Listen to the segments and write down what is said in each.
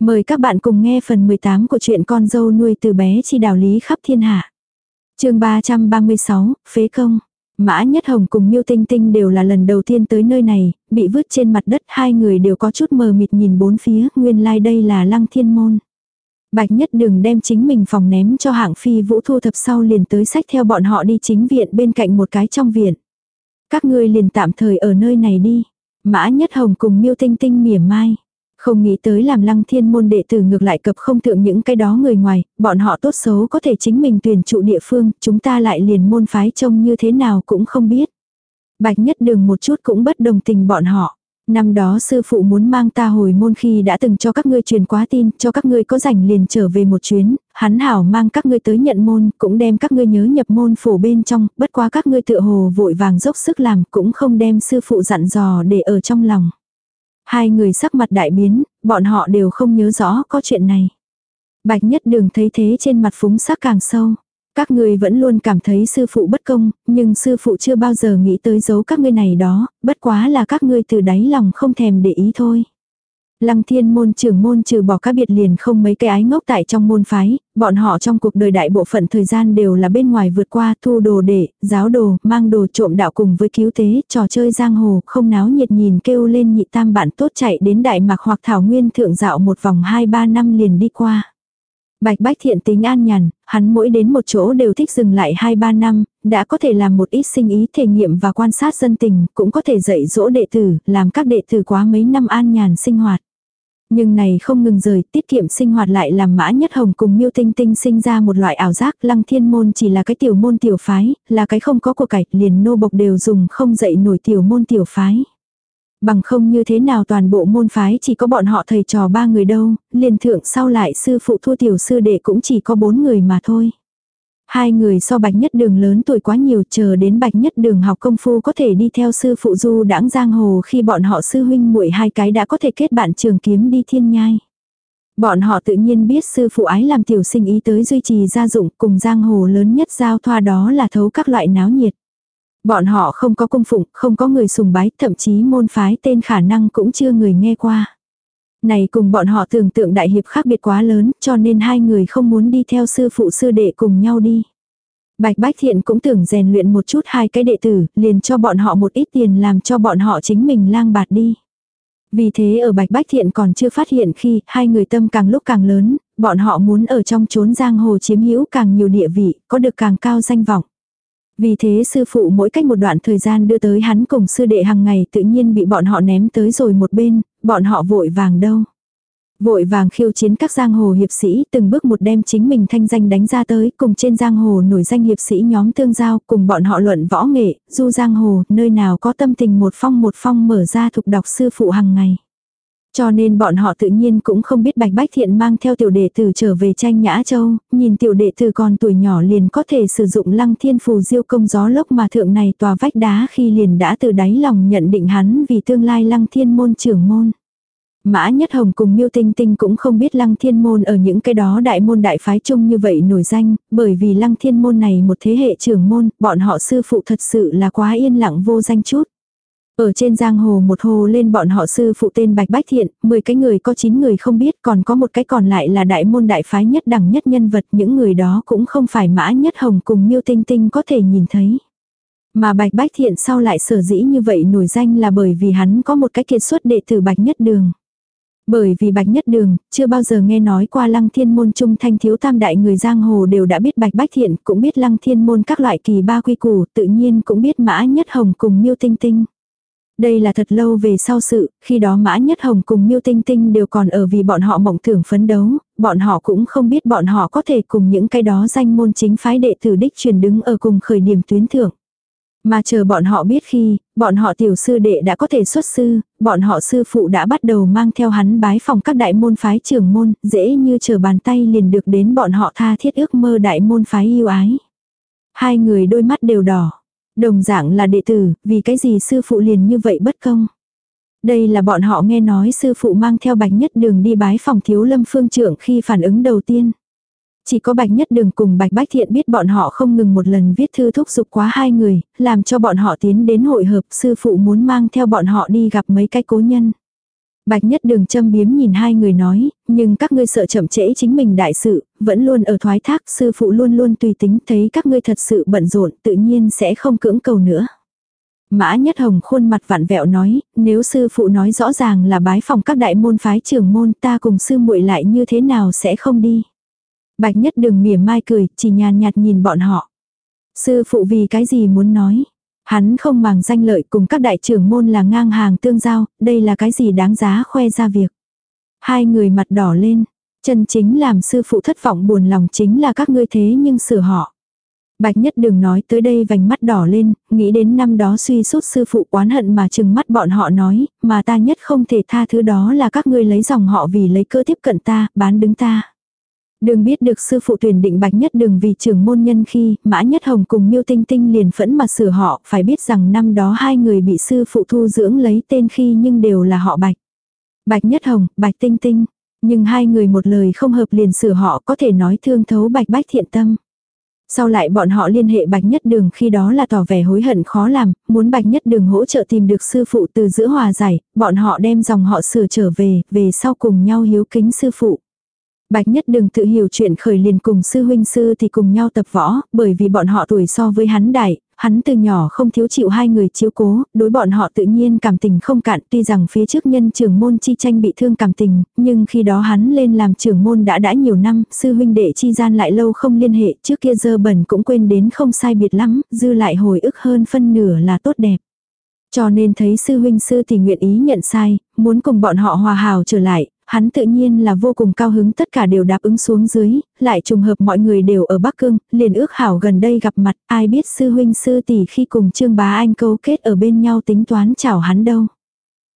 Mời các bạn cùng nghe phần 18 của truyện con dâu nuôi từ bé chi đạo lý khắp thiên hạ. chương 336, Phế Công. Mã Nhất Hồng cùng Miêu Tinh Tinh đều là lần đầu tiên tới nơi này, bị vứt trên mặt đất hai người đều có chút mờ mịt nhìn bốn phía, nguyên lai like đây là lăng thiên môn. Bạch Nhất đừng đem chính mình phòng ném cho hạng phi vũ thu thập sau liền tới sách theo bọn họ đi chính viện bên cạnh một cái trong viện. Các ngươi liền tạm thời ở nơi này đi. Mã Nhất Hồng cùng Miêu Tinh Tinh mỉa mai. Không nghĩ tới làm lăng thiên môn đệ tử ngược lại cập không thượng những cái đó người ngoài, bọn họ tốt xấu có thể chính mình tuyển trụ địa phương, chúng ta lại liền môn phái trông như thế nào cũng không biết. Bạch nhất đường một chút cũng bất đồng tình bọn họ. Năm đó sư phụ muốn mang ta hồi môn khi đã từng cho các ngươi truyền quá tin, cho các ngươi có rảnh liền trở về một chuyến, hắn hảo mang các ngươi tới nhận môn, cũng đem các ngươi nhớ nhập môn phổ bên trong, bất quá các ngươi tựa hồ vội vàng dốc sức làm, cũng không đem sư phụ dặn dò để ở trong lòng. Hai người sắc mặt đại biến, bọn họ đều không nhớ rõ có chuyện này. Bạch nhất đường thấy thế trên mặt phúng sắc càng sâu. Các người vẫn luôn cảm thấy sư phụ bất công, nhưng sư phụ chưa bao giờ nghĩ tới giấu các ngươi này đó, bất quá là các ngươi từ đáy lòng không thèm để ý thôi. Lăng thiên môn trưởng môn trừ bỏ các biệt liền không mấy cái ái ngốc tại trong môn phái, bọn họ trong cuộc đời đại bộ phận thời gian đều là bên ngoài vượt qua thu đồ để, giáo đồ, mang đồ trộm đạo cùng với cứu tế, trò chơi giang hồ, không náo nhiệt nhìn kêu lên nhị tam bạn tốt chạy đến đại mạc hoặc thảo nguyên thượng dạo một vòng 2-3 năm liền đi qua. Bạch Bách Thiện tính an nhàn, hắn mỗi đến một chỗ đều thích dừng lại 2-3 năm, đã có thể làm một ít sinh ý thể nghiệm và quan sát dân tình, cũng có thể dạy dỗ đệ tử, làm các đệ tử quá mấy năm an nhàn sinh hoạt. Nhưng này không ngừng rời, tiết kiệm sinh hoạt lại làm mã nhất hồng cùng miêu tinh tinh sinh ra một loại ảo giác lăng thiên môn chỉ là cái tiểu môn tiểu phái, là cái không có của cải, liền nô bộc đều dùng không dậy nổi tiểu môn tiểu phái. Bằng không như thế nào toàn bộ môn phái chỉ có bọn họ thầy trò ba người đâu, liền thượng sau lại sư phụ thua tiểu sư đệ cũng chỉ có bốn người mà thôi. Hai người so bạch nhất đường lớn tuổi quá nhiều chờ đến bạch nhất đường học công phu có thể đi theo sư phụ du đãng giang hồ khi bọn họ sư huynh muội hai cái đã có thể kết bạn trường kiếm đi thiên nhai. Bọn họ tự nhiên biết sư phụ ái làm tiểu sinh ý tới duy trì gia dụng cùng giang hồ lớn nhất giao thoa đó là thấu các loại náo nhiệt. Bọn họ không có cung phụng, không có người sùng bái, thậm chí môn phái tên khả năng cũng chưa người nghe qua. Này cùng bọn họ tưởng tượng đại hiệp khác biệt quá lớn, cho nên hai người không muốn đi theo sư phụ sư đệ cùng nhau đi. Bạch Bách Thiện cũng tưởng rèn luyện một chút hai cái đệ tử, liền cho bọn họ một ít tiền làm cho bọn họ chính mình lang bạt đi. Vì thế ở Bạch Bách Thiện còn chưa phát hiện khi hai người tâm càng lúc càng lớn, bọn họ muốn ở trong chốn giang hồ chiếm hữu càng nhiều địa vị, có được càng cao danh vọng. Vì thế sư phụ mỗi cách một đoạn thời gian đưa tới hắn cùng sư đệ hàng ngày tự nhiên bị bọn họ ném tới rồi một bên, bọn họ vội vàng đâu. Vội vàng khiêu chiến các giang hồ hiệp sĩ từng bước một đem chính mình thanh danh đánh ra tới cùng trên giang hồ nổi danh hiệp sĩ nhóm tương giao cùng bọn họ luận võ nghệ, du giang hồ, nơi nào có tâm tình một phong một phong mở ra thục đọc sư phụ hàng ngày. Cho nên bọn họ tự nhiên cũng không biết Bạch Bách Thiện mang theo tiểu đệ tử trở về tranh Nhã Châu, nhìn tiểu đệ tử còn tuổi nhỏ liền có thể sử dụng lăng thiên phù diêu công gió lốc mà thượng này tòa vách đá khi liền đã từ đáy lòng nhận định hắn vì tương lai lăng thiên môn trưởng môn. Mã Nhất Hồng cùng Miêu Tinh Tinh cũng không biết Lăng Thiên Môn ở những cái đó đại môn đại phái chung như vậy nổi danh, bởi vì Lăng Thiên Môn này một thế hệ trưởng môn, bọn họ sư phụ thật sự là quá yên lặng vô danh chút. Ở trên giang hồ một hồ lên bọn họ sư phụ tên Bạch Bách Thiện, 10 cái người có 9 người không biết còn có một cái còn lại là đại môn đại phái nhất đẳng nhất nhân vật những người đó cũng không phải mã nhất hồng cùng miêu tinh tinh có thể nhìn thấy. Mà Bạch Bách Thiện sau lại sở dĩ như vậy nổi danh là bởi vì hắn có một cái kiệt xuất đệ tử Bạch Nhất Đường. Bởi vì Bạch Nhất Đường, chưa bao giờ nghe nói qua lăng thiên môn trung thanh thiếu tam đại người giang hồ đều đã biết Bạch Bách Thiện, cũng biết lăng thiên môn các loại kỳ ba quy củ, tự nhiên cũng biết mã nhất hồng cùng miêu tinh tinh. Đây là thật lâu về sau sự, khi đó Mã Nhất Hồng cùng Miêu Tinh Tinh đều còn ở vì bọn họ mộng tưởng phấn đấu, bọn họ cũng không biết bọn họ có thể cùng những cái đó danh môn chính phái đệ tử đích truyền đứng ở cùng khởi điểm tuyến thượng. Mà chờ bọn họ biết khi, bọn họ tiểu sư đệ đã có thể xuất sư, bọn họ sư phụ đã bắt đầu mang theo hắn bái phòng các đại môn phái trưởng môn, dễ như chờ bàn tay liền được đến bọn họ tha thiết ước mơ đại môn phái yêu ái. Hai người đôi mắt đều đỏ. Đồng dạng là đệ tử, vì cái gì sư phụ liền như vậy bất công. Đây là bọn họ nghe nói sư phụ mang theo bạch nhất đường đi bái phòng thiếu lâm phương trưởng khi phản ứng đầu tiên. Chỉ có bạch nhất đường cùng bạch bách thiện biết bọn họ không ngừng một lần viết thư thúc giục quá hai người, làm cho bọn họ tiến đến hội hợp sư phụ muốn mang theo bọn họ đi gặp mấy cái cố nhân. Bạch nhất đường châm biếm nhìn hai người nói, nhưng các ngươi sợ chậm trễ chính mình đại sự, vẫn luôn ở thoái thác, sư phụ luôn luôn tùy tính thấy các ngươi thật sự bận rộn, tự nhiên sẽ không cưỡng cầu nữa. Mã Nhất Hồng khuôn mặt vặn vẹo nói, nếu sư phụ nói rõ ràng là bái phòng các đại môn phái trưởng môn ta cùng sư muội lại như thế nào sẽ không đi. Bạch Nhất Đường mỉa mai cười, chỉ nhàn nhạt nhìn bọn họ. Sư phụ vì cái gì muốn nói. Hắn không màng danh lợi cùng các đại trưởng môn là ngang hàng tương giao, đây là cái gì đáng giá khoe ra việc. Hai người mặt đỏ lên, chân chính làm sư phụ thất vọng buồn lòng chính là các ngươi thế nhưng sửa họ. Bạch nhất đừng nói tới đây vành mắt đỏ lên, nghĩ đến năm đó suy sút sư phụ oán hận mà chừng mắt bọn họ nói, mà ta nhất không thể tha thứ đó là các ngươi lấy dòng họ vì lấy cơ tiếp cận ta, bán đứng ta. Đường biết được sư phụ tuyển định bạch nhất đường vì trưởng môn nhân khi mã nhất hồng cùng miêu tinh tinh liền phẫn mà sửa họ, phải biết rằng năm đó hai người bị sư phụ thu dưỡng lấy tên khi nhưng đều là họ bạch. Bạch nhất hồng, bạch tinh tinh, nhưng hai người một lời không hợp liền sửa họ có thể nói thương thấu bạch bách thiện tâm. Sau lại bọn họ liên hệ Bạch Nhất Đường khi đó là tỏ vẻ hối hận khó làm, muốn Bạch Nhất Đường hỗ trợ tìm được sư phụ từ giữa hòa giải, bọn họ đem dòng họ sửa trở về, về sau cùng nhau hiếu kính sư phụ. Bạch Nhất Đường tự hiểu chuyện khởi liền cùng sư huynh sư thì cùng nhau tập võ, bởi vì bọn họ tuổi so với hắn đại, hắn từ nhỏ không thiếu chịu hai người chiếu cố, đối bọn họ tự nhiên cảm tình không cạn tuy rằng phía trước nhân trưởng môn chi tranh bị thương cảm tình, nhưng khi đó hắn lên làm trưởng môn đã đã nhiều năm, sư huynh đệ chi gian lại lâu không liên hệ, trước kia dơ bẩn cũng quên đến không sai biệt lắm, dư lại hồi ức hơn phân nửa là tốt đẹp. Cho nên thấy sư huynh sư thì nguyện ý nhận sai, muốn cùng bọn họ hòa hào trở lại, hắn tự nhiên là vô cùng cao hứng tất cả đều đáp ứng xuống dưới, lại trùng hợp mọi người đều ở Bắc Cương, liền ước hảo gần đây gặp mặt, ai biết sư huynh sư tỷ khi cùng Trương Bá Anh câu kết ở bên nhau tính toán chảo hắn đâu.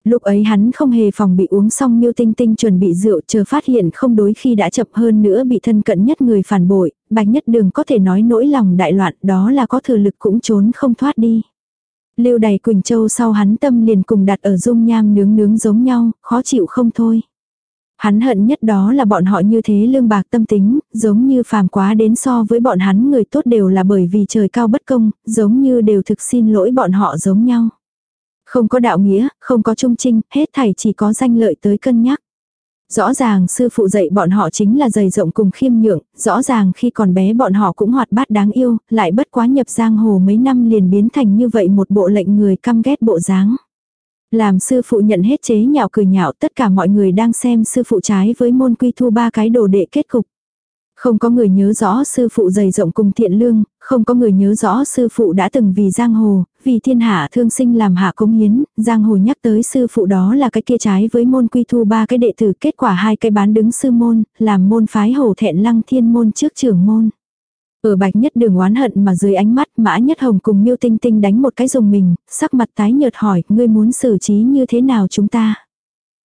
Lúc ấy hắn không hề phòng bị uống xong miêu tinh tinh chuẩn bị rượu chờ phát hiện không đối khi đã chậm hơn nữa bị thân cận nhất người phản bội, bạch nhất đường có thể nói nỗi lòng đại loạn đó là có thừa lực cũng trốn không thoát đi. Lưu đầy Quỳnh Châu sau hắn tâm liền cùng đặt ở dung nham nướng nướng giống nhau, khó chịu không thôi. Hắn hận nhất đó là bọn họ như thế lương bạc tâm tính, giống như phàm quá đến so với bọn hắn người tốt đều là bởi vì trời cao bất công, giống như đều thực xin lỗi bọn họ giống nhau. Không có đạo nghĩa, không có trung trinh, hết thảy chỉ có danh lợi tới cân nhắc. Rõ ràng sư phụ dạy bọn họ chính là dày rộng cùng khiêm nhượng, rõ ràng khi còn bé bọn họ cũng hoạt bát đáng yêu, lại bất quá nhập giang hồ mấy năm liền biến thành như vậy một bộ lệnh người căm ghét bộ dáng. Làm sư phụ nhận hết chế nhạo cười nhạo tất cả mọi người đang xem sư phụ trái với môn quy thu ba cái đồ đệ kết cục. Không có người nhớ rõ sư phụ dày rộng cùng thiện lương, không có người nhớ rõ sư phụ đã từng vì giang hồ, vì thiên hạ thương sinh làm hạ cống hiến, giang hồ nhắc tới sư phụ đó là cái kia trái với môn quy thu ba cái đệ tử kết quả hai cái bán đứng sư môn, làm môn phái hồ thẹn lăng thiên môn trước trưởng môn. Ở bạch nhất đường oán hận mà dưới ánh mắt mã nhất hồng cùng miêu tinh tinh đánh một cái dùng mình, sắc mặt tái nhợt hỏi, ngươi muốn xử trí như thế nào chúng ta?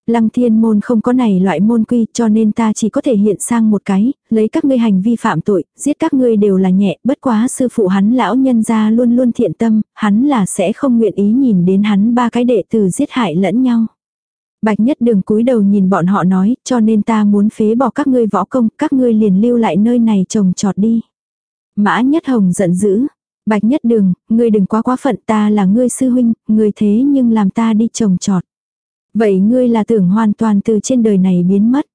Lăng thiên môn không có này loại môn quy cho nên ta chỉ có thể hiện sang một cái, lấy các ngươi hành vi phạm tội, giết các ngươi đều là nhẹ, bất quá sư phụ hắn lão nhân gia luôn luôn thiện tâm, hắn là sẽ không nguyện ý nhìn đến hắn ba cái đệ tử giết hại lẫn nhau. Bạch nhất đường cúi đầu nhìn bọn họ nói, cho nên ta muốn phế bỏ các ngươi võ công, các ngươi liền lưu lại nơi này trồng trọt đi. Mã Nhất Hồng giận dữ. Bạch Nhất Đường, ngươi đừng quá quá phận ta là ngươi sư huynh, ngươi thế nhưng làm ta đi trồng trọt. Vậy ngươi là tưởng hoàn toàn từ trên đời này biến mất.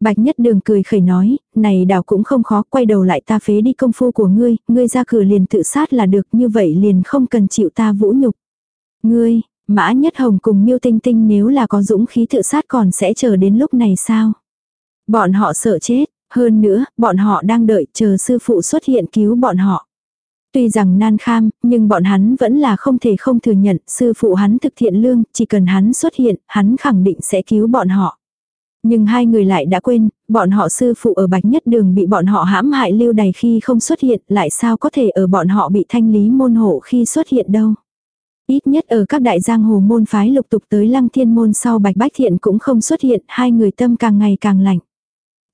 Bạch Nhất Đường cười khẩy nói, này đảo cũng không khó, quay đầu lại ta phế đi công phu của ngươi, ngươi ra cửa liền tự sát là được, như vậy liền không cần chịu ta vũ nhục. Ngươi, Mã Nhất Hồng cùng Miêu Tinh Tinh nếu là có dũng khí tự sát còn sẽ chờ đến lúc này sao? Bọn họ sợ chết, hơn nữa, bọn họ đang đợi chờ sư phụ xuất hiện cứu bọn họ. Tuy rằng nan kham, nhưng bọn hắn vẫn là không thể không thừa nhận sư phụ hắn thực thiện lương, chỉ cần hắn xuất hiện, hắn khẳng định sẽ cứu bọn họ. Nhưng hai người lại đã quên, bọn họ sư phụ ở bạch nhất đường bị bọn họ hãm hại lưu đày khi không xuất hiện, lại sao có thể ở bọn họ bị thanh lý môn hộ khi xuất hiện đâu. Ít nhất ở các đại giang hồ môn phái lục tục tới lăng thiên môn sau bạch bách thiện cũng không xuất hiện, hai người tâm càng ngày càng lạnh.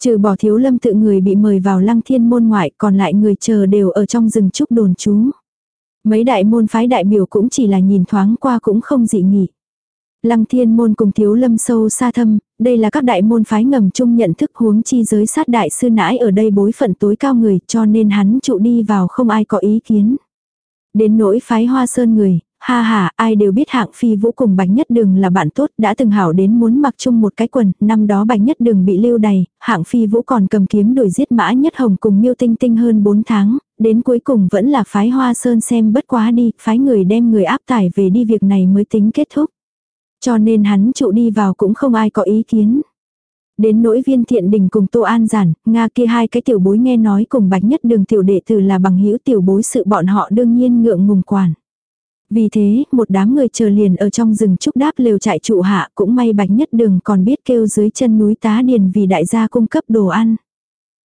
Trừ bỏ thiếu lâm tự người bị mời vào lăng thiên môn ngoại còn lại người chờ đều ở trong rừng trúc đồn trú. Mấy đại môn phái đại biểu cũng chỉ là nhìn thoáng qua cũng không dị nghị. Lăng thiên môn cùng thiếu lâm sâu xa thâm, đây là các đại môn phái ngầm chung nhận thức huống chi giới sát đại sư nãi ở đây bối phận tối cao người cho nên hắn trụ đi vào không ai có ý kiến. Đến nỗi phái hoa sơn người, ha ha, ai đều biết hạng phi vũ cùng bạch nhất đường là bạn tốt, đã từng hảo đến muốn mặc chung một cái quần, năm đó bạch nhất đường bị lưu đày, hạng phi vũ còn cầm kiếm đuổi giết mã nhất hồng cùng miêu tinh tinh hơn 4 tháng, đến cuối cùng vẫn là phái hoa sơn xem bất quá đi, phái người đem người áp tải về đi việc này mới tính kết thúc. Cho nên hắn trụ đi vào cũng không ai có ý kiến. Đến nỗi viên thiện đình cùng Tô An Giản, Nga kia hai cái tiểu bối nghe nói cùng bạch nhất đường tiểu đệ tử là bằng hữu tiểu bối sự bọn họ đương nhiên ngượng ngùng quản. Vì thế, một đám người chờ liền ở trong rừng trúc đáp lều trại trụ hạ cũng may bạch nhất đường còn biết kêu dưới chân núi tá điền vì đại gia cung cấp đồ ăn.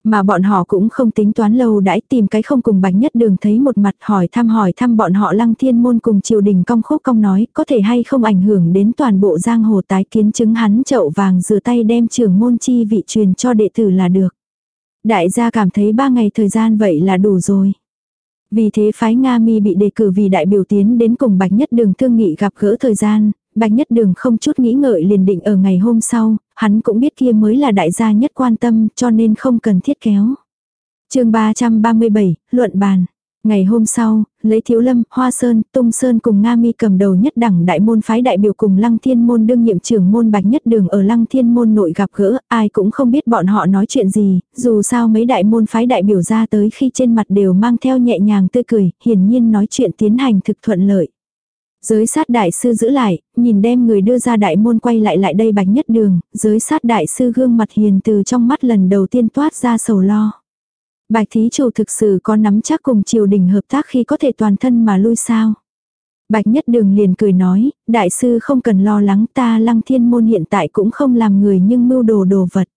Mà bọn họ cũng không tính toán lâu đãi tìm cái không cùng bạch nhất đường thấy một mặt hỏi thăm hỏi thăm bọn họ lăng thiên môn cùng triều đình cong khúc cong nói có thể hay không ảnh hưởng đến toàn bộ giang hồ tái kiến chứng hắn chậu vàng rửa tay đem trưởng môn chi vị truyền cho đệ tử là được. Đại gia cảm thấy ba ngày thời gian vậy là đủ rồi. Vì thế phái Nga mi bị đề cử vì đại biểu tiến đến cùng Bạch Nhất Đường thương nghị gặp gỡ thời gian, Bạch Nhất Đường không chút nghĩ ngợi liền định ở ngày hôm sau, hắn cũng biết kia mới là đại gia nhất quan tâm cho nên không cần thiết kéo. chương 337, Luận Bàn Ngày hôm sau, lấy Thiếu Lâm, Hoa Sơn, Tung Sơn cùng Nga Mi cầm đầu nhất đẳng đại môn phái đại biểu cùng Lăng Thiên Môn đương nhiệm trưởng môn Bạch Nhất Đường ở Lăng Thiên Môn nội gặp gỡ, ai cũng không biết bọn họ nói chuyện gì, dù sao mấy đại môn phái đại biểu ra tới khi trên mặt đều mang theo nhẹ nhàng tươi cười, hiển nhiên nói chuyện tiến hành thực thuận lợi. Giới sát đại sư giữ lại, nhìn đem người đưa ra đại môn quay lại lại đây Bạch Nhất Đường, giới sát đại sư gương mặt hiền từ trong mắt lần đầu tiên toát ra sầu lo. Bạch thí chủ thực sự có nắm chắc cùng triều đình hợp tác khi có thể toàn thân mà lui sao. Bạch nhất đường liền cười nói, đại sư không cần lo lắng ta lăng thiên môn hiện tại cũng không làm người nhưng mưu đồ đồ vật.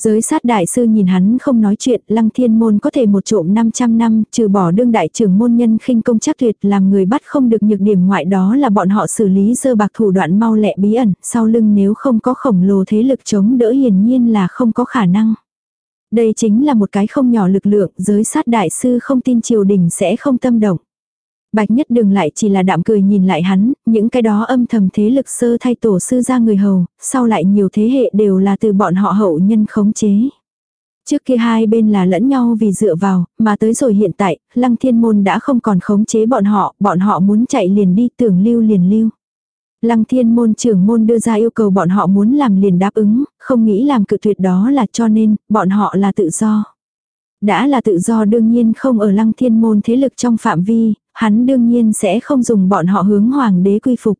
Giới sát đại sư nhìn hắn không nói chuyện, lăng thiên môn có thể một trộm 500 năm, trừ bỏ đương đại trưởng môn nhân khinh công chắc tuyệt làm người bắt không được nhược điểm ngoại đó là bọn họ xử lý dơ bạc thủ đoạn mau lẹ bí ẩn, sau lưng nếu không có khổng lồ thế lực chống đỡ hiển nhiên là không có khả năng. Đây chính là một cái không nhỏ lực lượng, giới sát đại sư không tin triều đình sẽ không tâm động. Bạch nhất đường lại chỉ là đạm cười nhìn lại hắn, những cái đó âm thầm thế lực sơ thay tổ sư ra người hầu, sau lại nhiều thế hệ đều là từ bọn họ hậu nhân khống chế. Trước kia hai bên là lẫn nhau vì dựa vào, mà tới rồi hiện tại, lăng thiên môn đã không còn khống chế bọn họ, bọn họ muốn chạy liền đi tưởng lưu liền lưu. Lăng thiên môn trưởng môn đưa ra yêu cầu bọn họ muốn làm liền đáp ứng, không nghĩ làm cự tuyệt đó là cho nên, bọn họ là tự do. Đã là tự do đương nhiên không ở lăng thiên môn thế lực trong phạm vi, hắn đương nhiên sẽ không dùng bọn họ hướng hoàng đế quy phục.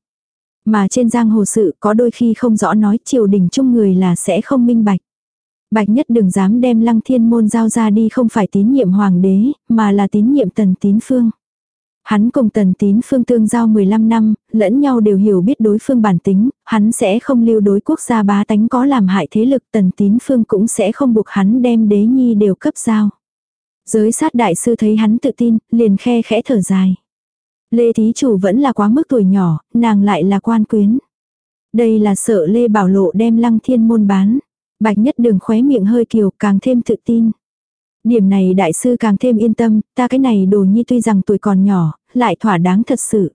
Mà trên giang hồ sự có đôi khi không rõ nói triều đình chung người là sẽ không minh bạch. Bạch nhất đừng dám đem lăng thiên môn giao ra đi không phải tín nhiệm hoàng đế, mà là tín nhiệm tần tín phương. Hắn cùng tần tín phương tương giao 15 năm, lẫn nhau đều hiểu biết đối phương bản tính, hắn sẽ không lưu đối quốc gia bá tánh có làm hại thế lực tần tín phương cũng sẽ không buộc hắn đem đế nhi đều cấp giao. Giới sát đại sư thấy hắn tự tin, liền khe khẽ thở dài. Lê thí chủ vẫn là quá mức tuổi nhỏ, nàng lại là quan quyến. Đây là sợ Lê Bảo Lộ đem lăng thiên môn bán. Bạch nhất đường khóe miệng hơi kiều càng thêm tự tin. Điểm này đại sư càng thêm yên tâm, ta cái này đồ nhi tuy rằng tuổi còn nhỏ, lại thỏa đáng thật sự.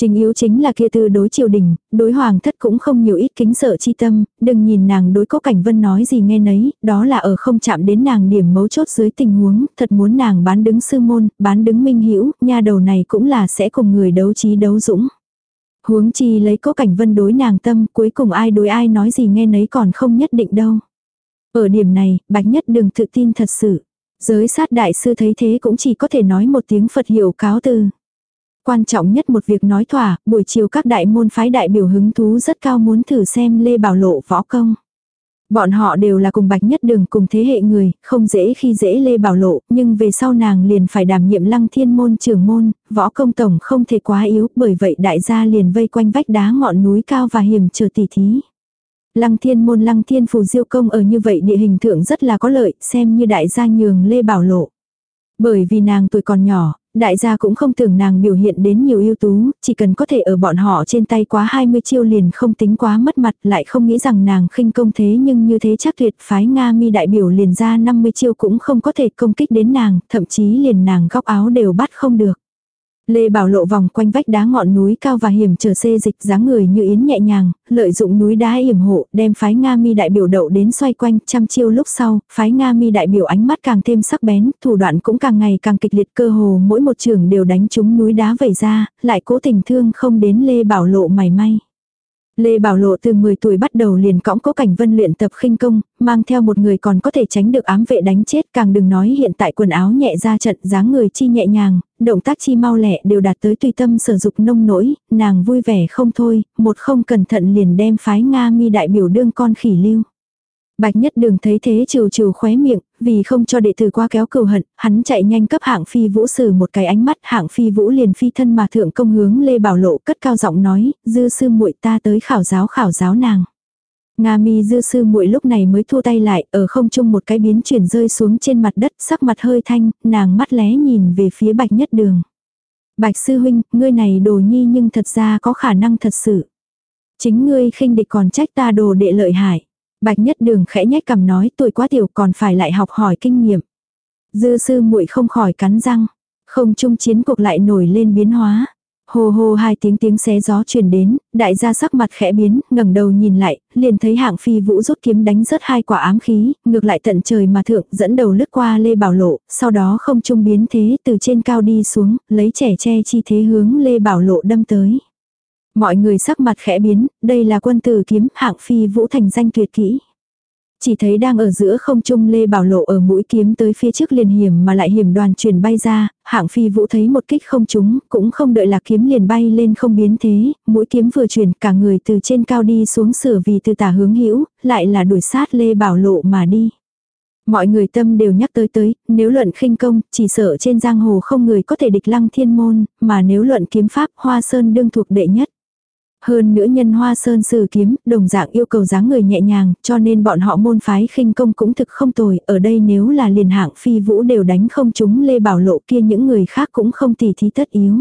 Chính yếu chính là kia tư đối triều đình, đối hoàng thất cũng không nhiều ít kính sợ chi tâm, đừng nhìn nàng đối cố cảnh vân nói gì nghe nấy, đó là ở không chạm đến nàng điểm mấu chốt dưới tình huống, thật muốn nàng bán đứng sư môn, bán đứng minh hữu nha đầu này cũng là sẽ cùng người đấu trí đấu dũng. Huống chi lấy cố cảnh vân đối nàng tâm, cuối cùng ai đối ai nói gì nghe nấy còn không nhất định đâu. Ở điểm này, bạch nhất đừng tự tin thật sự. Giới sát đại sư thấy thế cũng chỉ có thể nói một tiếng Phật hiệu cáo từ. Quan trọng nhất một việc nói thỏa, buổi chiều các đại môn phái đại biểu hứng thú rất cao muốn thử xem Lê Bảo Lộ võ công. Bọn họ đều là cùng bạch nhất đường cùng thế hệ người, không dễ khi dễ Lê Bảo Lộ, nhưng về sau nàng liền phải đảm nhiệm lăng thiên môn trưởng môn, võ công tổng không thể quá yếu, bởi vậy đại gia liền vây quanh vách đá ngọn núi cao và hiểm trở tỉ thí. Lăng thiên môn lăng thiên phù diêu công ở như vậy địa hình thượng rất là có lợi, xem như đại gia nhường Lê Bảo Lộ. Bởi vì nàng tuổi còn nhỏ, đại gia cũng không tưởng nàng biểu hiện đến nhiều ưu tú, chỉ cần có thể ở bọn họ trên tay quá 20 chiêu liền không tính quá mất mặt lại không nghĩ rằng nàng khinh công thế nhưng như thế chắc tuyệt phái Nga mi đại biểu liền ra 50 chiêu cũng không có thể công kích đến nàng, thậm chí liền nàng góc áo đều bắt không được. Lê Bảo Lộ vòng quanh vách đá ngọn núi cao và hiểm trở xê dịch dáng người như yến nhẹ nhàng, lợi dụng núi đá hiểm hộ, đem phái Nga mi đại biểu đậu đến xoay quanh, trăm chiêu lúc sau, phái Nga mi đại biểu ánh mắt càng thêm sắc bén, thủ đoạn cũng càng ngày càng kịch liệt cơ hồ mỗi một trường đều đánh trúng núi đá vẩy ra, lại cố tình thương không đến Lê Bảo Lộ mảy may. Lê Bảo Lộ từ 10 tuổi bắt đầu liền cõng cố cảnh vân luyện tập khinh công, mang theo một người còn có thể tránh được ám vệ đánh chết càng đừng nói hiện tại quần áo nhẹ ra trận dáng người chi nhẹ nhàng, động tác chi mau lẹ đều đạt tới tùy tâm sở dục nông nỗi, nàng vui vẻ không thôi, một không cẩn thận liền đem phái Nga mi đại biểu đương con khỉ lưu. Bạch nhất đường thấy thế trừ trừ khóe miệng, vì không cho đệ tử qua kéo cừu hận, hắn chạy nhanh cấp hạng phi vũ sử một cái ánh mắt, hạng phi vũ liền phi thân mà thượng công hướng Lê Bảo Lộ cất cao giọng nói, dư sư muội ta tới khảo giáo khảo giáo nàng. Nga mi dư sư muội lúc này mới thu tay lại, ở không trung một cái biến chuyển rơi xuống trên mặt đất, sắc mặt hơi thanh, nàng mắt lé nhìn về phía bạch nhất đường. Bạch sư huynh, ngươi này đồ nhi nhưng thật ra có khả năng thật sự. Chính ngươi khinh địch còn trách ta đồ đệ lợi hại. Bạch nhất đường khẽ nhếch cầm nói tuổi quá tiểu còn phải lại học hỏi kinh nghiệm. Dư sư muội không khỏi cắn răng. Không chung chiến cuộc lại nổi lên biến hóa. Hồ hồ hai tiếng tiếng xé gió truyền đến, đại gia sắc mặt khẽ biến, ngẩng đầu nhìn lại, liền thấy hạng phi vũ rút kiếm đánh rớt hai quả ám khí, ngược lại tận trời mà thượng, dẫn đầu lướt qua Lê Bảo Lộ, sau đó không trung biến thế từ trên cao đi xuống, lấy trẻ che chi thế hướng Lê Bảo Lộ đâm tới. Mọi người sắc mặt khẽ biến, đây là quân tử kiếm hạng phi vũ thành danh tuyệt kỹ. Chỉ thấy đang ở giữa không trung Lê Bảo Lộ ở mũi kiếm tới phía trước liền hiểm mà lại hiểm đoàn chuyển bay ra, hạng phi vũ thấy một kích không trúng, cũng không đợi là kiếm liền bay lên không biến thế, mũi kiếm vừa chuyển cả người từ trên cao đi xuống sửa vì từ tả hướng hữu lại là đuổi sát Lê Bảo Lộ mà đi. Mọi người tâm đều nhắc tới tới, nếu luận khinh công, chỉ sợ trên giang hồ không người có thể địch lăng thiên môn, mà nếu luận kiếm pháp, hoa sơn đương thuộc đệ nhất. Hơn nữa nhân hoa sơn sử kiếm, đồng dạng yêu cầu dáng người nhẹ nhàng, cho nên bọn họ môn phái khinh công cũng thực không tồi, ở đây nếu là liền hạng phi vũ đều đánh không chúng Lê Bảo Lộ kia những người khác cũng không tỉ thí tất yếu.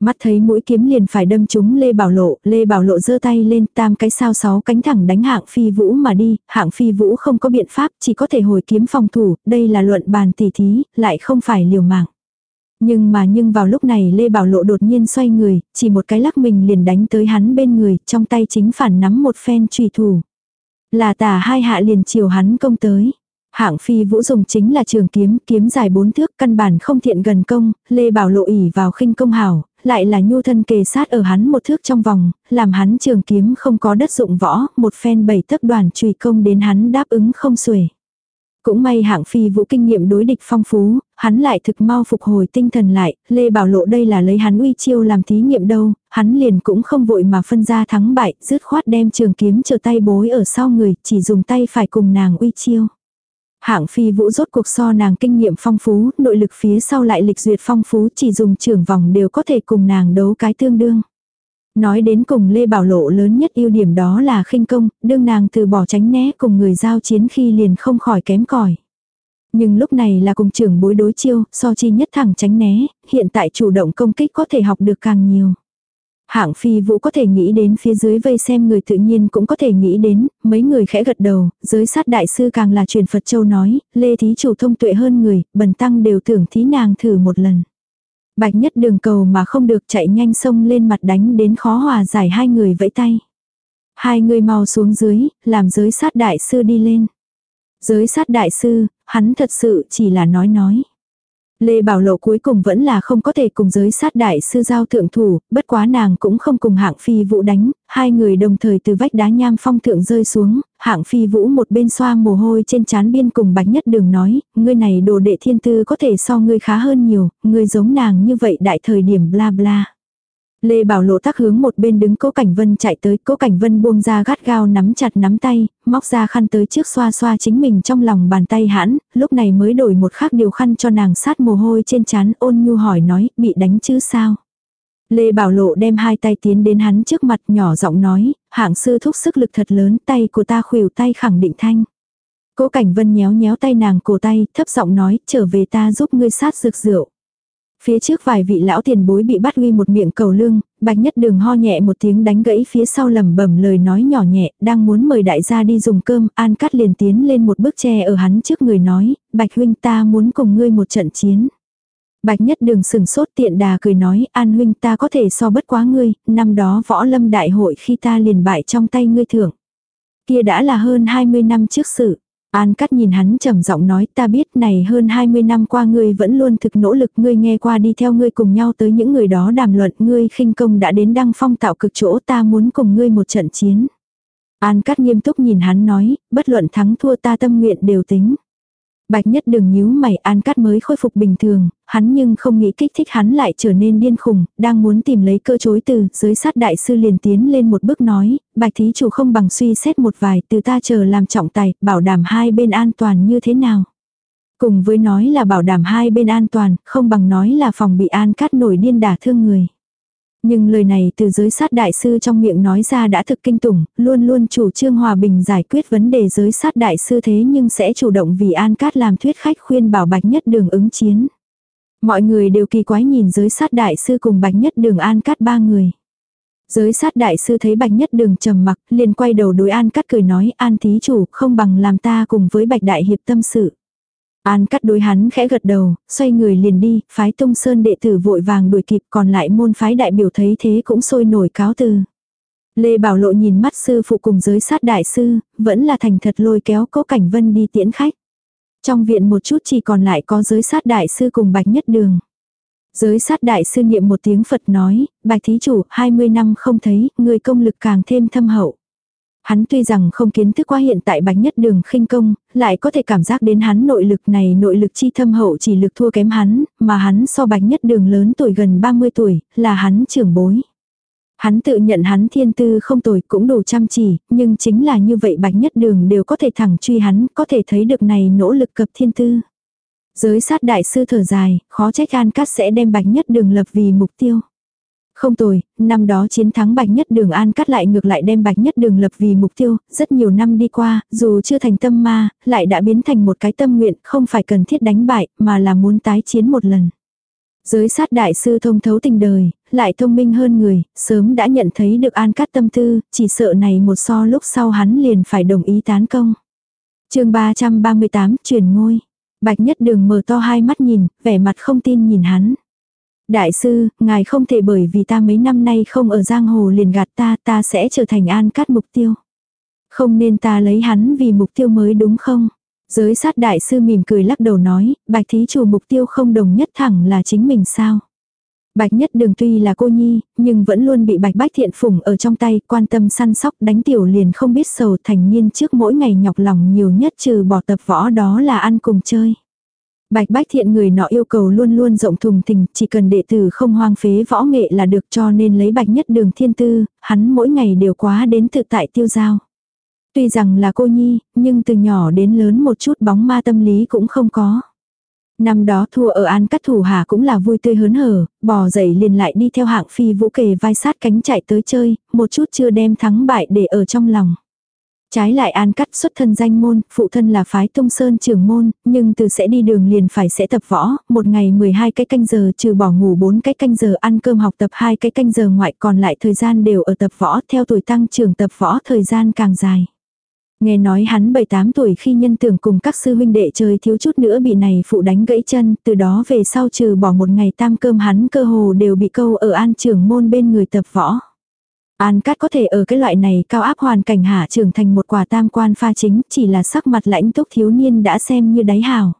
Mắt thấy mũi kiếm liền phải đâm trúng Lê Bảo Lộ, Lê Bảo Lộ giơ tay lên tam cái sao sáu cánh thẳng đánh hạng phi vũ mà đi, hạng phi vũ không có biện pháp chỉ có thể hồi kiếm phòng thủ, đây là luận bàn tỉ thí, lại không phải liều mạng. Nhưng mà nhưng vào lúc này Lê Bảo Lộ đột nhiên xoay người, chỉ một cái lắc mình liền đánh tới hắn bên người, trong tay chính phản nắm một phen trùy thủ. Là tả hai hạ liền chiều hắn công tới. Hạng phi vũ dùng chính là trường kiếm, kiếm dài bốn thước, căn bản không thiện gần công, Lê Bảo Lộ ỉ vào khinh công hảo, lại là nhu thân kề sát ở hắn một thước trong vòng, làm hắn trường kiếm không có đất dụng võ, một phen bảy tấc đoàn trùy công đến hắn đáp ứng không xuể. Cũng may hạng phi vũ kinh nghiệm đối địch phong phú, hắn lại thực mau phục hồi tinh thần lại, Lê Bảo Lộ đây là lấy hắn uy chiêu làm thí nghiệm đâu, hắn liền cũng không vội mà phân ra thắng bại, dứt khoát đem trường kiếm trở tay bối ở sau người, chỉ dùng tay phải cùng nàng uy chiêu. Hạng phi vũ rốt cuộc so nàng kinh nghiệm phong phú, nội lực phía sau lại lịch duyệt phong phú chỉ dùng trưởng vòng đều có thể cùng nàng đấu cái tương đương. Nói đến cùng Lê Bảo Lộ lớn nhất ưu điểm đó là khinh công, đương nàng từ bỏ tránh né cùng người giao chiến khi liền không khỏi kém cỏi. Nhưng lúc này là cùng trưởng bối đối chiêu, so chi nhất thẳng tránh né, hiện tại chủ động công kích có thể học được càng nhiều. Hạng phi vũ có thể nghĩ đến phía dưới vây xem người tự nhiên cũng có thể nghĩ đến, mấy người khẽ gật đầu, giới sát đại sư càng là truyền Phật Châu nói, lê thí chủ thông tuệ hơn người, bần tăng đều tưởng thí nàng thử một lần. Bạch nhất đường cầu mà không được chạy nhanh sông lên mặt đánh đến khó hòa giải hai người vẫy tay. Hai người mau xuống dưới, làm giới sát đại sư đi lên. Giới sát đại sư, hắn thật sự chỉ là nói nói. Lê Bảo Lộ cuối cùng vẫn là không có thể cùng giới sát đại sư giao thượng thủ, bất quá nàng cũng không cùng hạng phi vũ đánh, hai người đồng thời từ vách đá nham phong thượng rơi xuống, hạng phi vũ một bên xoa mồ hôi trên chán biên cùng bạch nhất đường nói, ngươi này đồ đệ thiên tư có thể so ngươi khá hơn nhiều, ngươi giống nàng như vậy đại thời điểm bla bla. Lê Bảo Lộ tắc hướng một bên đứng Cố Cảnh Vân chạy tới, Cố Cảnh Vân buông ra gắt gao nắm chặt nắm tay, móc ra khăn tới trước xoa xoa chính mình trong lòng bàn tay hãn, lúc này mới đổi một khác điều khăn cho nàng sát mồ hôi trên trán ôn nhu hỏi nói, bị đánh chứ sao? Lê Bảo Lộ đem hai tay tiến đến hắn trước mặt nhỏ giọng nói, hạng sư thúc sức lực thật lớn, tay của ta khuỷu tay khẳng định thanh. Cố Cảnh Vân nhéo nhéo tay nàng cổ tay, thấp giọng nói, trở về ta giúp ngươi sát dược rượu. Phía trước vài vị lão tiền bối bị bắt uy một miệng cầu lương, bạch nhất đường ho nhẹ một tiếng đánh gãy phía sau lầm bẩm lời nói nhỏ nhẹ, đang muốn mời đại gia đi dùng cơm, an cắt liền tiến lên một bước tre ở hắn trước người nói, bạch huynh ta muốn cùng ngươi một trận chiến. Bạch nhất đường sừng sốt tiện đà cười nói an huynh ta có thể so bất quá ngươi, năm đó võ lâm đại hội khi ta liền bại trong tay ngươi thưởng. Kia đã là hơn 20 năm trước sự. An cắt nhìn hắn trầm giọng nói ta biết này hơn 20 năm qua ngươi vẫn luôn thực nỗ lực ngươi nghe qua đi theo ngươi cùng nhau tới những người đó đàm luận ngươi khinh công đã đến đăng phong tạo cực chỗ ta muốn cùng ngươi một trận chiến. An cắt nghiêm túc nhìn hắn nói, bất luận thắng thua ta tâm nguyện đều tính. Bạch nhất đường nhíu mày an cắt mới khôi phục bình thường, hắn nhưng không nghĩ kích thích hắn lại trở nên điên khùng, đang muốn tìm lấy cơ chối từ, giới sát đại sư liền tiến lên một bước nói, bạch thí chủ không bằng suy xét một vài, từ ta chờ làm trọng tài, bảo đảm hai bên an toàn như thế nào. Cùng với nói là bảo đảm hai bên an toàn, không bằng nói là phòng bị an cắt nổi điên đả thương người. Nhưng lời này từ giới sát đại sư trong miệng nói ra đã thực kinh tủng, luôn luôn chủ trương hòa bình giải quyết vấn đề giới sát đại sư thế nhưng sẽ chủ động vì An Cát làm thuyết khách khuyên bảo Bạch Nhất Đường ứng chiến. Mọi người đều kỳ quái nhìn giới sát đại sư cùng Bạch Nhất Đường An Cát ba người. Giới sát đại sư thấy Bạch Nhất Đường trầm mặc, liền quay đầu đối An Cát cười nói An thí chủ không bằng làm ta cùng với Bạch Đại Hiệp tâm sự. An cắt đối hắn khẽ gật đầu, xoay người liền đi, phái tung sơn đệ tử vội vàng đuổi kịp còn lại môn phái đại biểu thấy thế cũng sôi nổi cáo từ. Lê Bảo Lộ nhìn mắt sư phụ cùng giới sát đại sư, vẫn là thành thật lôi kéo cố cảnh vân đi tiễn khách. Trong viện một chút chỉ còn lại có giới sát đại sư cùng bạch nhất đường. Giới sát đại sư niệm một tiếng Phật nói, bạch thí chủ, 20 năm không thấy, người công lực càng thêm thâm hậu. Hắn tuy rằng không kiến thức qua hiện tại bạch nhất đường khinh công, lại có thể cảm giác đến hắn nội lực này nội lực chi thâm hậu chỉ lực thua kém hắn, mà hắn so bạch nhất đường lớn tuổi gần 30 tuổi, là hắn trưởng bối. Hắn tự nhận hắn thiên tư không tồi cũng đủ chăm chỉ, nhưng chính là như vậy bạch nhất đường đều có thể thẳng truy hắn, có thể thấy được này nỗ lực cập thiên tư. Giới sát đại sư thở dài, khó trách an cát sẽ đem bạch nhất đường lập vì mục tiêu. Không tồi, năm đó chiến thắng Bạch Nhất Đường An cắt lại ngược lại đem Bạch Nhất Đường lập vì mục tiêu, rất nhiều năm đi qua, dù chưa thành tâm ma, lại đã biến thành một cái tâm nguyện, không phải cần thiết đánh bại, mà là muốn tái chiến một lần. Giới sát đại sư thông thấu tình đời, lại thông minh hơn người, sớm đã nhận thấy được An cắt tâm tư, chỉ sợ này một so lúc sau hắn liền phải đồng ý tán công. chương 338, truyền ngôi. Bạch Nhất Đường mở to hai mắt nhìn, vẻ mặt không tin nhìn hắn. Đại sư, ngài không thể bởi vì ta mấy năm nay không ở giang hồ liền gạt ta, ta sẽ trở thành an cát mục tiêu. Không nên ta lấy hắn vì mục tiêu mới đúng không? Giới sát đại sư mỉm cười lắc đầu nói, bạch thí chủ mục tiêu không đồng nhất thẳng là chính mình sao? Bạch nhất đường tuy là cô nhi, nhưng vẫn luôn bị bạch bách thiện phủng ở trong tay, quan tâm săn sóc đánh tiểu liền không biết sầu thành niên trước mỗi ngày nhọc lòng nhiều nhất trừ bỏ tập võ đó là ăn cùng chơi. Bạch bách thiện người nọ yêu cầu luôn luôn rộng thùng thình, chỉ cần đệ tử không hoang phế võ nghệ là được cho nên lấy bạch nhất đường thiên tư, hắn mỗi ngày đều quá đến tự tại tiêu giao. Tuy rằng là cô nhi, nhưng từ nhỏ đến lớn một chút bóng ma tâm lý cũng không có. Năm đó thua ở an cắt thủ hà cũng là vui tươi hớn hở, bò dậy liền lại đi theo hạng phi vũ kề vai sát cánh chạy tới chơi, một chút chưa đem thắng bại để ở trong lòng. Trái lại an cắt xuất thân danh môn, phụ thân là phái tung sơn trưởng môn, nhưng từ sẽ đi đường liền phải sẽ tập võ, một ngày 12 cái canh giờ trừ bỏ ngủ 4 cái canh giờ ăn cơm học tập hai cái canh giờ ngoại còn lại thời gian đều ở tập võ theo tuổi tăng trưởng tập võ thời gian càng dài. Nghe nói hắn 7-8 tuổi khi nhân tưởng cùng các sư huynh đệ chơi thiếu chút nữa bị này phụ đánh gãy chân, từ đó về sau trừ bỏ một ngày tam cơm hắn cơ hồ đều bị câu ở an trưởng môn bên người tập võ. An Cát có thể ở cái loại này cao áp hoàn cảnh hạ trưởng thành một quả tam quan pha chính, chỉ là sắc mặt lãnh túc thiếu niên đã xem như đáy hào.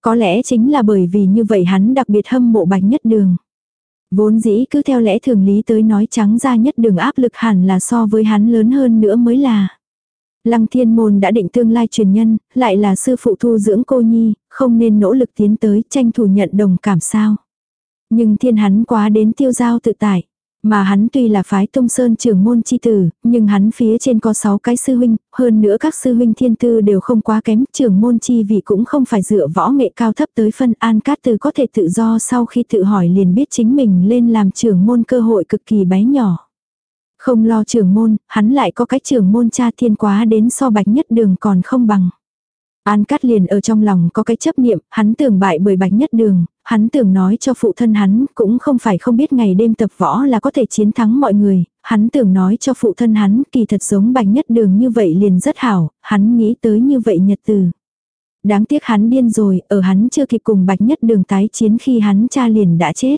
Có lẽ chính là bởi vì như vậy hắn đặc biệt hâm mộ bạch nhất đường. Vốn dĩ cứ theo lẽ thường lý tới nói trắng ra nhất đường áp lực hẳn là so với hắn lớn hơn nữa mới là. Lăng thiên môn đã định tương lai truyền nhân, lại là sư phụ thu dưỡng cô nhi, không nên nỗ lực tiến tới tranh thủ nhận đồng cảm sao. Nhưng thiên hắn quá đến tiêu giao tự tại. Mà hắn tuy là phái tông sơn trưởng môn chi tử, nhưng hắn phía trên có 6 cái sư huynh, hơn nữa các sư huynh thiên tư đều không quá kém, trưởng môn chi vị cũng không phải dựa võ nghệ cao thấp tới phân an cát từ có thể tự do sau khi tự hỏi liền biết chính mình lên làm trưởng môn cơ hội cực kỳ bé nhỏ. Không lo trưởng môn, hắn lại có cái trưởng môn cha thiên quá đến so bạch nhất đường còn không bằng. An Cát liền ở trong lòng có cái chấp niệm, hắn tưởng bại bởi bạch nhất đường, hắn tưởng nói cho phụ thân hắn, cũng không phải không biết ngày đêm tập võ là có thể chiến thắng mọi người, hắn tưởng nói cho phụ thân hắn kỳ thật giống bạch nhất đường như vậy liền rất hảo, hắn nghĩ tới như vậy nhật từ. Đáng tiếc hắn điên rồi, ở hắn chưa kịp cùng bạch nhất đường tái chiến khi hắn cha liền đã chết.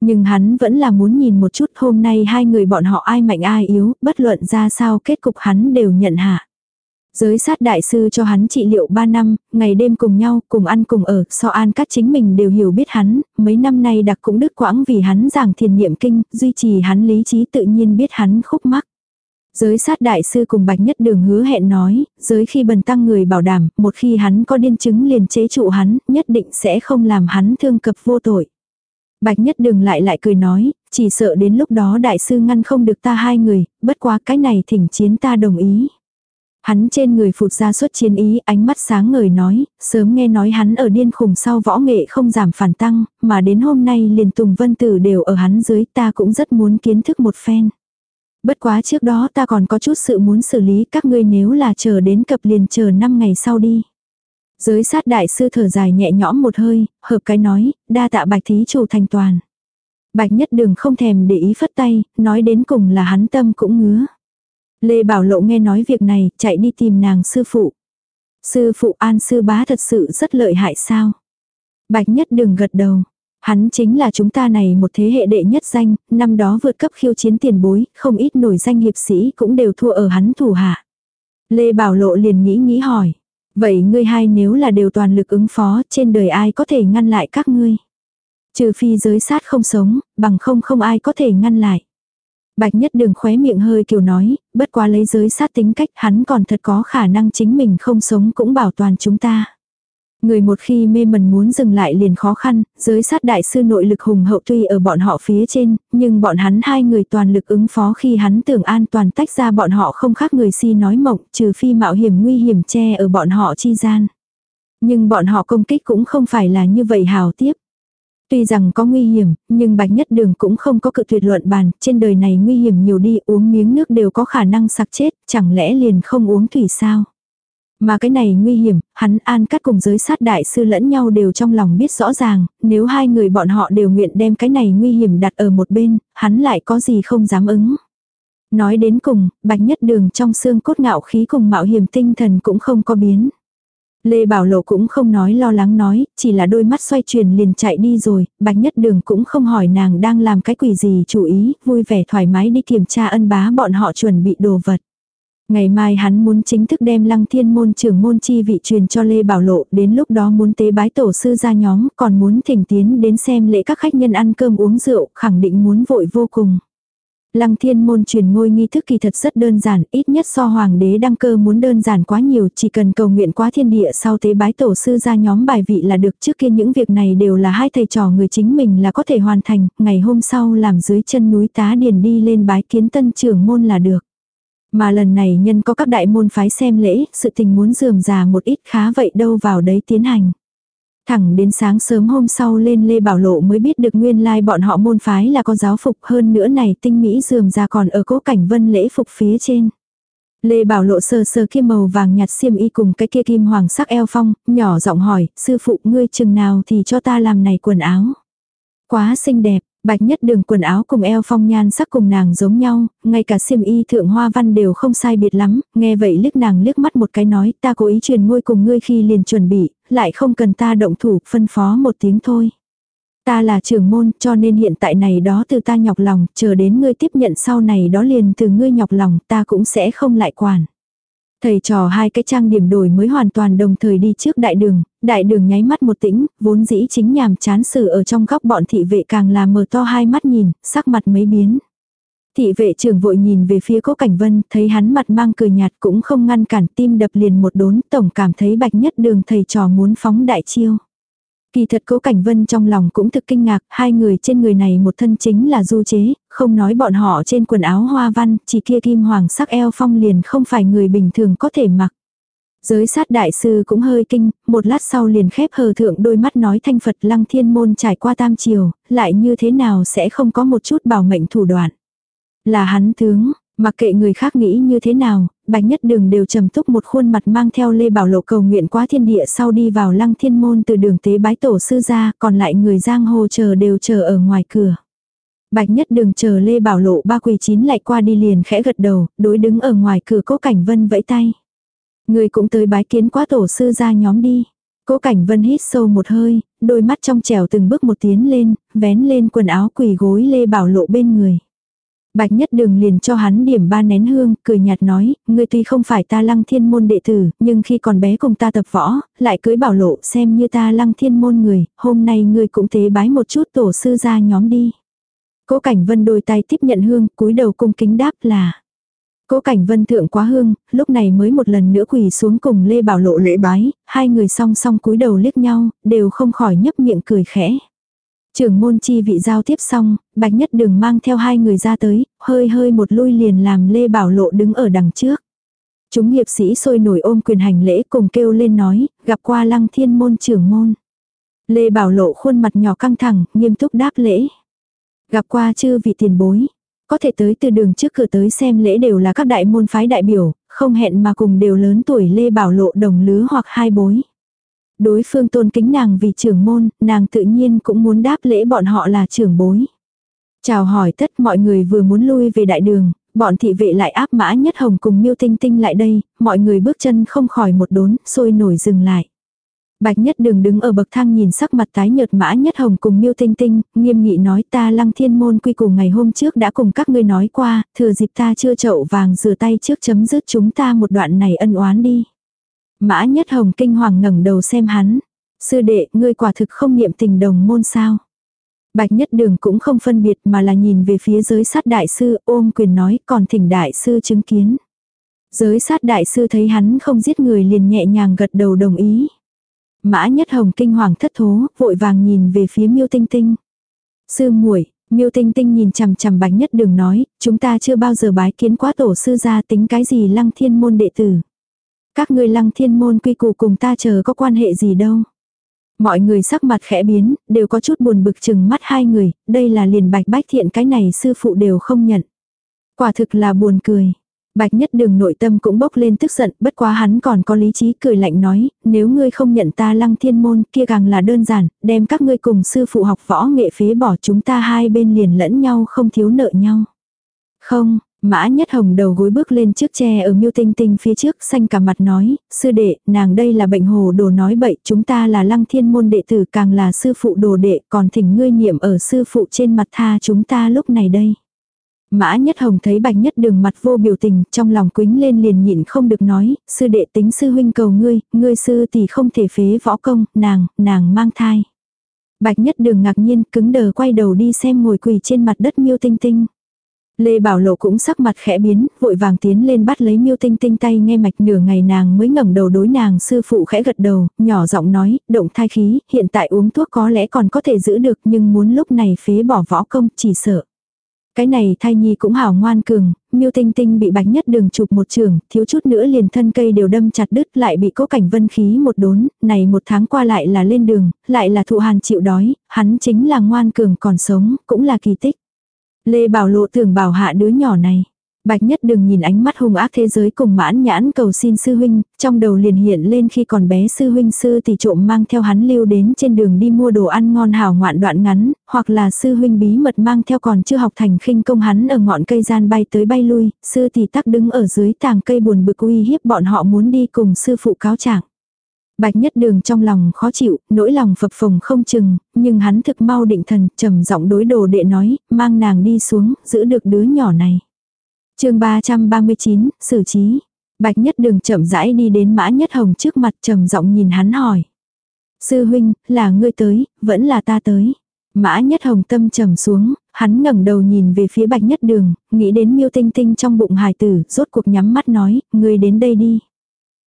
Nhưng hắn vẫn là muốn nhìn một chút hôm nay hai người bọn họ ai mạnh ai yếu, bất luận ra sao kết cục hắn đều nhận hạ. Giới sát đại sư cho hắn trị liệu 3 năm, ngày đêm cùng nhau, cùng ăn cùng ở, so an các chính mình đều hiểu biết hắn, mấy năm nay đặc cũng đứt quãng vì hắn giảng thiền niệm kinh, duy trì hắn lý trí tự nhiên biết hắn khúc mắc. Giới sát đại sư cùng bạch nhất đường hứa hẹn nói, giới khi bần tăng người bảo đảm, một khi hắn có điên chứng liền chế trụ hắn, nhất định sẽ không làm hắn thương cập vô tội. Bạch nhất đường lại lại cười nói, chỉ sợ đến lúc đó đại sư ngăn không được ta hai người, bất quá cái này thỉnh chiến ta đồng ý. Hắn trên người phụt ra suốt chiến ý, ánh mắt sáng ngời nói, sớm nghe nói hắn ở điên khùng sau võ nghệ không giảm phản tăng, mà đến hôm nay liền Tùng Vân Tử đều ở hắn dưới ta cũng rất muốn kiến thức một phen. Bất quá trước đó ta còn có chút sự muốn xử lý các ngươi nếu là chờ đến cập liền chờ 5 ngày sau đi. Giới sát đại sư thở dài nhẹ nhõm một hơi, hợp cái nói, đa tạ bạch thí chủ thành toàn. Bạch nhất đường không thèm để ý phất tay, nói đến cùng là hắn tâm cũng ngứa. Lê Bảo Lộ nghe nói việc này, chạy đi tìm nàng sư phụ. Sư phụ an sư bá thật sự rất lợi hại sao? Bạch nhất đừng gật đầu. Hắn chính là chúng ta này một thế hệ đệ nhất danh, năm đó vượt cấp khiêu chiến tiền bối, không ít nổi danh hiệp sĩ cũng đều thua ở hắn thủ hạ. Lê Bảo Lộ liền nghĩ nghĩ hỏi. Vậy ngươi hai nếu là đều toàn lực ứng phó, trên đời ai có thể ngăn lại các ngươi? Trừ phi giới sát không sống, bằng không không ai có thể ngăn lại. Bạch nhất đường khóe miệng hơi kiều nói, bất quá lấy giới sát tính cách hắn còn thật có khả năng chính mình không sống cũng bảo toàn chúng ta. Người một khi mê mẩn muốn dừng lại liền khó khăn, giới sát đại sư nội lực hùng hậu tuy ở bọn họ phía trên, nhưng bọn hắn hai người toàn lực ứng phó khi hắn tưởng an toàn tách ra bọn họ không khác người si nói mộng, trừ phi mạo hiểm nguy hiểm che ở bọn họ chi gian. Nhưng bọn họ công kích cũng không phải là như vậy hào tiếp. Tuy rằng có nguy hiểm, nhưng bạch nhất đường cũng không có cự tuyệt luận bàn, trên đời này nguy hiểm nhiều đi uống miếng nước đều có khả năng sặc chết, chẳng lẽ liền không uống thủy sao. Mà cái này nguy hiểm, hắn an cắt cùng giới sát đại sư lẫn nhau đều trong lòng biết rõ ràng, nếu hai người bọn họ đều nguyện đem cái này nguy hiểm đặt ở một bên, hắn lại có gì không dám ứng. Nói đến cùng, bạch nhất đường trong xương cốt ngạo khí cùng mạo hiểm tinh thần cũng không có biến. Lê Bảo Lộ cũng không nói lo lắng nói, chỉ là đôi mắt xoay chuyển liền chạy đi rồi, bạch nhất đường cũng không hỏi nàng đang làm cái quỷ gì chú ý, vui vẻ thoải mái đi kiểm tra ân bá bọn họ chuẩn bị đồ vật. Ngày mai hắn muốn chính thức đem lăng thiên môn trưởng môn chi vị truyền cho Lê Bảo Lộ, đến lúc đó muốn tế bái tổ sư ra nhóm, còn muốn thỉnh tiến đến xem lễ các khách nhân ăn cơm uống rượu, khẳng định muốn vội vô cùng. Lăng thiên môn truyền ngôi nghi thức kỳ thật rất đơn giản, ít nhất so hoàng đế đăng cơ muốn đơn giản quá nhiều, chỉ cần cầu nguyện quá thiên địa sau tế bái tổ sư ra nhóm bài vị là được trước kia những việc này đều là hai thầy trò người chính mình là có thể hoàn thành, ngày hôm sau làm dưới chân núi tá điền đi lên bái kiến tân trưởng môn là được. Mà lần này nhân có các đại môn phái xem lễ, sự tình muốn dườm già một ít khá vậy đâu vào đấy tiến hành. Thẳng đến sáng sớm hôm sau lên Lê Bảo Lộ mới biết được nguyên lai like bọn họ môn phái là có giáo phục hơn nữa này tinh mỹ dườm ra còn ở cố cảnh vân lễ phục phía trên. Lê Bảo Lộ sờ sờ kia màu vàng nhạt xiêm y cùng cái kia kim hoàng sắc eo phong, nhỏ giọng hỏi, sư phụ ngươi chừng nào thì cho ta làm này quần áo. Quá xinh đẹp, Bạch nhất đường quần áo cùng eo phong nhan sắc cùng nàng giống nhau, ngay cả xiêm y thượng hoa văn đều không sai biệt lắm, nghe vậy liếc nàng liếc mắt một cái nói ta cố ý truyền ngôi cùng ngươi khi liền chuẩn bị, lại không cần ta động thủ, phân phó một tiếng thôi. Ta là trưởng môn cho nên hiện tại này đó từ ta nhọc lòng, chờ đến ngươi tiếp nhận sau này đó liền từ ngươi nhọc lòng ta cũng sẽ không lại quản. Thầy trò hai cái trang điểm đổi mới hoàn toàn đồng thời đi trước đại đường, đại đường nháy mắt một tĩnh, vốn dĩ chính nhàm chán sự ở trong góc bọn thị vệ càng là mở to hai mắt nhìn, sắc mặt mấy biến. Thị vệ trưởng vội nhìn về phía cố cảnh vân, thấy hắn mặt mang cười nhạt cũng không ngăn cản tim đập liền một đốn, tổng cảm thấy bạch nhất đường thầy trò muốn phóng đại chiêu. Kỳ thật cố cảnh vân trong lòng cũng thực kinh ngạc, hai người trên người này một thân chính là du chế, không nói bọn họ trên quần áo hoa văn, chỉ kia kim hoàng sắc eo phong liền không phải người bình thường có thể mặc. Giới sát đại sư cũng hơi kinh, một lát sau liền khép hờ thượng đôi mắt nói thanh Phật lăng thiên môn trải qua tam triều, lại như thế nào sẽ không có một chút bảo mệnh thủ đoạn. Là hắn tướng, Mặc kệ người khác nghĩ như thế nào, bạch nhất đường đều trầm túc một khuôn mặt mang theo lê bảo lộ cầu nguyện quá thiên địa sau đi vào lăng thiên môn từ đường tế bái tổ sư ra, còn lại người giang hồ chờ đều chờ ở ngoài cửa. Bạch nhất đường chờ lê bảo lộ ba quỳ chín lại qua đi liền khẽ gật đầu, đối đứng ở ngoài cửa cố cảnh vân vẫy tay. Người cũng tới bái kiến quá tổ sư ra nhóm đi. Cố Cảnh Vân hít sâu một hơi, đôi mắt trong trẻo từng bước một tiến lên, vén lên quần áo quỳ gối Lê Bảo Lộ bên người. Bạch Nhất Đường liền cho hắn điểm ba nén hương, cười nhạt nói, ngươi tuy không phải ta lăng thiên môn đệ tử, nhưng khi còn bé cùng ta tập võ, lại cưới bảo lộ xem như ta lăng thiên môn người, hôm nay ngươi cũng tế bái một chút tổ sư ra nhóm đi. Cố Cảnh Vân đôi tay tiếp nhận hương, cúi đầu cung kính đáp là. Cố Cảnh Vân thượng quá hương, lúc này mới một lần nữa quỳ xuống cùng Lê Bảo Lộ lễ bái, hai người song song cúi đầu liếc nhau, đều không khỏi nhấp miệng cười khẽ. Trưởng môn chi vị giao tiếp xong, Bạch Nhất Đường mang theo hai người ra tới, hơi hơi một lui liền làm Lê Bảo Lộ đứng ở đằng trước. Chúng hiệp sĩ sôi nổi ôm quyền hành lễ cùng kêu lên nói, gặp qua lăng thiên môn trưởng môn. Lê Bảo Lộ khuôn mặt nhỏ căng thẳng, nghiêm túc đáp lễ. Gặp qua chư vị tiền bối. Có thể tới từ đường trước cửa tới xem lễ đều là các đại môn phái đại biểu, không hẹn mà cùng đều lớn tuổi Lê Bảo Lộ đồng lứa hoặc hai bối. Đối phương tôn kính nàng vì trưởng môn, nàng tự nhiên cũng muốn đáp lễ bọn họ là trưởng bối. Chào hỏi tất mọi người vừa muốn lui về đại đường, bọn thị vệ lại áp mã nhất hồng cùng miêu tinh tinh lại đây, mọi người bước chân không khỏi một đốn, sôi nổi dừng lại. Bạch nhất đường đứng ở bậc thang nhìn sắc mặt tái nhợt mã nhất hồng cùng miêu tinh tinh, nghiêm nghị nói ta lăng thiên môn quy củ ngày hôm trước đã cùng các ngươi nói qua, thừa dịp ta chưa chậu vàng rửa tay trước chấm dứt chúng ta một đoạn này ân oán đi. Mã nhất hồng kinh hoàng ngẩng đầu xem hắn. Sư đệ, ngươi quả thực không niệm tình đồng môn sao. Bạch nhất đường cũng không phân biệt mà là nhìn về phía giới sát đại sư ôm quyền nói còn thỉnh đại sư chứng kiến. Giới sát đại sư thấy hắn không giết người liền nhẹ nhàng gật đầu đồng ý. Mã nhất hồng kinh hoàng thất thố, vội vàng nhìn về phía miêu tinh tinh. Sư muội miêu tinh tinh nhìn chằm chằm bạch nhất đường nói, chúng ta chưa bao giờ bái kiến quá tổ sư ra tính cái gì lăng thiên môn đệ tử. Các ngươi lăng thiên môn quy củ cùng ta chờ có quan hệ gì đâu. Mọi người sắc mặt khẽ biến, đều có chút buồn bực chừng mắt hai người, đây là liền bạch bách thiện cái này sư phụ đều không nhận. Quả thực là buồn cười. Bạch nhất đường nội tâm cũng bốc lên tức giận, bất quá hắn còn có lý trí cười lạnh nói, nếu ngươi không nhận ta lăng thiên môn kia càng là đơn giản, đem các ngươi cùng sư phụ học võ nghệ phế bỏ chúng ta hai bên liền lẫn nhau không thiếu nợ nhau. Không, Mã Nhất Hồng đầu gối bước lên trước tre ở miêu tinh tinh phía trước xanh cả mặt nói, sư đệ, nàng đây là bệnh hồ đồ nói bậy, chúng ta là lăng thiên môn đệ tử càng là sư phụ đồ đệ, còn thỉnh ngươi niệm ở sư phụ trên mặt tha chúng ta lúc này đây. Mã Nhất Hồng thấy Bạch Nhất Đường mặt vô biểu tình, trong lòng quính lên liền nhịn không được nói, sư đệ tính sư huynh cầu ngươi, ngươi sư thì không thể phế võ công, nàng, nàng mang thai. Bạch Nhất Đường ngạc nhiên cứng đờ quay đầu đi xem ngồi quỳ trên mặt đất miêu tinh tinh. Lê Bảo Lộ cũng sắc mặt khẽ biến, vội vàng tiến lên bắt lấy miêu tinh tinh tay nghe mạch nửa ngày nàng mới ngẩng đầu đối nàng sư phụ khẽ gật đầu, nhỏ giọng nói, động thai khí, hiện tại uống thuốc có lẽ còn có thể giữ được nhưng muốn lúc này phế bỏ võ công chỉ sợ. Cái này thai nhi cũng hảo ngoan cường, miêu tinh tinh bị bạch nhất đường chụp một trường, thiếu chút nữa liền thân cây đều đâm chặt đứt lại bị cố cảnh vân khí một đốn, này một tháng qua lại là lên đường, lại là thụ hàn chịu đói, hắn chính là ngoan cường còn sống, cũng là kỳ tích. Lê Bảo Lộ tưởng bảo hạ đứa nhỏ này. Bạch nhất đừng nhìn ánh mắt hung ác thế giới cùng mãn nhãn cầu xin sư huynh, trong đầu liền hiện lên khi còn bé sư huynh sư thì trộm mang theo hắn lưu đến trên đường đi mua đồ ăn ngon hào ngoạn đoạn ngắn, hoặc là sư huynh bí mật mang theo còn chưa học thành khinh công hắn ở ngọn cây gian bay tới bay lui, sư thì tắc đứng ở dưới tàng cây buồn bực uy hiếp bọn họ muốn đi cùng sư phụ cáo trạng. Bạch nhất đường trong lòng khó chịu, nỗi lòng phập phồng không chừng, nhưng hắn thực mau định thần, trầm giọng đối đồ đệ nói, mang nàng đi xuống, giữ được đứa nhỏ này. chương 339, xử trí. Bạch nhất đường chậm rãi đi đến mã nhất hồng trước mặt trầm giọng nhìn hắn hỏi. Sư huynh, là ngươi tới, vẫn là ta tới. Mã nhất hồng tâm trầm xuống, hắn ngẩng đầu nhìn về phía bạch nhất đường, nghĩ đến miêu tinh tinh trong bụng hài tử, rốt cuộc nhắm mắt nói, ngươi đến đây đi.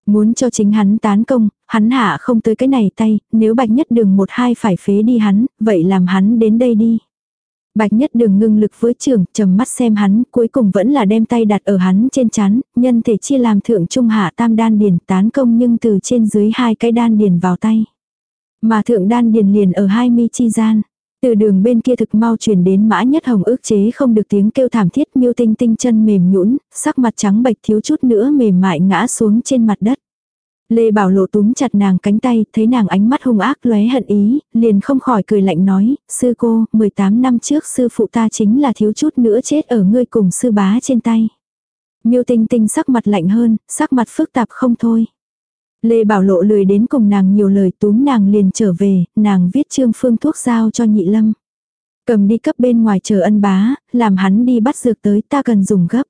Muốn cho chính hắn tán công, hắn hạ không tới cái này tay, nếu bạch nhất đường một hai phải phế đi hắn, vậy làm hắn đến đây đi. Bạch nhất đường ngưng lực với trường, trầm mắt xem hắn, cuối cùng vẫn là đem tay đặt ở hắn trên chán, nhân thể chia làm thượng trung hạ tam đan điền tán công nhưng từ trên dưới hai cái đan điền vào tay. Mà thượng đan điền liền ở hai mi chi gian. Từ đường bên kia thực mau truyền đến mã nhất hồng ước chế không được tiếng kêu thảm thiết miêu tinh tinh chân mềm nhũn sắc mặt trắng bạch thiếu chút nữa mềm mại ngã xuống trên mặt đất. Lê Bảo Lộ túm chặt nàng cánh tay, thấy nàng ánh mắt hung ác lóe hận ý, liền không khỏi cười lạnh nói, sư cô, 18 năm trước sư phụ ta chính là thiếu chút nữa chết ở ngươi cùng sư bá trên tay. Miêu tinh tinh sắc mặt lạnh hơn, sắc mặt phức tạp không thôi. Lê Bảo Lộ lười đến cùng nàng nhiều lời túm nàng liền trở về, nàng viết trương phương thuốc giao cho nhị lâm. Cầm đi cấp bên ngoài chờ ân bá, làm hắn đi bắt dược tới ta cần dùng gấp.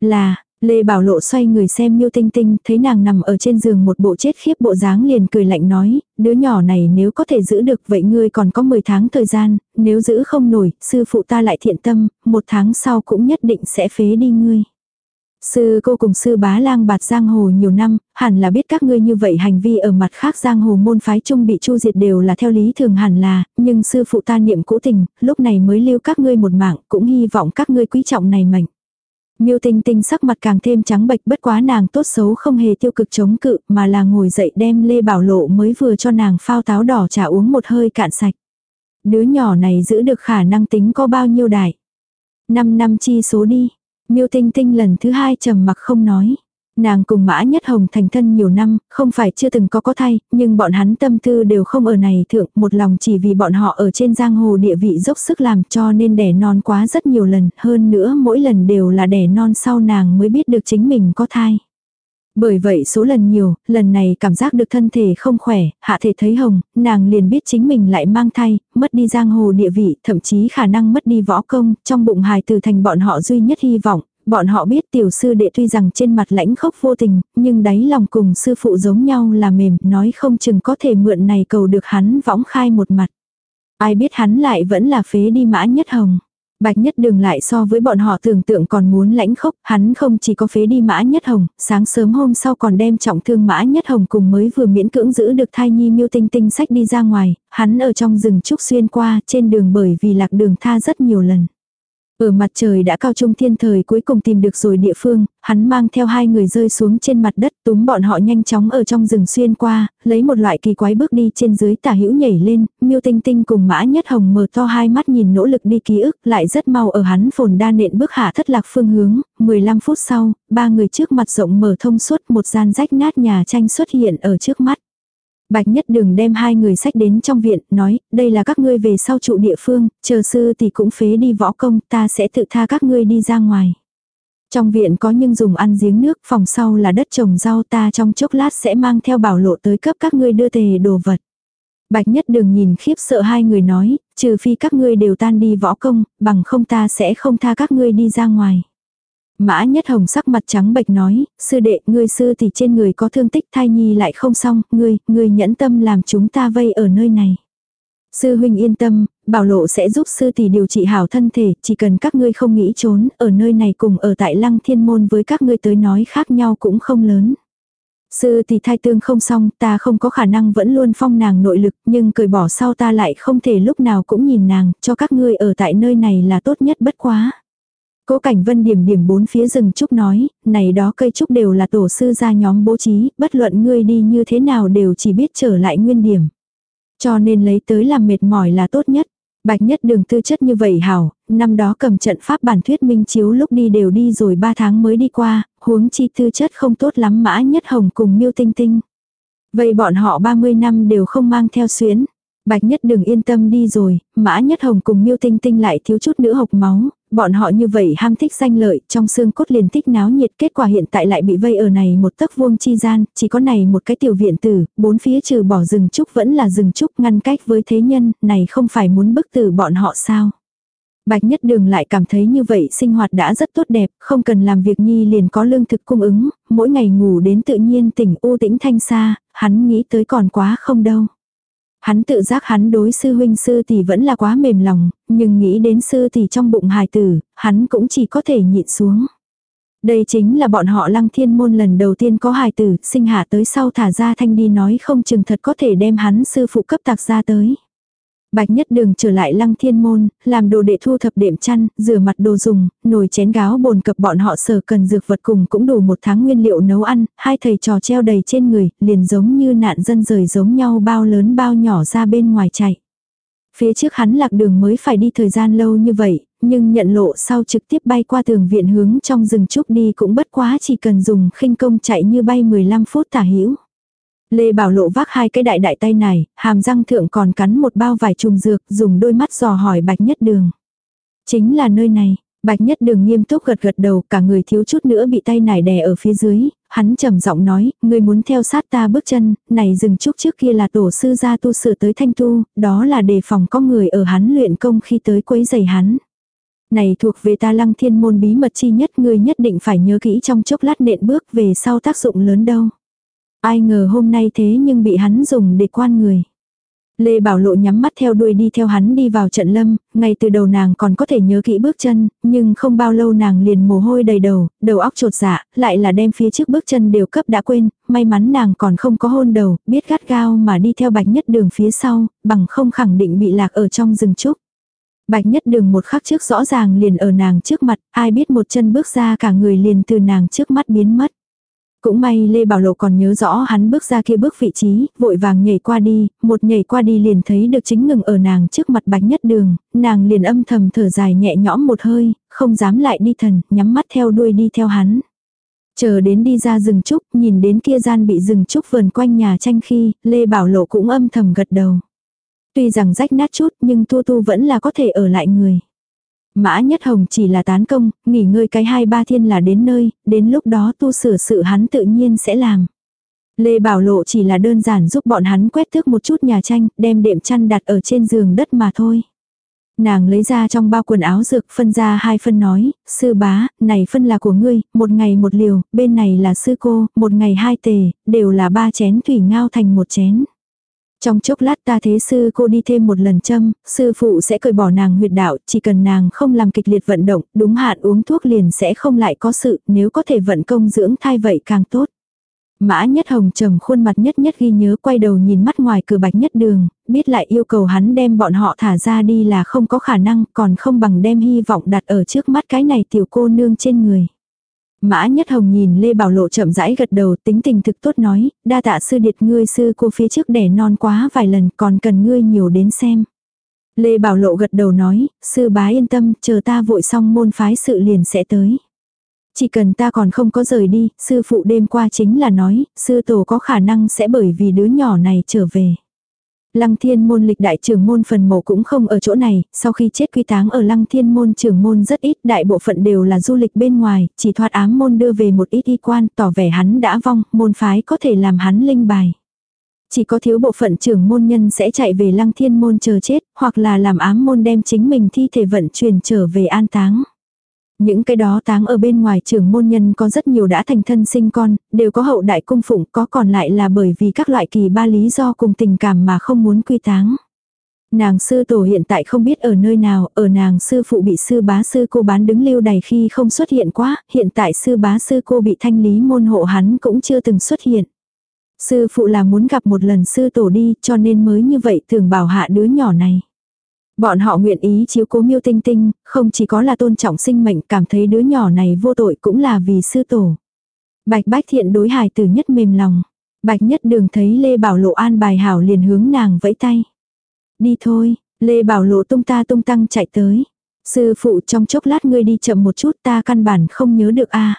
Là, Lê Bảo Lộ xoay người xem Miêu Tinh Tinh, thấy nàng nằm ở trên giường một bộ chết khiếp bộ dáng liền cười lạnh nói, đứa nhỏ này nếu có thể giữ được vậy ngươi còn có 10 tháng thời gian, nếu giữ không nổi, sư phụ ta lại thiện tâm, một tháng sau cũng nhất định sẽ phế đi ngươi. Sư cô cùng sư bá lang bạt giang hồ nhiều năm, hẳn là biết các ngươi như vậy hành vi ở mặt khác giang hồ môn phái chung bị chu diệt đều là theo lý thường hẳn là, nhưng sư phụ ta niệm cũ tình, lúc này mới lưu các ngươi một mạng, cũng hy vọng các ngươi quý trọng này mệnh. Miêu Tinh Tinh sắc mặt càng thêm trắng bệch, bất quá nàng tốt xấu không hề tiêu cực chống cự, mà là ngồi dậy đem Lê Bảo Lộ mới vừa cho nàng phao táo đỏ trà uống một hơi cạn sạch. Đứa nhỏ này giữ được khả năng tính có bao nhiêu đại. Năm năm chi số đi. Miêu Tinh Tinh lần thứ hai trầm mặc không nói. Nàng cùng Mã Nhất Hồng thành thân nhiều năm, không phải chưa từng có có thay, nhưng bọn hắn tâm tư đều không ở này thượng, một lòng chỉ vì bọn họ ở trên giang hồ địa vị dốc sức làm cho nên đẻ non quá rất nhiều lần, hơn nữa mỗi lần đều là đẻ non sau nàng mới biết được chính mình có thai. Bởi vậy số lần nhiều, lần này cảm giác được thân thể không khỏe, hạ thể thấy hồng, nàng liền biết chính mình lại mang thai, mất đi giang hồ địa vị, thậm chí khả năng mất đi võ công, trong bụng hài từ thành bọn họ duy nhất hy vọng, Bọn họ biết tiểu sư đệ tuy rằng trên mặt lãnh khốc vô tình, nhưng đáy lòng cùng sư phụ giống nhau là mềm, nói không chừng có thể mượn này cầu được hắn võng khai một mặt. Ai biết hắn lại vẫn là phế đi mã nhất hồng. Bạch nhất đường lại so với bọn họ tưởng tượng còn muốn lãnh khốc, hắn không chỉ có phế đi mã nhất hồng, sáng sớm hôm sau còn đem trọng thương mã nhất hồng cùng mới vừa miễn cưỡng giữ được thai nhi miêu tinh tinh sách đi ra ngoài, hắn ở trong rừng trúc xuyên qua trên đường bởi vì lạc đường tha rất nhiều lần. Ở mặt trời đã cao trung thiên thời cuối cùng tìm được rồi địa phương, hắn mang theo hai người rơi xuống trên mặt đất túm bọn họ nhanh chóng ở trong rừng xuyên qua, lấy một loại kỳ quái bước đi trên dưới tả hữu nhảy lên, miêu tinh tinh cùng mã nhất hồng mở to hai mắt nhìn nỗ lực đi ký ức lại rất mau ở hắn phồn đa nện bước hạ thất lạc phương hướng, 15 phút sau, ba người trước mặt rộng mở thông suốt một gian rách nát nhà tranh xuất hiện ở trước mắt. Bạch nhất đường đem hai người sách đến trong viện, nói, đây là các ngươi về sau trụ địa phương, chờ sư thì cũng phế đi võ công, ta sẽ tự tha các ngươi đi ra ngoài. Trong viện có nhưng dùng ăn giếng nước, phòng sau là đất trồng rau ta trong chốc lát sẽ mang theo bảo lộ tới cấp các ngươi đưa tề đồ vật. Bạch nhất đường nhìn khiếp sợ hai người nói, trừ phi các ngươi đều tan đi võ công, bằng không ta sẽ không tha các ngươi đi ra ngoài. Mã Nhất Hồng sắc mặt trắng bệch nói, sư đệ, ngươi sư thì trên người có thương tích thai nhi lại không xong, ngươi, ngươi nhẫn tâm làm chúng ta vây ở nơi này. Sư huynh yên tâm, bảo lộ sẽ giúp sư tỷ điều trị hảo thân thể, chỉ cần các ngươi không nghĩ trốn, ở nơi này cùng ở tại lăng thiên môn với các ngươi tới nói khác nhau cũng không lớn. Sư tỷ thai tương không xong, ta không có khả năng vẫn luôn phong nàng nội lực, nhưng cởi bỏ sau ta lại không thể lúc nào cũng nhìn nàng, cho các ngươi ở tại nơi này là tốt nhất bất quá. Cố Cảnh Vân điểm điểm bốn phía rừng trúc nói, này đó cây trúc đều là tổ sư gia nhóm bố trí, bất luận ngươi đi như thế nào đều chỉ biết trở lại nguyên điểm. Cho nên lấy tới làm mệt mỏi là tốt nhất. Bạch nhất đường tư chất như vậy hảo, năm đó cầm trận pháp bản thuyết minh chiếu lúc đi đều đi rồi ba tháng mới đi qua, huống chi tư chất không tốt lắm mã nhất hồng cùng miêu tinh tinh. Vậy bọn họ 30 năm đều không mang theo xuyến. Bạch nhất đừng yên tâm đi rồi, mã nhất hồng cùng miêu tinh tinh lại thiếu chút nữa hộc máu, bọn họ như vậy ham thích danh lợi, trong xương cốt liền thích náo nhiệt, kết quả hiện tại lại bị vây ở này một tấc vuông chi gian, chỉ có này một cái tiểu viện tử, bốn phía trừ bỏ rừng trúc vẫn là rừng trúc ngăn cách với thế nhân, này không phải muốn bức tử bọn họ sao. Bạch Nhất Đường lại cảm thấy như vậy sinh hoạt đã rất tốt đẹp, không cần làm việc nhi liền có lương thực cung ứng, mỗi ngày ngủ đến tự nhiên tỉnh u tĩnh thanh xa, hắn nghĩ tới còn quá không đâu. Hắn tự giác hắn đối sư huynh sư tỷ vẫn là quá mềm lòng, nhưng nghĩ đến sư tỷ trong bụng hài tử, hắn cũng chỉ có thể nhịn xuống. Đây chính là bọn họ lăng thiên môn lần đầu tiên có hài tử, sinh hạ tới sau thả ra thanh đi nói không chừng thật có thể đem hắn sư phụ cấp tạc ra tới. Bạch nhất đường trở lại lăng thiên môn, làm đồ đệ thu thập đệm chăn, rửa mặt đồ dùng, nồi chén gáo bồn cập bọn họ sở cần dược vật cùng cũng đủ một tháng nguyên liệu nấu ăn, hai thầy trò treo đầy trên người, liền giống như nạn dân rời giống nhau bao lớn bao nhỏ ra bên ngoài chạy. Phía trước hắn lạc đường mới phải đi thời gian lâu như vậy, nhưng nhận lộ sau trực tiếp bay qua tường viện hướng trong rừng trúc đi cũng bất quá chỉ cần dùng khinh công chạy như bay 15 phút tả hữu Lê Bảo Lộ vác hai cái đại đại tay này, hàm răng thượng còn cắn một bao vải trùng dược, dùng đôi mắt dò hỏi bạch nhất đường. Chính là nơi này, Bạch nhất đường nghiêm túc gật gật đầu, cả người thiếu chút nữa bị tay nải đè ở phía dưới, hắn trầm giọng nói, ngươi muốn theo sát ta bước chân, này dừng chút trước kia là tổ sư gia tu sửa tới thanh tu, đó là đề phòng có người ở hắn luyện công khi tới quấy giày hắn. Này thuộc về ta lăng thiên môn bí mật chi nhất ngươi nhất định phải nhớ kỹ trong chốc lát nện bước về sau tác dụng lớn đâu. Ai ngờ hôm nay thế nhưng bị hắn dùng để quan người. Lê Bảo Lộ nhắm mắt theo đuôi đi theo hắn đi vào trận lâm, ngay từ đầu nàng còn có thể nhớ kỹ bước chân, nhưng không bao lâu nàng liền mồ hôi đầy đầu, đầu óc trột dạ, lại là đem phía trước bước chân đều cấp đã quên, may mắn nàng còn không có hôn đầu, biết gắt gao mà đi theo bạch nhất đường phía sau, bằng không khẳng định bị lạc ở trong rừng trúc. Bạch nhất đường một khắc trước rõ ràng liền ở nàng trước mặt, ai biết một chân bước ra cả người liền từ nàng trước mắt biến mất. Cũng may Lê Bảo Lộ còn nhớ rõ hắn bước ra kia bước vị trí, vội vàng nhảy qua đi, một nhảy qua đi liền thấy được chính ngừng ở nàng trước mặt bạch nhất đường, nàng liền âm thầm thở dài nhẹ nhõm một hơi, không dám lại đi thần, nhắm mắt theo đuôi đi theo hắn. Chờ đến đi ra rừng trúc, nhìn đến kia gian bị rừng trúc vườn quanh nhà tranh khi, Lê Bảo Lộ cũng âm thầm gật đầu. Tuy rằng rách nát chút nhưng Tu Tu vẫn là có thể ở lại người. Mã Nhất Hồng chỉ là tán công, nghỉ ngơi cái hai ba thiên là đến nơi, đến lúc đó tu sửa sự hắn tự nhiên sẽ làm. Lê Bảo Lộ chỉ là đơn giản giúp bọn hắn quét thước một chút nhà tranh, đem đệm chăn đặt ở trên giường đất mà thôi. Nàng lấy ra trong bao quần áo dược phân ra hai phân nói, sư bá, này phân là của ngươi, một ngày một liều, bên này là sư cô, một ngày hai tề, đều là ba chén thủy ngao thành một chén. Trong chốc lát ta thế sư cô đi thêm một lần châm, sư phụ sẽ cởi bỏ nàng huyệt đạo, chỉ cần nàng không làm kịch liệt vận động, đúng hạn uống thuốc liền sẽ không lại có sự, nếu có thể vận công dưỡng thai vậy càng tốt. Mã Nhất Hồng trầm khuôn mặt nhất nhất ghi nhớ quay đầu nhìn mắt ngoài cửa bạch nhất đường, biết lại yêu cầu hắn đem bọn họ thả ra đi là không có khả năng, còn không bằng đem hy vọng đặt ở trước mắt cái này tiểu cô nương trên người. Mã Nhất Hồng nhìn Lê Bảo Lộ chậm rãi gật đầu tính tình thực tốt nói, đa tạ sư điệt ngươi sư cô phía trước đẻ non quá vài lần còn cần ngươi nhiều đến xem. Lê Bảo Lộ gật đầu nói, sư bá yên tâm, chờ ta vội xong môn phái sự liền sẽ tới. Chỉ cần ta còn không có rời đi, sư phụ đêm qua chính là nói, sư tổ có khả năng sẽ bởi vì đứa nhỏ này trở về. Lăng thiên môn lịch đại trưởng môn phần mộ cũng không ở chỗ này, sau khi chết quy táng ở lăng thiên môn trưởng môn rất ít, đại bộ phận đều là du lịch bên ngoài, chỉ thoát ám môn đưa về một ít y quan, tỏ vẻ hắn đã vong, môn phái có thể làm hắn linh bài. Chỉ có thiếu bộ phận trưởng môn nhân sẽ chạy về lăng thiên môn chờ chết, hoặc là làm ám môn đem chính mình thi thể vận chuyển trở về an táng. Những cái đó táng ở bên ngoài trưởng môn nhân có rất nhiều đã thành thân sinh con, đều có hậu đại cung phụng, có còn lại là bởi vì các loại kỳ ba lý do cùng tình cảm mà không muốn quy táng. Nàng sư tổ hiện tại không biết ở nơi nào, ở nàng sư phụ bị sư bá sư cô bán đứng lưu đày khi không xuất hiện quá, hiện tại sư bá sư cô bị thanh lý môn hộ hắn cũng chưa từng xuất hiện. Sư phụ là muốn gặp một lần sư tổ đi cho nên mới như vậy thường bảo hạ đứa nhỏ này. Bọn họ nguyện ý chiếu cố miêu tinh tinh, không chỉ có là tôn trọng sinh mệnh cảm thấy đứa nhỏ này vô tội cũng là vì sư tổ. Bạch bách thiện đối hài tử nhất mềm lòng. Bạch nhất đường thấy Lê Bảo Lộ an bài hảo liền hướng nàng vẫy tay. Đi thôi, Lê Bảo Lộ tung ta tung tăng chạy tới. Sư phụ trong chốc lát ngươi đi chậm một chút ta căn bản không nhớ được a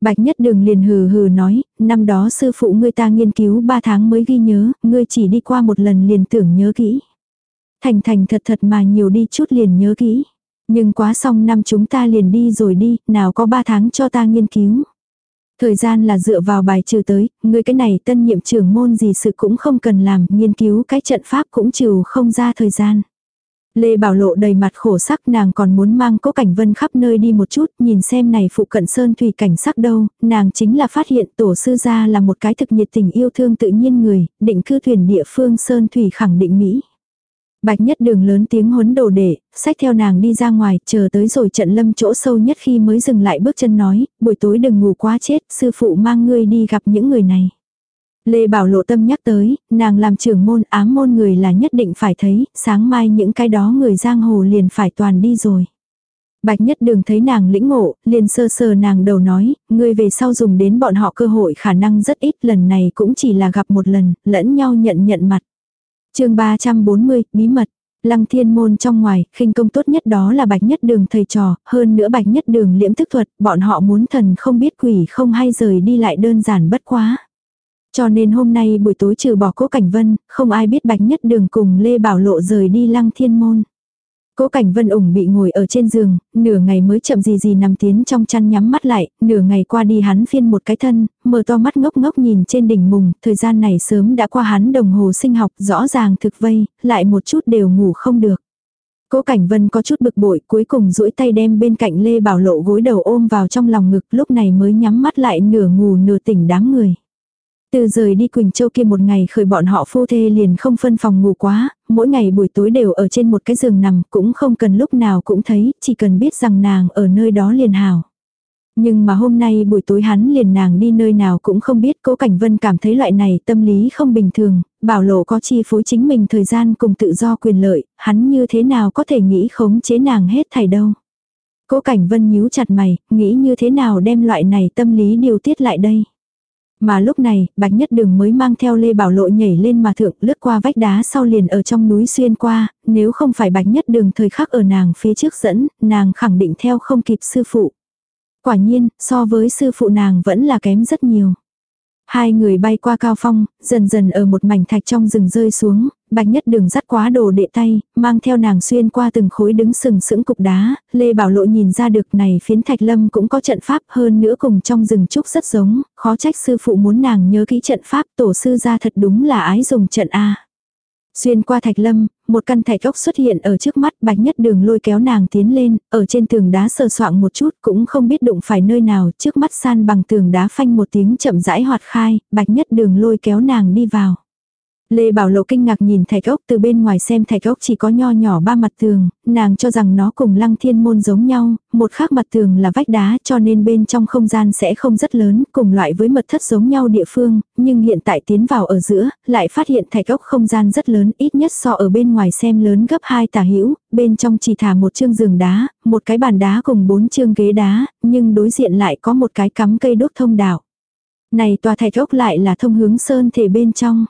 Bạch nhất đường liền hừ hừ nói, năm đó sư phụ ngươi ta nghiên cứu ba tháng mới ghi nhớ, ngươi chỉ đi qua một lần liền tưởng nhớ kỹ. Thành thành thật thật mà nhiều đi chút liền nhớ kỹ. Nhưng quá xong năm chúng ta liền đi rồi đi, nào có ba tháng cho ta nghiên cứu. Thời gian là dựa vào bài trừ tới, người cái này tân nhiệm trưởng môn gì sự cũng không cần làm, nghiên cứu cái trận pháp cũng trừ không ra thời gian. Lê Bảo Lộ đầy mặt khổ sắc nàng còn muốn mang cố cảnh vân khắp nơi đi một chút, nhìn xem này phụ cận sơn thủy cảnh sắc đâu, nàng chính là phát hiện tổ sư gia là một cái thực nhiệt tình yêu thương tự nhiên người, định cư thuyền địa phương sơn thủy khẳng định Mỹ. Bạch nhất đường lớn tiếng huấn đồ đệ, sách theo nàng đi ra ngoài, chờ tới rồi trận lâm chỗ sâu nhất khi mới dừng lại bước chân nói, buổi tối đừng ngủ quá chết, sư phụ mang ngươi đi gặp những người này. Lê Bảo lộ tâm nhắc tới, nàng làm trưởng môn ám môn người là nhất định phải thấy, sáng mai những cái đó người giang hồ liền phải toàn đi rồi. Bạch nhất đường thấy nàng lĩnh ngộ, liền sơ sơ nàng đầu nói, ngươi về sau dùng đến bọn họ cơ hội khả năng rất ít lần này cũng chỉ là gặp một lần, lẫn nhau nhận nhận mặt chương 340, bí mật. Lăng thiên môn trong ngoài, khinh công tốt nhất đó là bạch nhất đường thầy trò, hơn nữa bạch nhất đường liễm thức thuật, bọn họ muốn thần không biết quỷ không hay rời đi lại đơn giản bất quá. Cho nên hôm nay buổi tối trừ bỏ cố cảnh vân, không ai biết bạch nhất đường cùng Lê Bảo Lộ rời đi lăng thiên môn. Cố Cảnh Vân ủng bị ngồi ở trên giường, nửa ngày mới chậm gì gì nằm tiến trong chăn nhắm mắt lại, nửa ngày qua đi hắn phiên một cái thân, mở to mắt ngốc ngốc nhìn trên đỉnh mùng, thời gian này sớm đã qua hắn đồng hồ sinh học, rõ ràng thực vây, lại một chút đều ngủ không được. Cố Cảnh Vân có chút bực bội, cuối cùng duỗi tay đem bên cạnh Lê Bảo Lộ gối đầu ôm vào trong lòng ngực, lúc này mới nhắm mắt lại nửa ngủ nửa tỉnh đáng người. Từ rời đi Quỳnh Châu kia một ngày khởi bọn họ phu thê liền không phân phòng ngủ quá, mỗi ngày buổi tối đều ở trên một cái giường nằm, cũng không cần lúc nào cũng thấy, chỉ cần biết rằng nàng ở nơi đó liền hào. Nhưng mà hôm nay buổi tối hắn liền nàng đi nơi nào cũng không biết cố Cảnh Vân cảm thấy loại này tâm lý không bình thường, bảo lộ có chi phối chính mình thời gian cùng tự do quyền lợi, hắn như thế nào có thể nghĩ khống chế nàng hết thảy đâu. Cố Cảnh Vân nhíu chặt mày, nghĩ như thế nào đem loại này tâm lý điều tiết lại đây. Mà lúc này, Bạch Nhất Đường mới mang theo Lê Bảo Lộ nhảy lên mà thượng lướt qua vách đá sau liền ở trong núi xuyên qua, nếu không phải Bạch Nhất Đường thời khắc ở nàng phía trước dẫn, nàng khẳng định theo không kịp sư phụ. Quả nhiên, so với sư phụ nàng vẫn là kém rất nhiều. Hai người bay qua cao phong, dần dần ở một mảnh thạch trong rừng rơi xuống, bạch nhất đường dắt quá đồ đệ tay, mang theo nàng xuyên qua từng khối đứng sừng sững cục đá, Lê Bảo Lộ nhìn ra được này phiến thạch lâm cũng có trận pháp hơn nữa cùng trong rừng trúc rất giống, khó trách sư phụ muốn nàng nhớ kỹ trận pháp tổ sư ra thật đúng là ái dùng trận A. Xuyên qua thạch lâm, một căn thạch ốc xuất hiện ở trước mắt bạch nhất đường lôi kéo nàng tiến lên, ở trên tường đá sờ soạng một chút cũng không biết đụng phải nơi nào trước mắt san bằng tường đá phanh một tiếng chậm rãi hoạt khai, bạch nhất đường lôi kéo nàng đi vào. Lê Bảo Lộ kinh ngạc nhìn thạch ốc từ bên ngoài xem thạch ốc chỉ có nho nhỏ ba mặt tường, nàng cho rằng nó cùng lăng thiên môn giống nhau, một khác mặt tường là vách đá cho nên bên trong không gian sẽ không rất lớn, cùng loại với mật thất giống nhau địa phương, nhưng hiện tại tiến vào ở giữa, lại phát hiện thạch ốc không gian rất lớn, ít nhất so ở bên ngoài xem lớn gấp hai tả hữu bên trong chỉ thả một chương giường đá, một cái bàn đá cùng bốn chương ghế đá, nhưng đối diện lại có một cái cắm cây đốt thông đạo. Này tòa thạch ốc lại là thông hướng sơn thể bên trong.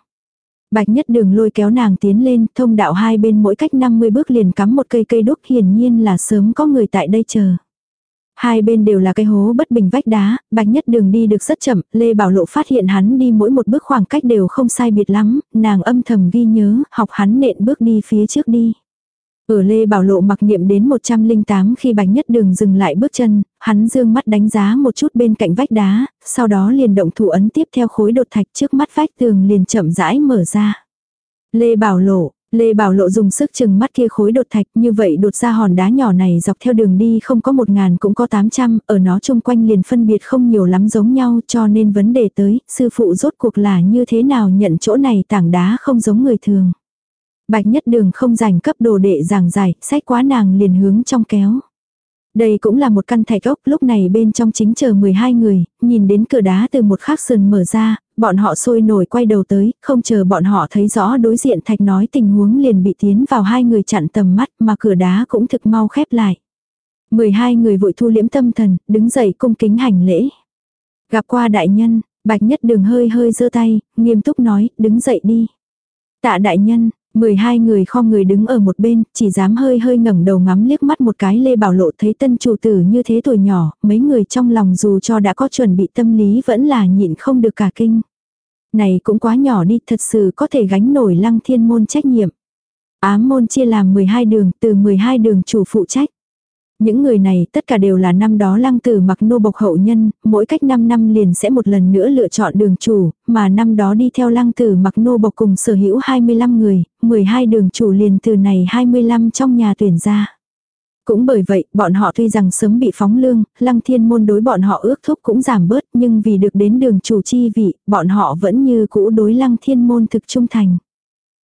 Bạch nhất đường lôi kéo nàng tiến lên, thông đạo hai bên mỗi cách 50 bước liền cắm một cây cây đúc hiển nhiên là sớm có người tại đây chờ. Hai bên đều là cây hố bất bình vách đá, bạch nhất đường đi được rất chậm, Lê Bảo Lộ phát hiện hắn đi mỗi một bước khoảng cách đều không sai biệt lắm, nàng âm thầm ghi nhớ, học hắn nện bước đi phía trước đi. Ở Lê Bảo Lộ mặc niệm đến 108 khi bạch nhất đường dừng lại bước chân, hắn dương mắt đánh giá một chút bên cạnh vách đá, sau đó liền động thủ ấn tiếp theo khối đột thạch trước mắt vách tường liền chậm rãi mở ra. Lê Bảo Lộ, Lê Bảo Lộ dùng sức chừng mắt kia khối đột thạch như vậy đột ra hòn đá nhỏ này dọc theo đường đi không có một ngàn cũng có tám trăm, ở nó chung quanh liền phân biệt không nhiều lắm giống nhau cho nên vấn đề tới, sư phụ rốt cuộc là như thế nào nhận chỗ này tảng đá không giống người thường. Bạch nhất đường không rảnh cấp đồ đệ giảng giải, sách quá nàng liền hướng trong kéo. Đây cũng là một căn thạch ốc, lúc này bên trong chính chờ 12 người, nhìn đến cửa đá từ một khắc sườn mở ra, bọn họ sôi nổi quay đầu tới, không chờ bọn họ thấy rõ đối diện thạch nói tình huống liền bị tiến vào hai người chặn tầm mắt mà cửa đá cũng thực mau khép lại. 12 người vội thu liễm tâm thần, đứng dậy cung kính hành lễ. Gặp qua đại nhân, bạch nhất đường hơi hơi giơ tay, nghiêm túc nói, đứng dậy đi. Tạ đại nhân, 12 người kho người đứng ở một bên, chỉ dám hơi hơi ngẩng đầu ngắm liếc mắt một cái Lê Bảo Lộ thấy tân chủ tử như thế tuổi nhỏ, mấy người trong lòng dù cho đã có chuẩn bị tâm lý vẫn là nhịn không được cả kinh. Này cũng quá nhỏ đi, thật sự có thể gánh nổi lăng thiên môn trách nhiệm. Ám môn chia làm 12 đường, từ 12 đường chủ phụ trách. Những người này tất cả đều là năm đó lăng tử mặc nô bộc hậu nhân, mỗi cách 5 năm liền sẽ một lần nữa lựa chọn đường chủ, mà năm đó đi theo lăng tử mặc nô bộc cùng sở hữu 25 người, 12 đường chủ liền từ này 25 trong nhà tuyển ra. Cũng bởi vậy, bọn họ tuy rằng sớm bị phóng lương, lăng thiên môn đối bọn họ ước thúc cũng giảm bớt, nhưng vì được đến đường chủ chi vị, bọn họ vẫn như cũ đối lăng thiên môn thực trung thành.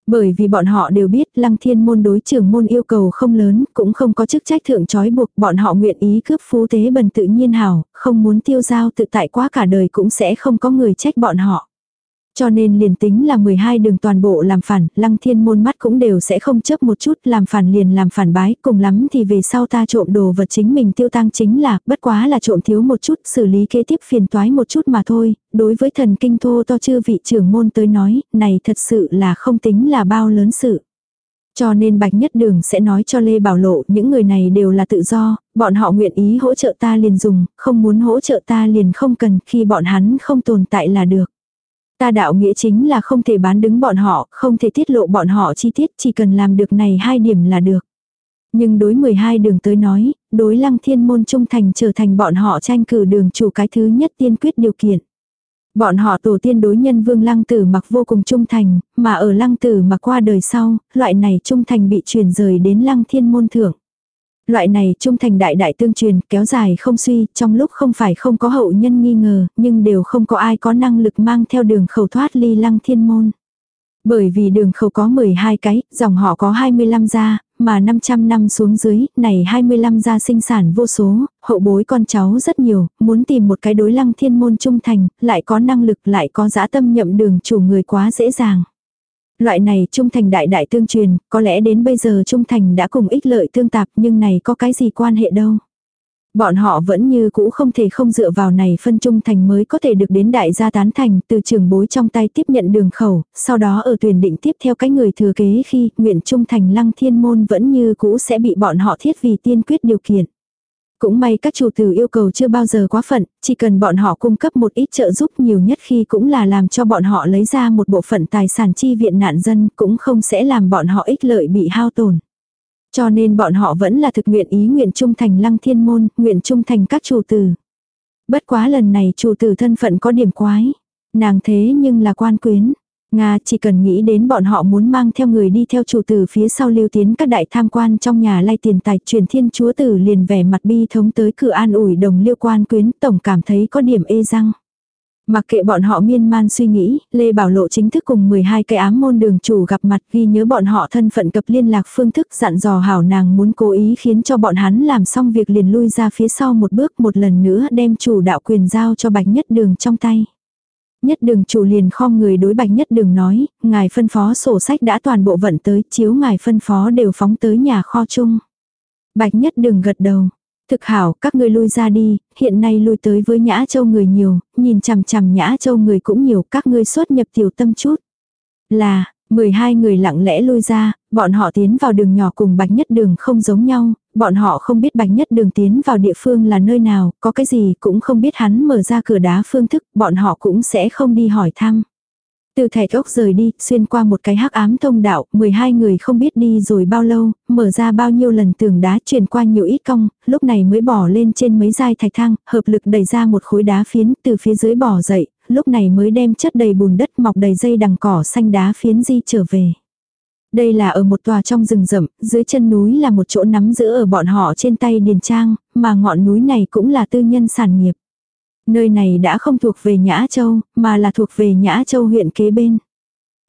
Bởi vì bọn họ đều biết lăng thiên môn đối trưởng môn yêu cầu không lớn, cũng không có chức trách thượng trói buộc, bọn họ nguyện ý cướp phú tế bần tự nhiên hảo, không muốn tiêu giao tự tại quá cả đời cũng sẽ không có người trách bọn họ. Cho nên liền tính là 12 đường toàn bộ làm phản, lăng thiên môn mắt cũng đều sẽ không chấp một chút làm phản liền làm phản bái, cùng lắm thì về sau ta trộm đồ vật chính mình tiêu tăng chính là, bất quá là trộm thiếu một chút, xử lý kế tiếp phiền toái một chút mà thôi, đối với thần kinh thô to chư vị trưởng môn tới nói, này thật sự là không tính là bao lớn sự. Cho nên Bạch Nhất Đường sẽ nói cho Lê Bảo Lộ những người này đều là tự do, bọn họ nguyện ý hỗ trợ ta liền dùng, không muốn hỗ trợ ta liền không cần khi bọn hắn không tồn tại là được. Ta đạo nghĩa chính là không thể bán đứng bọn họ, không thể tiết lộ bọn họ chi tiết, chỉ cần làm được này hai điểm là được. Nhưng đối 12 đường tới nói, đối lăng thiên môn trung thành trở thành bọn họ tranh cử đường chủ cái thứ nhất tiên quyết điều kiện. Bọn họ tổ tiên đối nhân vương lăng tử mặc vô cùng trung thành, mà ở lăng tử mặc qua đời sau, loại này trung thành bị truyền rời đến lăng thiên môn thượng. Loại này trung thành đại đại tương truyền, kéo dài không suy, trong lúc không phải không có hậu nhân nghi ngờ, nhưng đều không có ai có năng lực mang theo đường khẩu thoát ly lăng thiên môn. Bởi vì đường khẩu có 12 cái, dòng họ có 25 gia, mà 500 năm xuống dưới, này 25 gia sinh sản vô số, hậu bối con cháu rất nhiều, muốn tìm một cái đối lăng thiên môn trung thành, lại có năng lực lại có dã tâm nhậm đường chủ người quá dễ dàng. Loại này trung thành đại đại tương truyền, có lẽ đến bây giờ trung thành đã cùng ích lợi tương tạp nhưng này có cái gì quan hệ đâu. Bọn họ vẫn như cũ không thể không dựa vào này phân trung thành mới có thể được đến đại gia tán thành từ trường bối trong tay tiếp nhận đường khẩu, sau đó ở tuyển định tiếp theo cái người thừa kế khi nguyện trung thành lăng thiên môn vẫn như cũ sẽ bị bọn họ thiết vì tiên quyết điều kiện. Cũng may các chủ tử yêu cầu chưa bao giờ quá phận, chỉ cần bọn họ cung cấp một ít trợ giúp nhiều nhất khi cũng là làm cho bọn họ lấy ra một bộ phận tài sản chi viện nạn dân cũng không sẽ làm bọn họ ích lợi bị hao tổn. Cho nên bọn họ vẫn là thực nguyện ý nguyện trung thành lăng thiên môn, nguyện trung thành các chủ tử. Bất quá lần này chủ tử thân phận có điểm quái. Nàng thế nhưng là quan quyến. Nga chỉ cần nghĩ đến bọn họ muốn mang theo người đi theo chủ tử phía sau lưu tiến các đại tham quan trong nhà lay tiền tài truyền thiên chúa tử liền vẻ mặt bi thống tới cửa an ủi đồng liêu quan quyến tổng cảm thấy có điểm ê răng. Mặc kệ bọn họ miên man suy nghĩ, Lê Bảo Lộ chính thức cùng 12 cái ám môn đường chủ gặp mặt ghi nhớ bọn họ thân phận cập liên lạc phương thức dặn dò hảo nàng muốn cố ý khiến cho bọn hắn làm xong việc liền lui ra phía sau một bước một lần nữa đem chủ đạo quyền giao cho bạch nhất đường trong tay. Nhất đường chủ liền khom người đối bạch nhất đường nói, ngài phân phó sổ sách đã toàn bộ vận tới, chiếu ngài phân phó đều phóng tới nhà kho chung. Bạch nhất đường gật đầu. Thực hảo, các ngươi lui ra đi, hiện nay lui tới với Nhã Châu người nhiều, nhìn chằm chằm Nhã Châu người cũng nhiều, các ngươi xuất nhập tiểu tâm chút. Là, 12 người lặng lẽ lui ra, bọn họ tiến vào đường nhỏ cùng bạch nhất đường không giống nhau, bọn họ không biết bạch nhất đường tiến vào địa phương là nơi nào, có cái gì cũng không biết hắn mở ra cửa đá phương thức, bọn họ cũng sẽ không đi hỏi thăm. Từ thẻ ốc rời đi, xuyên qua một cái hắc ám thông đạo, 12 người không biết đi rồi bao lâu, mở ra bao nhiêu lần tường đá chuyển qua nhiều ít cong, lúc này mới bỏ lên trên mấy dai thạch thang, hợp lực đẩy ra một khối đá phiến từ phía dưới bỏ dậy, lúc này mới đem chất đầy bùn đất mọc đầy dây đằng cỏ xanh đá phiến di trở về. Đây là ở một tòa trong rừng rậm, dưới chân núi là một chỗ nắm giữ ở bọn họ trên tay điền trang, mà ngọn núi này cũng là tư nhân sản nghiệp. Nơi này đã không thuộc về Nhã Châu, mà là thuộc về Nhã Châu huyện kế bên.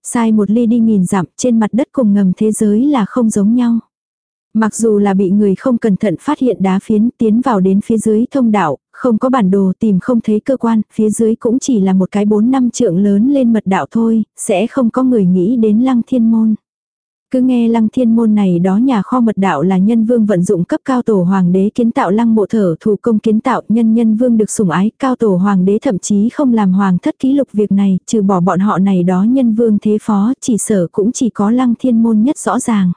Sai một ly đi nghìn dặm trên mặt đất cùng ngầm thế giới là không giống nhau. Mặc dù là bị người không cẩn thận phát hiện đá phiến tiến vào đến phía dưới thông đạo, không có bản đồ tìm không thấy cơ quan, phía dưới cũng chỉ là một cái bốn năm trượng lớn lên mật đạo thôi, sẽ không có người nghĩ đến lăng thiên môn. Cứ nghe lăng thiên môn này đó nhà kho mật đạo là nhân vương vận dụng cấp cao tổ hoàng đế kiến tạo lăng bộ thở thủ công kiến tạo nhân nhân vương được sủng ái cao tổ hoàng đế thậm chí không làm hoàng thất ký lục việc này trừ bỏ bọn họ này đó nhân vương thế phó chỉ sở cũng chỉ có lăng thiên môn nhất rõ ràng.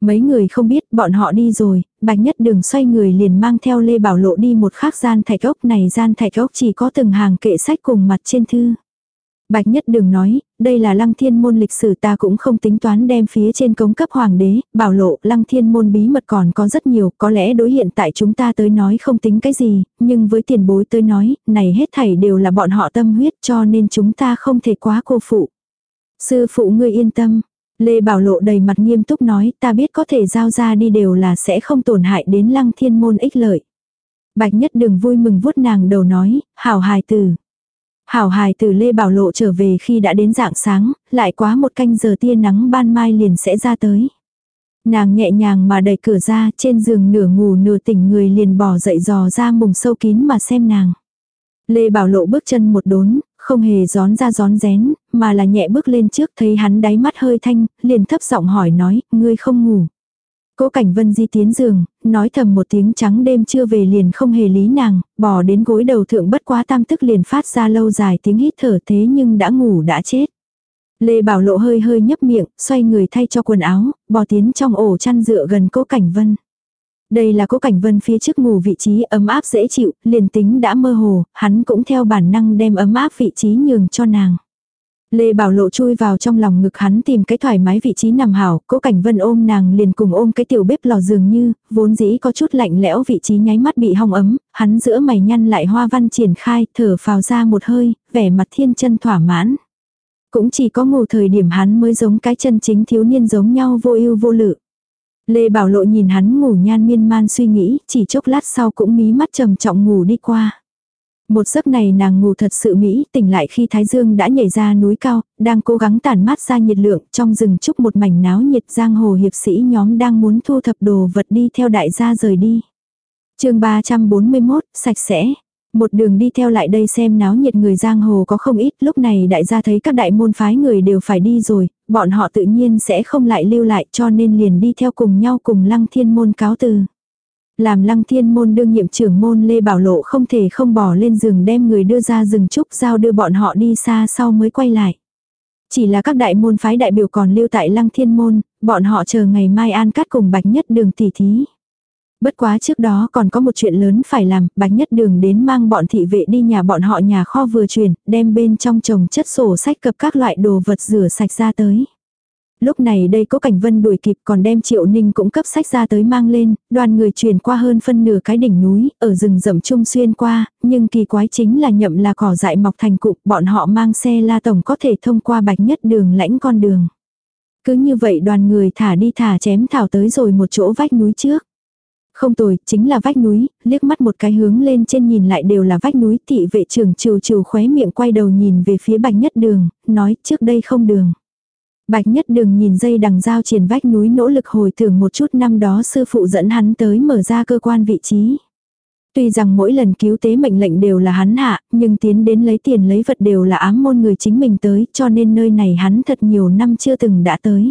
Mấy người không biết bọn họ đi rồi, bạch nhất đường xoay người liền mang theo Lê Bảo Lộ đi một khác gian thạch ốc này gian thạch ốc chỉ có từng hàng kệ sách cùng mặt trên thư. Bạch nhất đường nói, đây là lăng thiên môn lịch sử ta cũng không tính toán đem phía trên cống cấp hoàng đế, bảo lộ lăng thiên môn bí mật còn có rất nhiều, có lẽ đối hiện tại chúng ta tới nói không tính cái gì, nhưng với tiền bối tới nói, này hết thảy đều là bọn họ tâm huyết cho nên chúng ta không thể quá cô phụ. Sư phụ ngươi yên tâm. Lê Bảo Lộ đầy mặt nghiêm túc nói ta biết có thể giao ra đi đều là sẽ không tổn hại đến lăng thiên môn ích lợi. Bạch nhất đường vui mừng vuốt nàng đầu nói, hảo hài tử. Hảo hài từ Lê Bảo Lộ trở về khi đã đến dạng sáng, lại quá một canh giờ tia nắng ban mai liền sẽ ra tới. Nàng nhẹ nhàng mà đẩy cửa ra trên giường nửa ngủ nửa tỉnh người liền bỏ dậy dò ra mùng sâu kín mà xem nàng. Lê Bảo Lộ bước chân một đốn, không hề gión ra gión rén, mà là nhẹ bước lên trước thấy hắn đáy mắt hơi thanh, liền thấp giọng hỏi nói, ngươi không ngủ. Cố Cảnh Vân di tiến giường, nói thầm một tiếng trắng đêm chưa về liền không hề lý nàng, bỏ đến gối đầu thượng bất quá tam tức liền phát ra lâu dài tiếng hít thở thế nhưng đã ngủ đã chết. Lê Bảo Lộ hơi hơi nhấp miệng, xoay người thay cho quần áo, bò tiến trong ổ chăn dựa gần Cố Cảnh Vân. Đây là Cố Cảnh Vân phía trước ngủ vị trí ấm áp dễ chịu, liền tính đã mơ hồ, hắn cũng theo bản năng đem ấm áp vị trí nhường cho nàng. Lê Bảo Lộ chui vào trong lòng ngực hắn tìm cái thoải mái vị trí nằm hảo, cố cảnh vân ôm nàng liền cùng ôm cái tiểu bếp lò dường như, vốn dĩ có chút lạnh lẽo vị trí nháy mắt bị hong ấm, hắn giữa mày nhăn lại hoa văn triển khai, thở phào ra một hơi, vẻ mặt thiên chân thỏa mãn. Cũng chỉ có ngủ thời điểm hắn mới giống cái chân chính thiếu niên giống nhau vô ưu vô lự. Lê Bảo Lộ nhìn hắn ngủ nhan miên man suy nghĩ, chỉ chốc lát sau cũng mí mắt trầm trọng ngủ đi qua. Một giấc này nàng ngủ thật sự mỹ, tỉnh lại khi Thái Dương đã nhảy ra núi cao, đang cố gắng tản mát ra nhiệt lượng, trong rừng trúc một mảnh náo nhiệt giang hồ hiệp sĩ nhóm đang muốn thu thập đồ vật đi theo đại gia rời đi. chương 341, sạch sẽ. Một đường đi theo lại đây xem náo nhiệt người giang hồ có không ít, lúc này đại gia thấy các đại môn phái người đều phải đi rồi, bọn họ tự nhiên sẽ không lại lưu lại cho nên liền đi theo cùng nhau cùng lăng thiên môn cáo từ. Làm lăng thiên môn đương nhiệm trưởng môn Lê Bảo Lộ không thể không bỏ lên giường đem người đưa ra rừng trúc giao đưa bọn họ đi xa sau mới quay lại. Chỉ là các đại môn phái đại biểu còn lưu tại lăng thiên môn, bọn họ chờ ngày mai an cắt cùng bạch nhất đường tỷ thí. Bất quá trước đó còn có một chuyện lớn phải làm, bạch nhất đường đến mang bọn thị vệ đi nhà bọn họ nhà kho vừa chuyển, đem bên trong chồng chất sổ sách cập các loại đồ vật rửa sạch ra tới. Lúc này đây có cảnh vân đuổi kịp còn đem triệu ninh cũng cấp sách ra tới mang lên, đoàn người truyền qua hơn phân nửa cái đỉnh núi, ở rừng rậm trung xuyên qua, nhưng kỳ quái chính là nhậm là cỏ dại mọc thành cục, bọn họ mang xe la tổng có thể thông qua bạch nhất đường lãnh con đường. Cứ như vậy đoàn người thả đi thả chém thảo tới rồi một chỗ vách núi trước. Không tồi, chính là vách núi, liếc mắt một cái hướng lên trên nhìn lại đều là vách núi thị vệ trưởng trừ trừ khóe miệng quay đầu nhìn về phía bạch nhất đường, nói trước đây không đường. Bạch nhất đường nhìn dây đằng dao triển vách núi nỗ lực hồi tưởng một chút năm đó sư phụ dẫn hắn tới mở ra cơ quan vị trí. Tuy rằng mỗi lần cứu tế mệnh lệnh đều là hắn hạ, nhưng tiến đến lấy tiền lấy vật đều là ám môn người chính mình tới, cho nên nơi này hắn thật nhiều năm chưa từng đã tới.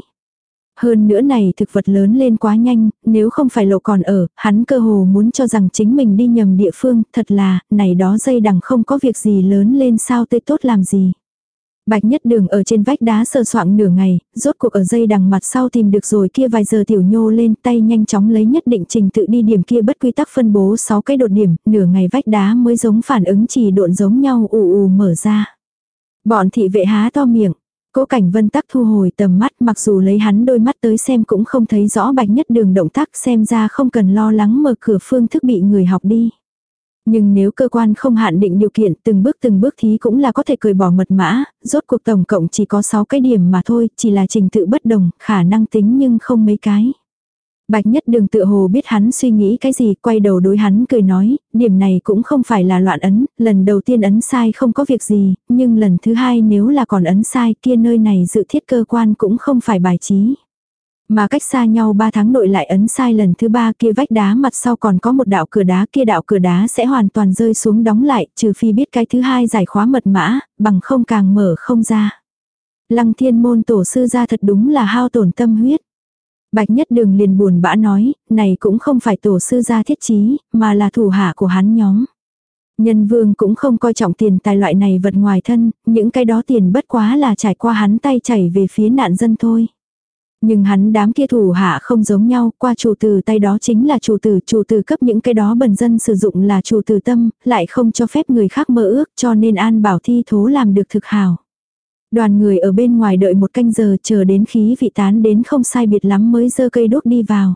Hơn nữa này thực vật lớn lên quá nhanh, nếu không phải lộ còn ở, hắn cơ hồ muốn cho rằng chính mình đi nhầm địa phương, thật là, này đó dây đằng không có việc gì lớn lên sao tươi tốt làm gì. Bạch nhất đường ở trên vách đá sờ soạng nửa ngày, rốt cuộc ở dây đằng mặt sau tìm được rồi kia vài giờ tiểu nhô lên tay nhanh chóng lấy nhất định trình tự đi điểm kia bất quy tắc phân bố 6 cái đột điểm, nửa ngày vách đá mới giống phản ứng chỉ độn giống nhau ù ù mở ra. Bọn thị vệ há to miệng, Cố cảnh vân tắc thu hồi tầm mắt mặc dù lấy hắn đôi mắt tới xem cũng không thấy rõ bạch nhất đường động tác xem ra không cần lo lắng mở cửa phương thức bị người học đi. Nhưng nếu cơ quan không hạn định điều kiện từng bước từng bước thí cũng là có thể cười bỏ mật mã, rốt cuộc tổng cộng chỉ có 6 cái điểm mà thôi, chỉ là trình tự bất đồng, khả năng tính nhưng không mấy cái. Bạch nhất đường tự hồ biết hắn suy nghĩ cái gì, quay đầu đối hắn cười nói, điểm này cũng không phải là loạn ấn, lần đầu tiên ấn sai không có việc gì, nhưng lần thứ hai nếu là còn ấn sai kia nơi này dự thiết cơ quan cũng không phải bài trí. Mà cách xa nhau 3 tháng nội lại ấn sai lần thứ ba kia vách đá mặt sau còn có một đạo cửa đá kia đạo cửa đá sẽ hoàn toàn rơi xuống đóng lại trừ phi biết cái thứ hai giải khóa mật mã, bằng không càng mở không ra. Lăng thiên môn tổ sư ra thật đúng là hao tổn tâm huyết. Bạch nhất đường liền buồn bã nói, này cũng không phải tổ sư gia thiết trí, mà là thủ hạ của hắn nhóm. Nhân vương cũng không coi trọng tiền tài loại này vật ngoài thân, những cái đó tiền bất quá là trải qua hắn tay chảy về phía nạn dân thôi. Nhưng hắn đám kia thủ hạ không giống nhau, qua chủ tử tay đó chính là chủ tử, chủ tử cấp những cái đó bần dân sử dụng là chủ tử tâm, lại không cho phép người khác mơ ước cho nên an bảo thi thố làm được thực hào. Đoàn người ở bên ngoài đợi một canh giờ chờ đến khí vị tán đến không sai biệt lắm mới dơ cây đốt đi vào.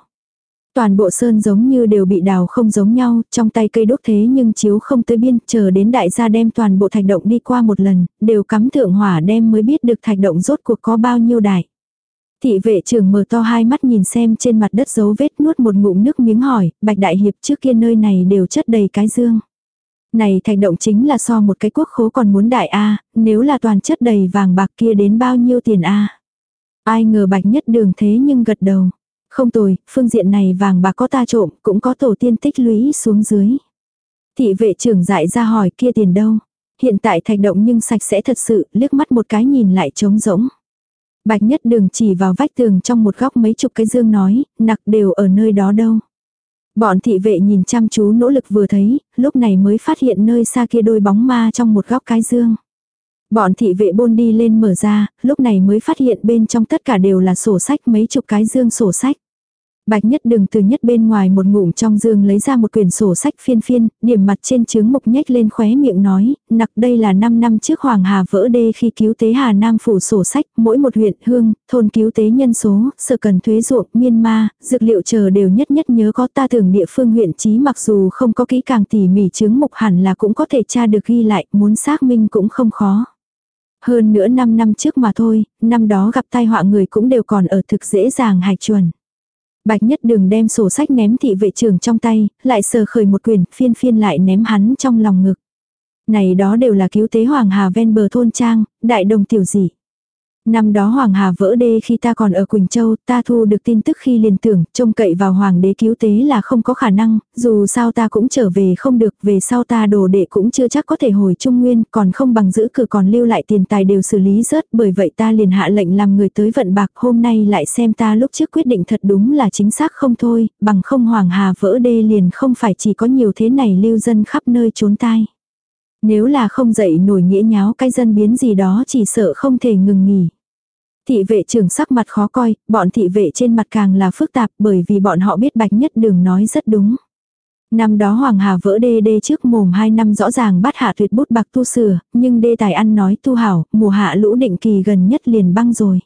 Toàn bộ sơn giống như đều bị đào không giống nhau, trong tay cây đốt thế nhưng chiếu không tới biên, chờ đến đại gia đem toàn bộ thạch động đi qua một lần, đều cắm thượng hỏa đem mới biết được thạch động rốt cuộc có bao nhiêu đại. Thị vệ trưởng mở to hai mắt nhìn xem trên mặt đất dấu vết nuốt một ngụm nước miếng hỏi, bạch đại hiệp trước kia nơi này đều chất đầy cái dương. Này thạch động chính là so một cái quốc khố còn muốn đại A, nếu là toàn chất đầy vàng bạc kia đến bao nhiêu tiền A. Ai ngờ bạch nhất đường thế nhưng gật đầu. Không tồi, phương diện này vàng bạc có ta trộm, cũng có tổ tiên tích lũy xuống dưới. Thị vệ trưởng dại ra hỏi kia tiền đâu. Hiện tại thạch động nhưng sạch sẽ thật sự, liếc mắt một cái nhìn lại trống rỗng. Bạch nhất đường chỉ vào vách tường trong một góc mấy chục cái dương nói, nặc đều ở nơi đó đâu. Bọn thị vệ nhìn chăm chú nỗ lực vừa thấy, lúc này mới phát hiện nơi xa kia đôi bóng ma trong một góc cái dương. Bọn thị vệ bôn đi lên mở ra, lúc này mới phát hiện bên trong tất cả đều là sổ sách mấy chục cái dương sổ sách. Bạch nhất đường từ nhất bên ngoài một ngụm trong dương lấy ra một quyển sổ sách phiên phiên, điểm mặt trên chướng mục nhếch lên khóe miệng nói, nặc đây là 5 năm trước Hoàng Hà vỡ đê khi cứu tế Hà Nam phủ sổ sách, mỗi một huyện hương, thôn cứu tế nhân số, sở cần thuế ruộng, miên ma, dược liệu chờ đều nhất nhất nhớ có ta tưởng địa phương huyện chí mặc dù không có kỹ càng tỉ mỉ chướng mục hẳn là cũng có thể tra được ghi lại, muốn xác minh cũng không khó. Hơn nữa 5 năm trước mà thôi, năm đó gặp tai họa người cũng đều còn ở thực dễ dàng hạch chuẩn. Bạch nhất đường đem sổ sách ném thị vệ trưởng trong tay, lại sờ khởi một quyền, phiên phiên lại ném hắn trong lòng ngực. Này đó đều là cứu tế Hoàng Hà ven bờ thôn trang, đại đồng tiểu dị. Năm đó Hoàng Hà vỡ đê khi ta còn ở Quỳnh Châu, ta thu được tin tức khi liền tưởng, trông cậy vào Hoàng đế cứu tế là không có khả năng, dù sao ta cũng trở về không được, về sau ta đồ đệ cũng chưa chắc có thể hồi Trung Nguyên, còn không bằng giữ cửa còn lưu lại tiền tài đều xử lý rớt, bởi vậy ta liền hạ lệnh làm người tới vận bạc, hôm nay lại xem ta lúc trước quyết định thật đúng là chính xác không thôi, bằng không Hoàng Hà vỡ đê liền không phải chỉ có nhiều thế này lưu dân khắp nơi trốn tai. Nếu là không dậy nổi nghĩa nháo cái dân biến gì đó chỉ sợ không thể ngừng nghỉ. Thị vệ trưởng sắc mặt khó coi, bọn thị vệ trên mặt càng là phức tạp bởi vì bọn họ biết bạch nhất đường nói rất đúng. Năm đó Hoàng Hà vỡ đê đê trước mồm 2 năm rõ ràng bắt hạ tuyệt bút bạc tu sửa, nhưng đê tài ăn nói tu hảo, mùa hạ lũ định kỳ gần nhất liền băng rồi.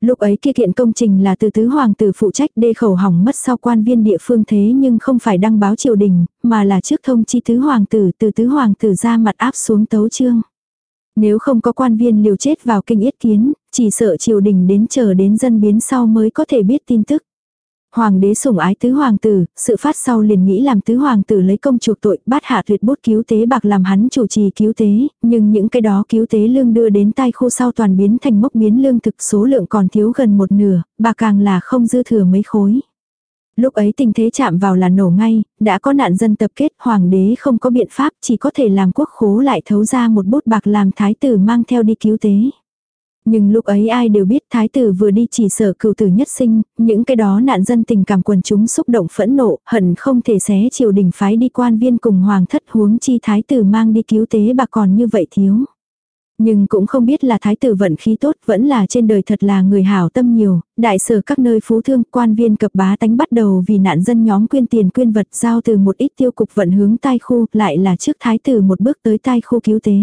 Lúc ấy kia kiện công trình là từ tứ hoàng tử phụ trách đê khẩu hỏng mất sau quan viên địa phương thế nhưng không phải đăng báo triều đình, mà là trước thông chi tứ hoàng tử từ tứ hoàng tử ra mặt áp xuống tấu chương. Nếu không có quan viên liều chết vào kinh yết kiến, chỉ sợ triều đình đến chờ đến dân biến sau mới có thể biết tin tức. Hoàng đế sủng ái tứ hoàng tử, sự phát sau liền nghĩ làm tứ hoàng tử lấy công chuộc tội, bắt hạ tuyệt bút cứu tế bạc làm hắn chủ trì cứu tế, nhưng những cái đó cứu tế lương đưa đến tay khu sau toàn biến thành mốc biến lương thực số lượng còn thiếu gần một nửa, bạc càng là không dư thừa mấy khối. Lúc ấy tình thế chạm vào là nổ ngay, đã có nạn dân tập kết, hoàng đế không có biện pháp, chỉ có thể làm quốc khố lại thấu ra một bút bạc làm thái tử mang theo đi cứu tế. Nhưng lúc ấy ai đều biết thái tử vừa đi chỉ sở cựu tử nhất sinh, những cái đó nạn dân tình cảm quần chúng xúc động phẫn nộ, hận không thể xé triều đình phái đi quan viên cùng hoàng thất huống chi thái tử mang đi cứu tế bạc còn như vậy thiếu. Nhưng cũng không biết là thái tử vận khí tốt vẫn là trên đời thật là người hảo tâm nhiều, đại sở các nơi phú thương quan viên cập bá tánh bắt đầu vì nạn dân nhóm quyên tiền quyên vật giao từ một ít tiêu cục vận hướng tai khu lại là trước thái tử một bước tới tai khu cứu tế.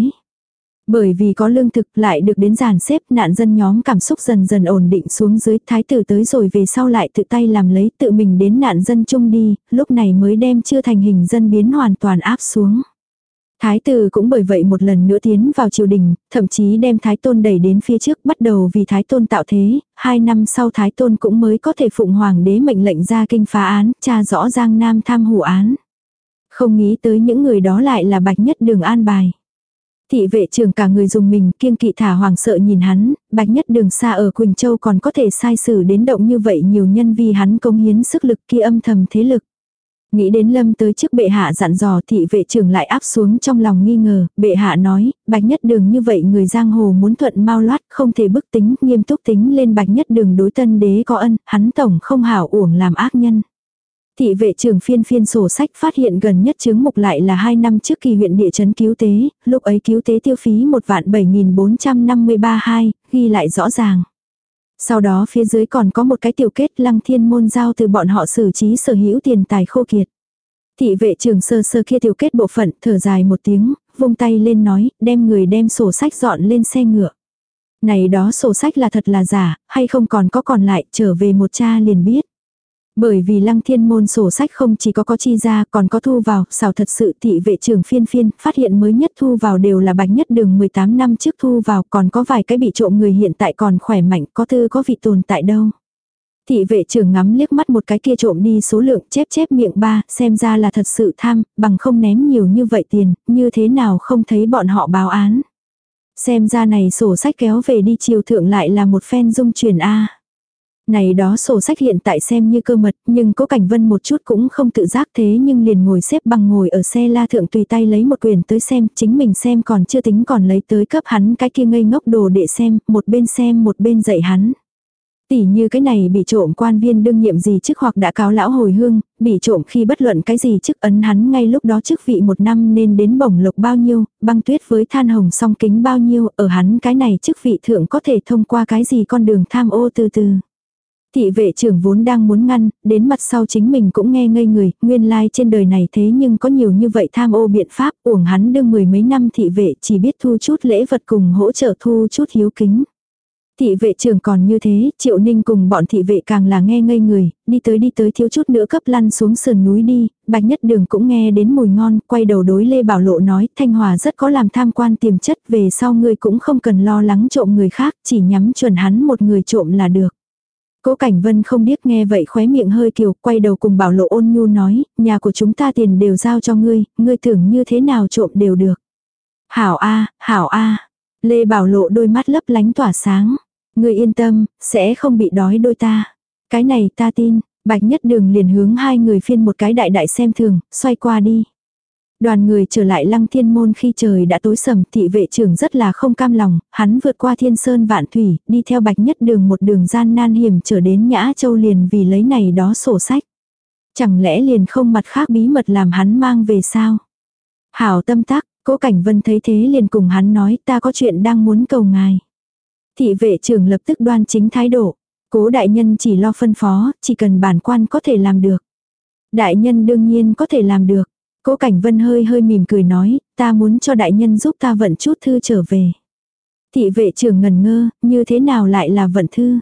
Bởi vì có lương thực lại được đến giàn xếp nạn dân nhóm cảm xúc dần dần ổn định xuống dưới thái tử tới rồi về sau lại tự tay làm lấy tự mình đến nạn dân chung đi, lúc này mới đem chưa thành hình dân biến hoàn toàn áp xuống. Thái tử cũng bởi vậy một lần nữa tiến vào triều đình, thậm chí đem Thái Tôn đẩy đến phía trước bắt đầu vì Thái Tôn tạo thế, hai năm sau Thái Tôn cũng mới có thể phụng hoàng đế mệnh lệnh ra kinh phá án, tra rõ Giang Nam tham hủ án. Không nghĩ tới những người đó lại là bạch nhất đường an bài. Thị vệ trưởng cả người dùng mình kiêng kỵ thả hoàng sợ nhìn hắn, bạch nhất đường xa ở Quỳnh Châu còn có thể sai xử đến động như vậy nhiều nhân vì hắn công hiến sức lực kia âm thầm thế lực. Nghĩ đến lâm tới trước bệ hạ dặn dò thị vệ trưởng lại áp xuống trong lòng nghi ngờ, bệ hạ nói, bạch nhất đường như vậy người giang hồ muốn thuận mau loát không thể bức tính, nghiêm túc tính lên bạch nhất đường đối tân đế có ân, hắn tổng không hảo uổng làm ác nhân. Thị vệ trưởng phiên phiên sổ sách phát hiện gần nhất chứng mục lại là 2 năm trước kỳ huyện địa chấn cứu tế, lúc ấy cứu tế tiêu phí 1 vạn 7.453 hai, ghi lại rõ ràng. Sau đó phía dưới còn có một cái tiểu kết lăng thiên môn giao từ bọn họ xử trí sở hữu tiền tài khô kiệt. Thị vệ trưởng sơ sơ kia tiểu kết bộ phận thở dài một tiếng, vung tay lên nói, đem người đem sổ sách dọn lên xe ngựa. Này đó sổ sách là thật là giả, hay không còn có còn lại, trở về một cha liền biết. Bởi vì lăng thiên môn sổ sách không chỉ có có chi ra còn có thu vào, xảo thật sự thị vệ trưởng phiên phiên, phát hiện mới nhất thu vào đều là bạch nhất đường 18 năm trước thu vào còn có vài cái bị trộm người hiện tại còn khỏe mạnh có tư có vị tồn tại đâu. Thị vệ trưởng ngắm liếc mắt một cái kia trộm đi số lượng chép chép miệng ba, xem ra là thật sự tham, bằng không ném nhiều như vậy tiền, như thế nào không thấy bọn họ báo án. Xem ra này sổ sách kéo về đi chiều thượng lại là một phen dung chuyển A. Này đó sổ sách hiện tại xem như cơ mật, nhưng cố cảnh vân một chút cũng không tự giác thế nhưng liền ngồi xếp bằng ngồi ở xe la thượng tùy tay lấy một quyền tới xem, chính mình xem còn chưa tính còn lấy tới cấp hắn cái kia ngây ngốc đồ để xem, một bên xem một bên dạy hắn. Tỷ như cái này bị trộm quan viên đương nhiệm gì chức hoặc đã cáo lão hồi hương, bị trộm khi bất luận cái gì chức ấn hắn ngay lúc đó chức vị một năm nên đến bổng lộc bao nhiêu, băng tuyết với than hồng song kính bao nhiêu, ở hắn cái này chức vị thượng có thể thông qua cái gì con đường tham ô từ từ. Thị vệ trưởng vốn đang muốn ngăn, đến mặt sau chính mình cũng nghe ngây người, nguyên lai like trên đời này thế nhưng có nhiều như vậy tham ô biện pháp, uổng hắn đương mười mấy năm thị vệ chỉ biết thu chút lễ vật cùng hỗ trợ thu chút hiếu kính. Thị vệ trưởng còn như thế, triệu ninh cùng bọn thị vệ càng là nghe ngây người, đi tới đi tới thiếu chút nữa cấp lăn xuống sườn núi đi, bạch nhất đường cũng nghe đến mùi ngon, quay đầu đối Lê Bảo Lộ nói, Thanh Hòa rất có làm tham quan tiềm chất, về sau ngươi cũng không cần lo lắng trộm người khác, chỉ nhắm chuẩn hắn một người trộm là được. Cố Cảnh Vân không biết nghe vậy khóe miệng hơi kiều, quay đầu cùng Bảo Lộ ôn nhu nói, nhà của chúng ta tiền đều giao cho ngươi, ngươi tưởng như thế nào trộm đều được. Hảo A, Hảo A. Lê Bảo Lộ đôi mắt lấp lánh tỏa sáng. Ngươi yên tâm, sẽ không bị đói đôi ta. Cái này ta tin, Bạch Nhất Đường liền hướng hai người phiên một cái đại đại xem thường, xoay qua đi. Đoàn người trở lại lăng thiên môn khi trời đã tối sầm, thị vệ trưởng rất là không cam lòng, hắn vượt qua thiên sơn vạn thủy, đi theo bạch nhất đường một đường gian nan hiểm trở đến Nhã Châu liền vì lấy này đó sổ sách. Chẳng lẽ liền không mặt khác bí mật làm hắn mang về sao? Hảo tâm tắc, cố cảnh vân thấy thế liền cùng hắn nói ta có chuyện đang muốn cầu ngài. Thị vệ trưởng lập tức đoan chính thái độ. Cố đại nhân chỉ lo phân phó, chỉ cần bản quan có thể làm được. Đại nhân đương nhiên có thể làm được. Cố Cảnh Vân hơi hơi mỉm cười nói, ta muốn cho đại nhân giúp ta vận chút thư trở về. Thị vệ trưởng ngần ngơ, như thế nào lại là vận thư?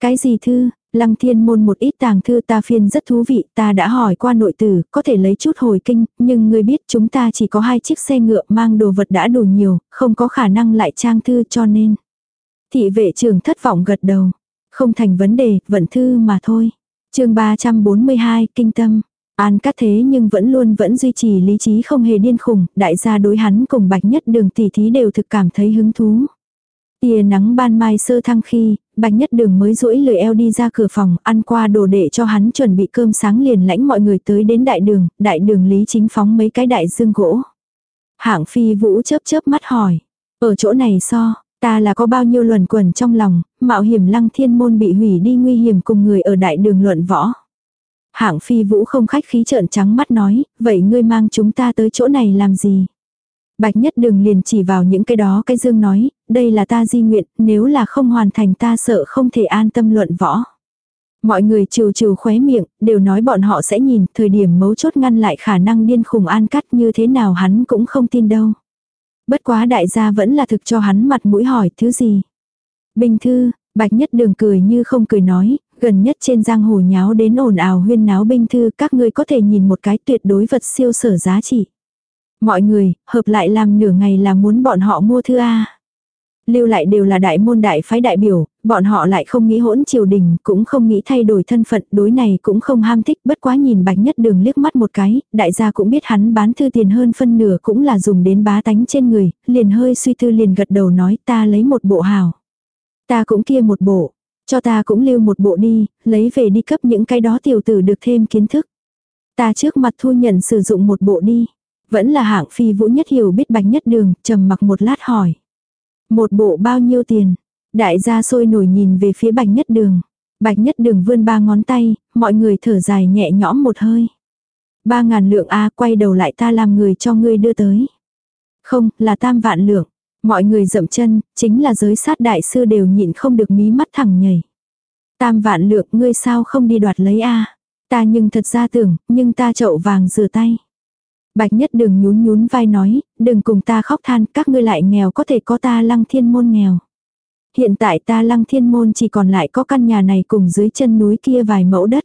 Cái gì thư? Lăng thiên môn một ít tàng thư ta phiên rất thú vị, ta đã hỏi qua nội tử, có thể lấy chút hồi kinh, nhưng ngươi biết chúng ta chỉ có hai chiếc xe ngựa mang đồ vật đã đủ nhiều, không có khả năng lại trang thư cho nên. Thị vệ trưởng thất vọng gật đầu. Không thành vấn đề, vận thư mà thôi. chương 342, kinh tâm. An cắt thế nhưng vẫn luôn vẫn duy trì lý trí không hề điên khùng, đại gia đối hắn cùng bạch nhất đường tỷ thí đều thực cảm thấy hứng thú. Tia nắng ban mai sơ thăng khi, bạch nhất đường mới duỗi lười eo đi ra cửa phòng, ăn qua đồ để cho hắn chuẩn bị cơm sáng liền lãnh mọi người tới đến đại đường, đại đường lý chính phóng mấy cái đại dương gỗ. Hạng phi vũ chớp chớp mắt hỏi, ở chỗ này so, ta là có bao nhiêu luẩn quẩn trong lòng, mạo hiểm lăng thiên môn bị hủy đi nguy hiểm cùng người ở đại đường luận võ. Hạng phi vũ không khách khí trợn trắng mắt nói, vậy ngươi mang chúng ta tới chỗ này làm gì? Bạch nhất đừng liền chỉ vào những cái đó cái dương nói, đây là ta di nguyện, nếu là không hoàn thành ta sợ không thể an tâm luận võ. Mọi người trừ trừ khóe miệng, đều nói bọn họ sẽ nhìn, thời điểm mấu chốt ngăn lại khả năng điên khùng an cắt như thế nào hắn cũng không tin đâu. Bất quá đại gia vẫn là thực cho hắn mặt mũi hỏi thứ gì. Bình thư, bạch nhất đường cười như không cười nói, gần nhất trên giang hồ nháo đến ồn ào huyên náo binh thư các ngươi có thể nhìn một cái tuyệt đối vật siêu sở giá trị. Mọi người, hợp lại làm nửa ngày là muốn bọn họ mua thư A. Lưu lại đều là đại môn đại phái đại biểu, bọn họ lại không nghĩ hỗn triều đình, cũng không nghĩ thay đổi thân phận, đối này cũng không ham thích, bất quá nhìn bạch nhất đường liếc mắt một cái, đại gia cũng biết hắn bán thư tiền hơn phân nửa cũng là dùng đến bá tánh trên người, liền hơi suy tư liền gật đầu nói ta lấy một bộ hào. Ta cũng kia một bộ, cho ta cũng lưu một bộ đi, lấy về đi cấp những cái đó tiểu tử được thêm kiến thức. Ta trước mặt thu nhận sử dụng một bộ đi. Vẫn là hạng phi vũ nhất hiểu biết bạch nhất đường, trầm mặc một lát hỏi. Một bộ bao nhiêu tiền? Đại gia sôi nổi nhìn về phía bạch nhất đường. Bạch nhất đường vươn ba ngón tay, mọi người thở dài nhẹ nhõm một hơi. Ba ngàn lượng A quay đầu lại ta làm người cho ngươi đưa tới. Không, là tam vạn lượng. Mọi người dậm chân, chính là giới sát đại sư đều nhịn không được mí mắt thẳng nhảy. Tam vạn lượng ngươi sao không đi đoạt lấy a Ta nhưng thật ra tưởng, nhưng ta chậu vàng rửa tay. Bạch nhất đừng nhún nhún vai nói, đừng cùng ta khóc than, các ngươi lại nghèo có thể có ta lăng thiên môn nghèo. Hiện tại ta lăng thiên môn chỉ còn lại có căn nhà này cùng dưới chân núi kia vài mẫu đất.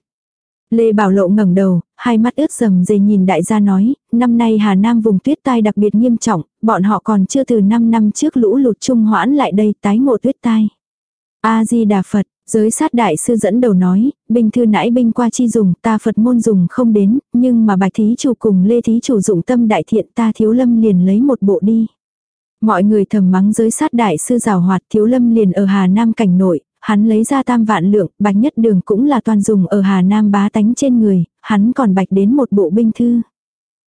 Lê Bảo Lộ ngẩng đầu, hai mắt ướt rầm rề nhìn đại gia nói, năm nay Hà Nam vùng tuyết tai đặc biệt nghiêm trọng, bọn họ còn chưa từ 5 năm trước lũ lụt trung hoãn lại đây tái ngộ tuyết tai. A-di-đà Phật, giới sát đại sư dẫn đầu nói, binh thư nãy binh qua chi dùng, ta Phật môn dùng không đến, nhưng mà bạch thí chủ cùng lê thí chủ dụng tâm đại thiện ta thiếu lâm liền lấy một bộ đi. Mọi người thầm mắng giới sát đại sư rào hoạt thiếu lâm liền ở Hà Nam cảnh nội, hắn lấy ra tam vạn lượng, bạch nhất đường cũng là toàn dùng ở Hà Nam bá tánh trên người, hắn còn bạch đến một bộ binh thư.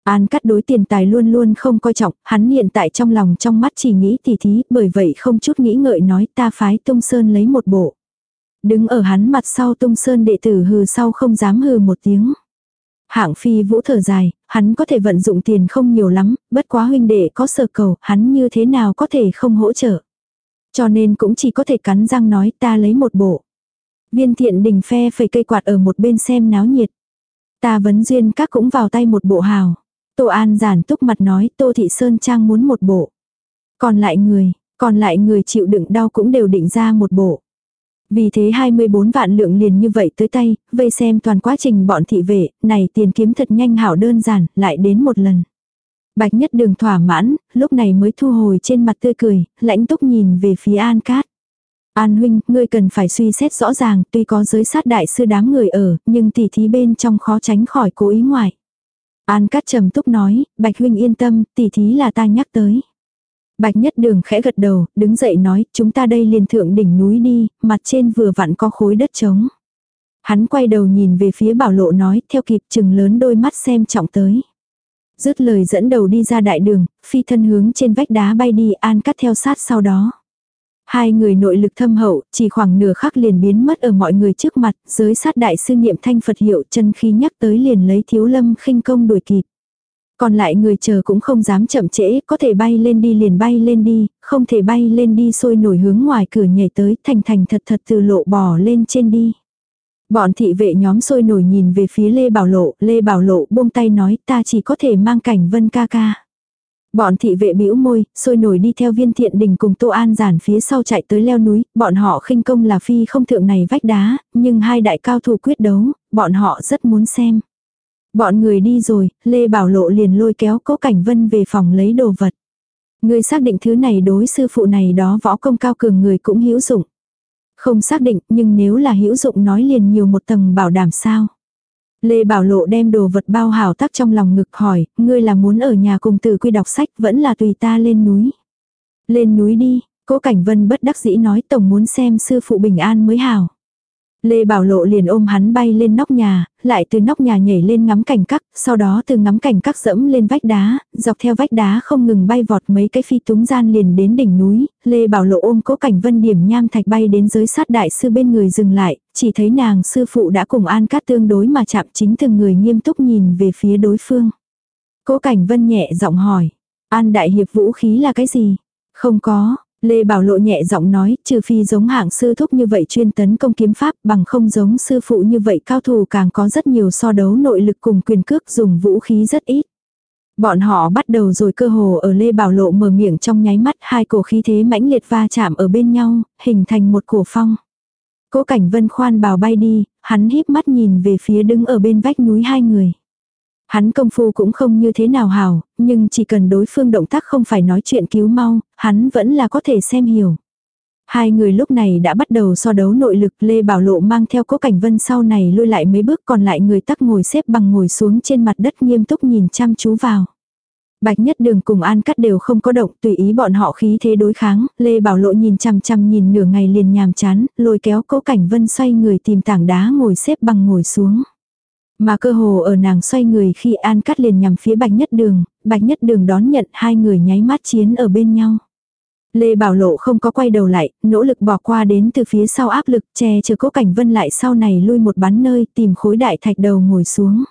An cắt đối tiền tài luôn luôn không coi trọng, hắn hiện tại trong lòng trong mắt chỉ nghĩ tỉ thí, bởi vậy không chút nghĩ ngợi nói ta phái tung sơn lấy một bộ. Đứng ở hắn mặt sau tung sơn đệ tử hừ sau không dám hừ một tiếng. Hạng phi vũ thở dài, hắn có thể vận dụng tiền không nhiều lắm, bất quá huynh đệ có sở cầu, hắn như thế nào có thể không hỗ trợ. Cho nên cũng chỉ có thể cắn răng nói ta lấy một bộ. Viên thiện đình phe phẩy cây quạt ở một bên xem náo nhiệt. Ta vấn duyên các cũng vào tay một bộ hào. Tô An giản túc mặt nói Tô Thị Sơn Trang muốn một bộ. Còn lại người, còn lại người chịu đựng đau cũng đều định ra một bộ. Vì thế 24 vạn lượng liền như vậy tới tay, vây xem toàn quá trình bọn thị vệ, này tiền kiếm thật nhanh hảo đơn giản, lại đến một lần. Bạch nhất đường thỏa mãn, lúc này mới thu hồi trên mặt tươi cười, lãnh túc nhìn về phía An Cát. An huynh, ngươi cần phải suy xét rõ ràng, tuy có giới sát đại sư đám người ở, nhưng tỷ thí bên trong khó tránh khỏi cố ý ngoại. An Cát trầm túc nói, Bạch huynh yên tâm, tỷ thí là ta nhắc tới. Bạch nhất đường khẽ gật đầu, đứng dậy nói, chúng ta đây liền thượng đỉnh núi đi, mặt trên vừa vặn có khối đất trống. Hắn quay đầu nhìn về phía bảo lộ nói, theo kịp chừng lớn đôi mắt xem trọng tới. Dứt lời dẫn đầu đi ra đại đường, phi thân hướng trên vách đá bay đi an cắt theo sát sau đó. Hai người nội lực thâm hậu, chỉ khoảng nửa khắc liền biến mất ở mọi người trước mặt, giới sát đại sư niệm thanh Phật hiệu chân khí nhắc tới liền lấy thiếu lâm khinh công đuổi kịp. Còn lại người chờ cũng không dám chậm trễ, có thể bay lên đi liền bay lên đi, không thể bay lên đi sôi nổi hướng ngoài cửa nhảy tới thành thành thật thật từ lộ bò lên trên đi. Bọn thị vệ nhóm sôi nổi nhìn về phía Lê Bảo Lộ, Lê Bảo Lộ buông tay nói ta chỉ có thể mang cảnh vân ca ca. Bọn thị vệ bĩu môi, sôi nổi đi theo viên thiện đình cùng Tô An giản phía sau chạy tới leo núi, bọn họ khinh công là phi không thượng này vách đá, nhưng hai đại cao thủ quyết đấu, bọn họ rất muốn xem. Bọn người đi rồi, Lê Bảo Lộ liền lôi kéo cố cảnh vân về phòng lấy đồ vật. Người xác định thứ này đối sư phụ này đó võ công cao cường người cũng hữu dụng. Không xác định, nhưng nếu là hữu dụng nói liền nhiều một tầng bảo đảm sao. Lê Bảo Lộ đem đồ vật bao hảo tắc trong lòng ngực hỏi, ngươi là muốn ở nhà cùng tử quy đọc sách vẫn là tùy ta lên núi. Lên núi đi, cố Cảnh Vân bất đắc dĩ nói tổng muốn xem sư phụ bình an mới hảo. Lê Bảo Lộ liền ôm hắn bay lên nóc nhà, lại từ nóc nhà nhảy lên ngắm cảnh cắt, sau đó từ ngắm cảnh cắt dẫm lên vách đá, dọc theo vách đá không ngừng bay vọt mấy cái phi túng gian liền đến đỉnh núi, Lê Bảo Lộ ôm cố cảnh vân điểm nham thạch bay đến giới sát đại sư bên người dừng lại, chỉ thấy nàng sư phụ đã cùng an cát tương đối mà chạm chính từng người nghiêm túc nhìn về phía đối phương. Cố cảnh vân nhẹ giọng hỏi, an đại hiệp vũ khí là cái gì? Không có, Lê Bảo Lộ nhẹ giọng nói, trừ phi giống hạng sư thúc như vậy chuyên tấn công kiếm pháp bằng không giống sư phụ như vậy cao thủ càng có rất nhiều so đấu nội lực cùng quyền cước dùng vũ khí rất ít. Bọn họ bắt đầu rồi cơ hồ ở Lê Bảo Lộ mở miệng trong nháy mắt hai cổ khí thế mãnh liệt va chạm ở bên nhau, hình thành một cổ phong. Cố cảnh vân khoan bào bay đi, hắn híp mắt nhìn về phía đứng ở bên vách núi hai người. Hắn công phu cũng không như thế nào hào, nhưng chỉ cần đối phương động tác không phải nói chuyện cứu mau, hắn vẫn là có thể xem hiểu. Hai người lúc này đã bắt đầu so đấu nội lực Lê Bảo Lộ mang theo cố cảnh vân sau này lui lại mấy bước còn lại người tắc ngồi xếp bằng ngồi xuống trên mặt đất nghiêm túc nhìn chăm chú vào. Bạch nhất đường cùng an cắt đều không có động tùy ý bọn họ khí thế đối kháng, Lê Bảo Lộ nhìn chăm chăm nhìn nửa ngày liền nhàm chán, lôi kéo cố cảnh vân xoay người tìm tảng đá ngồi xếp bằng ngồi xuống. Mà cơ hồ ở nàng xoay người khi An Cắt liền nhằm phía Bạch Nhất Đường, Bạch Nhất Đường đón nhận hai người nháy mắt chiến ở bên nhau. Lê Bảo Lộ không có quay đầu lại, nỗ lực bỏ qua đến từ phía sau áp lực che chờ cố cảnh vân lại sau này lui một bắn nơi tìm khối đại thạch đầu ngồi xuống.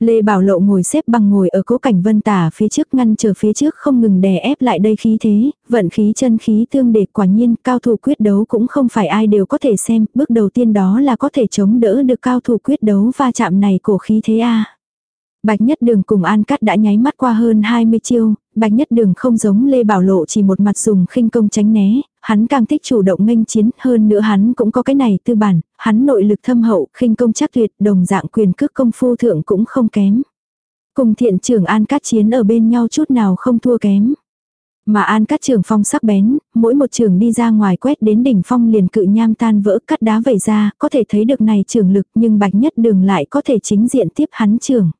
Lê Bảo Lộ ngồi xếp bằng ngồi ở cố cảnh vân tả phía trước ngăn chờ phía trước không ngừng đè ép lại đây khí thế, vận khí chân khí tương để quả nhiên cao thủ quyết đấu cũng không phải ai đều có thể xem, bước đầu tiên đó là có thể chống đỡ được cao thủ quyết đấu va chạm này của khí thế A. Bạch Nhất Đường cùng An Cát đã nháy mắt qua hơn 20 chiêu, Bạch Nhất Đường không giống Lê Bảo Lộ chỉ một mặt dùng khinh công tránh né, hắn càng thích chủ động nghênh chiến, hơn nữa hắn cũng có cái này tư bản, hắn nội lực thâm hậu, khinh công chắc tuyệt, đồng dạng quyền cước công phu thượng cũng không kém. Cùng thiện trưởng An Cát chiến ở bên nhau chút nào không thua kém. Mà An Cát trường phong sắc bén, mỗi một trường đi ra ngoài quét đến đỉnh phong liền cự nham tan vỡ cắt đá vẩy ra, có thể thấy được này trường lực nhưng Bạch Nhất Đường lại có thể chính diện tiếp hắn trường.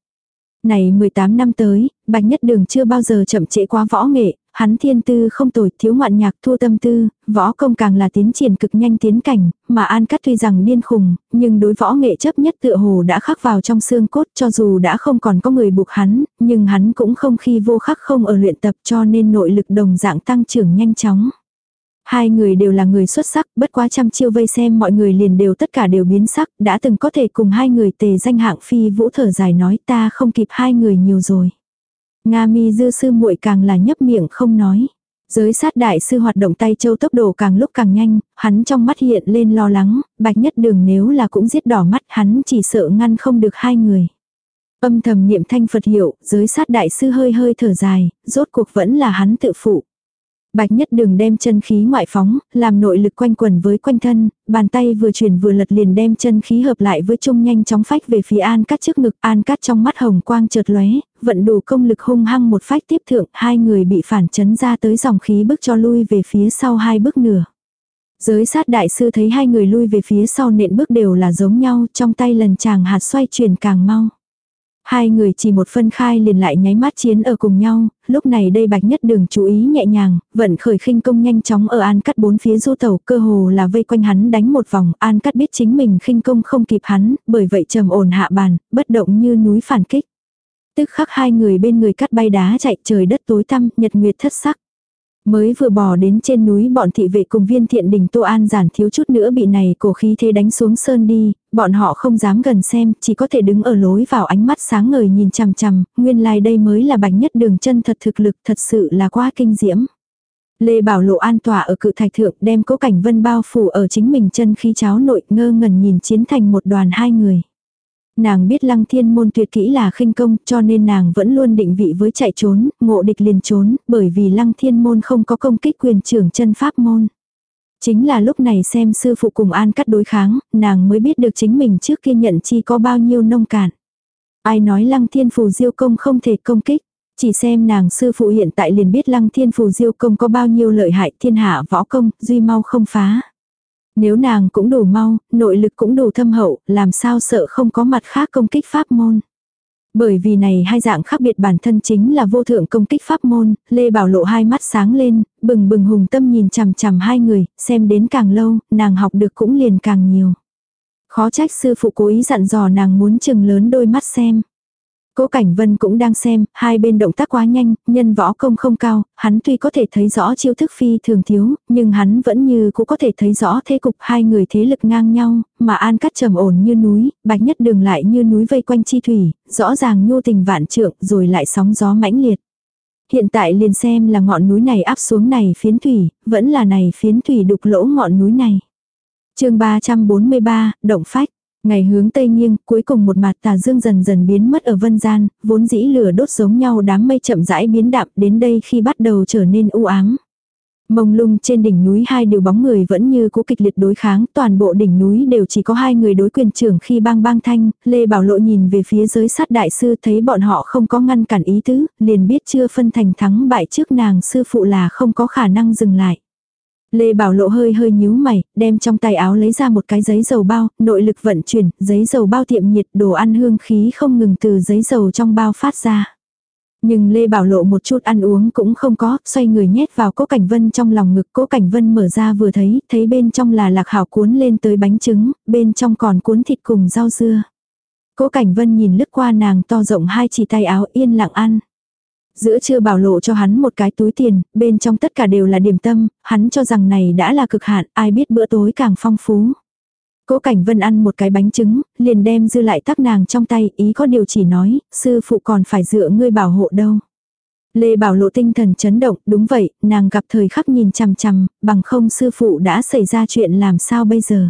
Này 18 năm tới, Bạch Nhất Đường chưa bao giờ chậm trễ quá võ nghệ, hắn thiên tư không tồi, thiếu ngoạn nhạc thua tâm tư, võ công càng là tiến triển cực nhanh tiến cảnh, mà An Cắt tuy rằng điên khùng, nhưng đối võ nghệ chấp nhất tựa hồ đã khắc vào trong xương cốt cho dù đã không còn có người buộc hắn, nhưng hắn cũng không khi vô khắc không ở luyện tập cho nên nội lực đồng dạng tăng trưởng nhanh chóng. Hai người đều là người xuất sắc, bất quá trăm chiêu vây xem mọi người liền đều tất cả đều biến sắc, đã từng có thể cùng hai người tề danh hạng phi vũ thở dài nói ta không kịp hai người nhiều rồi. Nga mi dư sư muội càng là nhấp miệng không nói. Giới sát đại sư hoạt động tay châu tốc độ càng lúc càng nhanh, hắn trong mắt hiện lên lo lắng, bạch nhất đường nếu là cũng giết đỏ mắt hắn chỉ sợ ngăn không được hai người. Âm thầm niệm thanh Phật hiệu, giới sát đại sư hơi hơi thở dài, rốt cuộc vẫn là hắn tự phụ. Bạch nhất đường đem chân khí ngoại phóng, làm nội lực quanh quần với quanh thân, bàn tay vừa chuyển vừa lật liền đem chân khí hợp lại với trung nhanh chóng phách về phía an cắt trước ngực, an cắt trong mắt hồng quang chợt lóe, vận đủ công lực hung hăng một phách tiếp thượng, hai người bị phản chấn ra tới dòng khí bước cho lui về phía sau hai bước nửa. Giới sát đại sư thấy hai người lui về phía sau nện bước đều là giống nhau, trong tay lần chàng hạt xoay chuyển càng mau. Hai người chỉ một phân khai liền lại nháy mắt chiến ở cùng nhau, lúc này đây bạch nhất đường chú ý nhẹ nhàng, vận khởi khinh công nhanh chóng ở an cắt bốn phía du tàu cơ hồ là vây quanh hắn đánh một vòng, an cắt biết chính mình khinh công không kịp hắn, bởi vậy trầm ổn hạ bàn, bất động như núi phản kích. Tức khắc hai người bên người cắt bay đá chạy trời đất tối tăm, nhật nguyệt thất sắc. Mới vừa bò đến trên núi bọn thị vệ cùng viên thiện đình Tô An giản thiếu chút nữa bị này cổ khí thế đánh xuống sơn đi, bọn họ không dám gần xem, chỉ có thể đứng ở lối vào ánh mắt sáng ngời nhìn chằm chằm, nguyên lai like đây mới là bánh nhất đường chân thật thực lực thật sự là quá kinh diễm. Lê Bảo Lộ an tỏa ở cự thạch thượng đem cố cảnh vân bao phủ ở chính mình chân khí cháo nội ngơ ngẩn nhìn chiến thành một đoàn hai người. Nàng biết lăng thiên môn tuyệt kỹ là khinh công cho nên nàng vẫn luôn định vị với chạy trốn, ngộ địch liền trốn, bởi vì lăng thiên môn không có công kích quyền trưởng chân pháp môn. Chính là lúc này xem sư phụ cùng an cắt đối kháng, nàng mới biết được chính mình trước kia nhận chi có bao nhiêu nông cạn. Ai nói lăng thiên phù diêu công không thể công kích. Chỉ xem nàng sư phụ hiện tại liền biết lăng thiên phù diêu công có bao nhiêu lợi hại thiên hạ võ công, duy mau không phá. Nếu nàng cũng đủ mau, nội lực cũng đủ thâm hậu, làm sao sợ không có mặt khác công kích pháp môn. Bởi vì này hai dạng khác biệt bản thân chính là vô thượng công kích pháp môn, Lê Bảo Lộ hai mắt sáng lên, bừng bừng hùng tâm nhìn chằm chằm hai người, xem đến càng lâu, nàng học được cũng liền càng nhiều. Khó trách sư phụ cố ý dặn dò nàng muốn chừng lớn đôi mắt xem. Cố Cảnh Vân cũng đang xem, hai bên động tác quá nhanh, nhân võ công không cao, hắn tuy có thể thấy rõ chiêu thức phi thường thiếu, nhưng hắn vẫn như cũng có thể thấy rõ thế cục hai người thế lực ngang nhau, mà an cắt trầm ổn như núi, bạch nhất đường lại như núi vây quanh chi thủy, rõ ràng nhu tình vạn trượng rồi lại sóng gió mãnh liệt. Hiện tại liền xem là ngọn núi này áp xuống này phiến thủy, vẫn là này phiến thủy đục lỗ ngọn núi này. chương 343, Động Phách Ngày hướng tây nghiêng, cuối cùng một mặt tà dương dần dần biến mất ở vân gian, vốn dĩ lửa đốt giống nhau đám mây chậm rãi biến đạm đến đây khi bắt đầu trở nên u ám. Mông lung trên đỉnh núi hai điều bóng người vẫn như cố kịch liệt đối kháng, toàn bộ đỉnh núi đều chỉ có hai người đối quyền trưởng khi bang bang thanh, Lê Bảo Lộ nhìn về phía giới sát đại sư thấy bọn họ không có ngăn cản ý tứ, liền biết chưa phân thành thắng bại trước nàng sư phụ là không có khả năng dừng lại. Lê Bảo Lộ hơi hơi nhíu mày, đem trong tay áo lấy ra một cái giấy dầu bao, nội lực vận chuyển, giấy dầu bao tiệm nhiệt đồ ăn hương khí không ngừng từ giấy dầu trong bao phát ra. Nhưng Lê Bảo Lộ một chút ăn uống cũng không có, xoay người nhét vào cố cảnh vân trong lòng ngực cố cảnh vân mở ra vừa thấy, thấy bên trong là lạc hảo cuốn lên tới bánh trứng, bên trong còn cuốn thịt cùng rau dưa. Cố cảnh vân nhìn lướt qua nàng to rộng hai chỉ tay áo yên lặng ăn. Giữa trưa bảo lộ cho hắn một cái túi tiền, bên trong tất cả đều là điểm tâm, hắn cho rằng này đã là cực hạn, ai biết bữa tối càng phong phú. Cố Cảnh Vân ăn một cái bánh trứng, liền đem dư lại tắc nàng trong tay, ý có điều chỉ nói, sư phụ còn phải dựa ngươi bảo hộ đâu. Lê Bảo Lộ tinh thần chấn động, đúng vậy, nàng gặp thời khắc nhìn chằm chằm, bằng không sư phụ đã xảy ra chuyện làm sao bây giờ.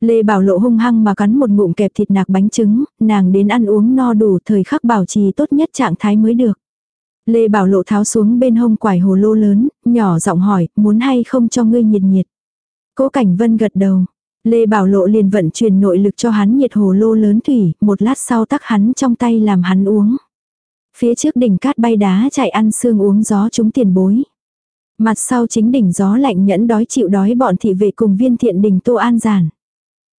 Lê Bảo Lộ hung hăng mà cắn một ngụm kẹp thịt nạc bánh trứng, nàng đến ăn uống no đủ thời khắc bảo trì tốt nhất trạng thái mới được. Lê Bảo Lộ tháo xuống bên hông quải hồ lô lớn, nhỏ giọng hỏi, muốn hay không cho ngươi nhiệt nhiệt. Cố Cảnh Vân gật đầu. Lê Bảo Lộ liền vận chuyển nội lực cho hắn nhiệt hồ lô lớn thủy, một lát sau tắc hắn trong tay làm hắn uống. Phía trước đỉnh cát bay đá chạy ăn xương uống gió chúng tiền bối. Mặt sau chính đỉnh gió lạnh nhẫn đói chịu đói bọn thị vệ cùng viên thiện đỉnh tô an giản.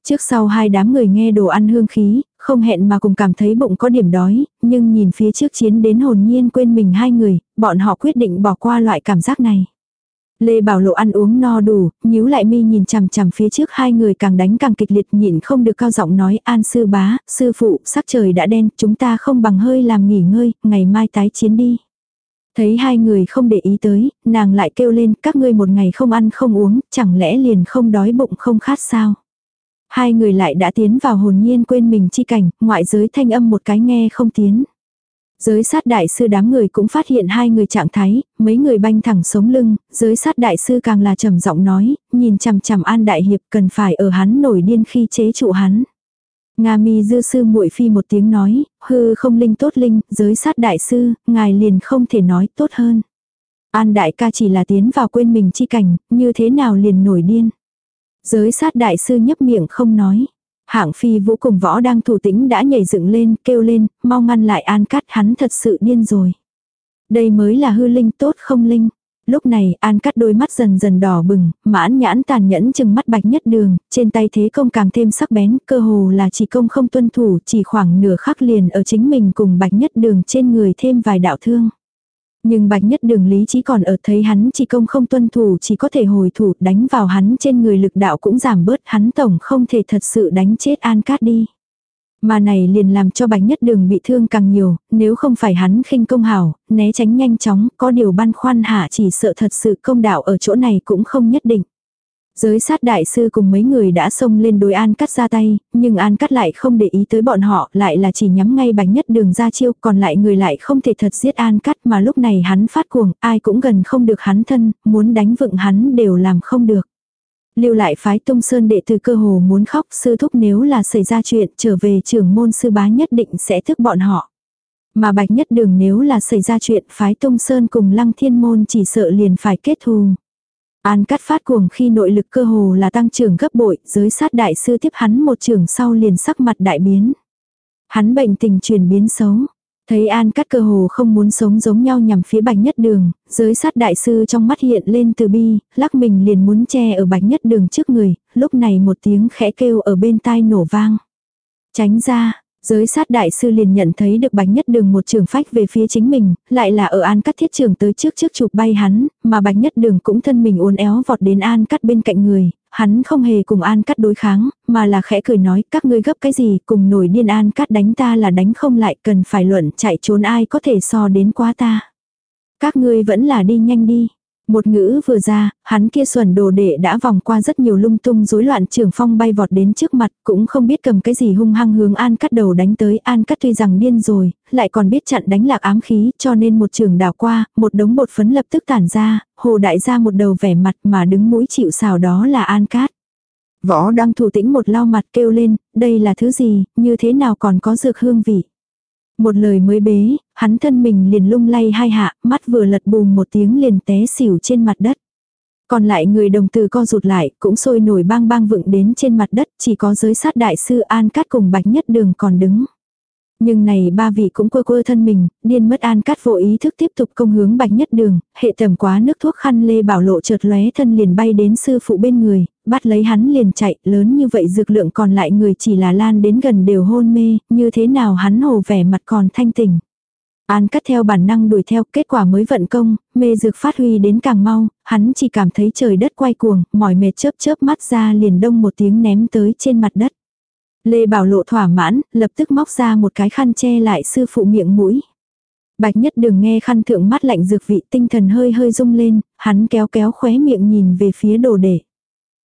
Trước sau hai đám người nghe đồ ăn hương khí, không hẹn mà cùng cảm thấy bụng có điểm đói, nhưng nhìn phía trước chiến đến hồn nhiên quên mình hai người, bọn họ quyết định bỏ qua loại cảm giác này. Lê Bảo Lộ ăn uống no đủ, nhíu lại mi nhìn chằm chằm phía trước hai người càng đánh càng kịch liệt nhịn không được cao giọng nói an sư bá, sư phụ, sắc trời đã đen, chúng ta không bằng hơi làm nghỉ ngơi, ngày mai tái chiến đi. Thấy hai người không để ý tới, nàng lại kêu lên các ngươi một ngày không ăn không uống, chẳng lẽ liền không đói bụng không khát sao. Hai người lại đã tiến vào hồn nhiên quên mình chi cảnh, ngoại giới thanh âm một cái nghe không tiến. Giới sát đại sư đám người cũng phát hiện hai người trạng thái, mấy người banh thẳng sống lưng, giới sát đại sư càng là trầm giọng nói, nhìn chằm chằm an đại hiệp cần phải ở hắn nổi điên khi chế trụ hắn. Nga mi dư sư muội phi một tiếng nói, hư không linh tốt linh, giới sát đại sư, ngài liền không thể nói tốt hơn. An đại ca chỉ là tiến vào quên mình chi cảnh, như thế nào liền nổi điên. Giới sát đại sư nhấp miệng không nói. Hạng phi vũ cùng võ đang thủ tĩnh đã nhảy dựng lên, kêu lên, mau ngăn lại an cắt hắn thật sự điên rồi. Đây mới là hư linh tốt không linh. Lúc này an cắt đôi mắt dần dần đỏ bừng, mãn nhãn tàn nhẫn chừng mắt bạch nhất đường, trên tay thế công càng thêm sắc bén, cơ hồ là chỉ công không tuân thủ, chỉ khoảng nửa khắc liền ở chính mình cùng bạch nhất đường trên người thêm vài đạo thương. Nhưng bạch nhất đường lý chỉ còn ở thấy hắn chỉ công không tuân thủ chỉ có thể hồi thủ đánh vào hắn trên người lực đạo cũng giảm bớt hắn tổng không thể thật sự đánh chết an cát đi. Mà này liền làm cho bạch nhất đường bị thương càng nhiều, nếu không phải hắn khinh công hảo, né tránh nhanh chóng, có điều băn khoăn hạ chỉ sợ thật sự công đạo ở chỗ này cũng không nhất định. Giới sát đại sư cùng mấy người đã xông lên đối An Cắt ra tay, nhưng An Cắt lại không để ý tới bọn họ, lại là chỉ nhắm ngay bánh nhất đường ra chiêu, còn lại người lại không thể thật giết An Cắt mà lúc này hắn phát cuồng, ai cũng gần không được hắn thân, muốn đánh vựng hắn đều làm không được. Lưu lại phái tung sơn đệ tử cơ hồ muốn khóc sư thúc nếu là xảy ra chuyện trở về trưởng môn sư bá nhất định sẽ thức bọn họ. Mà bạch nhất đường nếu là xảy ra chuyện phái tung sơn cùng lăng thiên môn chỉ sợ liền phải kết thù. An cắt phát cuồng khi nội lực cơ hồ là tăng trưởng gấp bội, giới sát đại sư tiếp hắn một trưởng sau liền sắc mặt đại biến. Hắn bệnh tình chuyển biến xấu. Thấy An cắt cơ hồ không muốn sống giống nhau nhằm phía bạch nhất đường, giới sát đại sư trong mắt hiện lên từ bi, lắc mình liền muốn che ở bạch nhất đường trước người, lúc này một tiếng khẽ kêu ở bên tai nổ vang. Tránh ra, Giới sát đại sư liền nhận thấy được bạch nhất đường một trường phách về phía chính mình, lại là ở an cắt thiết trường tới trước trước chụp bay hắn, mà bạch nhất đường cũng thân mình uốn éo vọt đến an cắt bên cạnh người, hắn không hề cùng an cắt đối kháng, mà là khẽ cười nói các ngươi gấp cái gì cùng nổi điên an cắt đánh ta là đánh không lại cần phải luận chạy trốn ai có thể so đến quá ta. Các ngươi vẫn là đi nhanh đi. Một ngữ vừa ra, hắn kia xuẩn đồ đệ đã vòng qua rất nhiều lung tung rối loạn trường phong bay vọt đến trước mặt, cũng không biết cầm cái gì hung hăng hướng An cắt đầu đánh tới. An cắt tuy rằng điên rồi, lại còn biết chặn đánh lạc ám khí, cho nên một trường đảo qua, một đống bột phấn lập tức tản ra, hồ đại ra một đầu vẻ mặt mà đứng mũi chịu xào đó là An cát. Võ đang thủ tĩnh một lau mặt kêu lên, đây là thứ gì, như thế nào còn có dược hương vị. Một lời mới bế, hắn thân mình liền lung lay hai hạ, mắt vừa lật bùm một tiếng liền té xỉu trên mặt đất. Còn lại người đồng từ co rụt lại, cũng sôi nổi bang bang vựng đến trên mặt đất, chỉ có giới sát đại sư An Cát cùng Bạch Nhất Đường còn đứng. Nhưng này ba vị cũng quơ quơ thân mình, điên mất an cắt vô ý thức tiếp tục công hướng bạch nhất đường, hệ tầm quá nước thuốc khăn lê bảo lộ chợt lóe thân liền bay đến sư phụ bên người, bắt lấy hắn liền chạy, lớn như vậy dược lượng còn lại người chỉ là lan đến gần đều hôn mê, như thế nào hắn hồ vẻ mặt còn thanh tỉnh. An cắt theo bản năng đuổi theo, kết quả mới vận công, mê dược phát huy đến càng mau, hắn chỉ cảm thấy trời đất quay cuồng, mỏi mệt chớp chớp mắt ra liền đông một tiếng ném tới trên mặt đất. Lê Bảo Lộ thỏa mãn, lập tức móc ra một cái khăn che lại sư phụ miệng mũi. Bạch nhất đừng nghe khăn thượng mắt lạnh dược vị tinh thần hơi hơi rung lên, hắn kéo kéo khóe miệng nhìn về phía đồ đệ.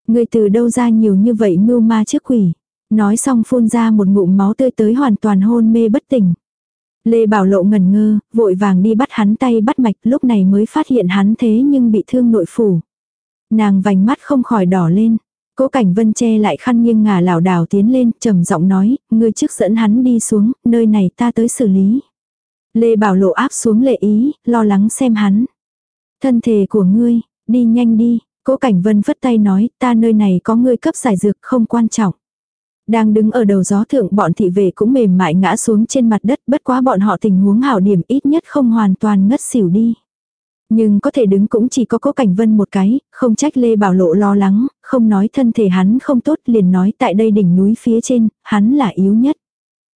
Người từ đâu ra nhiều như vậy mưu ma trước quỷ. Nói xong phun ra một ngụm máu tươi tới hoàn toàn hôn mê bất tỉnh. Lê Bảo Lộ ngần ngơ, vội vàng đi bắt hắn tay bắt mạch lúc này mới phát hiện hắn thế nhưng bị thương nội phủ. Nàng vành mắt không khỏi đỏ lên. Cố Cảnh Vân che lại khăn nghiêng ngả lảo đảo tiến lên, trầm giọng nói, ngươi trước dẫn hắn đi xuống, nơi này ta tới xử lý. Lê Bảo Lộ áp xuống lệ ý, lo lắng xem hắn. Thân thể của ngươi, đi nhanh đi, Cố Cảnh Vân phất tay nói, ta nơi này có ngươi cấp giải dược không quan trọng. Đang đứng ở đầu gió thượng bọn thị vệ cũng mềm mại ngã xuống trên mặt đất bất quá bọn họ tình huống hảo điểm ít nhất không hoàn toàn ngất xỉu đi. Nhưng có thể đứng cũng chỉ có cố cảnh vân một cái, không trách Lê Bảo Lộ lo lắng, không nói thân thể hắn không tốt liền nói tại đây đỉnh núi phía trên, hắn là yếu nhất.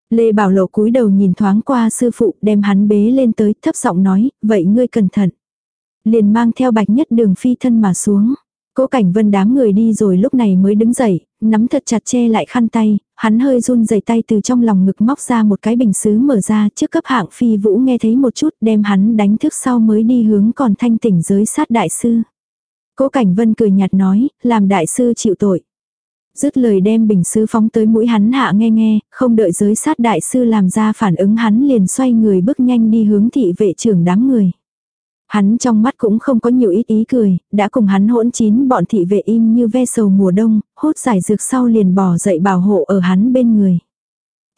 Lê Bảo Lộ cúi đầu nhìn thoáng qua sư phụ đem hắn bế lên tới thấp giọng nói, vậy ngươi cẩn thận. Liền mang theo bạch nhất đường phi thân mà xuống. Cố cảnh vân đám người đi rồi lúc này mới đứng dậy, nắm thật chặt che lại khăn tay, hắn hơi run rẩy tay từ trong lòng ngực móc ra một cái bình sứ mở ra trước cấp hạng phi vũ nghe thấy một chút đem hắn đánh thức sau mới đi hướng còn thanh tỉnh giới sát đại sư. Cố cảnh vân cười nhạt nói, làm đại sư chịu tội. Dứt lời đem bình sứ phóng tới mũi hắn hạ nghe nghe, không đợi giới sát đại sư làm ra phản ứng hắn liền xoay người bước nhanh đi hướng thị vệ trưởng đám người. Hắn trong mắt cũng không có nhiều ít ý cười, đã cùng hắn hỗn chín bọn thị vệ im như ve sầu mùa đông, hốt giải dược sau liền bỏ dậy bảo hộ ở hắn bên người.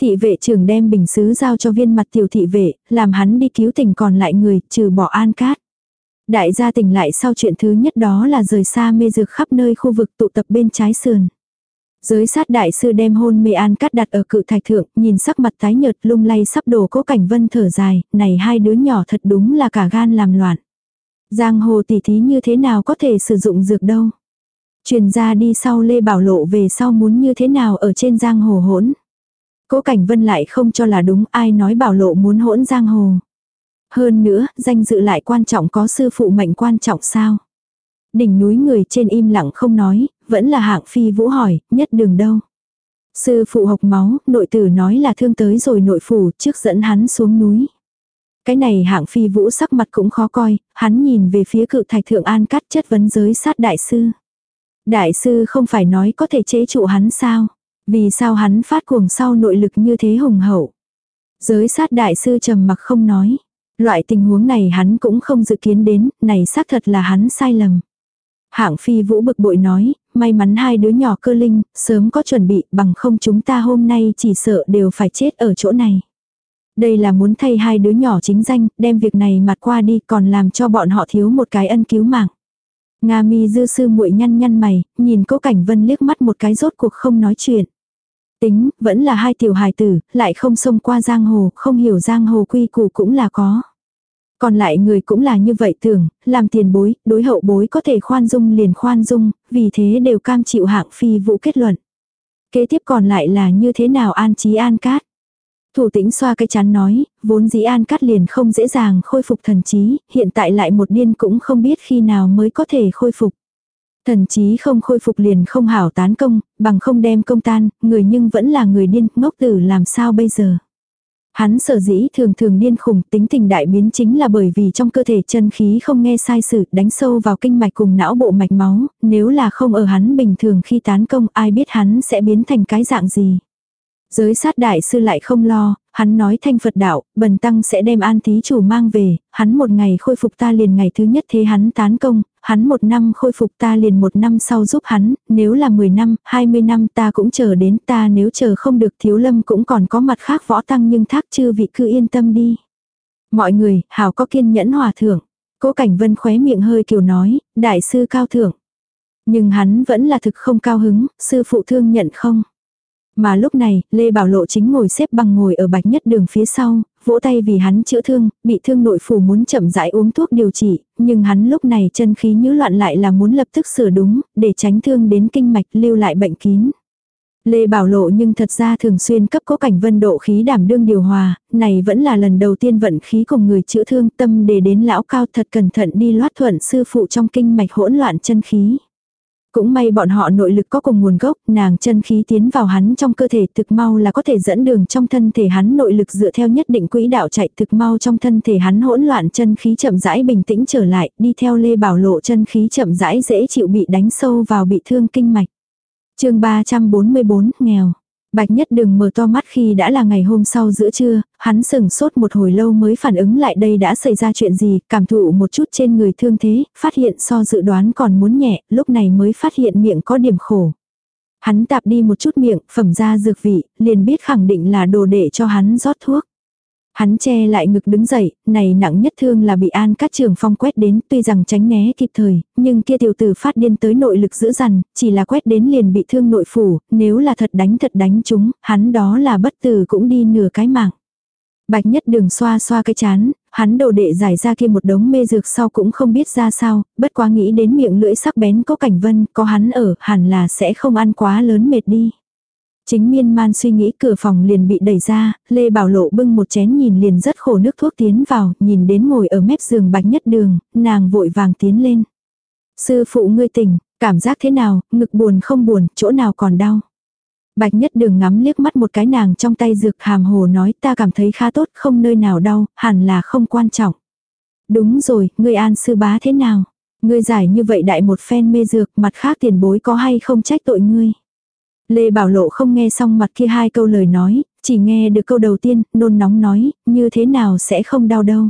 Thị vệ trưởng đem bình xứ giao cho viên mặt tiểu thị vệ, làm hắn đi cứu tình còn lại người, trừ bỏ an cát. Đại gia tỉnh lại sau chuyện thứ nhất đó là rời xa mê dược khắp nơi khu vực tụ tập bên trái sườn. Giới sát đại sư đem hôn mê an cắt đặt ở cự thạch thượng, nhìn sắc mặt tái nhợt lung lay sắp đổ cố cảnh vân thở dài, này hai đứa nhỏ thật đúng là cả gan làm loạn. Giang hồ tỉ thí như thế nào có thể sử dụng dược đâu. Truyền ra đi sau Lê Bảo Lộ về sau muốn như thế nào ở trên giang hồ hỗn. Cố Cảnh Vân lại không cho là đúng ai nói Bảo Lộ muốn hỗn giang hồ. Hơn nữa, danh dự lại quan trọng có sư phụ mệnh quan trọng sao. Đỉnh núi người trên im lặng không nói, vẫn là hạng phi vũ hỏi, nhất đường đâu. Sư phụ hộc máu, nội tử nói là thương tới rồi nội phủ trước dẫn hắn xuống núi. Cái này hạng phi vũ sắc mặt cũng khó coi, hắn nhìn về phía cự thạch thượng an cắt chất vấn giới sát đại sư. Đại sư không phải nói có thể chế trụ hắn sao? Vì sao hắn phát cuồng sau nội lực như thế hùng hậu? Giới sát đại sư trầm mặc không nói. Loại tình huống này hắn cũng không dự kiến đến, này xác thật là hắn sai lầm. Hạng phi vũ bực bội nói, may mắn hai đứa nhỏ cơ linh, sớm có chuẩn bị bằng không chúng ta hôm nay chỉ sợ đều phải chết ở chỗ này. Đây là muốn thay hai đứa nhỏ chính danh, đem việc này mặt qua đi còn làm cho bọn họ thiếu một cái ân cứu mạng. Nga mi dư sư muội nhăn nhăn mày, nhìn cố cảnh vân liếc mắt một cái rốt cuộc không nói chuyện. Tính, vẫn là hai tiểu hài tử, lại không xông qua giang hồ, không hiểu giang hồ quy củ cũng là có. Còn lại người cũng là như vậy tưởng, làm tiền bối, đối hậu bối có thể khoan dung liền khoan dung, vì thế đều cam chịu hạng phi vụ kết luận. Kế tiếp còn lại là như thế nào an trí an cát. Thủ tĩnh xoa cái chán nói, vốn dĩ an cát liền không dễ dàng khôi phục thần trí, hiện tại lại một điên cũng không biết khi nào mới có thể khôi phục. Thần trí không khôi phục liền không hảo tán công, bằng không đem công tan, người nhưng vẫn là người điên, ngốc tử làm sao bây giờ. Hắn sở dĩ thường thường điên khủng tính tình đại biến chính là bởi vì trong cơ thể chân khí không nghe sai sự đánh sâu vào kinh mạch cùng não bộ mạch máu, nếu là không ở hắn bình thường khi tán công ai biết hắn sẽ biến thành cái dạng gì. Giới sát đại sư lại không lo, hắn nói thanh Phật đạo, bần tăng sẽ đem an thí chủ mang về, hắn một ngày khôi phục ta liền ngày thứ nhất thế hắn tán công, hắn một năm khôi phục ta liền một năm sau giúp hắn, nếu là 10 năm, 20 năm ta cũng chờ đến ta nếu chờ không được thiếu lâm cũng còn có mặt khác võ tăng nhưng thác chư vị cứ yên tâm đi. Mọi người, hảo có kiên nhẫn hòa thượng. Cố Cảnh Vân khóe miệng hơi kiểu nói, đại sư cao thượng. Nhưng hắn vẫn là thực không cao hứng, sư phụ thương nhận không. Mà lúc này, Lê Bảo Lộ chính ngồi xếp bằng ngồi ở bạch nhất đường phía sau, vỗ tay vì hắn chữa thương, bị thương nội phủ muốn chậm rãi uống thuốc điều trị, nhưng hắn lúc này chân khí nhữ loạn lại là muốn lập tức sửa đúng, để tránh thương đến kinh mạch lưu lại bệnh kín. Lê Bảo Lộ nhưng thật ra thường xuyên cấp cố cảnh vân độ khí đảm đương điều hòa, này vẫn là lần đầu tiên vận khí cùng người chữa thương tâm để đến lão cao thật cẩn thận đi loát thuận sư phụ trong kinh mạch hỗn loạn chân khí. Cũng may bọn họ nội lực có cùng nguồn gốc, nàng chân khí tiến vào hắn trong cơ thể thực mau là có thể dẫn đường trong thân thể hắn nội lực dựa theo nhất định quỹ đạo chạy thực mau trong thân thể hắn hỗn loạn chân khí chậm rãi bình tĩnh trở lại, đi theo lê bảo lộ chân khí chậm rãi dễ chịu bị đánh sâu vào bị thương kinh mạch. chương 344, nghèo. Bạch Nhất đừng mở to mắt khi đã là ngày hôm sau giữa trưa, hắn sừng sốt một hồi lâu mới phản ứng lại đây đã xảy ra chuyện gì, cảm thụ một chút trên người thương thế, phát hiện so dự đoán còn muốn nhẹ, lúc này mới phát hiện miệng có điểm khổ. Hắn tạp đi một chút miệng, phẩm ra dược vị, liền biết khẳng định là đồ để cho hắn rót thuốc. Hắn che lại ngực đứng dậy, này nặng nhất thương là bị an cát trường phong quét đến, tuy rằng tránh né kịp thời, nhưng kia tiểu tử phát điên tới nội lực dữ dằn, chỉ là quét đến liền bị thương nội phủ, nếu là thật đánh thật đánh chúng, hắn đó là bất tử cũng đi nửa cái mạng. Bạch nhất đường xoa xoa cái chán, hắn đồ đệ giải ra kia một đống mê dược sau cũng không biết ra sao, bất quá nghĩ đến miệng lưỡi sắc bén có cảnh vân, có hắn ở, hẳn là sẽ không ăn quá lớn mệt đi. Chính miên man suy nghĩ cửa phòng liền bị đẩy ra, Lê Bảo Lộ bưng một chén nhìn liền rất khổ nước thuốc tiến vào, nhìn đến ngồi ở mép giường bạch nhất đường, nàng vội vàng tiến lên. Sư phụ ngươi tỉnh, cảm giác thế nào, ngực buồn không buồn, chỗ nào còn đau. Bạch nhất đường ngắm liếc mắt một cái nàng trong tay dược hàm hồ nói ta cảm thấy khá tốt không nơi nào đau, hẳn là không quan trọng. Đúng rồi, ngươi an sư bá thế nào? Ngươi giải như vậy đại một phen mê dược mặt khác tiền bối có hay không trách tội ngươi? Lê Bảo Lộ không nghe xong mặt kia hai câu lời nói, chỉ nghe được câu đầu tiên, nôn nóng nói, như thế nào sẽ không đau đâu.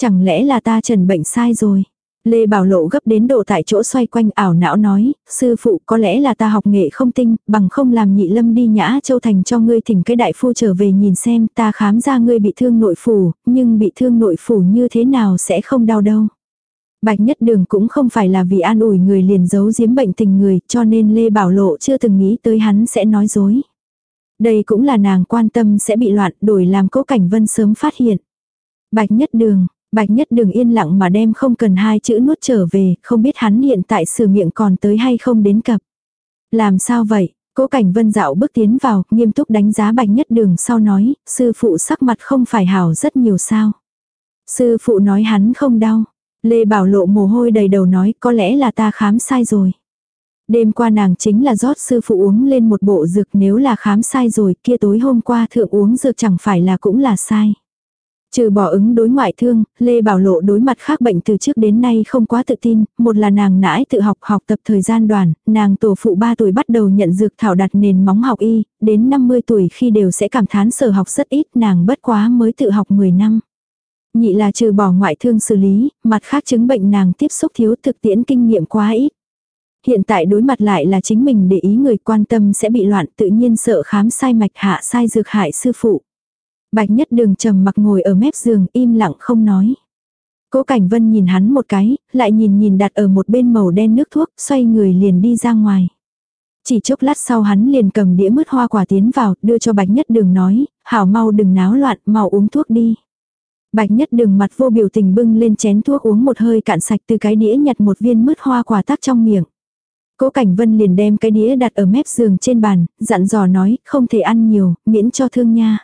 Chẳng lẽ là ta trần bệnh sai rồi. Lê Bảo Lộ gấp đến độ tại chỗ xoay quanh ảo não nói, sư phụ có lẽ là ta học nghệ không tinh, bằng không làm nhị lâm đi nhã châu thành cho ngươi thỉnh cái đại phu trở về nhìn xem ta khám ra ngươi bị thương nội phủ, nhưng bị thương nội phủ như thế nào sẽ không đau đâu. Bạch Nhất Đường cũng không phải là vì an ủi người liền giấu giếm bệnh tình người cho nên Lê Bảo Lộ chưa từng nghĩ tới hắn sẽ nói dối. Đây cũng là nàng quan tâm sẽ bị loạn đổi làm cố cảnh vân sớm phát hiện. Bạch Nhất Đường, Bạch Nhất Đường yên lặng mà đem không cần hai chữ nuốt trở về, không biết hắn hiện tại sửa miệng còn tới hay không đến cập. Làm sao vậy? Cố Cảnh Vân dạo bước tiến vào, nghiêm túc đánh giá Bạch Nhất Đường sau nói, sư phụ sắc mặt không phải hảo rất nhiều sao. Sư phụ nói hắn không đau. Lê Bảo Lộ mồ hôi đầy đầu nói có lẽ là ta khám sai rồi. Đêm qua nàng chính là rót sư phụ uống lên một bộ dược nếu là khám sai rồi kia tối hôm qua thượng uống dược chẳng phải là cũng là sai. Trừ bỏ ứng đối ngoại thương, Lê Bảo Lộ đối mặt khác bệnh từ trước đến nay không quá tự tin, một là nàng nãi tự học học tập thời gian đoàn, nàng tổ phụ 3 tuổi bắt đầu nhận dược thảo đặt nền móng học y, đến 50 tuổi khi đều sẽ cảm thán sở học rất ít, nàng bất quá mới tự học 10 năm. Nhị là trừ bỏ ngoại thương xử lý, mặt khác chứng bệnh nàng tiếp xúc thiếu thực tiễn kinh nghiệm quá ít. Hiện tại đối mặt lại là chính mình để ý người quan tâm sẽ bị loạn tự nhiên sợ khám sai mạch hạ sai dược hại sư phụ. Bạch nhất đường trầm mặc ngồi ở mép giường im lặng không nói. Cố Cảnh Vân nhìn hắn một cái, lại nhìn nhìn đặt ở một bên màu đen nước thuốc, xoay người liền đi ra ngoài. Chỉ chốc lát sau hắn liền cầm đĩa mứt hoa quả tiến vào, đưa cho Bạch Nhất Đường nói, hảo mau đừng náo loạn, mau uống thuốc đi. Bạch Nhất Đường mặt vô biểu tình bưng lên chén thuốc uống một hơi cạn sạch từ cái đĩa nhặt một viên mứt hoa quả tắc trong miệng. Cố Cảnh Vân liền đem cái đĩa đặt ở mép giường trên bàn, dặn dò nói, không thể ăn nhiều, miễn cho thương nha.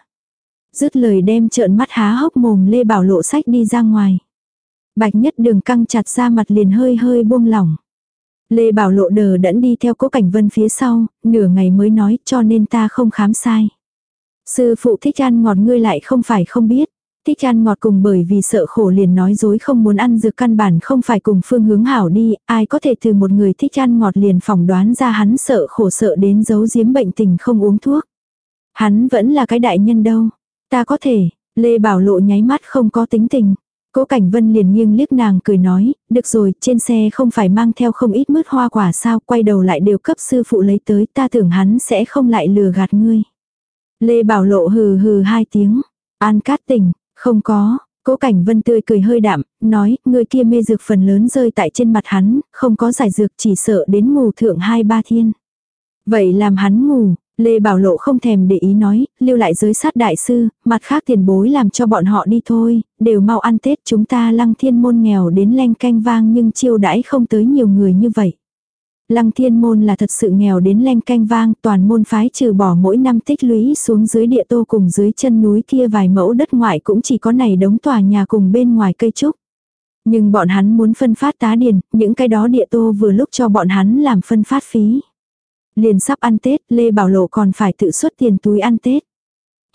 Dứt lời đem trợn mắt há hốc mồm Lê Bảo Lộ sách đi ra ngoài. Bạch nhất đường căng chặt ra mặt liền hơi hơi buông lỏng. Lê Bảo Lộ đờ đẫn đi theo cố cảnh vân phía sau, nửa ngày mới nói cho nên ta không khám sai. Sư phụ thích ăn ngọt ngươi lại không phải không biết. Thích ăn ngọt cùng bởi vì sợ khổ liền nói dối không muốn ăn dược căn bản không phải cùng phương hướng hảo đi, ai có thể từ một người thích ăn ngọt liền phỏng đoán ra hắn sợ khổ sợ đến giấu giếm bệnh tình không uống thuốc. Hắn vẫn là cái đại nhân đâu. Ta có thể, Lê Bảo Lộ nháy mắt không có tính tình. Cố Cảnh Vân liền nghiêng liếc nàng cười nói, được rồi, trên xe không phải mang theo không ít mứt hoa quả sao, quay đầu lại đều cấp sư phụ lấy tới, ta tưởng hắn sẽ không lại lừa gạt ngươi. Lê Bảo Lộ hừ hừ hai tiếng, an cát tỉnh, không có, Cố Cảnh Vân tươi cười hơi đạm, nói, người kia mê dược phần lớn rơi tại trên mặt hắn, không có giải dược chỉ sợ đến ngủ thượng hai ba thiên. Vậy làm hắn ngủ, Lê Bảo Lộ không thèm để ý nói, lưu lại giới sát đại sư, mặt khác tiền bối làm cho bọn họ đi thôi, đều mau ăn Tết chúng ta lăng thiên môn nghèo đến len canh vang nhưng chiêu đãi không tới nhiều người như vậy. Lăng thiên môn là thật sự nghèo đến len canh vang, toàn môn phái trừ bỏ mỗi năm tích lũy xuống dưới địa tô cùng dưới chân núi kia vài mẫu đất ngoại cũng chỉ có này đống tòa nhà cùng bên ngoài cây trúc. Nhưng bọn hắn muốn phân phát tá điền, những cái đó địa tô vừa lúc cho bọn hắn làm phân phát phí. Liền sắp ăn Tết, Lê Bảo Lộ còn phải tự xuất tiền túi ăn Tết.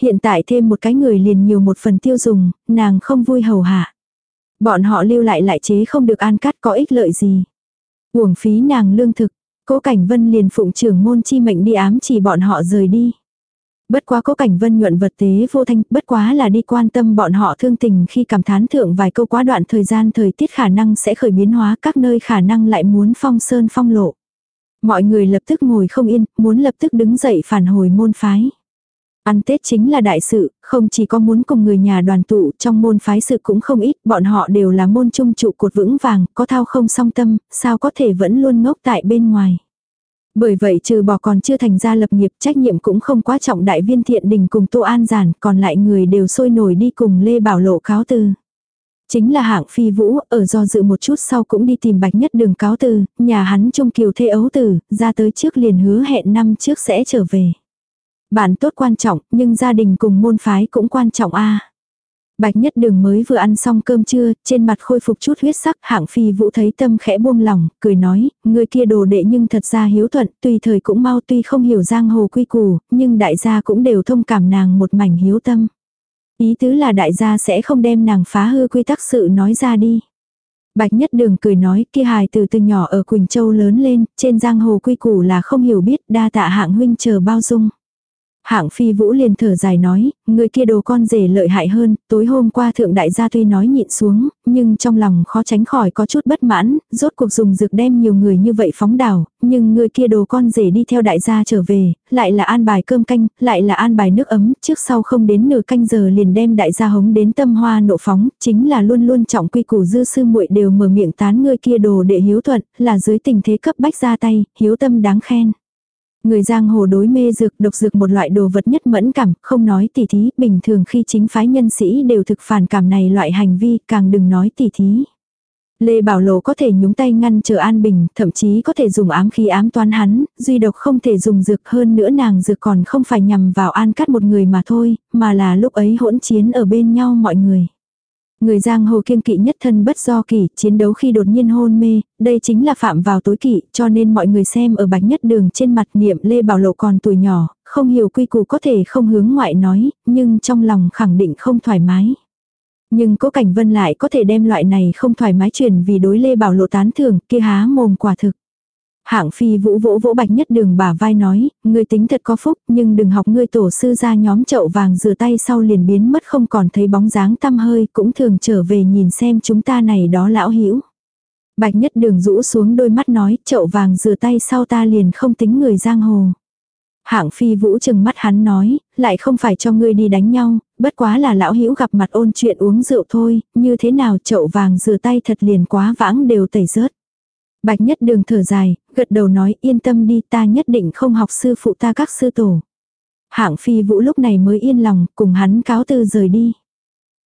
Hiện tại thêm một cái người liền nhiều một phần tiêu dùng, nàng không vui hầu hạ. Bọn họ lưu lại lại chế không được an cắt có ích lợi gì. Uổng phí nàng lương thực, cố cảnh vân liền phụng trưởng môn chi mệnh đi ám chỉ bọn họ rời đi. Bất quá cố cảnh vân nhuận vật tế vô thanh, bất quá là đi quan tâm bọn họ thương tình khi cảm thán thượng vài câu quá đoạn thời gian thời tiết khả năng sẽ khởi biến hóa các nơi khả năng lại muốn phong sơn phong lộ. Mọi người lập tức ngồi không yên, muốn lập tức đứng dậy phản hồi môn phái. Ăn Tết chính là đại sự, không chỉ có muốn cùng người nhà đoàn tụ, trong môn phái sự cũng không ít, bọn họ đều là môn trung trụ cột vững vàng, có thao không song tâm, sao có thể vẫn luôn ngốc tại bên ngoài. Bởi vậy trừ bỏ còn chưa thành ra lập nghiệp trách nhiệm cũng không quá trọng đại viên thiện đình cùng Tô An Giản, còn lại người đều sôi nổi đi cùng Lê Bảo Lộ cáo từ. Chính là hạng phi vũ, ở do dự một chút sau cũng đi tìm bạch nhất đường cáo từ, nhà hắn trung kiều thê ấu tử, ra tới trước liền hứa hẹn năm trước sẽ trở về bạn tốt quan trọng, nhưng gia đình cùng môn phái cũng quan trọng a Bạch nhất đường mới vừa ăn xong cơm trưa, trên mặt khôi phục chút huyết sắc, hạng phi vũ thấy tâm khẽ buông lòng, cười nói, người kia đồ đệ nhưng thật ra hiếu thuận, tùy thời cũng mau tuy không hiểu giang hồ quy củ, nhưng đại gia cũng đều thông cảm nàng một mảnh hiếu tâm. Ý tứ là đại gia sẽ không đem nàng phá hư quy tắc sự nói ra đi. Bạch Nhất Đường cười nói kia hài từ từ nhỏ ở Quỳnh Châu lớn lên, trên giang hồ quy củ là không hiểu biết đa tạ hạng huynh chờ bao dung. Hạng phi vũ liền thở dài nói, người kia đồ con rể lợi hại hơn, tối hôm qua thượng đại gia tuy nói nhịn xuống, nhưng trong lòng khó tránh khỏi có chút bất mãn, rốt cuộc dùng dược đem nhiều người như vậy phóng đảo, nhưng người kia đồ con rể đi theo đại gia trở về, lại là an bài cơm canh, lại là an bài nước ấm, trước sau không đến nửa canh giờ liền đem đại gia hống đến tâm hoa nộ phóng, chính là luôn luôn trọng quy củ dư sư muội đều mở miệng tán người kia đồ để hiếu thuận, là dưới tình thế cấp bách ra tay, hiếu tâm đáng khen. Người giang hồ đối mê dược độc dược một loại đồ vật nhất mẫn cảm, không nói tỉ thí, bình thường khi chính phái nhân sĩ đều thực phản cảm này loại hành vi, càng đừng nói tỉ thí. Lê Bảo Lộ có thể nhúng tay ngăn chờ An Bình, thậm chí có thể dùng ám khí ám toán hắn, duy độc không thể dùng dược hơn nữa nàng dược còn không phải nhằm vào An cắt một người mà thôi, mà là lúc ấy hỗn chiến ở bên nhau mọi người. Người giang hồ kiêng kỵ nhất thân bất do kỷ, chiến đấu khi đột nhiên hôn mê, đây chính là phạm vào tối kỵ, cho nên mọi người xem ở bạch nhất đường trên mặt niệm Lê Bảo Lộ còn tuổi nhỏ, không hiểu quy củ có thể không hướng ngoại nói, nhưng trong lòng khẳng định không thoải mái. Nhưng cố cảnh vân lại có thể đem loại này không thoải mái truyền vì đối Lê Bảo Lộ tán thưởng, kia há mồm quả thực. Hạng phi vũ vỗ vỗ bạch nhất đường bà vai nói, ngươi tính thật có phúc, nhưng đừng học ngươi tổ sư ra nhóm chậu vàng rửa tay sau liền biến mất không còn thấy bóng dáng tăm hơi, cũng thường trở về nhìn xem chúng ta này đó lão hữu Bạch nhất đường rũ xuống đôi mắt nói, chậu vàng rửa tay sau ta liền không tính người giang hồ. Hạng phi vũ chừng mắt hắn nói, lại không phải cho ngươi đi đánh nhau, bất quá là lão hữu gặp mặt ôn chuyện uống rượu thôi, như thế nào chậu vàng rửa tay thật liền quá vãng đều tẩy rớt. Bạch nhất đường thở dài, gật đầu nói yên tâm đi ta nhất định không học sư phụ ta các sư tổ. Hạng phi vũ lúc này mới yên lòng, cùng hắn cáo từ rời đi.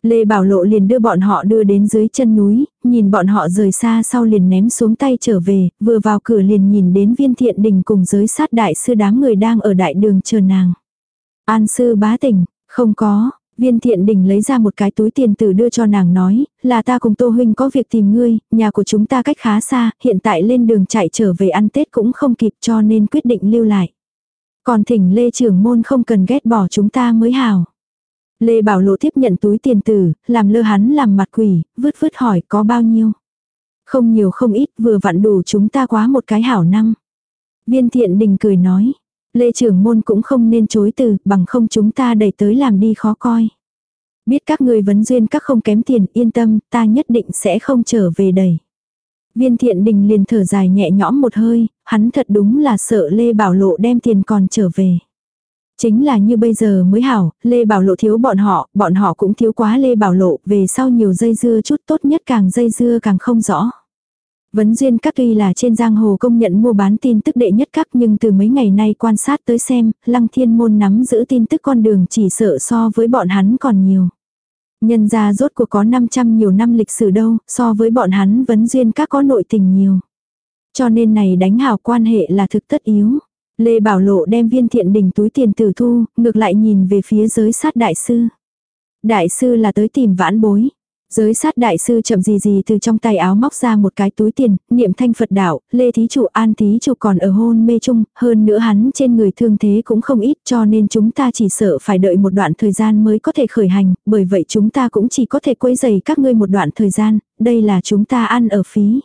Lê Bảo Lộ liền đưa bọn họ đưa đến dưới chân núi, nhìn bọn họ rời xa sau liền ném xuống tay trở về, vừa vào cửa liền nhìn đến viên thiện đình cùng giới sát đại sư đám người đang ở đại đường chờ nàng. An sư bá tỉnh, không có, Viên thiện đình lấy ra một cái túi tiền tử đưa cho nàng nói, là ta cùng Tô Huynh có việc tìm ngươi, nhà của chúng ta cách khá xa, hiện tại lên đường chạy trở về ăn Tết cũng không kịp cho nên quyết định lưu lại. Còn thỉnh Lê trường môn không cần ghét bỏ chúng ta mới hào. Lê Bảo Lộ tiếp nhận túi tiền tử, làm lơ hắn làm mặt quỷ, vứt vứt hỏi có bao nhiêu. Không nhiều không ít vừa vặn đủ chúng ta quá một cái hảo năm. Viên thiện đình cười nói, Lê trưởng môn cũng không nên chối từ, bằng không chúng ta đẩy tới làm đi khó coi. Biết các người vấn duyên các không kém tiền, yên tâm, ta nhất định sẽ không trở về đẩy. Viên thiện đình liền thở dài nhẹ nhõm một hơi, hắn thật đúng là sợ Lê Bảo Lộ đem tiền còn trở về. Chính là như bây giờ mới hảo, Lê Bảo Lộ thiếu bọn họ, bọn họ cũng thiếu quá Lê Bảo Lộ, về sau nhiều dây dưa chút tốt nhất càng dây dưa càng không rõ. Vấn duyên các tuy là trên giang hồ công nhận mua bán tin tức đệ nhất các nhưng từ mấy ngày nay quan sát tới xem, lăng thiên môn nắm giữ tin tức con đường chỉ sợ so với bọn hắn còn nhiều. Nhân ra rốt cuộc có 500 nhiều năm lịch sử đâu, so với bọn hắn vấn duyên các có nội tình nhiều. Cho nên này đánh hào quan hệ là thực tất yếu. Lê Bảo Lộ đem viên thiện đình túi tiền tử thu, ngược lại nhìn về phía giới sát đại sư. Đại sư là tới tìm vãn bối. Giới sát đại sư chậm gì gì từ trong tay áo móc ra một cái túi tiền, niệm thanh Phật đạo, lê thí chủ an thí chủ còn ở hôn mê chung, hơn nữa hắn trên người thương thế cũng không ít cho nên chúng ta chỉ sợ phải đợi một đoạn thời gian mới có thể khởi hành, bởi vậy chúng ta cũng chỉ có thể quấy giày các ngươi một đoạn thời gian, đây là chúng ta ăn ở phí.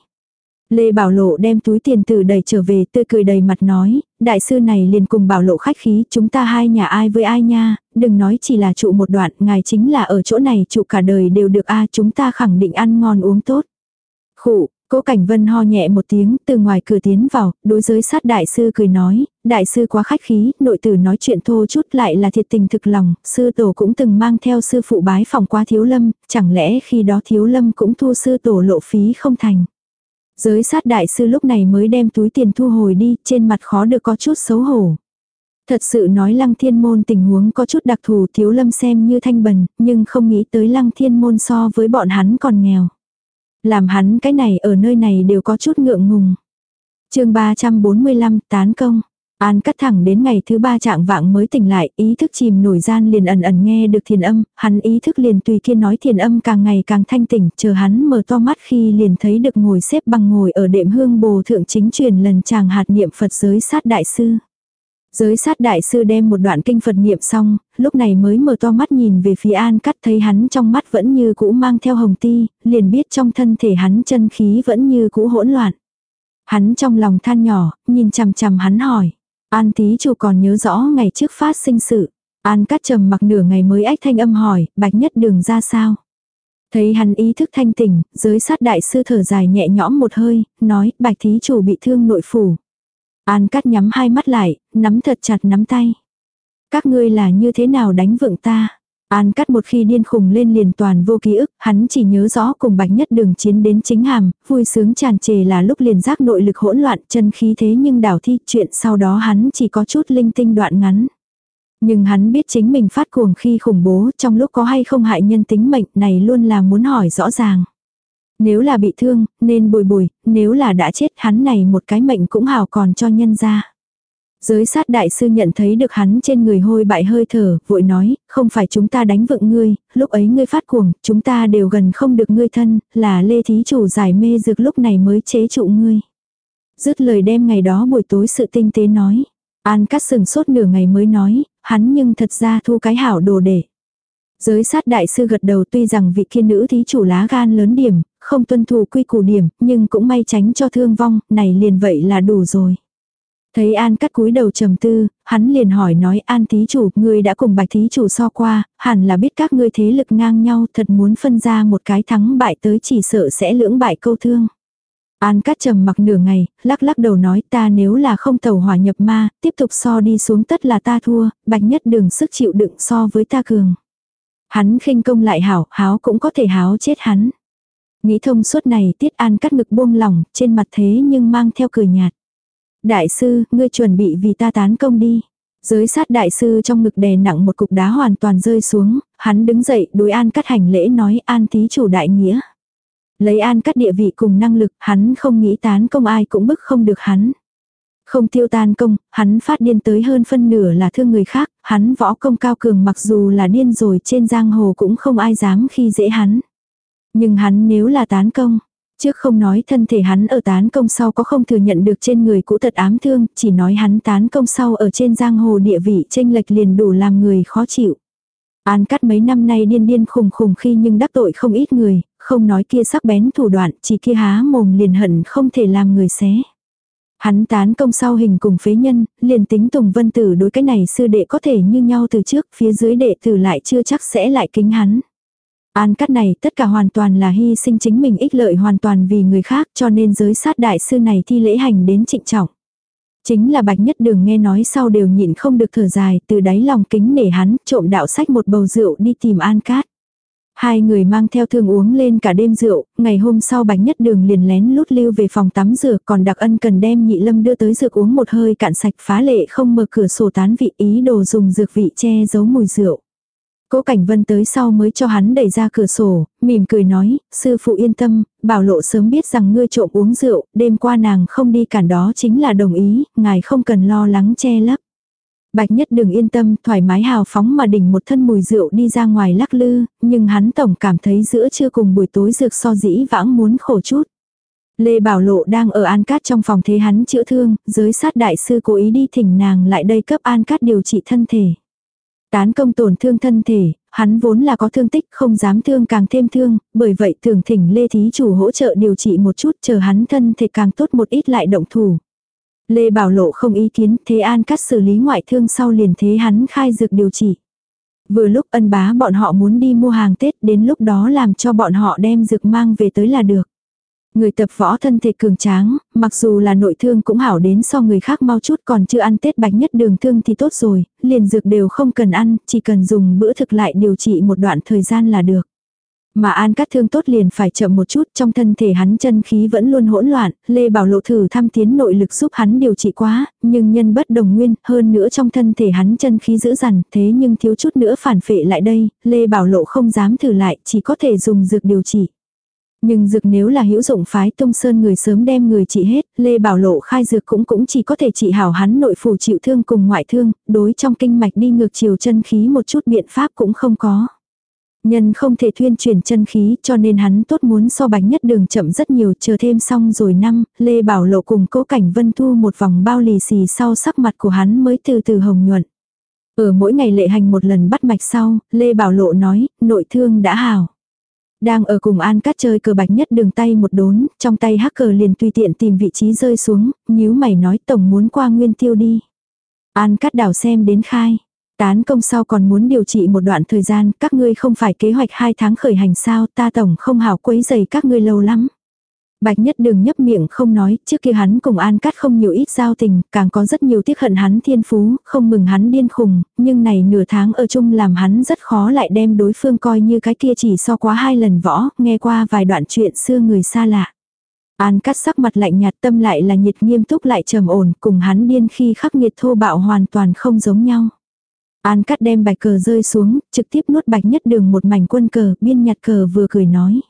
Lê Bảo Lộ đem túi tiền từ đầy trở về tươi cười đầy mặt nói, đại sư này liền cùng Bảo Lộ khách khí, chúng ta hai nhà ai với ai nha, đừng nói chỉ là trụ một đoạn, ngài chính là ở chỗ này trụ cả đời đều được a chúng ta khẳng định ăn ngon uống tốt. Khụ, Cố Cảnh Vân ho nhẹ một tiếng, từ ngoài cửa tiến vào, đối giới sát đại sư cười nói, đại sư quá khách khí, nội tử nói chuyện thô chút lại là thiệt tình thực lòng, sư tổ cũng từng mang theo sư phụ bái phòng qua thiếu lâm, chẳng lẽ khi đó thiếu lâm cũng thu sư tổ lộ phí không thành. Giới sát đại sư lúc này mới đem túi tiền thu hồi đi, trên mặt khó được có chút xấu hổ. Thật sự nói lăng thiên môn tình huống có chút đặc thù thiếu lâm xem như thanh bần, nhưng không nghĩ tới lăng thiên môn so với bọn hắn còn nghèo. Làm hắn cái này ở nơi này đều có chút ngượng ngùng. chương 345 tán công. An cắt thẳng đến ngày thứ ba trạng vạng mới tỉnh lại, ý thức chìm nổi gian liền ẩn ẩn nghe được thiền âm, hắn ý thức liền tùy kia nói thiền âm càng ngày càng thanh tỉnh, chờ hắn mở to mắt khi liền thấy được ngồi xếp bằng ngồi ở đệm hương bồ thượng chính truyền lần chàng hạt niệm Phật giới sát đại sư. Giới sát đại sư đem một đoạn kinh Phật niệm xong, lúc này mới mở to mắt nhìn về phía An Cắt thấy hắn trong mắt vẫn như cũ mang theo hồng ti, liền biết trong thân thể hắn chân khí vẫn như cũ hỗn loạn. Hắn trong lòng than nhỏ, nhìn chằm chằm hắn hỏi. An tí chủ còn nhớ rõ ngày trước phát sinh sự. An Cắt trầm mặc nửa ngày mới ách thanh âm hỏi, bạch nhất đường ra sao? Thấy hắn ý thức thanh tỉnh, giới sát đại sư thở dài nhẹ nhõm một hơi, nói, bạch thí chủ bị thương nội phủ. An cắt nhắm hai mắt lại, nắm thật chặt nắm tay. Các ngươi là như thế nào đánh vượng ta? An cắt một khi điên khùng lên liền toàn vô ký ức, hắn chỉ nhớ rõ cùng bạch nhất đường chiến đến chính hàm, vui sướng tràn trề là lúc liền giác nội lực hỗn loạn chân khí thế nhưng đảo thi chuyện sau đó hắn chỉ có chút linh tinh đoạn ngắn. Nhưng hắn biết chính mình phát cuồng khi khủng bố trong lúc có hay không hại nhân tính mệnh này luôn là muốn hỏi rõ ràng. Nếu là bị thương, nên bồi bồi, nếu là đã chết hắn này một cái mệnh cũng hào còn cho nhân ra. Giới sát đại sư nhận thấy được hắn trên người hôi bại hơi thở, vội nói, không phải chúng ta đánh vượng ngươi, lúc ấy ngươi phát cuồng, chúng ta đều gần không được ngươi thân, là lê thí chủ giải mê dược lúc này mới chế trụ ngươi. Dứt lời đem ngày đó buổi tối sự tinh tế nói. An cắt sừng sốt nửa ngày mới nói, hắn nhưng thật ra thu cái hảo đồ để. Giới sát đại sư gật đầu tuy rằng vị kia nữ thí chủ lá gan lớn điểm, không tuân thủ quy củ điểm, nhưng cũng may tránh cho thương vong, này liền vậy là đủ rồi. Thấy An cắt cúi đầu trầm tư, hắn liền hỏi nói An thí chủ, ngươi đã cùng bạch thí chủ so qua, hẳn là biết các ngươi thế lực ngang nhau thật muốn phân ra một cái thắng bại tới chỉ sợ sẽ lưỡng bại câu thương. An cắt trầm mặc nửa ngày, lắc lắc đầu nói ta nếu là không tàu hỏa nhập ma, tiếp tục so đi xuống tất là ta thua, bạch nhất đường sức chịu đựng so với ta cường. Hắn khinh công lại hảo, háo cũng có thể háo chết hắn. Nghĩ thông suốt này tiết an cắt ngực buông lỏng, trên mặt thế nhưng mang theo cười nhạt. Đại sư, ngươi chuẩn bị vì ta tán công đi. Giới sát đại sư trong ngực đè nặng một cục đá hoàn toàn rơi xuống, hắn đứng dậy đối an cắt hành lễ nói an thí chủ đại nghĩa. Lấy an cắt địa vị cùng năng lực, hắn không nghĩ tán công ai cũng bức không được hắn. Không tiêu tan công, hắn phát điên tới hơn phân nửa là thương người khác, hắn võ công cao cường mặc dù là điên rồi trên giang hồ cũng không ai dám khi dễ hắn. Nhưng hắn nếu là tán công, trước không nói thân thể hắn ở tán công sau có không thừa nhận được trên người cũ thật ám thương, chỉ nói hắn tán công sau ở trên giang hồ địa vị tranh lệch liền đủ làm người khó chịu. An cắt mấy năm nay điên điên khùng khùng khi nhưng đắc tội không ít người, không nói kia sắc bén thủ đoạn, chỉ kia há mồm liền hận không thể làm người xé. Hắn tán công sau hình cùng phế nhân, liền tính Tùng Vân Tử đối cái này sư đệ có thể như nhau từ trước, phía dưới đệ tử lại chưa chắc sẽ lại kính hắn. An cắt này tất cả hoàn toàn là hy sinh chính mình ích lợi hoàn toàn vì người khác cho nên giới sát đại sư này thi lễ hành đến trịnh trọng. Chính là bạch nhất đường nghe nói sau đều nhịn không được thở dài từ đáy lòng kính nể hắn trộm đạo sách một bầu rượu đi tìm an cát. Hai người mang theo thương uống lên cả đêm rượu, ngày hôm sau bạch nhất đường liền lén lút lưu về phòng tắm rửa còn đặc ân cần đem nhị lâm đưa tới dược uống một hơi cạn sạch phá lệ không mở cửa sổ tán vị ý đồ dùng dược vị che giấu mùi rượu. Cố Cảnh Vân tới sau mới cho hắn đẩy ra cửa sổ, mỉm cười nói, sư phụ yên tâm, bảo lộ sớm biết rằng ngươi trộm uống rượu, đêm qua nàng không đi cản đó chính là đồng ý, ngài không cần lo lắng che lấp. Bạch nhất đừng yên tâm, thoải mái hào phóng mà đỉnh một thân mùi rượu đi ra ngoài lắc lư, nhưng hắn tổng cảm thấy giữa trưa cùng buổi tối dược so dĩ vãng muốn khổ chút. Lê Bảo Lộ đang ở An Cát trong phòng thế hắn chữa thương, giới sát đại sư cố ý đi thỉnh nàng lại đây cấp An Cát điều trị thân thể. Tán công tổn thương thân thể, hắn vốn là có thương tích không dám thương càng thêm thương, bởi vậy thường thỉnh Lê Thí Chủ hỗ trợ điều trị một chút chờ hắn thân thể càng tốt một ít lại động thủ. Lê Bảo Lộ không ý kiến, thế An cắt xử lý ngoại thương sau liền thế hắn khai dược điều trị. Vừa lúc ân bá bọn họ muốn đi mua hàng Tết đến lúc đó làm cho bọn họ đem dược mang về tới là được. Người tập võ thân thể cường tráng, mặc dù là nội thương cũng hảo đến so người khác mau chút còn chưa ăn Tết bánh nhất đường thương thì tốt rồi, liền dược đều không cần ăn, chỉ cần dùng bữa thực lại điều trị một đoạn thời gian là được. Mà an cắt thương tốt liền phải chậm một chút trong thân thể hắn chân khí vẫn luôn hỗn loạn, Lê Bảo Lộ thử thăm tiến nội lực giúp hắn điều trị quá, nhưng nhân bất đồng nguyên, hơn nữa trong thân thể hắn chân khí giữ dằn, thế nhưng thiếu chút nữa phản phệ lại đây, Lê Bảo Lộ không dám thử lại, chỉ có thể dùng dược điều trị. Nhưng dược nếu là hữu dụng phái tông sơn người sớm đem người trị hết, Lê Bảo Lộ khai dược cũng cũng chỉ có thể trị hảo hắn nội phủ chịu thương cùng ngoại thương, đối trong kinh mạch đi ngược chiều chân khí một chút biện pháp cũng không có. Nhân không thể thuyên truyền chân khí cho nên hắn tốt muốn so bạch nhất đường chậm rất nhiều chờ thêm xong rồi năm, Lê Bảo Lộ cùng cố cảnh vân thu một vòng bao lì xì sau sắc mặt của hắn mới từ từ hồng nhuận. Ở mỗi ngày lệ hành một lần bắt mạch sau, Lê Bảo Lộ nói, nội thương đã hảo đang ở cùng An Cát chơi cờ bạch nhất đường tay một đốn, trong tay hacker liền tùy tiện tìm vị trí rơi xuống, nhíu mày nói tổng muốn qua nguyên tiêu đi. An Cát đảo xem đến khai. Tán công sau còn muốn điều trị một đoạn thời gian, các ngươi không phải kế hoạch hai tháng khởi hành sao, ta tổng không hảo quấy giày các ngươi lâu lắm. Bạch nhất đường nhấp miệng không nói, trước kia hắn cùng An Cát không nhiều ít giao tình, càng có rất nhiều tiếc hận hắn thiên phú, không mừng hắn điên khùng, nhưng này nửa tháng ở chung làm hắn rất khó lại đem đối phương coi như cái kia chỉ so quá hai lần võ, nghe qua vài đoạn chuyện xưa người xa lạ. An Cát sắc mặt lạnh nhạt tâm lại là nhiệt nghiêm túc lại trầm ổn, cùng hắn điên khi khắc nghiệt thô bạo hoàn toàn không giống nhau. An Cát đem bạch cờ rơi xuống, trực tiếp nuốt bạch nhất đường một mảnh quân cờ, biên nhặt cờ vừa cười nói.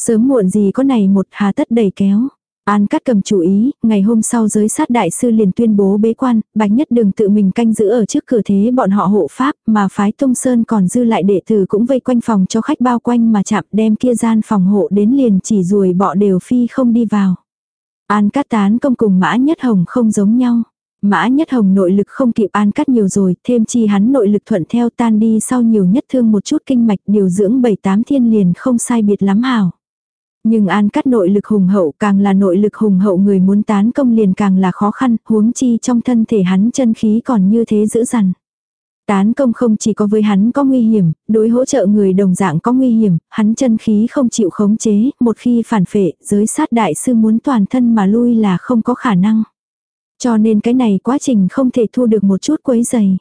Sớm muộn gì có này một hà tất đầy kéo. An cắt cầm chủ ý, ngày hôm sau giới sát đại sư liền tuyên bố bế quan, bạch nhất đường tự mình canh giữ ở trước cửa thế bọn họ hộ pháp, mà phái tông sơn còn dư lại đệ tử cũng vây quanh phòng cho khách bao quanh mà chạm đem kia gian phòng hộ đến liền chỉ ruồi bọ đều phi không đi vào. An cắt tán công cùng mã nhất hồng không giống nhau. Mã Nhất Hồng nội lực không kịp an cắt nhiều rồi, thêm chi hắn nội lực thuận theo tan đi sau nhiều nhất thương một chút kinh mạch điều dưỡng bảy tám thiên liền không sai biệt lắm hảo. Nhưng an cắt nội lực hùng hậu càng là nội lực hùng hậu người muốn tán công liền càng là khó khăn, huống chi trong thân thể hắn chân khí còn như thế dữ dằn. Tán công không chỉ có với hắn có nguy hiểm, đối hỗ trợ người đồng dạng có nguy hiểm, hắn chân khí không chịu khống chế, một khi phản phệ, giới sát đại sư muốn toàn thân mà lui là không có khả năng. Cho nên cái này quá trình không thể thu được một chút quấy dày.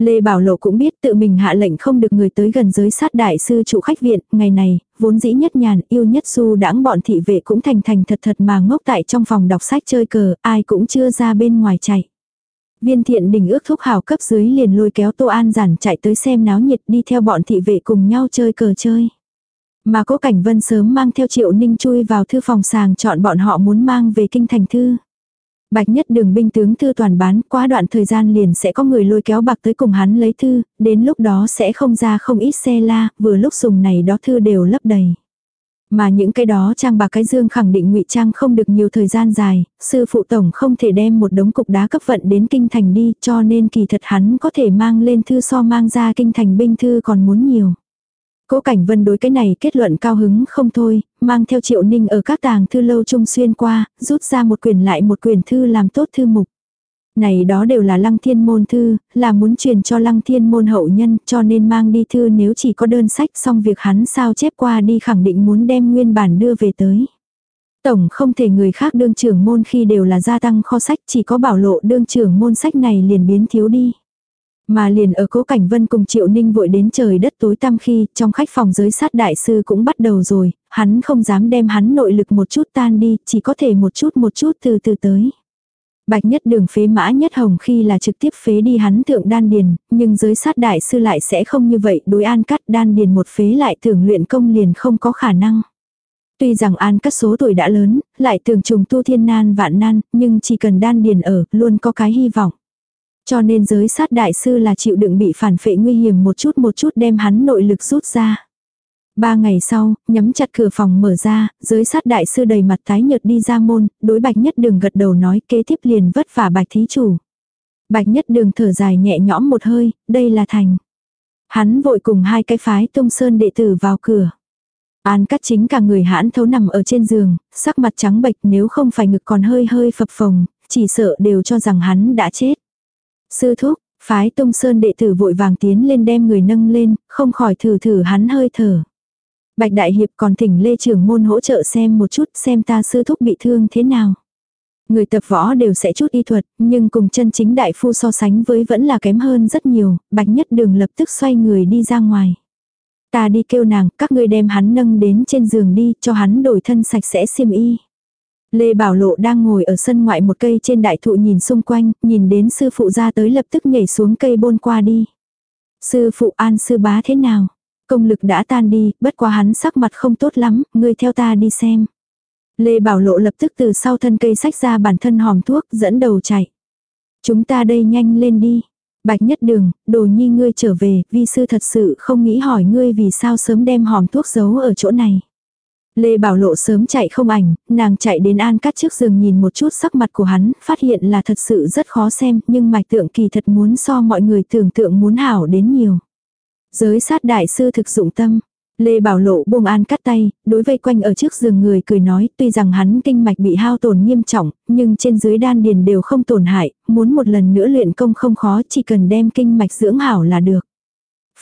Lê Bảo Lộ cũng biết tự mình hạ lệnh không được người tới gần giới sát đại sư trụ khách viện, ngày này, vốn dĩ nhất nhàn, yêu nhất su đãng bọn thị vệ cũng thành thành thật thật mà ngốc tại trong phòng đọc sách chơi cờ, ai cũng chưa ra bên ngoài chạy. Viên thiện đình ước thúc hào cấp dưới liền lôi kéo Tô An giản chạy tới xem náo nhiệt đi theo bọn thị vệ cùng nhau chơi cờ chơi. Mà cố cảnh vân sớm mang theo triệu ninh chui vào thư phòng sàng chọn bọn họ muốn mang về kinh thành thư. Bạch nhất đường binh tướng thư toàn bán, qua đoạn thời gian liền sẽ có người lôi kéo bạc tới cùng hắn lấy thư, đến lúc đó sẽ không ra không ít xe la, vừa lúc dùng này đó thư đều lấp đầy. Mà những cái đó trang bạc cái dương khẳng định ngụy trang không được nhiều thời gian dài, sư phụ tổng không thể đem một đống cục đá cấp vận đến kinh thành đi, cho nên kỳ thật hắn có thể mang lên thư so mang ra kinh thành binh thư còn muốn nhiều. Cố Cảnh Vân đối cái này kết luận cao hứng không thôi, mang theo Triệu Ninh ở các tàng thư lâu trung xuyên qua, rút ra một quyển lại một quyển thư làm tốt thư mục. Này đó đều là lăng thiên môn thư, là muốn truyền cho lăng thiên môn hậu nhân cho nên mang đi thư nếu chỉ có đơn sách xong việc hắn sao chép qua đi khẳng định muốn đem nguyên bản đưa về tới. Tổng không thể người khác đương trưởng môn khi đều là gia tăng kho sách chỉ có bảo lộ đương trưởng môn sách này liền biến thiếu đi. Mà liền ở cố cảnh vân cùng triệu ninh vội đến trời đất tối tăm khi trong khách phòng giới sát đại sư cũng bắt đầu rồi, hắn không dám đem hắn nội lực một chút tan đi, chỉ có thể một chút một chút từ từ tới. Bạch nhất đường phế mã nhất hồng khi là trực tiếp phế đi hắn thượng đan điền, nhưng giới sát đại sư lại sẽ không như vậy đối an cắt đan điền một phế lại tưởng luyện công liền không có khả năng. Tuy rằng an cắt số tuổi đã lớn, lại tưởng trùng tu thiên nan vạn nan, nhưng chỉ cần đan điền ở, luôn có cái hy vọng. Cho nên giới sát đại sư là chịu đựng bị phản phệ nguy hiểm một chút một chút đem hắn nội lực rút ra. Ba ngày sau, nhắm chặt cửa phòng mở ra, giới sát đại sư đầy mặt tái nhợt đi ra môn, đối bạch nhất đường gật đầu nói kế tiếp liền vất vả bạch thí chủ. Bạch nhất đường thở dài nhẹ nhõm một hơi, đây là thành. Hắn vội cùng hai cái phái tung sơn đệ tử vào cửa. An cắt chính cả người hãn thấu nằm ở trên giường, sắc mặt trắng bệch nếu không phải ngực còn hơi hơi phập phồng, chỉ sợ đều cho rằng hắn đã chết. Sư thúc, phái Tông sơn đệ tử vội vàng tiến lên đem người nâng lên, không khỏi thử thử hắn hơi thở. Bạch Đại Hiệp còn thỉnh Lê Trường Môn hỗ trợ xem một chút xem ta sư thúc bị thương thế nào. Người tập võ đều sẽ chút y thuật, nhưng cùng chân chính đại phu so sánh với vẫn là kém hơn rất nhiều, bạch nhất đường lập tức xoay người đi ra ngoài. Ta đi kêu nàng, các ngươi đem hắn nâng đến trên giường đi, cho hắn đổi thân sạch sẽ xiêm y. Lê Bảo Lộ đang ngồi ở sân ngoại một cây trên đại thụ nhìn xung quanh, nhìn đến sư phụ ra tới lập tức nhảy xuống cây bôn qua đi. Sư phụ an sư bá thế nào? Công lực đã tan đi, bất quá hắn sắc mặt không tốt lắm, ngươi theo ta đi xem. Lê Bảo Lộ lập tức từ sau thân cây sách ra bản thân hòm thuốc, dẫn đầu chạy. Chúng ta đây nhanh lên đi. Bạch nhất đường, đồ nhi ngươi trở về, vi sư thật sự không nghĩ hỏi ngươi vì sao sớm đem hòm thuốc giấu ở chỗ này. Lê Bảo Lộ sớm chạy không ảnh, nàng chạy đến An Cát trước giường nhìn một chút sắc mặt của hắn, phát hiện là thật sự rất khó xem, nhưng mạch tượng kỳ thật muốn so mọi người tưởng tượng muốn hảo đến nhiều. Giới sát đại sư thực dụng tâm. Lê Bảo Lộ buông an cắt tay, đối vây quanh ở trước giường người cười nói, tuy rằng hắn kinh mạch bị hao tổn nghiêm trọng, nhưng trên dưới đan điền đều không tổn hại, muốn một lần nữa luyện công không khó, chỉ cần đem kinh mạch dưỡng hảo là được.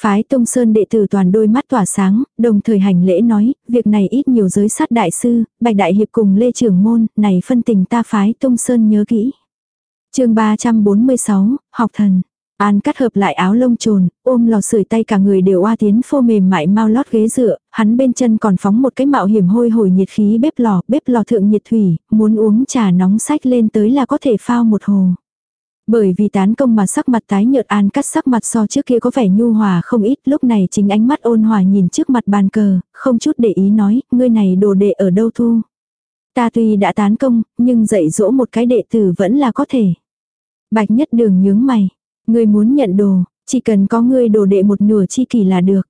Phái Tông Sơn đệ tử toàn đôi mắt tỏa sáng, đồng thời hành lễ nói, việc này ít nhiều giới sát đại sư, Bạch Đại Hiệp cùng Lê Trưởng Môn, này phân tình ta phái Tông Sơn nhớ kỹ. chương 346, học thần. An cắt hợp lại áo lông trồn, ôm lò sưởi tay cả người đều oa tiến phô mềm mại mau lót ghế dựa, hắn bên chân còn phóng một cái mạo hiểm hôi hồi nhiệt khí bếp lò, bếp lò thượng nhiệt thủy, muốn uống trà nóng sách lên tới là có thể phao một hồ. Bởi vì tán công mà sắc mặt tái nhợt an cắt sắc mặt so trước kia có vẻ nhu hòa không ít, lúc này chính ánh mắt ôn hòa nhìn trước mặt bàn cờ, không chút để ý nói, ngươi này đồ đệ ở đâu thu. Ta tuy đã tán công, nhưng dạy dỗ một cái đệ tử vẫn là có thể. Bạch nhất đường nhướng mày, ngươi muốn nhận đồ, chỉ cần có ngươi đồ đệ một nửa chi kỷ là được.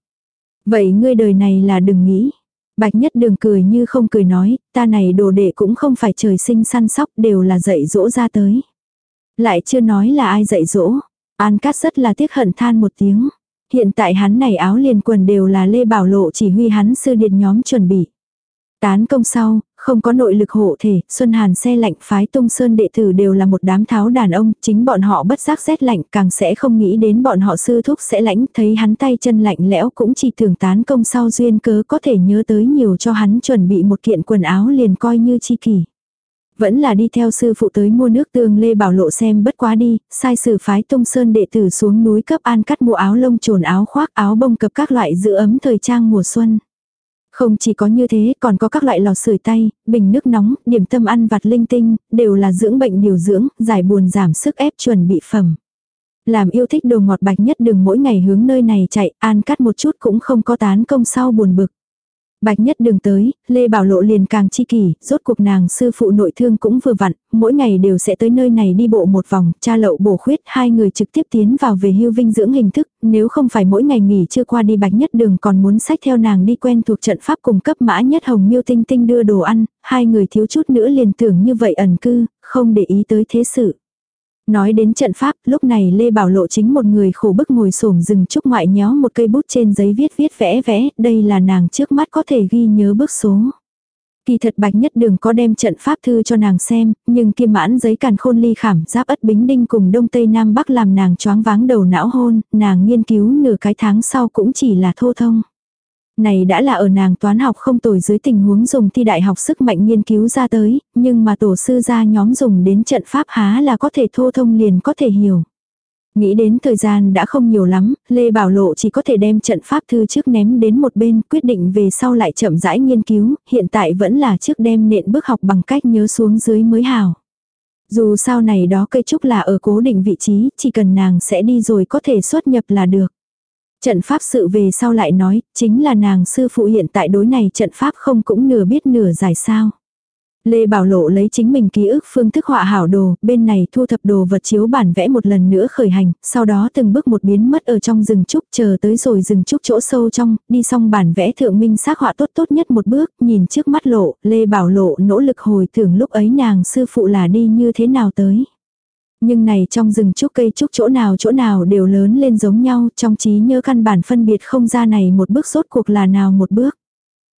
Vậy ngươi đời này là đừng nghĩ. Bạch nhất đường cười như không cười nói, ta này đồ đệ cũng không phải trời sinh săn sóc đều là dạy dỗ ra tới. Lại chưa nói là ai dạy dỗ. An Cát rất là tiếc hận than một tiếng. Hiện tại hắn này áo liền quần đều là Lê Bảo Lộ chỉ huy hắn sư điện nhóm chuẩn bị. Tán công sau, không có nội lực hộ thể, Xuân Hàn xe lạnh phái tung sơn đệ tử đều là một đám tháo đàn ông, chính bọn họ bất giác rét lạnh càng sẽ không nghĩ đến bọn họ sư thúc sẽ lãnh, thấy hắn tay chân lạnh lẽo cũng chỉ thường tán công sau duyên cớ có thể nhớ tới nhiều cho hắn chuẩn bị một kiện quần áo liền coi như chi kỷ vẫn là đi theo sư phụ tới mua nước tương Lê Bảo Lộ xem bất quá đi, sai sử phái tung sơn đệ tử xuống núi cấp an cắt mua áo lông trồn áo khoác áo bông cập các loại giữ ấm thời trang mùa xuân. Không chỉ có như thế còn có các loại lò sưởi tay, bình nước nóng, điểm tâm ăn vặt linh tinh, đều là dưỡng bệnh điều dưỡng, giải buồn giảm sức ép chuẩn bị phẩm. Làm yêu thích đồ ngọt bạch nhất đừng mỗi ngày hướng nơi này chạy, an cắt một chút cũng không có tán công sau buồn bực. Bạch nhất đường tới, Lê Bảo Lộ liền càng chi kỷ, rốt cuộc nàng sư phụ nội thương cũng vừa vặn, mỗi ngày đều sẽ tới nơi này đi bộ một vòng, cha lậu bổ khuyết, hai người trực tiếp tiến vào về hưu vinh dưỡng hình thức, nếu không phải mỗi ngày nghỉ chưa qua đi bạch nhất đường còn muốn sách theo nàng đi quen thuộc trận pháp cùng cấp mã nhất hồng miêu tinh tinh đưa đồ ăn, hai người thiếu chút nữa liền tưởng như vậy ẩn cư, không để ý tới thế sự. Nói đến trận pháp, lúc này Lê Bảo Lộ chính một người khổ bức ngồi xổm rừng trúc ngoại nhéo một cây bút trên giấy viết viết vẽ vẽ, đây là nàng trước mắt có thể ghi nhớ bước số. Kỳ thật bạch nhất đường có đem trận pháp thư cho nàng xem, nhưng kim mãn giấy càn khôn ly khảm giáp ất bính đinh cùng đông tây nam bắc làm nàng choáng váng đầu não hôn, nàng nghiên cứu nửa cái tháng sau cũng chỉ là thô thông. Này đã là ở nàng toán học không tồi dưới tình huống dùng thi đại học sức mạnh nghiên cứu ra tới, nhưng mà tổ sư ra nhóm dùng đến trận pháp há là có thể thô thông liền có thể hiểu. Nghĩ đến thời gian đã không nhiều lắm, Lê Bảo Lộ chỉ có thể đem trận pháp thư trước ném đến một bên, quyết định về sau lại chậm rãi nghiên cứu, hiện tại vẫn là trước đem nện bước học bằng cách nhớ xuống dưới mới hào. Dù sao này đó cây trúc là ở cố định vị trí, chỉ cần nàng sẽ đi rồi có thể xuất nhập là được. Trận pháp sự về sau lại nói, chính là nàng sư phụ hiện tại đối này trận pháp không cũng nửa biết nửa giải sao. Lê Bảo Lộ lấy chính mình ký ức phương thức họa hảo đồ, bên này thu thập đồ vật chiếu bản vẽ một lần nữa khởi hành, sau đó từng bước một biến mất ở trong rừng trúc, chờ tới rồi rừng trúc chỗ sâu trong, đi xong bản vẽ thượng minh xác họa tốt tốt nhất một bước, nhìn trước mắt lộ, Lê Bảo Lộ nỗ lực hồi tưởng lúc ấy nàng sư phụ là đi như thế nào tới. Nhưng này trong rừng trúc cây trúc chỗ nào chỗ nào đều lớn lên giống nhau, trong trí nhớ căn bản phân biệt không ra này một bước sốt cuộc là nào một bước.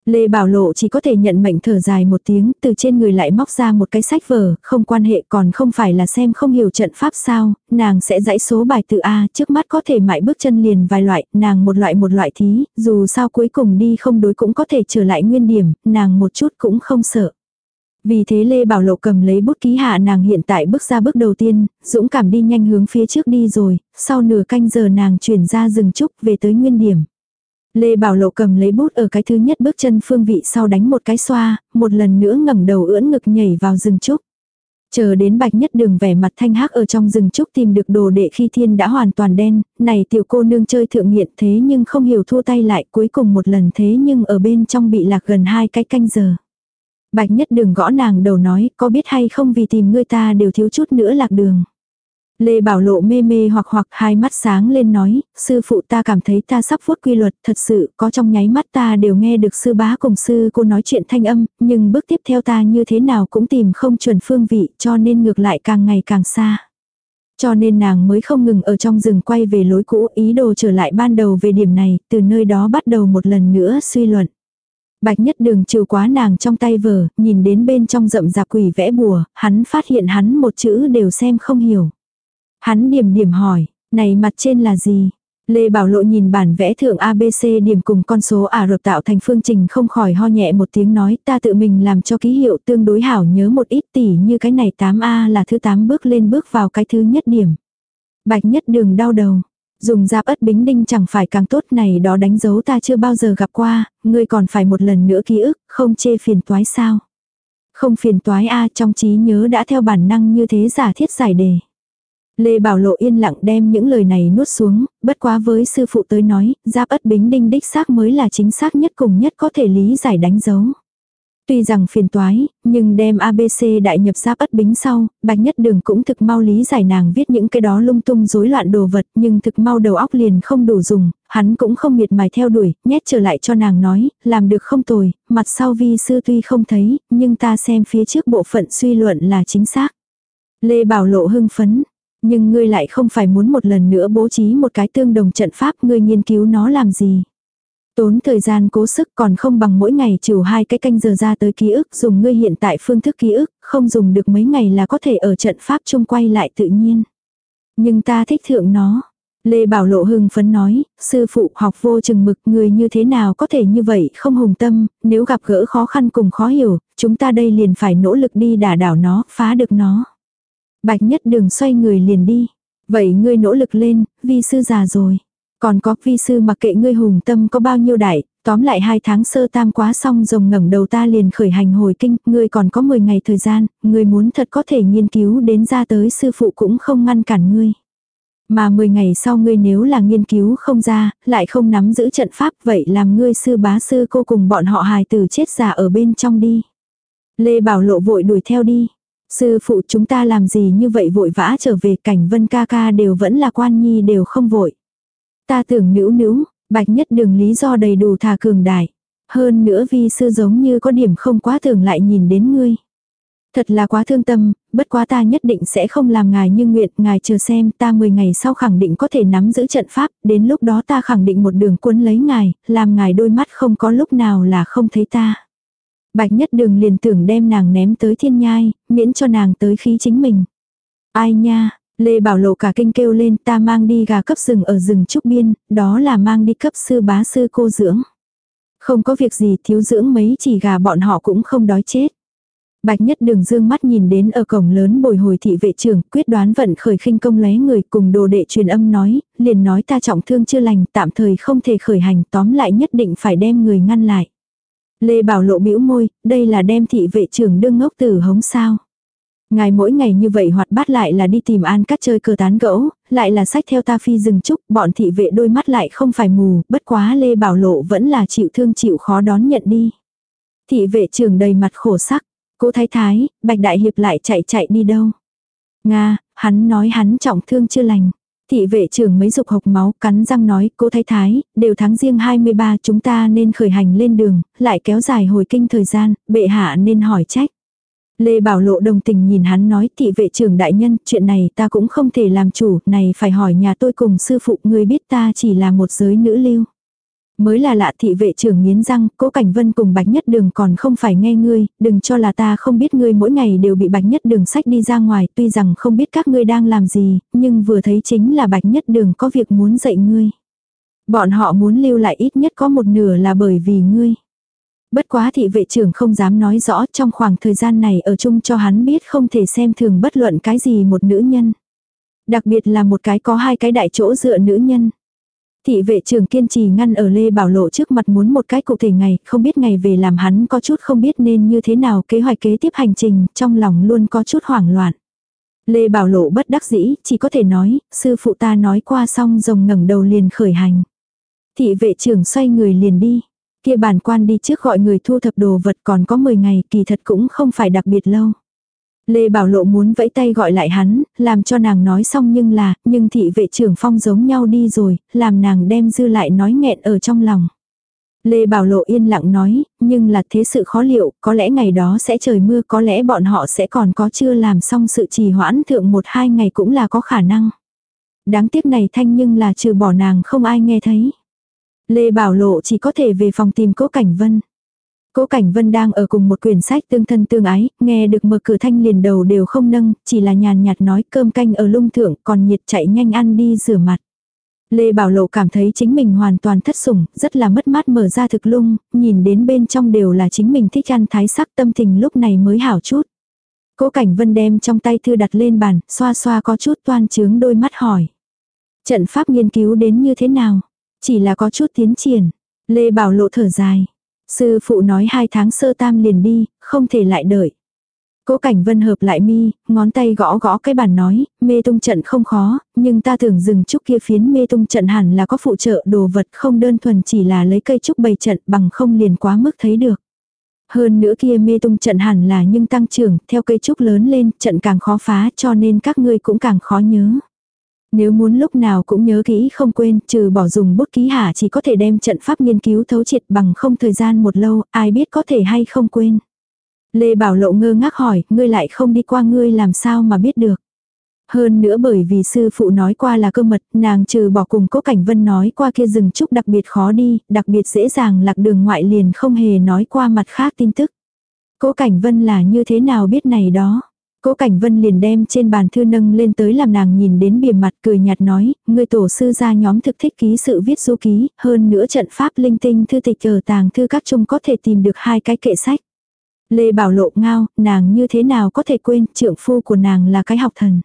Lê Bảo Lộ chỉ có thể nhận mệnh thở dài một tiếng, từ trên người lại móc ra một cái sách vở, không quan hệ còn không phải là xem không hiểu trận pháp sao, nàng sẽ dãy số bài tự A, trước mắt có thể mãi bước chân liền vài loại, nàng một loại một loại thí, dù sao cuối cùng đi không đối cũng có thể trở lại nguyên điểm, nàng một chút cũng không sợ. Vì thế Lê Bảo Lộ cầm lấy bút ký hạ nàng hiện tại bước ra bước đầu tiên, dũng cảm đi nhanh hướng phía trước đi rồi, sau nửa canh giờ nàng chuyển ra rừng trúc về tới nguyên điểm. Lê Bảo Lộ cầm lấy bút ở cái thứ nhất bước chân phương vị sau đánh một cái xoa, một lần nữa ngẩng đầu ưỡn ngực nhảy vào rừng trúc. Chờ đến bạch nhất đường vẻ mặt thanh hắc ở trong rừng trúc tìm được đồ đệ khi thiên đã hoàn toàn đen, này tiểu cô nương chơi thượng nghiện thế nhưng không hiểu thua tay lại cuối cùng một lần thế nhưng ở bên trong bị lạc gần hai cái canh giờ. Bạch nhất đường gõ nàng đầu nói có biết hay không vì tìm ngươi ta đều thiếu chút nữa lạc đường. Lê Bảo Lộ mê mê hoặc hoặc hai mắt sáng lên nói, sư phụ ta cảm thấy ta sắp vuốt quy luật, thật sự có trong nháy mắt ta đều nghe được sư bá cùng sư cô nói chuyện thanh âm, nhưng bước tiếp theo ta như thế nào cũng tìm không chuẩn phương vị cho nên ngược lại càng ngày càng xa. Cho nên nàng mới không ngừng ở trong rừng quay về lối cũ ý đồ trở lại ban đầu về điểm này, từ nơi đó bắt đầu một lần nữa suy luận. Bạch nhất đường trừ quá nàng trong tay vở, nhìn đến bên trong rậm rạp quỷ vẽ bùa, hắn phát hiện hắn một chữ đều xem không hiểu. Hắn điểm điểm hỏi, này mặt trên là gì? Lê Bảo Lộ nhìn bản vẽ thượng ABC điểm cùng con số Ả Rập tạo thành phương trình không khỏi ho nhẹ một tiếng nói ta tự mình làm cho ký hiệu tương đối hảo nhớ một ít tỉ như cái này 8A là thứ 8 bước lên bước vào cái thứ nhất điểm. Bạch nhất đường đau đầu. Dùng giáp ất bính đinh chẳng phải càng tốt này đó đánh dấu ta chưa bao giờ gặp qua, ngươi còn phải một lần nữa ký ức, không chê phiền toái sao. Không phiền toái A trong trí nhớ đã theo bản năng như thế giả thiết giải đề. Lê Bảo Lộ yên lặng đem những lời này nuốt xuống, bất quá với sư phụ tới nói, giáp ất bính đinh đích xác mới là chính xác nhất cùng nhất có thể lý giải đánh dấu. Tuy rằng phiền toái, nhưng đem ABC đại nhập giáp ất bính sau, bạch nhất đường cũng thực mau lý giải nàng viết những cái đó lung tung rối loạn đồ vật nhưng thực mau đầu óc liền không đủ dùng, hắn cũng không miệt mài theo đuổi, nhét trở lại cho nàng nói, làm được không tồi, mặt sau vi sư tuy không thấy, nhưng ta xem phía trước bộ phận suy luận là chính xác. Lê Bảo Lộ hưng phấn, nhưng ngươi lại không phải muốn một lần nữa bố trí một cái tương đồng trận pháp ngươi nghiên cứu nó làm gì. Tốn thời gian cố sức còn không bằng mỗi ngày trừ hai cái canh giờ ra tới ký ức dùng ngươi hiện tại phương thức ký ức, không dùng được mấy ngày là có thể ở trận pháp chung quay lại tự nhiên. Nhưng ta thích thượng nó. Lê Bảo Lộ hưng phấn nói, sư phụ học vô chừng mực người như thế nào có thể như vậy không hùng tâm, nếu gặp gỡ khó khăn cùng khó hiểu, chúng ta đây liền phải nỗ lực đi đả đảo nó, phá được nó. Bạch nhất đường xoay người liền đi. Vậy ngươi nỗ lực lên, vi sư già rồi. Còn có vi sư mặc kệ ngươi hùng tâm có bao nhiêu đại, tóm lại hai tháng sơ tam quá xong rồng ngẩng đầu ta liền khởi hành hồi kinh, ngươi còn có 10 ngày thời gian, ngươi muốn thật có thể nghiên cứu đến ra tới sư phụ cũng không ngăn cản ngươi. Mà 10 ngày sau ngươi nếu là nghiên cứu không ra, lại không nắm giữ trận pháp vậy làm ngươi sư bá sư cô cùng bọn họ hài tử chết già ở bên trong đi. Lê Bảo Lộ vội đuổi theo đi. Sư phụ chúng ta làm gì như vậy vội vã trở về cảnh vân ca ca đều vẫn là quan nhi đều không vội. Ta tưởng nữ nữ, bạch nhất đường lý do đầy đủ thà cường đại. Hơn nữa vi sư giống như có điểm không quá thường lại nhìn đến ngươi. Thật là quá thương tâm, bất quá ta nhất định sẽ không làm ngài như nguyện, ngài chờ xem ta 10 ngày sau khẳng định có thể nắm giữ trận pháp, đến lúc đó ta khẳng định một đường cuốn lấy ngài, làm ngài đôi mắt không có lúc nào là không thấy ta. Bạch nhất đường liền tưởng đem nàng ném tới thiên nhai, miễn cho nàng tới khí chính mình. Ai nha, Lê Bảo Lộ cả kinh kêu lên ta mang đi gà cấp rừng ở rừng trúc biên, đó là mang đi cấp sư bá sư cô dưỡng. Không có việc gì thiếu dưỡng mấy chỉ gà bọn họ cũng không đói chết. Bạch nhất đường dương mắt nhìn đến ở cổng lớn bồi hồi thị vệ trưởng, quyết đoán vận khởi khinh công lấy người cùng đồ đệ truyền âm nói, liền nói ta trọng thương chưa lành, tạm thời không thể khởi hành, tóm lại nhất định phải đem người ngăn lại. Lê Bảo Lộ bĩu môi, đây là đem thị vệ trưởng đương ngốc tử hống sao. Ngài mỗi ngày như vậy hoạt bát lại là đi tìm an cắt chơi cờ tán gẫu, lại là sách theo ta phi rừng trúc, bọn thị vệ đôi mắt lại không phải mù, bất quá Lê Bảo Lộ vẫn là chịu thương chịu khó đón nhận đi. Thị vệ trưởng đầy mặt khổ sắc, cố thái thái, bạch đại hiệp lại chạy chạy đi đâu. Nga, hắn nói hắn trọng thương chưa lành. Thị vệ trưởng mấy dục hộc máu cắn răng nói, cô thái thái, đều tháng riêng 23 chúng ta nên khởi hành lên đường, lại kéo dài hồi kinh thời gian, bệ hạ nên hỏi trách. Lê Bảo Lộ đồng tình nhìn hắn nói thị vệ trưởng đại nhân, chuyện này ta cũng không thể làm chủ, này phải hỏi nhà tôi cùng sư phụ người biết ta chỉ là một giới nữ lưu. Mới là lạ thị vệ trưởng nghiến răng, cố cảnh vân cùng bạch nhất đường còn không phải nghe ngươi, đừng cho là ta không biết ngươi mỗi ngày đều bị bạch nhất đường sách đi ra ngoài, tuy rằng không biết các ngươi đang làm gì, nhưng vừa thấy chính là bạch nhất đường có việc muốn dạy ngươi. Bọn họ muốn lưu lại ít nhất có một nửa là bởi vì ngươi. Bất quá thị vệ trưởng không dám nói rõ trong khoảng thời gian này ở chung cho hắn biết không thể xem thường bất luận cái gì một nữ nhân. Đặc biệt là một cái có hai cái đại chỗ dựa nữ nhân. Thị vệ trưởng kiên trì ngăn ở Lê Bảo Lộ trước mặt muốn một cái cụ thể ngày, không biết ngày về làm hắn có chút không biết nên như thế nào kế hoạch kế tiếp hành trình, trong lòng luôn có chút hoảng loạn. Lê Bảo Lộ bất đắc dĩ, chỉ có thể nói, sư phụ ta nói qua xong rồng ngẩng đầu liền khởi hành. Thị vệ trưởng xoay người liền đi. Kia bản quan đi trước gọi người thu thập đồ vật còn có 10 ngày kỳ thật cũng không phải đặc biệt lâu. Lê Bảo Lộ muốn vẫy tay gọi lại hắn, làm cho nàng nói xong nhưng là, nhưng thị vệ trưởng phong giống nhau đi rồi, làm nàng đem dư lại nói nghẹn ở trong lòng. Lê Bảo Lộ yên lặng nói, nhưng là thế sự khó liệu, có lẽ ngày đó sẽ trời mưa, có lẽ bọn họ sẽ còn có chưa làm xong sự trì hoãn thượng một hai ngày cũng là có khả năng. Đáng tiếc này thanh nhưng là trừ bỏ nàng không ai nghe thấy. Lê Bảo Lộ chỉ có thể về phòng tìm cố Cảnh Vân. Cố Cảnh Vân đang ở cùng một quyển sách tương thân tương ái, nghe được mở cửa thanh liền đầu đều không nâng, chỉ là nhàn nhạt nói cơm canh ở lung thượng còn nhiệt chạy nhanh ăn đi rửa mặt. Lê Bảo Lộ cảm thấy chính mình hoàn toàn thất sủng, rất là mất mát mở ra thực lung, nhìn đến bên trong đều là chính mình thích ăn thái sắc tâm tình lúc này mới hảo chút. Cố Cảnh Vân đem trong tay thư đặt lên bàn, xoa xoa có chút toan trướng đôi mắt hỏi. Trận pháp nghiên cứu đến như thế nào? Chỉ là có chút tiến triển. Lê Bảo Lộ thở dài. Sư phụ nói hai tháng sơ tam liền đi, không thể lại đợi. Cố Cảnh Vân hợp lại mi, ngón tay gõ gõ cái bàn nói, mê tung trận không khó, nhưng ta tưởng dừng trúc kia phiến mê tung trận hẳn là có phụ trợ đồ vật không đơn thuần chỉ là lấy cây trúc bày trận bằng không liền quá mức thấy được. Hơn nữa kia mê tung trận hẳn là nhưng tăng trưởng, theo cây trúc lớn lên, trận càng khó phá cho nên các ngươi cũng càng khó nhớ. Nếu muốn lúc nào cũng nhớ kỹ không quên, trừ bỏ dùng bút ký hạ chỉ có thể đem trận pháp nghiên cứu thấu triệt bằng không thời gian một lâu, ai biết có thể hay không quên. Lê Bảo Lộ ngơ ngác hỏi, ngươi lại không đi qua ngươi làm sao mà biết được. Hơn nữa bởi vì sư phụ nói qua là cơ mật, nàng trừ bỏ cùng cố cảnh vân nói qua kia rừng trúc đặc biệt khó đi, đặc biệt dễ dàng lạc đường ngoại liền không hề nói qua mặt khác tin tức. Cố cảnh vân là như thế nào biết này đó. Cố Cảnh Vân liền đem trên bàn thư nâng lên tới làm nàng nhìn đến bìa mặt cười nhạt nói, người tổ sư ra nhóm thực thích ký sự viết du ký, hơn nữa trận pháp linh tinh thư tịch ở tàng thư các trung có thể tìm được hai cái kệ sách. Lê Bảo Lộ ngao, nàng như thế nào có thể quên, trượng phu của nàng là cái học thần.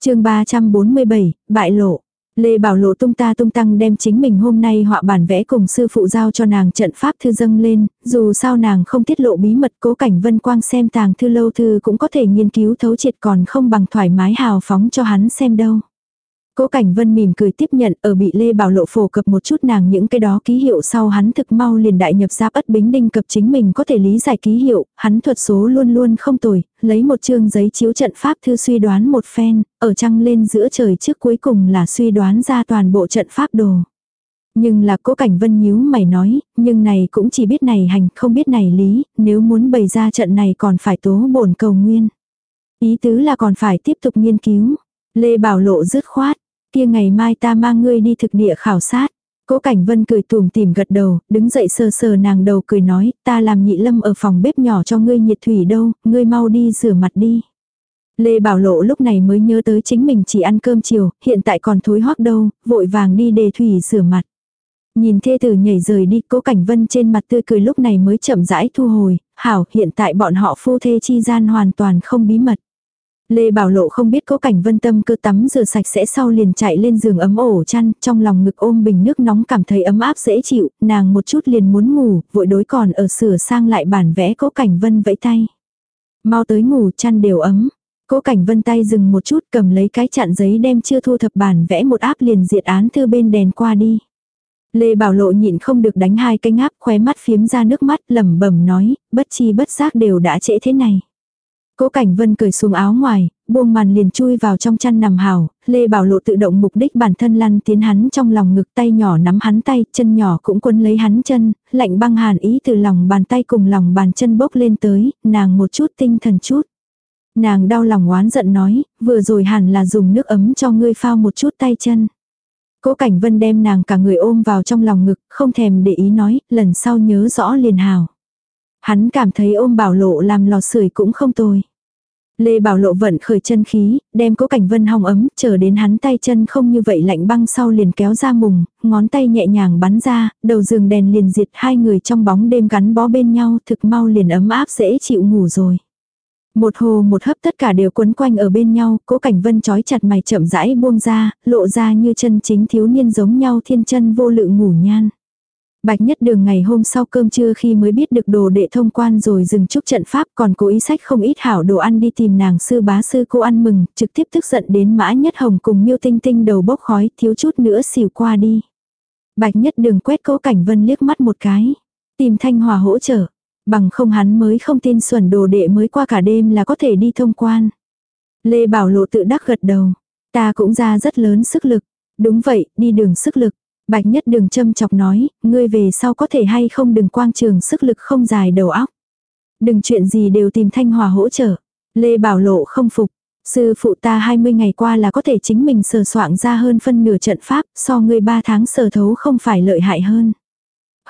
chương 347, bại lộ. Lê Bảo Lộ tung ta tung tăng đem chính mình hôm nay họa bản vẽ cùng sư phụ giao cho nàng trận pháp thư dâng lên, dù sao nàng không tiết lộ bí mật cố cảnh vân quang xem tàng thư lâu thư cũng có thể nghiên cứu thấu triệt còn không bằng thoải mái hào phóng cho hắn xem đâu. Cố Cảnh Vân mỉm cười tiếp nhận ở bị Lê Bảo Lộ phổ cập một chút nàng những cái đó ký hiệu sau hắn thực mau liền đại nhập giáp ất bính đinh cập chính mình có thể lý giải ký hiệu, hắn thuật số luôn luôn không tồi, lấy một chương giấy chiếu trận pháp thư suy đoán một phen, ở trăng lên giữa trời trước cuối cùng là suy đoán ra toàn bộ trận pháp đồ. Nhưng là cố cảnh vân nhíu mày nói, nhưng này cũng chỉ biết này hành không biết này lý, nếu muốn bày ra trận này còn phải tố bổn cầu nguyên. Ý tứ là còn phải tiếp tục nghiên cứu. Lê Bảo Lộ dứt khoát, kia ngày mai ta mang ngươi đi thực địa khảo sát. Cố Cảnh Vân cười tùm tìm gật đầu, đứng dậy sờ sờ nàng đầu cười nói, ta làm nhị lâm ở phòng bếp nhỏ cho ngươi nhiệt thủy đâu, ngươi mau đi rửa mặt đi. Lê Bảo Lộ lúc này mới nhớ tới chính mình chỉ ăn cơm chiều, hiện tại còn thối hoắc đâu, vội vàng đi đề thủy rửa mặt. Nhìn thê tử nhảy rời đi, cố Cảnh Vân trên mặt tươi cười lúc này mới chậm rãi thu hồi, hảo, hiện tại bọn họ phu thê chi gian hoàn toàn không bí mật. Lê Bảo Lộ không biết cố cảnh vân tâm cơ tắm rửa sạch sẽ sau liền chạy lên giường ấm ổ chăn, trong lòng ngực ôm bình nước nóng cảm thấy ấm áp dễ chịu, nàng một chút liền muốn ngủ, vội đối còn ở sửa sang lại bản vẽ cố cảnh vân vẫy tay. Mau tới ngủ chăn đều ấm. Cố cảnh vân tay dừng một chút cầm lấy cái chặn giấy đem chưa thu thập bản vẽ một áp liền diệt án thư bên đèn qua đi. Lê Bảo Lộ nhịn không được đánh hai cái ngáp khóe mắt phiếm ra nước mắt lẩm bẩm nói, bất chi bất giác đều đã trễ thế này. Cố Cảnh Vân cởi xuống áo ngoài, buông màn liền chui vào trong chăn nằm hào, Lê Bảo Lộ tự động mục đích bản thân lăn tiến hắn trong lòng ngực tay nhỏ nắm hắn tay, chân nhỏ cũng quấn lấy hắn chân, lạnh băng hàn ý từ lòng bàn tay cùng lòng bàn chân bốc lên tới, nàng một chút tinh thần chút. Nàng đau lòng oán giận nói, vừa rồi hẳn là dùng nước ấm cho ngươi phao một chút tay chân. Cố Cảnh Vân đem nàng cả người ôm vào trong lòng ngực, không thèm để ý nói, lần sau nhớ rõ liền hào. Hắn cảm thấy ôm bảo lộ làm lò sưởi cũng không tồi. Lê Bảo Lộ vận khởi chân khí, đem cố cảnh vân hong ấm, chờ đến hắn tay chân không như vậy lạnh băng sau liền kéo ra mùng, ngón tay nhẹ nhàng bắn ra, đầu giường đèn liền diệt hai người trong bóng đêm gắn bó bên nhau thực mau liền ấm áp dễ chịu ngủ rồi. Một hồ một hấp tất cả đều quấn quanh ở bên nhau, cố cảnh vân trói chặt mày chậm rãi buông ra, lộ ra như chân chính thiếu niên giống nhau thiên chân vô lự ngủ nhan. Bạch nhất đường ngày hôm sau cơm trưa khi mới biết được đồ đệ thông quan rồi dừng chúc trận pháp còn cố ý sách không ít hảo đồ ăn đi tìm nàng sư bá sư cô ăn mừng, trực tiếp tức giận đến mã nhất hồng cùng miêu tinh tinh đầu bốc khói thiếu chút nữa xỉu qua đi. Bạch nhất đường quét cố cảnh vân liếc mắt một cái. Tìm thanh hòa hỗ trợ. Bằng không hắn mới không tin xuẩn đồ đệ mới qua cả đêm là có thể đi thông quan. Lê Bảo Lộ tự đắc gật đầu. Ta cũng ra rất lớn sức lực. Đúng vậy, đi đường sức lực. Bạch nhất đường châm chọc nói, ngươi về sau có thể hay không đừng quang trường sức lực không dài đầu óc. Đừng chuyện gì đều tìm Thanh Hòa hỗ trợ. Lê Bảo Lộ không phục. Sư phụ ta 20 ngày qua là có thể chính mình sờ soạn ra hơn phân nửa trận pháp, so ngươi 3 tháng sờ thấu không phải lợi hại hơn.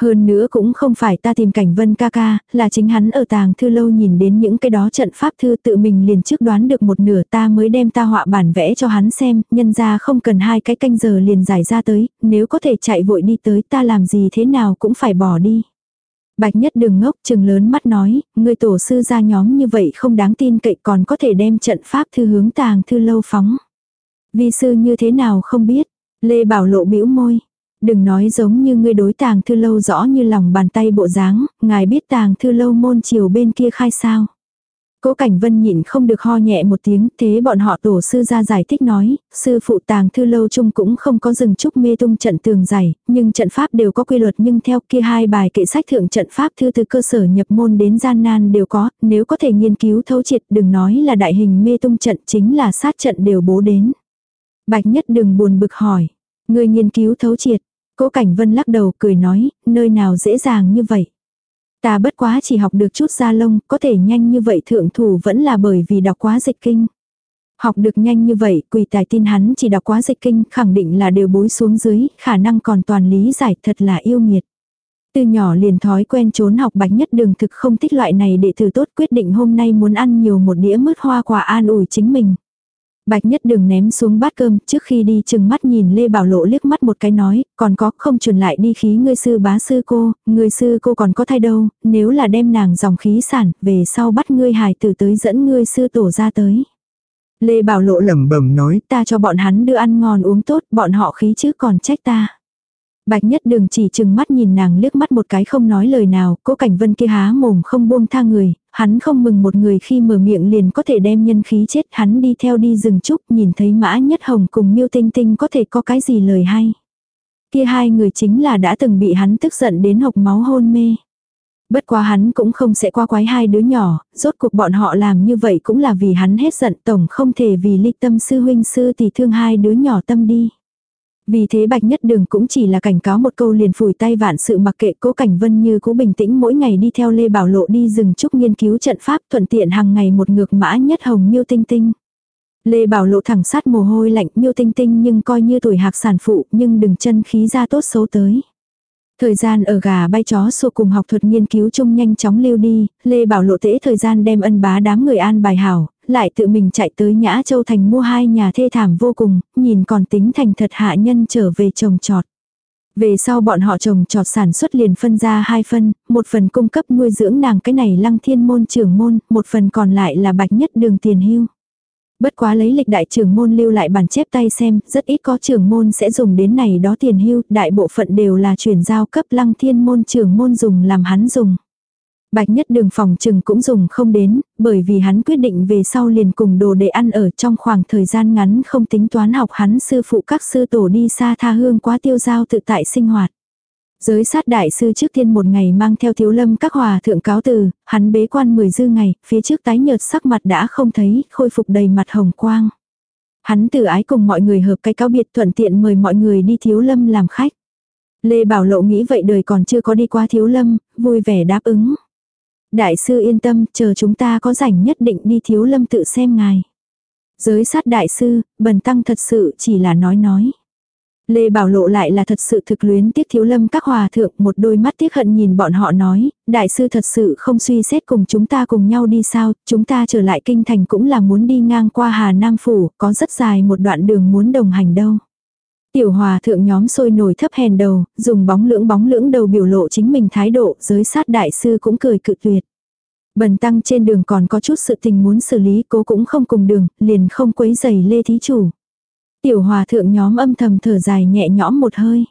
Hơn nữa cũng không phải ta tìm cảnh vân ca ca, là chính hắn ở tàng thư lâu nhìn đến những cái đó trận pháp thư tự mình liền trước đoán được một nửa ta mới đem ta họa bản vẽ cho hắn xem, nhân ra không cần hai cái canh giờ liền giải ra tới, nếu có thể chạy vội đi tới ta làm gì thế nào cũng phải bỏ đi. Bạch nhất đường ngốc chừng lớn mắt nói, người tổ sư ra nhóm như vậy không đáng tin cậy còn có thể đem trận pháp thư hướng tàng thư lâu phóng. Vi sư như thế nào không biết, Lê Bảo Lộ bĩu môi, Đừng nói giống như ngươi đối tàng thư lâu rõ như lòng bàn tay bộ dáng, ngài biết tàng thư lâu môn chiều bên kia khai sao. Cố Cảnh Vân nhịn không được ho nhẹ một tiếng, thế bọn họ tổ sư ra giải thích nói, sư phụ tàng thư lâu chung cũng không có dừng trúc mê tung trận tường giải, nhưng trận pháp đều có quy luật nhưng theo kia hai bài kệ sách thượng trận pháp thư từ cơ sở nhập môn đến gian nan đều có, nếu có thể nghiên cứu thấu triệt đừng nói là đại hình mê tung trận chính là sát trận đều bố đến. Bạch nhất đừng buồn bực hỏi, người nghiên cứu thấu triệt, Cố Cảnh Vân lắc đầu cười nói, nơi nào dễ dàng như vậy. Ta bất quá chỉ học được chút gia lông, có thể nhanh như vậy thượng thủ vẫn là bởi vì đọc quá dịch kinh. Học được nhanh như vậy, quỳ tài tin hắn chỉ đọc quá dịch kinh, khẳng định là đều bối xuống dưới, khả năng còn toàn lý giải thật là yêu nghiệt. Từ nhỏ liền thói quen trốn học bánh nhất đường thực không thích loại này để thử tốt quyết định hôm nay muốn ăn nhiều một đĩa mứt hoa quả an ủi chính mình. Bạch nhất đường ném xuống bát cơm trước khi đi chừng mắt nhìn Lê Bảo Lộ liếc mắt một cái nói, còn có không truyền lại đi khí ngươi sư bá sư cô, ngươi sư cô còn có thay đâu, nếu là đem nàng dòng khí sản, về sau bắt ngươi hài tử tới dẫn ngươi sư tổ ra tới. Lê Bảo Lộ lẩm bẩm nói ta cho bọn hắn đưa ăn ngon uống tốt, bọn họ khí chứ còn trách ta. Bạch nhất đường chỉ chừng mắt nhìn nàng liếc mắt một cái không nói lời nào, cố cảnh vân kia há mồm không buông tha người, hắn không mừng một người khi mở miệng liền có thể đem nhân khí chết hắn đi theo đi rừng trúc nhìn thấy mã nhất hồng cùng miêu tinh tinh có thể có cái gì lời hay. Kia hai người chính là đã từng bị hắn tức giận đến hộc máu hôn mê. Bất quá hắn cũng không sẽ qua quái hai đứa nhỏ, rốt cuộc bọn họ làm như vậy cũng là vì hắn hết giận tổng không thể vì ly tâm sư huynh sư tỷ thương hai đứa nhỏ tâm đi. Vì thế Bạch Nhất Đường cũng chỉ là cảnh cáo một câu liền phủi tay vạn sự mặc kệ cố cảnh vân như cũ bình tĩnh mỗi ngày đi theo Lê Bảo Lộ đi rừng trúc nghiên cứu trận pháp thuận tiện hàng ngày một ngược mã nhất hồng miêu tinh tinh. Lê Bảo Lộ thẳng sát mồ hôi lạnh miêu tinh tinh nhưng coi như tuổi hạc sản phụ nhưng đừng chân khí ra tốt xấu tới. Thời gian ở gà bay chó sổ cùng học thuật nghiên cứu chung nhanh chóng lưu đi, Lê Bảo Lộ tễ thời gian đem ân bá đám người an bài hảo, lại tự mình chạy tới Nhã Châu Thành mua hai nhà thê thảm vô cùng, nhìn còn tính thành thật hạ nhân trở về trồng trọt. Về sau bọn họ trồng trọt sản xuất liền phân ra hai phân, một phần cung cấp nuôi dưỡng nàng cái này lăng thiên môn trưởng môn, một phần còn lại là bạch nhất đường tiền hưu. Bất quá lấy lịch đại trưởng môn lưu lại bản chép tay xem, rất ít có trưởng môn sẽ dùng đến này đó tiền hưu, đại bộ phận đều là chuyển giao cấp lăng thiên môn trưởng môn dùng làm hắn dùng. Bạch nhất đường phòng trừng cũng dùng không đến, bởi vì hắn quyết định về sau liền cùng đồ để ăn ở trong khoảng thời gian ngắn không tính toán học hắn sư phụ các sư tổ đi xa tha hương quá tiêu giao tự tại sinh hoạt. Giới sát đại sư trước tiên một ngày mang theo thiếu lâm các hòa thượng cáo từ, hắn bế quan mười dư ngày, phía trước tái nhợt sắc mặt đã không thấy, khôi phục đầy mặt hồng quang. Hắn từ ái cùng mọi người hợp cái cáo biệt thuận tiện mời mọi người đi thiếu lâm làm khách. Lê Bảo Lộ nghĩ vậy đời còn chưa có đi qua thiếu lâm, vui vẻ đáp ứng. Đại sư yên tâm, chờ chúng ta có rảnh nhất định đi thiếu lâm tự xem ngài. Giới sát đại sư, bần tăng thật sự chỉ là nói nói. Lê Bảo Lộ lại là thật sự thực luyến tiếc thiếu lâm các hòa thượng một đôi mắt tiếc hận nhìn bọn họ nói, đại sư thật sự không suy xét cùng chúng ta cùng nhau đi sao, chúng ta trở lại kinh thành cũng là muốn đi ngang qua Hà Nam Phủ, có rất dài một đoạn đường muốn đồng hành đâu. Tiểu hòa thượng nhóm sôi nổi thấp hèn đầu, dùng bóng lưỡng bóng lưỡng đầu biểu lộ chính mình thái độ, giới sát đại sư cũng cười cự tuyệt. Bần tăng trên đường còn có chút sự tình muốn xử lý, cố cũng không cùng đường, liền không quấy giày lê thí chủ. Tiểu hòa thượng nhóm âm thầm thở dài nhẹ nhõm một hơi.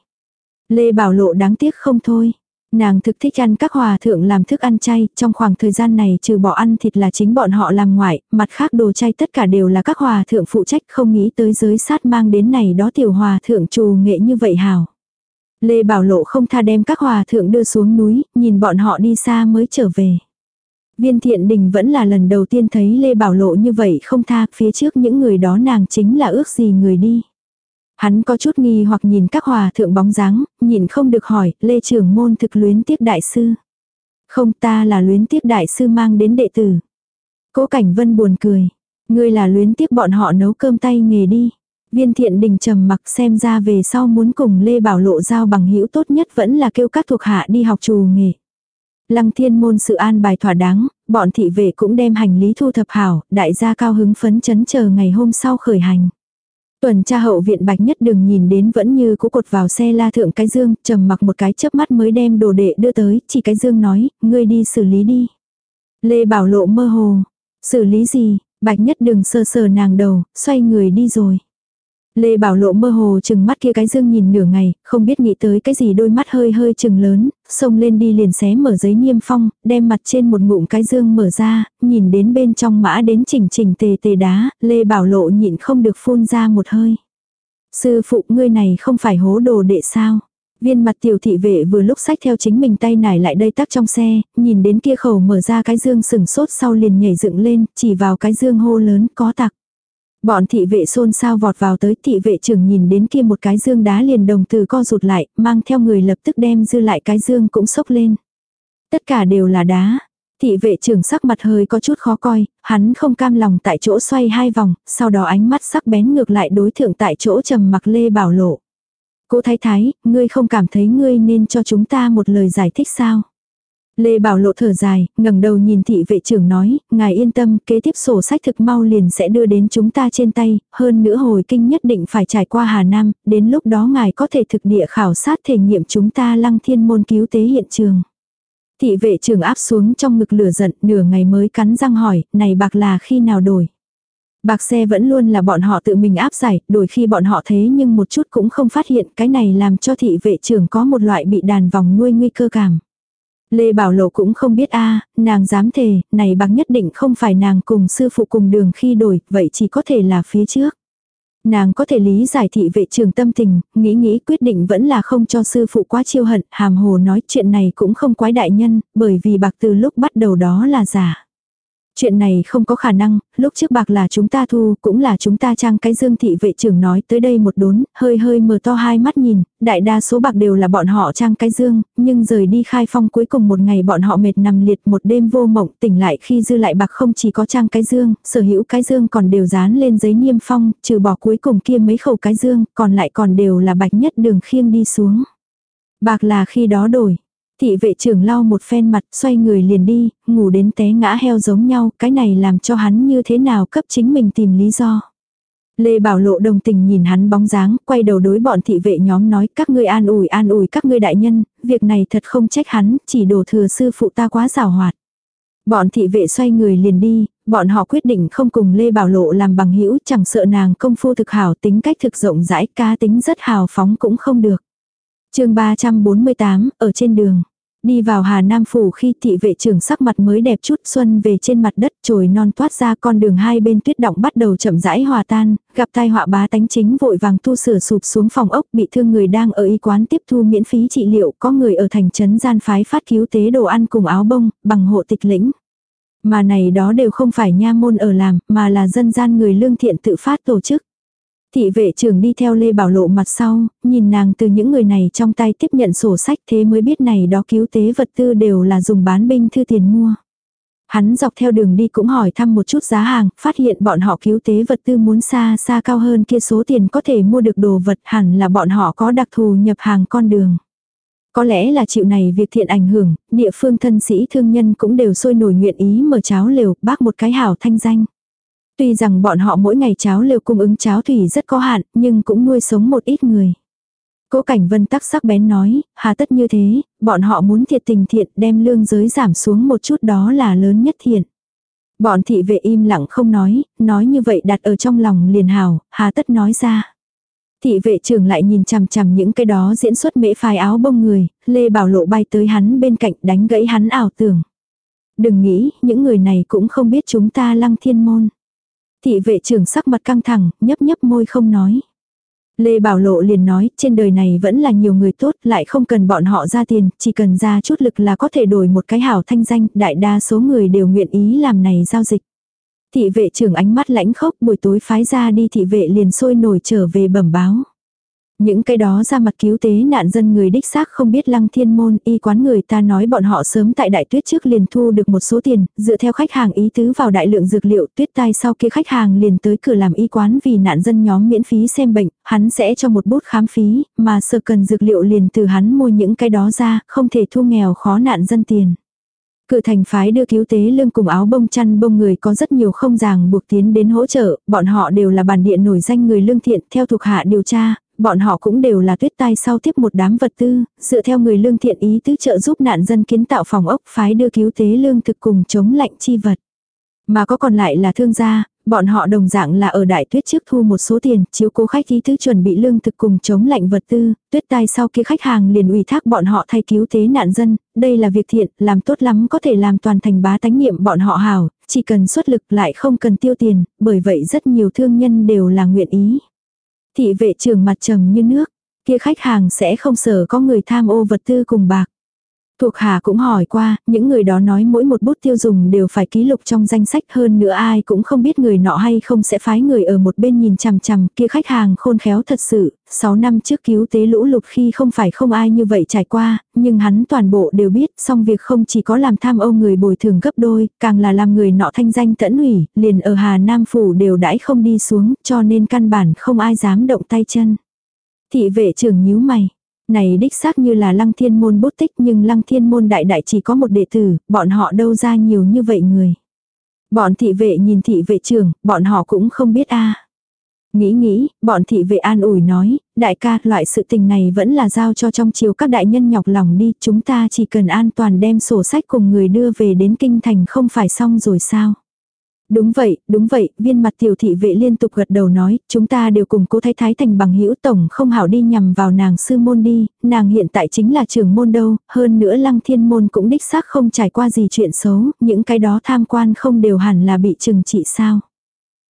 Lê bảo lộ đáng tiếc không thôi. Nàng thực thích ăn các hòa thượng làm thức ăn chay, trong khoảng thời gian này trừ bỏ ăn thịt là chính bọn họ làm ngoại, mặt khác đồ chay tất cả đều là các hòa thượng phụ trách không nghĩ tới giới sát mang đến này đó tiểu hòa thượng trù nghệ như vậy hào. Lê Bảo Lộ không tha đem các hòa thượng đưa xuống núi, nhìn bọn họ đi xa mới trở về. Viên thiện đình vẫn là lần đầu tiên thấy Lê Bảo Lộ như vậy không tha, phía trước những người đó nàng chính là ước gì người đi. Hắn có chút nghi hoặc nhìn các hòa thượng bóng dáng, nhìn không được hỏi, Lê trưởng môn thực luyến tiếc đại sư. Không ta là luyến tiếc đại sư mang đến đệ tử. Cố Cảnh Vân buồn cười. Ngươi là luyến tiếc bọn họ nấu cơm tay nghề đi. Viên thiện đình trầm mặc xem ra về sau muốn cùng Lê Bảo Lộ giao bằng hữu tốt nhất vẫn là kêu các thuộc hạ đi học trù nghề. Lăng thiên môn sự an bài thỏa đáng, bọn thị vệ cũng đem hành lý thu thập hảo, đại gia cao hứng phấn chấn chờ ngày hôm sau khởi hành. Tuần tra hậu viện bạch nhất đường nhìn đến vẫn như cũ cột vào xe la thượng cái dương, trầm mặc một cái chớp mắt mới đem đồ đệ đưa tới, chỉ cái dương nói, ngươi đi xử lý đi. Lê Bảo Lộ mơ hồ, xử lý gì, bạch nhất đường sờ sờ nàng đầu, xoay người đi rồi. Lê Bảo Lộ mơ hồ chừng mắt kia cái dương nhìn nửa ngày, không biết nghĩ tới cái gì đôi mắt hơi hơi chừng lớn, xông lên đi liền xé mở giấy niêm phong, đem mặt trên một ngụm cái dương mở ra, nhìn đến bên trong mã đến chỉnh chỉnh tề tề đá, Lê Bảo Lộ nhịn không được phun ra một hơi. Sư phụ ngươi này không phải hố đồ đệ sao? Viên mặt tiểu thị vệ vừa lúc sách theo chính mình tay nải lại đây tắc trong xe, nhìn đến kia khẩu mở ra cái dương sừng sốt sau liền nhảy dựng lên, chỉ vào cái dương hô lớn có tặc. Bọn thị vệ xôn xao vọt vào tới thị vệ trưởng nhìn đến kia một cái dương đá liền đồng từ co rụt lại, mang theo người lập tức đem dư lại cái dương cũng sốc lên. Tất cả đều là đá. Thị vệ trưởng sắc mặt hơi có chút khó coi, hắn không cam lòng tại chỗ xoay hai vòng, sau đó ánh mắt sắc bén ngược lại đối thượng tại chỗ trầm mặc lê bảo lộ. Cô thái thái, ngươi không cảm thấy ngươi nên cho chúng ta một lời giải thích sao? Lê Bảo Lộ thở dài, ngẩng đầu nhìn thị vệ trưởng nói, ngài yên tâm, kế tiếp sổ sách thực mau liền sẽ đưa đến chúng ta trên tay, hơn nữa hồi kinh nhất định phải trải qua Hà Nam, đến lúc đó ngài có thể thực địa khảo sát thể nghiệm chúng ta lăng thiên môn cứu tế hiện trường. Thị vệ trưởng áp xuống trong ngực lửa giận, nửa ngày mới cắn răng hỏi, này bạc là khi nào đổi? Bạc xe vẫn luôn là bọn họ tự mình áp giải, đổi khi bọn họ thế nhưng một chút cũng không phát hiện, cái này làm cho thị vệ trưởng có một loại bị đàn vòng nuôi nguy cơ cảm. Lê Bảo Lộ cũng không biết a nàng dám thề, này bạc nhất định không phải nàng cùng sư phụ cùng đường khi đổi, vậy chỉ có thể là phía trước. Nàng có thể lý giải thị vệ trường tâm tình, nghĩ nghĩ quyết định vẫn là không cho sư phụ quá chiêu hận, hàm hồ nói chuyện này cũng không quái đại nhân, bởi vì bạc từ lúc bắt đầu đó là giả. Chuyện này không có khả năng, lúc trước bạc là chúng ta thu, cũng là chúng ta trang cái dương thị vệ trưởng nói tới đây một đốn, hơi hơi mở to hai mắt nhìn, đại đa số bạc đều là bọn họ trang cái dương, nhưng rời đi khai phong cuối cùng một ngày bọn họ mệt nằm liệt một đêm vô mộng tỉnh lại khi dư lại bạc không chỉ có trang cái dương, sở hữu cái dương còn đều dán lên giấy niêm phong, trừ bỏ cuối cùng kia mấy khẩu cái dương, còn lại còn đều là bạch nhất đường khiêng đi xuống. Bạc là khi đó đổi, Thị vệ trưởng lau một phen mặt xoay người liền đi, ngủ đến té ngã heo giống nhau, cái này làm cho hắn như thế nào cấp chính mình tìm lý do. Lê Bảo Lộ đồng tình nhìn hắn bóng dáng, quay đầu đối bọn thị vệ nhóm nói các ngươi an ủi an ủi các ngươi đại nhân, việc này thật không trách hắn, chỉ đổ thừa sư phụ ta quá rào hoạt. Bọn thị vệ xoay người liền đi, bọn họ quyết định không cùng Lê Bảo Lộ làm bằng hữu chẳng sợ nàng công phu thực hảo tính cách thực rộng rãi cá tính rất hào phóng cũng không được chương 348, ở trên đường. Đi vào Hà Nam Phủ khi thị vệ trưởng sắc mặt mới đẹp chút xuân về trên mặt đất trồi non toát ra con đường hai bên tuyết động bắt đầu chậm rãi hòa tan, gặp tai họa bá tánh chính vội vàng tu sửa sụp xuống phòng ốc bị thương người đang ở y quán tiếp thu miễn phí trị liệu có người ở thành trấn gian phái phát cứu tế đồ ăn cùng áo bông, bằng hộ tịch lĩnh. Mà này đó đều không phải nha môn ở làm mà là dân gian người lương thiện tự phát tổ chức. Thị vệ trưởng đi theo Lê Bảo Lộ mặt sau, nhìn nàng từ những người này trong tay tiếp nhận sổ sách thế mới biết này đó cứu tế vật tư đều là dùng bán binh thư tiền mua. Hắn dọc theo đường đi cũng hỏi thăm một chút giá hàng, phát hiện bọn họ cứu tế vật tư muốn xa xa cao hơn kia số tiền có thể mua được đồ vật hẳn là bọn họ có đặc thù nhập hàng con đường. Có lẽ là chịu này việc thiện ảnh hưởng, địa phương thân sĩ thương nhân cũng đều sôi nổi nguyện ý mở cháo lều, bác một cái hảo thanh danh. Tuy rằng bọn họ mỗi ngày cháo liều cung ứng cháo thủy rất có hạn, nhưng cũng nuôi sống một ít người. Cố Cảnh Vân tắc sắc bén nói, hà tất như thế, bọn họ muốn thiệt tình thiện đem lương giới giảm xuống một chút đó là lớn nhất thiện. Bọn thị vệ im lặng không nói, nói như vậy đặt ở trong lòng liền hào, hà tất nói ra. Thị vệ trưởng lại nhìn chằm chằm những cái đó diễn xuất mễ phai áo bông người, Lê Bảo Lộ bay tới hắn bên cạnh đánh gãy hắn ảo tưởng. Đừng nghĩ, những người này cũng không biết chúng ta lăng thiên môn. Thị vệ trưởng sắc mặt căng thẳng, nhấp nhấp môi không nói. Lê Bảo Lộ liền nói, trên đời này vẫn là nhiều người tốt, lại không cần bọn họ ra tiền, chỉ cần ra chút lực là có thể đổi một cái hảo thanh danh, đại đa số người đều nguyện ý làm này giao dịch. Thị vệ trưởng ánh mắt lãnh khốc buổi tối phái ra đi thị vệ liền sôi nổi trở về bẩm báo. Những cái đó ra mặt cứu tế nạn dân người đích xác không biết lăng thiên môn y quán người ta nói bọn họ sớm tại đại tuyết trước liền thu được một số tiền, dựa theo khách hàng ý tứ vào đại lượng dược liệu tuyết tai sau kia khách hàng liền tới cửa làm y quán vì nạn dân nhóm miễn phí xem bệnh, hắn sẽ cho một bút khám phí, mà sợ cần dược liệu liền từ hắn mua những cái đó ra, không thể thu nghèo khó nạn dân tiền. Cự thành phái đưa cứu tế lương cùng áo bông chăn bông người có rất nhiều không ràng buộc tiến đến hỗ trợ, bọn họ đều là bản địa nổi danh người lương thiện theo thuộc hạ điều tra, bọn họ cũng đều là tuyết tai sau tiếp một đám vật tư, dựa theo người lương thiện ý tứ trợ giúp nạn dân kiến tạo phòng ốc phái đưa cứu tế lương thực cùng chống lạnh chi vật. Mà có còn lại là thương gia, bọn họ đồng dạng là ở đại tuyết trước thu một số tiền, chiếu cố khách ý tứ chuẩn bị lương thực cùng chống lạnh vật tư, tuyết tai sau kia khách hàng liền ủy thác bọn họ thay cứu tế nạn dân, đây là việc thiện, làm tốt lắm có thể làm toàn thành bá tánh niệm bọn họ hào chỉ cần xuất lực lại không cần tiêu tiền, bởi vậy rất nhiều thương nhân đều là nguyện ý. Thị vệ trưởng mặt trầm như nước, kia khách hàng sẽ không sợ có người tham ô vật tư cùng bạc. Thuộc hạ cũng hỏi qua, những người đó nói mỗi một bút tiêu dùng đều phải ký lục trong danh sách hơn nữa ai cũng không biết người nọ hay không sẽ phái người ở một bên nhìn chằm chằm kia khách hàng khôn khéo thật sự, 6 năm trước cứu tế lũ lụt khi không phải không ai như vậy trải qua, nhưng hắn toàn bộ đều biết xong việc không chỉ có làm tham ô người bồi thường gấp đôi, càng là làm người nọ thanh danh tẫn hủy, liền ở Hà Nam Phủ đều đãi không đi xuống, cho nên căn bản không ai dám động tay chân. Thị vệ trưởng nhíu mày. Này đích xác như là lăng thiên môn bút tích nhưng lăng thiên môn đại đại chỉ có một đệ tử, bọn họ đâu ra nhiều như vậy người. Bọn thị vệ nhìn thị vệ trưởng, bọn họ cũng không biết a Nghĩ nghĩ, bọn thị vệ an ủi nói, đại ca, loại sự tình này vẫn là giao cho trong chiều các đại nhân nhọc lòng đi, chúng ta chỉ cần an toàn đem sổ sách cùng người đưa về đến kinh thành không phải xong rồi sao. Đúng vậy, đúng vậy, viên mặt tiểu thị vệ liên tục gật đầu nói, chúng ta đều cùng cố thái thái thành bằng hữu tổng không hảo đi nhằm vào nàng sư môn đi, nàng hiện tại chính là trưởng môn đâu, hơn nữa lăng thiên môn cũng đích xác không trải qua gì chuyện xấu, những cái đó tham quan không đều hẳn là bị trừng trị sao.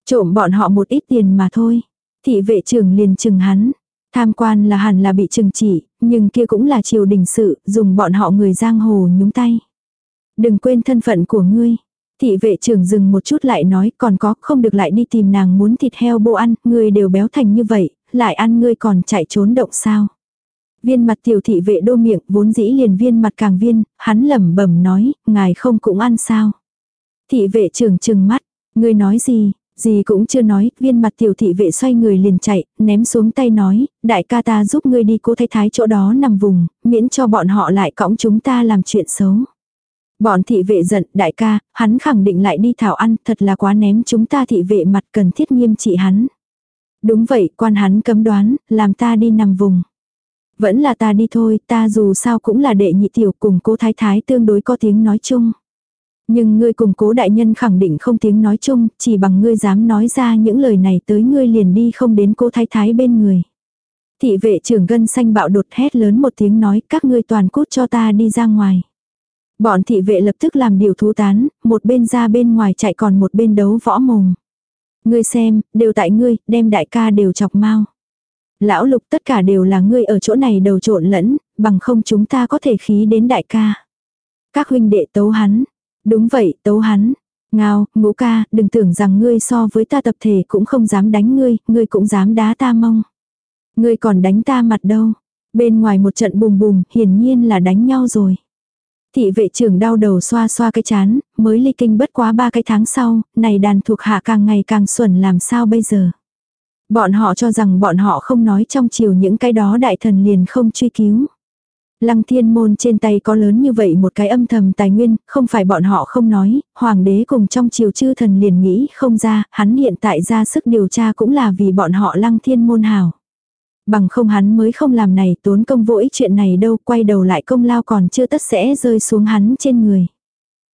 Trộm bọn họ một ít tiền mà thôi. Thị vệ trưởng liền trừng hắn. Tham quan là hẳn là bị trừng trị, nhưng kia cũng là triều đình sự, dùng bọn họ người giang hồ nhúng tay. Đừng quên thân phận của ngươi. Thị vệ trưởng dừng một chút lại nói còn có không được lại đi tìm nàng muốn thịt heo bô ăn, người đều béo thành như vậy, lại ăn ngươi còn chạy trốn động sao. Viên mặt tiểu thị vệ đô miệng vốn dĩ liền viên mặt càng viên, hắn lẩm bẩm nói, ngài không cũng ăn sao. Thị vệ trưởng trừng mắt, ngươi nói gì, gì cũng chưa nói, viên mặt tiểu thị vệ xoay người liền chạy, ném xuống tay nói, đại ca ta giúp ngươi đi cố thái thái chỗ đó nằm vùng, miễn cho bọn họ lại cõng chúng ta làm chuyện xấu. Bọn thị vệ giận, đại ca, hắn khẳng định lại đi thảo ăn, thật là quá ném chúng ta thị vệ mặt cần thiết nghiêm trị hắn. Đúng vậy, quan hắn cấm đoán, làm ta đi nằm vùng. Vẫn là ta đi thôi, ta dù sao cũng là đệ nhị tiểu cùng cố thái thái tương đối có tiếng nói chung. Nhưng ngươi cùng cố đại nhân khẳng định không tiếng nói chung, chỉ bằng ngươi dám nói ra những lời này tới ngươi liền đi không đến cố thái thái bên người. Thị vệ trưởng gân xanh bạo đột hét lớn một tiếng nói các ngươi toàn cút cho ta đi ra ngoài. Bọn thị vệ lập tức làm điều thú tán, một bên ra bên ngoài chạy còn một bên đấu võ mồm. Ngươi xem, đều tại ngươi, đem đại ca đều chọc mau. Lão lục tất cả đều là ngươi ở chỗ này đầu trộn lẫn, bằng không chúng ta có thể khí đến đại ca. Các huynh đệ tấu hắn. Đúng vậy, tấu hắn. Ngao, ngũ ca, đừng tưởng rằng ngươi so với ta tập thể cũng không dám đánh ngươi, ngươi cũng dám đá ta mong. Ngươi còn đánh ta mặt đâu. Bên ngoài một trận bùm bùm, hiển nhiên là đánh nhau rồi. Thị vệ trưởng đau đầu xoa xoa cái chán, mới ly kinh bất quá ba cái tháng sau, này đàn thuộc hạ càng ngày càng xuẩn làm sao bây giờ. Bọn họ cho rằng bọn họ không nói trong chiều những cái đó đại thần liền không truy cứu. Lăng thiên môn trên tay có lớn như vậy một cái âm thầm tài nguyên, không phải bọn họ không nói, hoàng đế cùng trong triều chư thần liền nghĩ không ra, hắn hiện tại ra sức điều tra cũng là vì bọn họ lăng thiên môn hào. Bằng không hắn mới không làm này tốn công vô ích chuyện này đâu, quay đầu lại công lao còn chưa tất sẽ rơi xuống hắn trên người.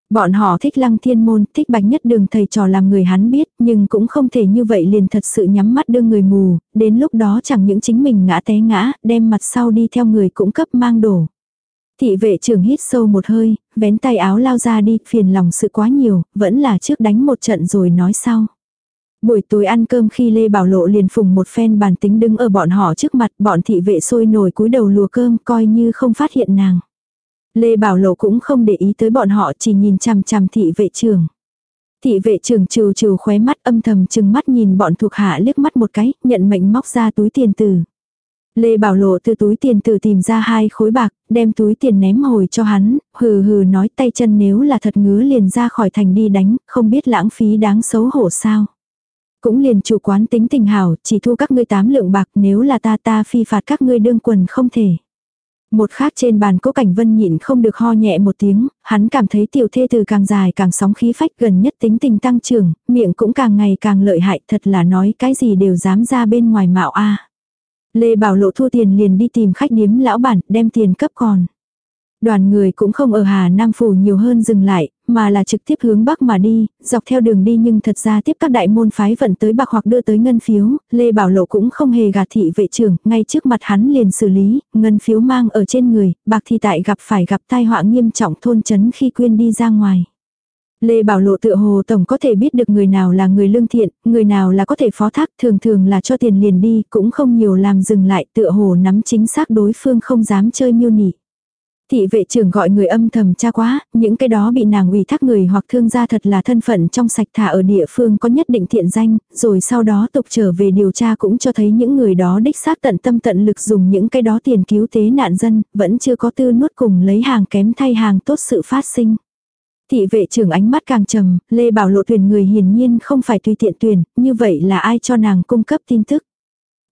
Bọn họ thích lăng thiên môn, thích bạch nhất đường thầy trò làm người hắn biết, nhưng cũng không thể như vậy liền thật sự nhắm mắt đưa người mù, đến lúc đó chẳng những chính mình ngã té ngã, đem mặt sau đi theo người cũng cấp mang đổ. Thị vệ trưởng hít sâu một hơi, vén tay áo lao ra đi, phiền lòng sự quá nhiều, vẫn là trước đánh một trận rồi nói sau. Buổi tối ăn cơm khi Lê Bảo Lộ liền phùng một phen bàn tính đứng ở bọn họ trước mặt bọn thị vệ sôi nổi cúi đầu lùa cơm coi như không phát hiện nàng. Lê Bảo Lộ cũng không để ý tới bọn họ chỉ nhìn chằm chằm thị vệ trưởng. Thị vệ trưởng trừ trừ khóe mắt âm thầm chừng mắt nhìn bọn thuộc hạ liếc mắt một cái, nhận mệnh móc ra túi tiền từ. Lê Bảo Lộ từ túi tiền từ tìm ra hai khối bạc, đem túi tiền ném hồi cho hắn, hừ hừ nói tay chân nếu là thật ngứa liền ra khỏi thành đi đánh, không biết lãng phí đáng xấu hổ sao. Cũng liền chủ quán tính tình hảo, chỉ thu các ngươi tám lượng bạc nếu là ta ta phi phạt các ngươi đương quần không thể. Một khác trên bàn cố cảnh vân nhịn không được ho nhẹ một tiếng, hắn cảm thấy tiểu thê từ càng dài càng sóng khí phách gần nhất tính tình tăng trưởng, miệng cũng càng ngày càng lợi hại thật là nói cái gì đều dám ra bên ngoài mạo a Lê Bảo Lộ thua tiền liền đi tìm khách điếm lão bản đem tiền cấp còn. Đoàn người cũng không ở Hà Nam Phủ nhiều hơn dừng lại, mà là trực tiếp hướng Bắc mà đi, dọc theo đường đi nhưng thật ra tiếp các đại môn phái vận tới bạc hoặc đưa tới ngân phiếu, Lê Bảo Lộ cũng không hề gạt thị vệ trưởng, ngay trước mặt hắn liền xử lý, ngân phiếu mang ở trên người, bạc thì tại gặp phải gặp tai họa nghiêm trọng thôn chấn khi quyên đi ra ngoài. Lê Bảo Lộ tựa hồ tổng có thể biết được người nào là người lương thiện, người nào là có thể phó thác, thường thường là cho tiền liền đi, cũng không nhiều làm dừng lại, tựa hồ nắm chính xác đối phương không dám chơi miêu nỉ. Thị vệ trưởng gọi người âm thầm cha quá, những cái đó bị nàng ủy thác người hoặc thương gia thật là thân phận trong sạch thả ở địa phương có nhất định thiện danh, rồi sau đó tục trở về điều tra cũng cho thấy những người đó đích xác tận tâm tận lực dùng những cái đó tiền cứu tế nạn dân, vẫn chưa có tư nuốt cùng lấy hàng kém thay hàng tốt sự phát sinh. Thị vệ trưởng ánh mắt càng trầm, Lê Bảo Lộ tuyển người hiển nhiên không phải tùy tiện tuyển, như vậy là ai cho nàng cung cấp tin tức.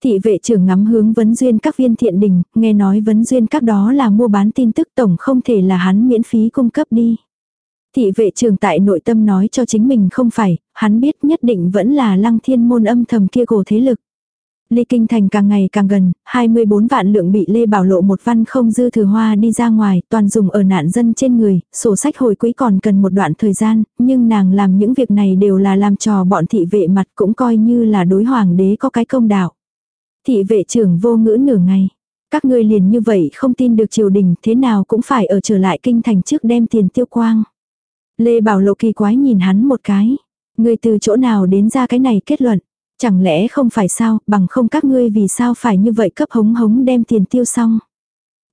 Thị vệ trưởng ngắm hướng vấn duyên các viên thiện đình, nghe nói vấn duyên các đó là mua bán tin tức tổng không thể là hắn miễn phí cung cấp đi. Thị vệ trưởng tại nội tâm nói cho chính mình không phải, hắn biết nhất định vẫn là lăng thiên môn âm thầm kia cổ thế lực. Ly Kinh Thành càng ngày càng gần, 24 vạn lượng bị Lê Bảo Lộ một văn không dư thừa hoa đi ra ngoài, toàn dùng ở nạn dân trên người, sổ sách hồi quỹ còn cần một đoạn thời gian, nhưng nàng làm những việc này đều là làm trò bọn thị vệ mặt cũng coi như là đối hoàng đế có cái công đạo. Thị vệ trưởng vô ngữ nửa ngày. Các ngươi liền như vậy không tin được triều đình thế nào cũng phải ở trở lại kinh thành trước đem tiền tiêu quang. Lê Bảo Lộ kỳ quái nhìn hắn một cái. Ngươi từ chỗ nào đến ra cái này kết luận. Chẳng lẽ không phải sao, bằng không các ngươi vì sao phải như vậy cấp hống hống đem tiền tiêu xong.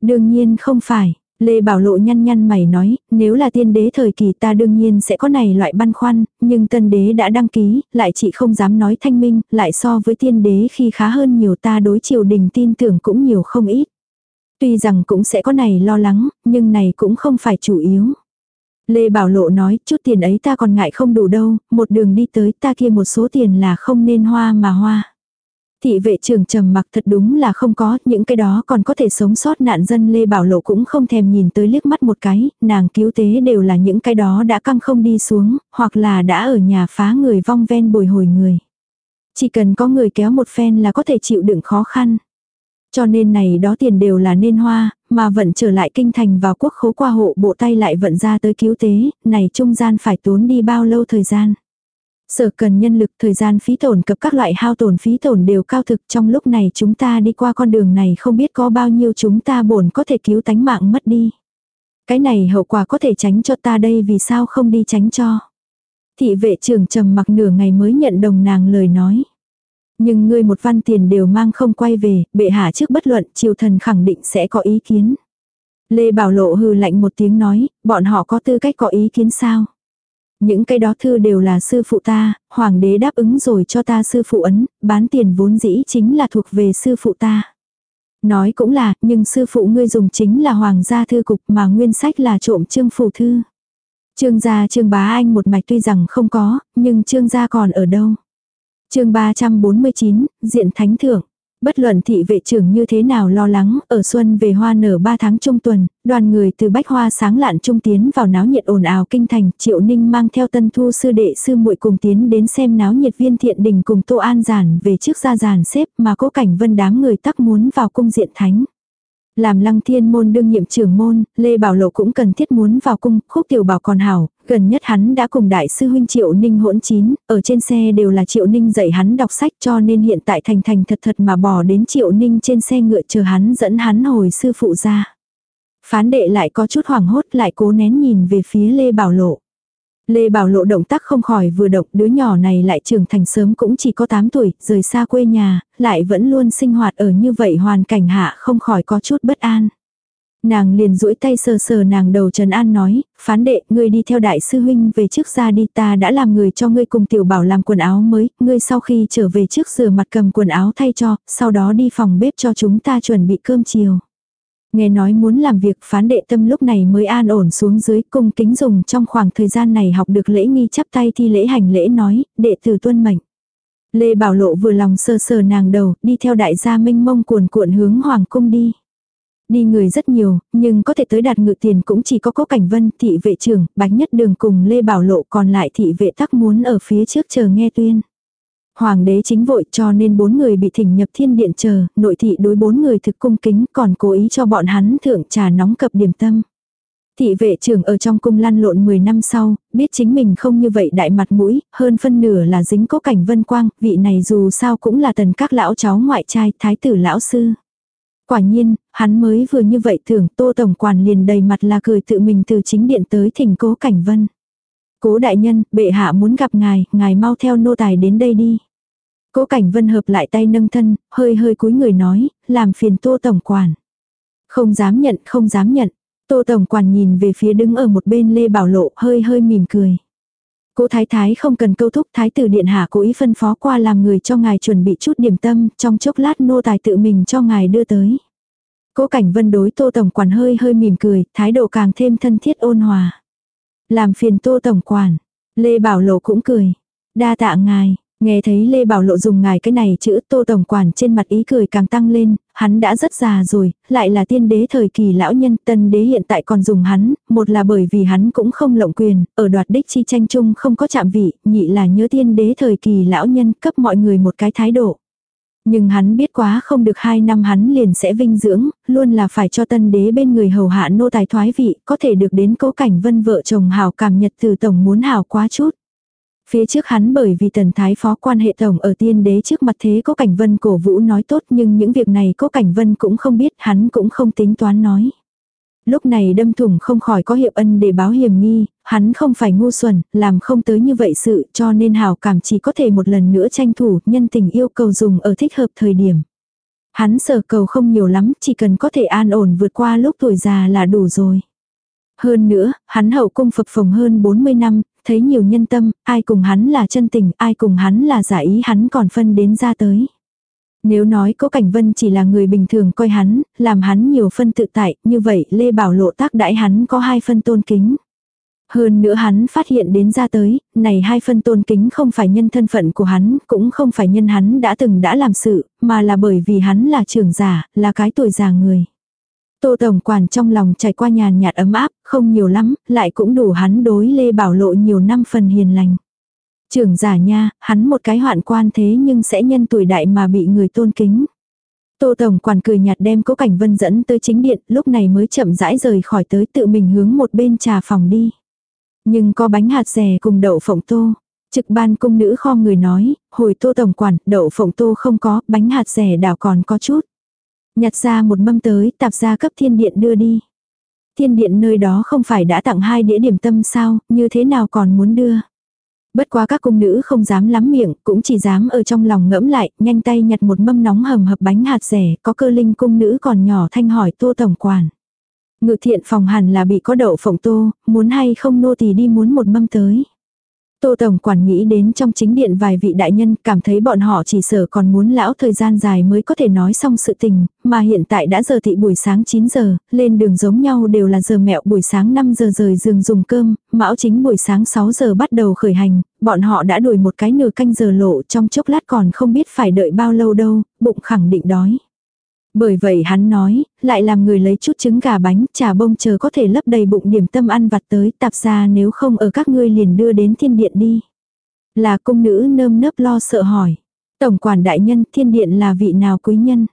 Đương nhiên không phải, Lê Bảo Lộ nhăn nhăn mày nói, nếu là tiên đế thời kỳ ta đương nhiên sẽ có này loại băn khoăn, nhưng tân đế đã đăng ký, lại chỉ không dám nói thanh minh, lại so với tiên đế khi khá hơn nhiều ta đối triều đình tin tưởng cũng nhiều không ít. Tuy rằng cũng sẽ có này lo lắng, nhưng này cũng không phải chủ yếu. Lê Bảo Lộ nói, chút tiền ấy ta còn ngại không đủ đâu, một đường đi tới ta kia một số tiền là không nên hoa mà hoa. Thị vệ trưởng trầm mặc thật đúng là không có, những cái đó còn có thể sống sót nạn dân Lê Bảo Lộ cũng không thèm nhìn tới liếc mắt một cái, nàng cứu tế đều là những cái đó đã căng không đi xuống, hoặc là đã ở nhà phá người vong ven bồi hồi người. Chỉ cần có người kéo một phen là có thể chịu đựng khó khăn. Cho nên này đó tiền đều là nên hoa, mà vận trở lại kinh thành vào quốc khố qua hộ bộ tay lại vận ra tới cứu tế, này trung gian phải tốn đi bao lâu thời gian. Sở cần nhân lực thời gian phí tổn cập các loại hao tổn phí tổn đều cao thực trong lúc này chúng ta đi qua con đường này không biết có bao nhiêu chúng ta bổn có thể cứu tánh mạng mất đi. Cái này hậu quả có thể tránh cho ta đây vì sao không đi tránh cho. Thị vệ trưởng trầm mặc nửa ngày mới nhận đồng nàng lời nói. Nhưng ngươi một văn tiền đều mang không quay về, bệ hạ trước bất luận, triều thần khẳng định sẽ có ý kiến. Lê Bảo Lộ hừ lạnh một tiếng nói, bọn họ có tư cách có ý kiến sao? Những cái đó thư đều là sư phụ ta, hoàng đế đáp ứng rồi cho ta sư phụ ấn, bán tiền vốn dĩ chính là thuộc về sư phụ ta. Nói cũng là, nhưng sư phụ ngươi dùng chính là hoàng gia thư cục mà nguyên sách là trộm trương phủ thư. Trương gia trương bá anh một mạch tuy rằng không có, nhưng trương gia còn ở đâu? chương 349, diện thánh thượng. Bất luận thị vệ trưởng như thế nào lo lắng, ở xuân về hoa nở 3 tháng trung tuần, đoàn người từ bách hoa sáng lạn trung tiến vào náo nhiệt ồn ào kinh thành, triệu ninh mang theo tân thu sư đệ sư muội cùng tiến đến xem náo nhiệt viên thiện đình cùng tô an giản về trước ra giàn xếp mà cố cảnh vân đám người tắc muốn vào cung diện thánh. Làm lăng thiên môn đương nhiệm trưởng môn, Lê Bảo Lộ cũng cần thiết muốn vào cung, khúc tiểu bảo còn hảo, gần nhất hắn đã cùng đại sư huynh Triệu Ninh hỗn chín, ở trên xe đều là Triệu Ninh dạy hắn đọc sách cho nên hiện tại thành thành thật thật mà bỏ đến Triệu Ninh trên xe ngựa chờ hắn dẫn hắn hồi sư phụ ra. Phán đệ lại có chút hoảng hốt lại cố nén nhìn về phía Lê Bảo Lộ. Lê Bảo Lộ động tác không khỏi vừa động, đứa nhỏ này lại trưởng thành sớm cũng chỉ có 8 tuổi, rời xa quê nhà, lại vẫn luôn sinh hoạt ở như vậy hoàn cảnh hạ không khỏi có chút bất an. Nàng liền duỗi tay sờ sờ nàng đầu Trần An nói, phán đệ, ngươi đi theo đại sư huynh về trước ra đi ta đã làm người cho ngươi cùng tiểu bảo làm quần áo mới, ngươi sau khi trở về trước rửa mặt cầm quần áo thay cho, sau đó đi phòng bếp cho chúng ta chuẩn bị cơm chiều. Nghe nói muốn làm việc phán đệ tâm lúc này mới an ổn xuống dưới cung kính dùng trong khoảng thời gian này học được lễ nghi chắp tay thi lễ hành lễ nói, đệ tử tuân mệnh. Lê Bảo Lộ vừa lòng sờ sờ nàng đầu, đi theo đại gia minh mông cuồn cuộn hướng hoàng cung đi. Đi người rất nhiều, nhưng có thể tới đạt ngự tiền cũng chỉ có cố cảnh vân, thị vệ trưởng, bánh nhất đường cùng Lê Bảo Lộ còn lại thị vệ tắc muốn ở phía trước chờ nghe tuyên. Hoàng đế chính vội cho nên bốn người bị thỉnh nhập thiên điện chờ, nội thị đối bốn người thực cung kính còn cố ý cho bọn hắn thượng trà nóng cập điểm tâm. Thị vệ trưởng ở trong cung lăn lộn 10 năm sau, biết chính mình không như vậy đại mặt mũi, hơn phân nửa là dính cố cảnh vân quang, vị này dù sao cũng là tần các lão cháu ngoại trai, thái tử lão sư. Quả nhiên, hắn mới vừa như vậy tưởng tô tổng quản liền đầy mặt là cười tự mình từ chính điện tới thỉnh cố cảnh vân. Cố đại nhân, bệ hạ muốn gặp ngài, ngài mau theo nô tài đến đây đi. Cố cảnh vân hợp lại tay nâng thân, hơi hơi cúi người nói, làm phiền tô tổng quản. Không dám nhận, không dám nhận. Tô tổng quản nhìn về phía đứng ở một bên Lê Bảo Lộ hơi hơi mỉm cười. Cố thái thái không cần câu thúc thái tử điện hạ cố ý phân phó qua làm người cho ngài chuẩn bị chút điểm tâm, trong chốc lát nô tài tự mình cho ngài đưa tới. Cố cảnh vân đối tô tổng quản hơi hơi mỉm cười, thái độ càng thêm thân thiết ôn hòa. Làm phiền tô tổng quản, Lê Bảo Lộ cũng cười. Đa tạ ngài, Nghe thấy Lê Bảo Lộ dùng ngài cái này chữ tô tổng quản trên mặt ý cười càng tăng lên, hắn đã rất già rồi, lại là tiên đế thời kỳ lão nhân tân đế hiện tại còn dùng hắn, một là bởi vì hắn cũng không lộng quyền, ở đoạt đích chi tranh chung không có chạm vị, nhị là nhớ tiên đế thời kỳ lão nhân cấp mọi người một cái thái độ. Nhưng hắn biết quá không được hai năm hắn liền sẽ vinh dưỡng, luôn là phải cho tân đế bên người hầu hạ nô tài thoái vị, có thể được đến cố cảnh vân vợ chồng hào cảm nhật từ tổng muốn hào quá chút. Phía trước hắn bởi vì tần thái phó quan hệ tổng ở tiên đế trước mặt thế có cảnh vân cổ vũ nói tốt nhưng những việc này có cảnh vân cũng không biết hắn cũng không tính toán nói. Lúc này đâm thủng không khỏi có hiệu ân để báo hiểm nghi, hắn không phải ngu xuẩn, làm không tới như vậy sự cho nên hảo cảm chỉ có thể một lần nữa tranh thủ nhân tình yêu cầu dùng ở thích hợp thời điểm. Hắn sở cầu không nhiều lắm, chỉ cần có thể an ổn vượt qua lúc tuổi già là đủ rồi. Hơn nữa, hắn hậu cung phập phồng hơn 40 năm, thấy nhiều nhân tâm, ai cùng hắn là chân tình, ai cùng hắn là giả ý hắn còn phân đến ra tới. Nếu nói Cố Cảnh Vân chỉ là người bình thường coi hắn, làm hắn nhiều phân tự tại, như vậy Lê Bảo Lộ tác đãi hắn có hai phân tôn kính. Hơn nữa hắn phát hiện đến ra tới, này hai phân tôn kính không phải nhân thân phận của hắn, cũng không phải nhân hắn đã từng đã làm sự, mà là bởi vì hắn là trưởng giả, là cái tuổi già người. Tô Tổng Quản trong lòng trải qua nhàn nhạt ấm áp, không nhiều lắm, lại cũng đủ hắn đối Lê Bảo Lộ nhiều năm phần hiền lành. Trưởng giả nha, hắn một cái hoạn quan thế nhưng sẽ nhân tuổi đại mà bị người tôn kính. Tô Tổng Quản cười nhạt đem Cố Cảnh Vân dẫn tới chính điện, lúc này mới chậm rãi rời khỏi tới tự mình hướng một bên trà phòng đi. Nhưng có bánh hạt rẻ cùng đậu phộng tô. Trực ban cung nữ kho người nói, hồi Tô Tổng Quản, đậu phộng tô không có, bánh hạt rẻ đảo còn có chút. Nhặt ra một mâm tới, tạp ra cấp thiên điện đưa đi. Thiên điện nơi đó không phải đã tặng hai đĩa điểm tâm sao, như thế nào còn muốn đưa. Bất quá các cung nữ không dám lắm miệng, cũng chỉ dám ở trong lòng ngẫm lại, nhanh tay nhặt một mâm nóng hầm hập bánh hạt rẻ, có cơ linh cung nữ còn nhỏ thanh hỏi tô tổng quản. Ngự thiện phòng hẳn là bị có đậu phộng tô, muốn hay không nô tỳ đi muốn một mâm tới. Tô Tổng quản nghĩ đến trong chính điện vài vị đại nhân cảm thấy bọn họ chỉ sợ còn muốn lão thời gian dài mới có thể nói xong sự tình, mà hiện tại đã giờ thị buổi sáng 9 giờ, lên đường giống nhau đều là giờ mẹo buổi sáng 5 giờ rời giường dùng cơm, mão chính buổi sáng 6 giờ bắt đầu khởi hành, bọn họ đã đuổi một cái nửa canh giờ lộ trong chốc lát còn không biết phải đợi bao lâu đâu, bụng khẳng định đói. Bởi vậy hắn nói, lại làm người lấy chút trứng gà bánh, trà bông chờ có thể lấp đầy bụng điểm tâm ăn vặt tới, tạp ra nếu không ở các ngươi liền đưa đến thiên điện đi. Là cung nữ nơm nớp lo sợ hỏi. Tổng quản đại nhân thiên điện là vị nào quý nhân?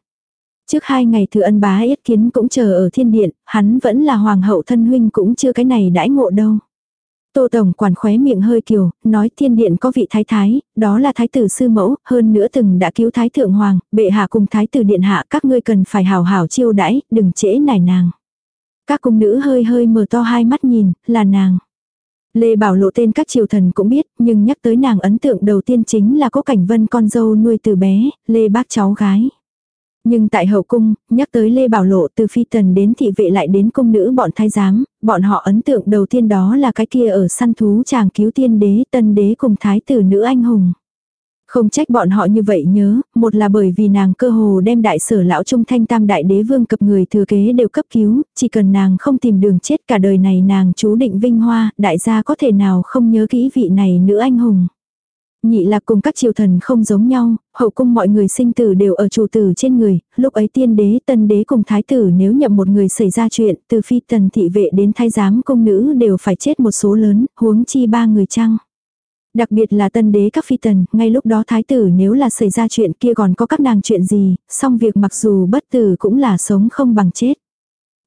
Trước hai ngày thừa ân bá yết kiến cũng chờ ở thiên điện, hắn vẫn là hoàng hậu thân huynh cũng chưa cái này đãi ngộ đâu. Tô Tổng quản khóe miệng hơi kiều, nói thiên điện có vị thái thái, đó là thái tử sư mẫu, hơn nữa từng đã cứu thái thượng hoàng, bệ hạ cùng thái tử điện hạ các ngươi cần phải hào hảo chiêu đãi, đừng trễ nải nàng. Các cung nữ hơi hơi mở to hai mắt nhìn, là nàng. Lê Bảo Lộ tên các triều thần cũng biết, nhưng nhắc tới nàng ấn tượng đầu tiên chính là có cảnh vân con dâu nuôi từ bé, Lê bác cháu gái. Nhưng tại hậu cung, nhắc tới Lê Bảo Lộ từ phi tần đến thị vệ lại đến cung nữ bọn thái giám, bọn họ ấn tượng đầu tiên đó là cái kia ở săn thú chàng cứu tiên đế tân đế cùng thái tử nữ anh hùng. Không trách bọn họ như vậy nhớ, một là bởi vì nàng cơ hồ đem đại sở lão trung thanh tam đại đế vương cập người thừa kế đều cấp cứu, chỉ cần nàng không tìm đường chết cả đời này nàng chú định vinh hoa, đại gia có thể nào không nhớ kỹ vị này nữ anh hùng. Nhị là cùng các triều thần không giống nhau, hậu cung mọi người sinh tử đều ở chủ tử trên người, lúc ấy tiên đế, tân đế cùng thái tử nếu nhậm một người xảy ra chuyện, từ phi tần thị vệ đến thái giám công nữ đều phải chết một số lớn, huống chi ba người chăng. Đặc biệt là tân đế các phi tần, ngay lúc đó thái tử nếu là xảy ra chuyện kia còn có các nàng chuyện gì, song việc mặc dù bất tử cũng là sống không bằng chết.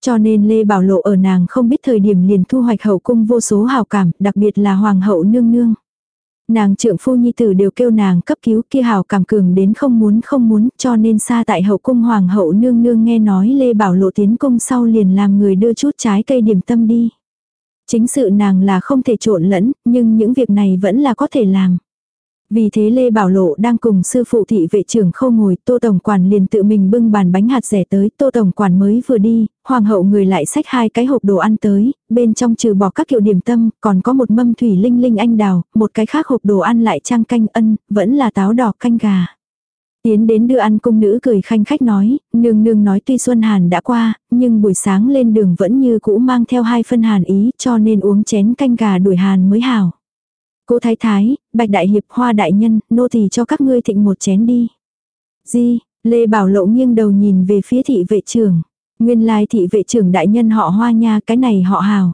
Cho nên Lê Bảo Lộ ở nàng không biết thời điểm liền thu hoạch hậu cung vô số hào cảm, đặc biệt là hoàng hậu nương nương. Nàng trượng phu nhi tử đều kêu nàng cấp cứu kia hào cảm cường đến không muốn không muốn cho nên xa tại hậu cung hoàng hậu nương nương nghe nói Lê Bảo Lộ tiến cung sau liền làm người đưa chút trái cây điểm tâm đi. Chính sự nàng là không thể trộn lẫn, nhưng những việc này vẫn là có thể làm. Vì thế Lê Bảo Lộ đang cùng sư phụ thị vệ trưởng khâu ngồi, Tô Tổng Quản liền tự mình bưng bàn bánh hạt rẻ tới, Tô Tổng Quản mới vừa đi, Hoàng hậu người lại xách hai cái hộp đồ ăn tới, bên trong trừ bỏ các kiểu điểm tâm, còn có một mâm thủy linh linh anh đào, một cái khác hộp đồ ăn lại trang canh ân, vẫn là táo đỏ canh gà. Tiến đến đưa ăn cung nữ cười khanh khách nói, nương nương nói tuy Xuân Hàn đã qua, nhưng buổi sáng lên đường vẫn như cũ mang theo hai phân hàn ý cho nên uống chén canh gà đuổi hàn mới hảo. Cô thái thái, bạch đại hiệp hoa đại nhân, nô tỳ cho các ngươi thịnh một chén đi. Di, Lê Bảo Lộ nghiêng đầu nhìn về phía thị vệ trưởng. Nguyên lai thị vệ trưởng đại nhân họ hoa nha, cái này họ hào.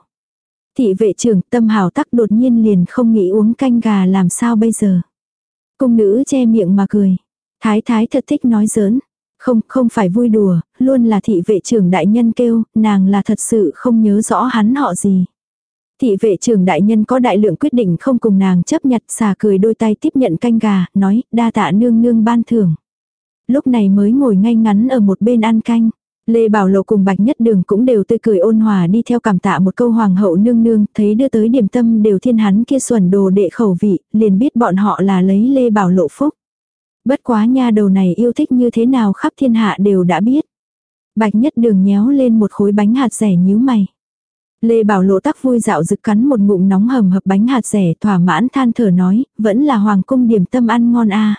Thị vệ trưởng tâm hào tắc đột nhiên liền không nghĩ uống canh gà làm sao bây giờ. Cung nữ che miệng mà cười. Thái thái thật thích nói giỡn. Không, không phải vui đùa, luôn là thị vệ trưởng đại nhân kêu, nàng là thật sự không nhớ rõ hắn họ gì. Thị vệ trưởng đại nhân có đại lượng quyết định không cùng nàng chấp nhặt xà cười đôi tay tiếp nhận canh gà, nói, đa tạ nương nương ban thưởng. Lúc này mới ngồi ngay ngắn ở một bên ăn canh. Lê Bảo Lộ cùng Bạch Nhất Đường cũng đều tươi cười ôn hòa đi theo cảm tạ một câu hoàng hậu nương nương, thấy đưa tới điểm tâm đều thiên hắn kia xuẩn đồ đệ khẩu vị, liền biết bọn họ là lấy Lê Bảo Lộ phúc. Bất quá nha đầu này yêu thích như thế nào khắp thiên hạ đều đã biết. Bạch Nhất Đường nhéo lên một khối bánh hạt rẻ nhíu mày. Lê Bảo Lộ tắc vui dạo rực cắn một ngụm nóng hầm hập bánh hạt rẻ thỏa mãn than thở nói, vẫn là hoàng cung điểm tâm ăn ngon a.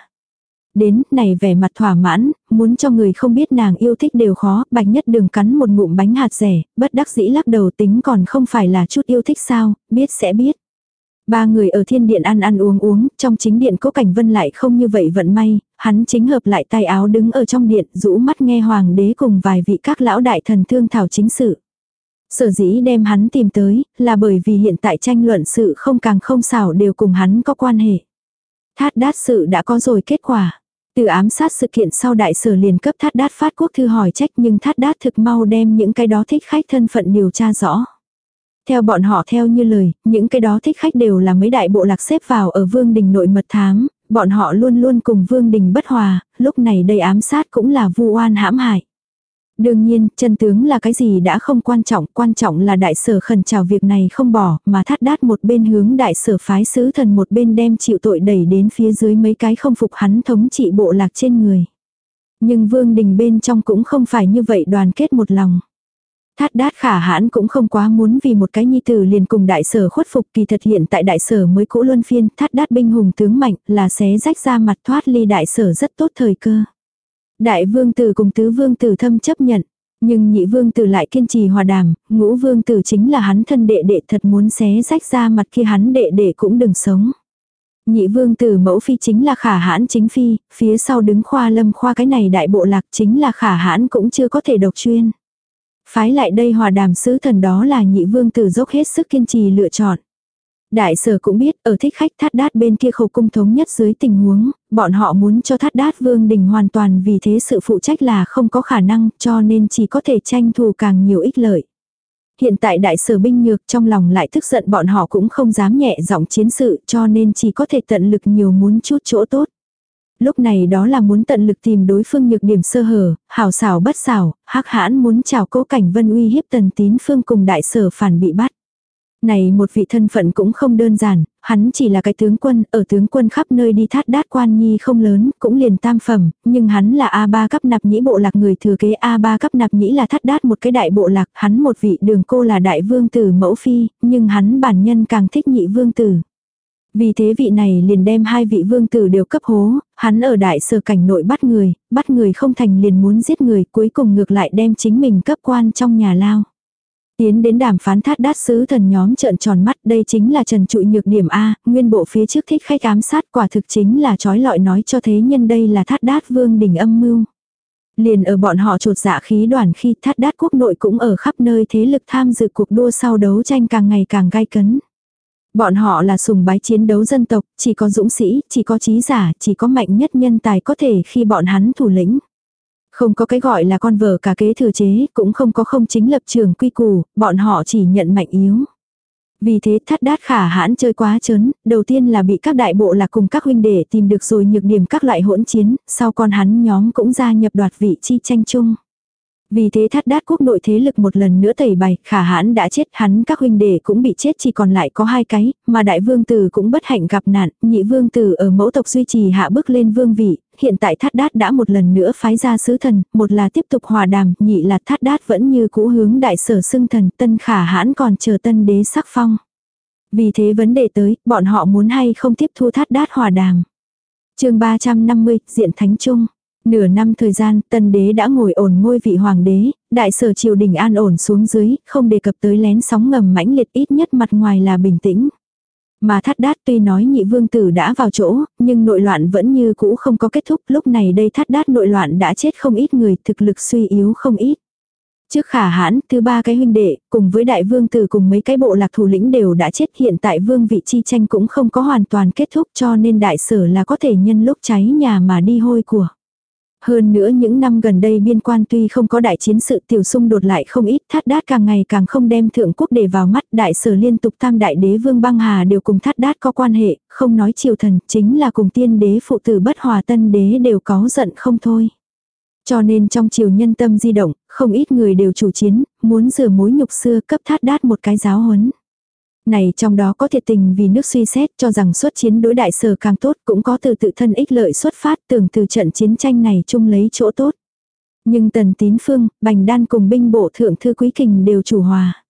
Đến, này vẻ mặt thỏa mãn, muốn cho người không biết nàng yêu thích đều khó, bạch nhất đừng cắn một ngụm bánh hạt rẻ, bất đắc dĩ lắc đầu tính còn không phải là chút yêu thích sao, biết sẽ biết. Ba người ở thiên điện ăn ăn uống uống, trong chính điện cố cảnh vân lại không như vậy vận may, hắn chính hợp lại tay áo đứng ở trong điện, rũ mắt nghe hoàng đế cùng vài vị các lão đại thần thương thảo chính sự. Sở dĩ đem hắn tìm tới, là bởi vì hiện tại tranh luận sự không càng không xảo đều cùng hắn có quan hệ. Thát đát sự đã có rồi kết quả. Từ ám sát sự kiện sau đại sở liền cấp thát đát phát quốc thư hỏi trách nhưng thát đát thực mau đem những cái đó thích khách thân phận điều tra rõ. Theo bọn họ theo như lời, những cái đó thích khách đều là mấy đại bộ lạc xếp vào ở vương đình nội mật thám, bọn họ luôn luôn cùng vương đình bất hòa, lúc này đây ám sát cũng là vu oan hãm hại. Đương nhiên, chân tướng là cái gì đã không quan trọng, quan trọng là đại sở khẩn trào việc này không bỏ, mà thắt đát một bên hướng đại sở phái sứ thần một bên đem chịu tội đẩy đến phía dưới mấy cái không phục hắn thống trị bộ lạc trên người. Nhưng vương đình bên trong cũng không phải như vậy đoàn kết một lòng. Thát đát khả hãn cũng không quá muốn vì một cái nhi tử liền cùng đại sở khuất phục kỳ thật hiện tại đại sở mới cũ luân phiên, thát đát binh hùng tướng mạnh là xé rách ra mặt thoát ly đại sở rất tốt thời cơ. Đại vương tử cùng tứ vương tử thâm chấp nhận. Nhưng nhị vương tử lại kiên trì hòa đàm, ngũ vương tử chính là hắn thân đệ đệ thật muốn xé rách ra mặt kia hắn đệ đệ cũng đừng sống. Nhị vương tử mẫu phi chính là khả hãn chính phi, phía sau đứng khoa lâm khoa cái này đại bộ lạc chính là khả hãn cũng chưa có thể độc chuyên. Phái lại đây hòa đàm sứ thần đó là nhị vương tử dốc hết sức kiên trì lựa chọn. Đại sở cũng biết ở thích khách thát đát bên kia khẩu cung thống nhất dưới tình huống, bọn họ muốn cho thát đát vương đình hoàn toàn vì thế sự phụ trách là không có khả năng cho nên chỉ có thể tranh thủ càng nhiều ích lợi. Hiện tại đại sở binh nhược trong lòng lại tức giận bọn họ cũng không dám nhẹ giọng chiến sự cho nên chỉ có thể tận lực nhiều muốn chút chỗ tốt. Lúc này đó là muốn tận lực tìm đối phương nhược điểm sơ hở, hảo xảo bất xảo, hắc hãn muốn chào cố cảnh vân uy hiếp tần tín phương cùng đại sở phản bị bắt. Này một vị thân phận cũng không đơn giản, hắn chỉ là cái tướng quân, ở tướng quân khắp nơi đi thát đát quan nhi không lớn, cũng liền tam phẩm, nhưng hắn là A3 cấp nạp nhĩ bộ lạc người thừa kế A3 cấp nạp nhĩ là thát đát một cái đại bộ lạc, hắn một vị đường cô là đại vương tử mẫu phi, nhưng hắn bản nhân càng thích nhị vương tử. Vì thế vị này liền đem hai vị vương tử đều cấp hố, hắn ở đại sở cảnh nội bắt người, bắt người không thành liền muốn giết người, cuối cùng ngược lại đem chính mình cấp quan trong nhà lao. Tiến đến đàm phán thát đát sứ thần nhóm trợn tròn mắt đây chính là trần trụi nhược điểm A, nguyên bộ phía trước thích khách ám sát quả thực chính là trói lọi nói cho thế nhân đây là thát đát vương đỉnh âm mưu. Liền ở bọn họ trột dạ khí đoàn khi thát đát quốc nội cũng ở khắp nơi thế lực tham dự cuộc đua sau đấu tranh càng ngày càng gai cấn. Bọn họ là sùng bái chiến đấu dân tộc, chỉ có dũng sĩ, chỉ có trí giả, chỉ có mạnh nhất nhân tài có thể khi bọn hắn thủ lĩnh. Không có cái gọi là con vợ cả kế thừa chế, cũng không có không chính lập trường quy củ, bọn họ chỉ nhận mạnh yếu. Vì thế thắt đát khả hãn chơi quá chớn, đầu tiên là bị các đại bộ là cùng các huynh đệ tìm được rồi nhược điểm các loại hỗn chiến, sau con hắn nhóm cũng gia nhập đoạt vị chi tranh chung. Vì thế thắt đát quốc nội thế lực một lần nữa tẩy bày, khả hãn đã chết, hắn các huynh đệ cũng bị chết chỉ còn lại có hai cái, mà đại vương tử cũng bất hạnh gặp nạn, nhị vương tử ở mẫu tộc duy trì hạ bước lên vương vị, hiện tại thắt đát đã một lần nữa phái ra sứ thần, một là tiếp tục hòa đàm, nhị là thắt đát vẫn như cũ hướng đại sở xưng thần, tân khả hãn còn chờ tân đế sắc phong. Vì thế vấn đề tới, bọn họ muốn hay không tiếp thu thắt đát hòa đàm. chương 350, diện thánh trung. Nửa năm thời gian, tân đế đã ngồi ổn ngôi vị hoàng đế, đại sở triều đình an ổn xuống dưới, không đề cập tới lén sóng ngầm mãnh liệt ít nhất mặt ngoài là bình tĩnh. Mà thắt đát tuy nói nhị vương tử đã vào chỗ, nhưng nội loạn vẫn như cũ không có kết thúc, lúc này đây thắt đát nội loạn đã chết không ít người, thực lực suy yếu không ít. Trước khả hãn, thứ ba cái huynh đệ, cùng với đại vương tử cùng mấy cái bộ lạc thủ lĩnh đều đã chết hiện tại vương vị chi tranh cũng không có hoàn toàn kết thúc cho nên đại sở là có thể nhân lúc cháy nhà mà đi hôi của. Hơn nữa những năm gần đây biên quan tuy không có đại chiến sự tiểu xung đột lại không ít, thát đát càng ngày càng không đem thượng quốc để vào mắt, đại sở liên tục tam đại đế vương băng hà đều cùng thát đát có quan hệ, không nói triều thần, chính là cùng tiên đế phụ tử bất hòa tân đế đều có giận không thôi. Cho nên trong triều nhân tâm di động, không ít người đều chủ chiến, muốn rửa mối nhục xưa cấp thát đát một cái giáo huấn. Này trong đó có thiệt tình vì nước suy xét cho rằng xuất chiến đối đại sở càng tốt cũng có từ tự thân ích lợi xuất phát tưởng từ trận chiến tranh này chung lấy chỗ tốt. Nhưng tần tín phương, bành đan cùng binh bộ thượng thư quý kình đều chủ hòa.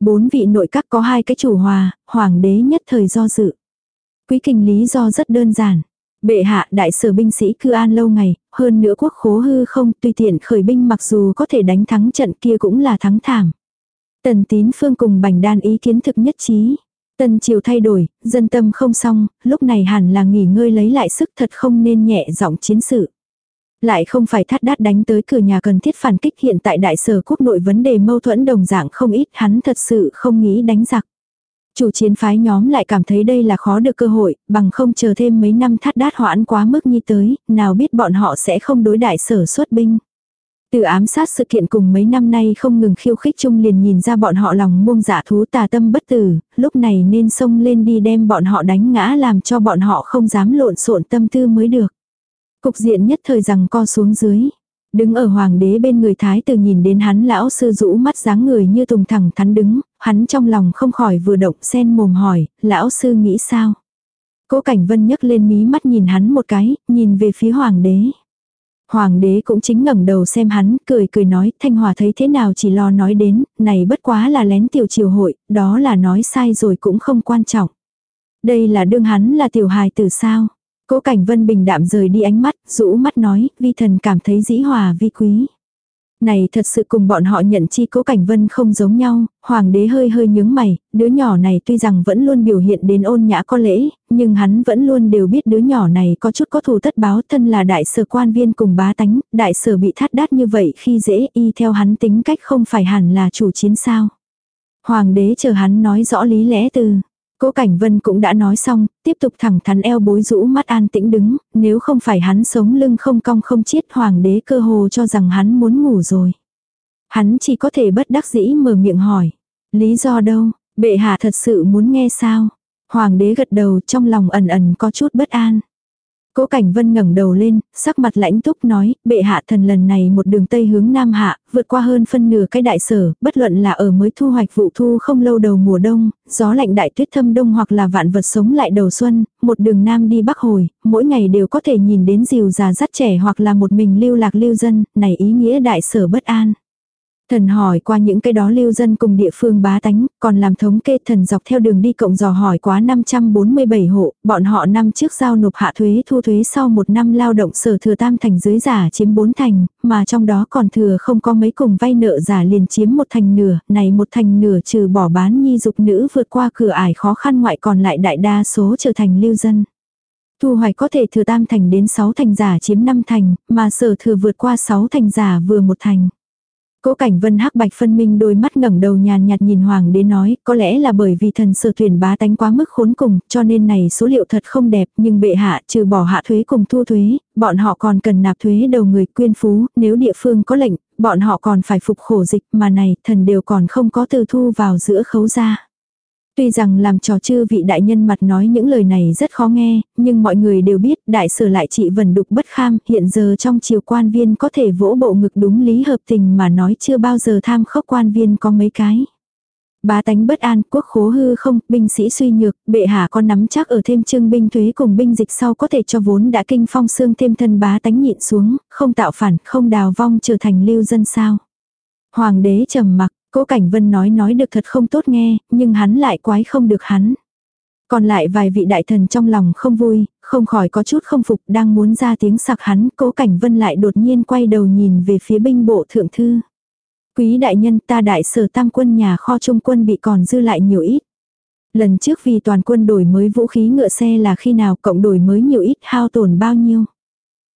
Bốn vị nội các có hai cái chủ hòa, hoàng đế nhất thời do dự. Quý kình lý do rất đơn giản. Bệ hạ đại sở binh sĩ cư an lâu ngày, hơn nữa quốc khố hư không tùy tiện khởi binh mặc dù có thể đánh thắng trận kia cũng là thắng thảm. Tần tín phương cùng bành đan ý kiến thực nhất trí. Tần triều thay đổi, dân tâm không xong, lúc này hẳn là nghỉ ngơi lấy lại sức thật không nên nhẹ giọng chiến sự. Lại không phải thắt đát đánh tới cửa nhà cần thiết phản kích hiện tại đại sở quốc nội vấn đề mâu thuẫn đồng dạng không ít hắn thật sự không nghĩ đánh giặc. Chủ chiến phái nhóm lại cảm thấy đây là khó được cơ hội, bằng không chờ thêm mấy năm thắt đát hoãn quá mức như tới, nào biết bọn họ sẽ không đối đại sở xuất binh. Từ ám sát sự kiện cùng mấy năm nay không ngừng khiêu khích chung liền nhìn ra bọn họ lòng buông giả dạ thú tà tâm bất tử, lúc này nên xông lên đi đem bọn họ đánh ngã làm cho bọn họ không dám lộn xộn tâm tư mới được. Cục diện nhất thời rằng co xuống dưới. Đứng ở hoàng đế bên người thái tử nhìn đến hắn lão sư rũ mắt dáng người như tùng thẳng thắn đứng, hắn trong lòng không khỏi vừa động sen mồm hỏi, lão sư nghĩ sao? Cố cảnh vân nhấc lên mí mắt nhìn hắn một cái, nhìn về phía hoàng đế. Hoàng đế cũng chính ngẩng đầu xem hắn, cười cười nói, Thanh Hòa thấy thế nào chỉ lo nói đến, này bất quá là lén tiểu triều hội, đó là nói sai rồi cũng không quan trọng. Đây là đương hắn là tiểu hài từ sao. Cố Cảnh Vân bình đạm rời đi ánh mắt, rũ mắt nói, vi thần cảm thấy dĩ hòa vi quý. Này thật sự cùng bọn họ nhận chi cố cảnh vân không giống nhau, hoàng đế hơi hơi nhướng mày, đứa nhỏ này tuy rằng vẫn luôn biểu hiện đến ôn nhã có lễ, nhưng hắn vẫn luôn đều biết đứa nhỏ này có chút có thù tất báo thân là đại sở quan viên cùng bá tánh, đại sở bị thắt đát như vậy khi dễ y theo hắn tính cách không phải hẳn là chủ chiến sao. Hoàng đế chờ hắn nói rõ lý lẽ từ. Cố Cảnh Vân cũng đã nói xong, tiếp tục thẳng thắn eo bối rũ mắt an tĩnh đứng, nếu không phải hắn sống lưng không cong không chiết hoàng đế cơ hồ cho rằng hắn muốn ngủ rồi. Hắn chỉ có thể bất đắc dĩ mở miệng hỏi. Lý do đâu, bệ hạ thật sự muốn nghe sao? Hoàng đế gật đầu trong lòng ẩn ẩn có chút bất an. Cố Cảnh Vân ngẩng đầu lên, sắc mặt lãnh túc nói, bệ hạ thần lần này một đường tây hướng nam hạ, vượt qua hơn phân nửa cái đại sở, bất luận là ở mới thu hoạch vụ thu không lâu đầu mùa đông, gió lạnh đại tuyết thâm đông hoặc là vạn vật sống lại đầu xuân, một đường nam đi bắc hồi, mỗi ngày đều có thể nhìn đến dìu già dắt trẻ hoặc là một mình lưu lạc lưu dân, này ý nghĩa đại sở bất an. Thần hỏi qua những cái đó lưu dân cùng địa phương bá tánh, còn làm thống kê thần dọc theo đường đi cộng dò hỏi quá 547 hộ, bọn họ năm trước giao nộp hạ thuế thu thuế sau một năm lao động sở thừa tam thành dưới giả chiếm bốn thành, mà trong đó còn thừa không có mấy cùng vay nợ giả liền chiếm một thành nửa, này một thành nửa trừ bỏ bán nhi dục nữ vượt qua cửa ải khó khăn ngoại còn lại đại đa số trở thành lưu dân. Thu hoạch có thể thừa tam thành đến 6 thành giả chiếm 5 thành, mà sở thừa vượt qua 6 thành giả vừa một thành. Cố Cảnh Vân hắc bạch phân minh đôi mắt ngẩng đầu nhàn nhạt nhìn hoàng đế nói, có lẽ là bởi vì thần sở thuyền bá tánh quá mức khốn cùng, cho nên này số liệu thật không đẹp, nhưng bệ hạ trừ bỏ hạ thuế cùng thu thuế, bọn họ còn cần nạp thuế đầu người quyên phú, nếu địa phương có lệnh, bọn họ còn phải phục khổ dịch mà này thần đều còn không có từ thu vào giữa khấu ra. Tuy rằng làm trò chư vị đại nhân mặt nói những lời này rất khó nghe, nhưng mọi người đều biết đại sở lại trị vần đục bất kham, hiện giờ trong triều quan viên có thể vỗ bộ ngực đúng lý hợp tình mà nói chưa bao giờ tham khốc quan viên có mấy cái. Bá tánh bất an, quốc khố hư không, binh sĩ suy nhược, bệ hạ có nắm chắc ở thêm trương binh thuế cùng binh dịch sau có thể cho vốn đã kinh phong xương thêm thân bá tánh nhịn xuống, không tạo phản, không đào vong trở thành lưu dân sao. Hoàng đế trầm mặc, Cố Cảnh Vân nói nói được thật không tốt nghe, nhưng hắn lại quái không được hắn. Còn lại vài vị đại thần trong lòng không vui, không khỏi có chút không phục đang muốn ra tiếng sặc hắn, cố cảnh vân lại đột nhiên quay đầu nhìn về phía binh bộ thượng thư. Quý đại nhân ta đại sở tam quân nhà kho trung quân bị còn dư lại nhiều ít. Lần trước vì toàn quân đổi mới vũ khí ngựa xe là khi nào cộng đổi mới nhiều ít hao tổn bao nhiêu.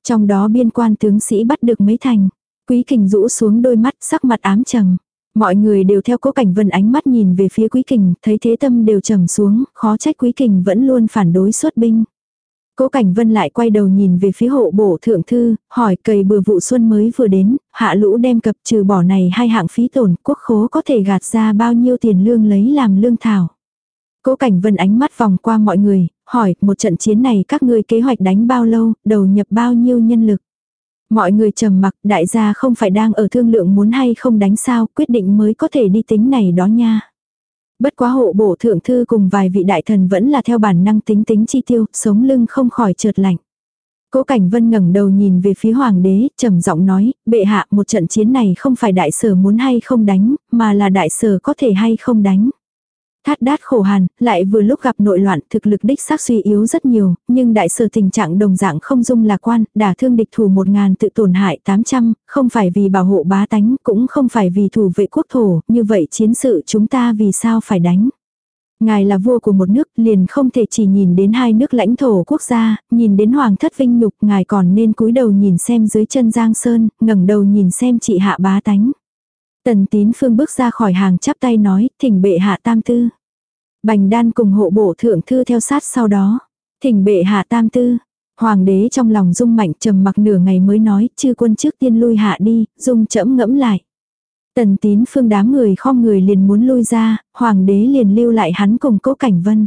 Trong đó biên quan tướng sĩ bắt được mấy thành. Quý kình rũ xuống đôi mắt sắc mặt ám trầm. Mọi người đều theo cố cảnh vân ánh mắt nhìn về phía quý kình, thấy thế tâm đều trầm xuống, khó trách quý kình vẫn luôn phản đối xuất binh. Cố Cảnh Vân lại quay đầu nhìn về phía hộ bổ thượng thư, hỏi cầy bừa vụ xuân mới vừa đến, hạ lũ đem cập trừ bỏ này hai hạng phí tổn, quốc khố có thể gạt ra bao nhiêu tiền lương lấy làm lương thảo. Cố Cảnh Vân ánh mắt vòng qua mọi người, hỏi một trận chiến này các ngươi kế hoạch đánh bao lâu, đầu nhập bao nhiêu nhân lực. Mọi người trầm mặc, đại gia không phải đang ở thương lượng muốn hay không đánh sao, quyết định mới có thể đi tính này đó nha. Bất quá hộ bổ thượng thư cùng vài vị đại thần vẫn là theo bản năng tính tính chi tiêu, sống lưng không khỏi trượt lạnh. Cố Cảnh Vân ngẩng đầu nhìn về phía hoàng đế, trầm giọng nói, bệ hạ một trận chiến này không phải đại sở muốn hay không đánh, mà là đại sở có thể hay không đánh. Thát đát khổ hàn, lại vừa lúc gặp nội loạn, thực lực đích xác suy yếu rất nhiều, nhưng đại sở tình trạng đồng dạng không dung lạc quan, đả thương địch thủ một ngàn tự tổn hại 800, không phải vì bảo hộ bá tánh, cũng không phải vì thủ vệ quốc thổ, như vậy chiến sự chúng ta vì sao phải đánh. Ngài là vua của một nước, liền không thể chỉ nhìn đến hai nước lãnh thổ quốc gia, nhìn đến hoàng thất vinh nhục, ngài còn nên cúi đầu nhìn xem dưới chân Giang Sơn, ngẩng đầu nhìn xem chị hạ bá tánh. Tần tín phương bước ra khỏi hàng chắp tay nói, thỉnh bệ hạ tam tư. Bành đan cùng hộ bộ thượng thư theo sát sau đó. Thỉnh bệ hạ tam tư. Hoàng đế trong lòng dung mạnh trầm mặc nửa ngày mới nói, chư quân trước tiên lui hạ đi, dung chẫm ngẫm lại. Tần tín phương đám người khom người liền muốn lui ra, hoàng đế liền lưu lại hắn cùng cố cảnh vân.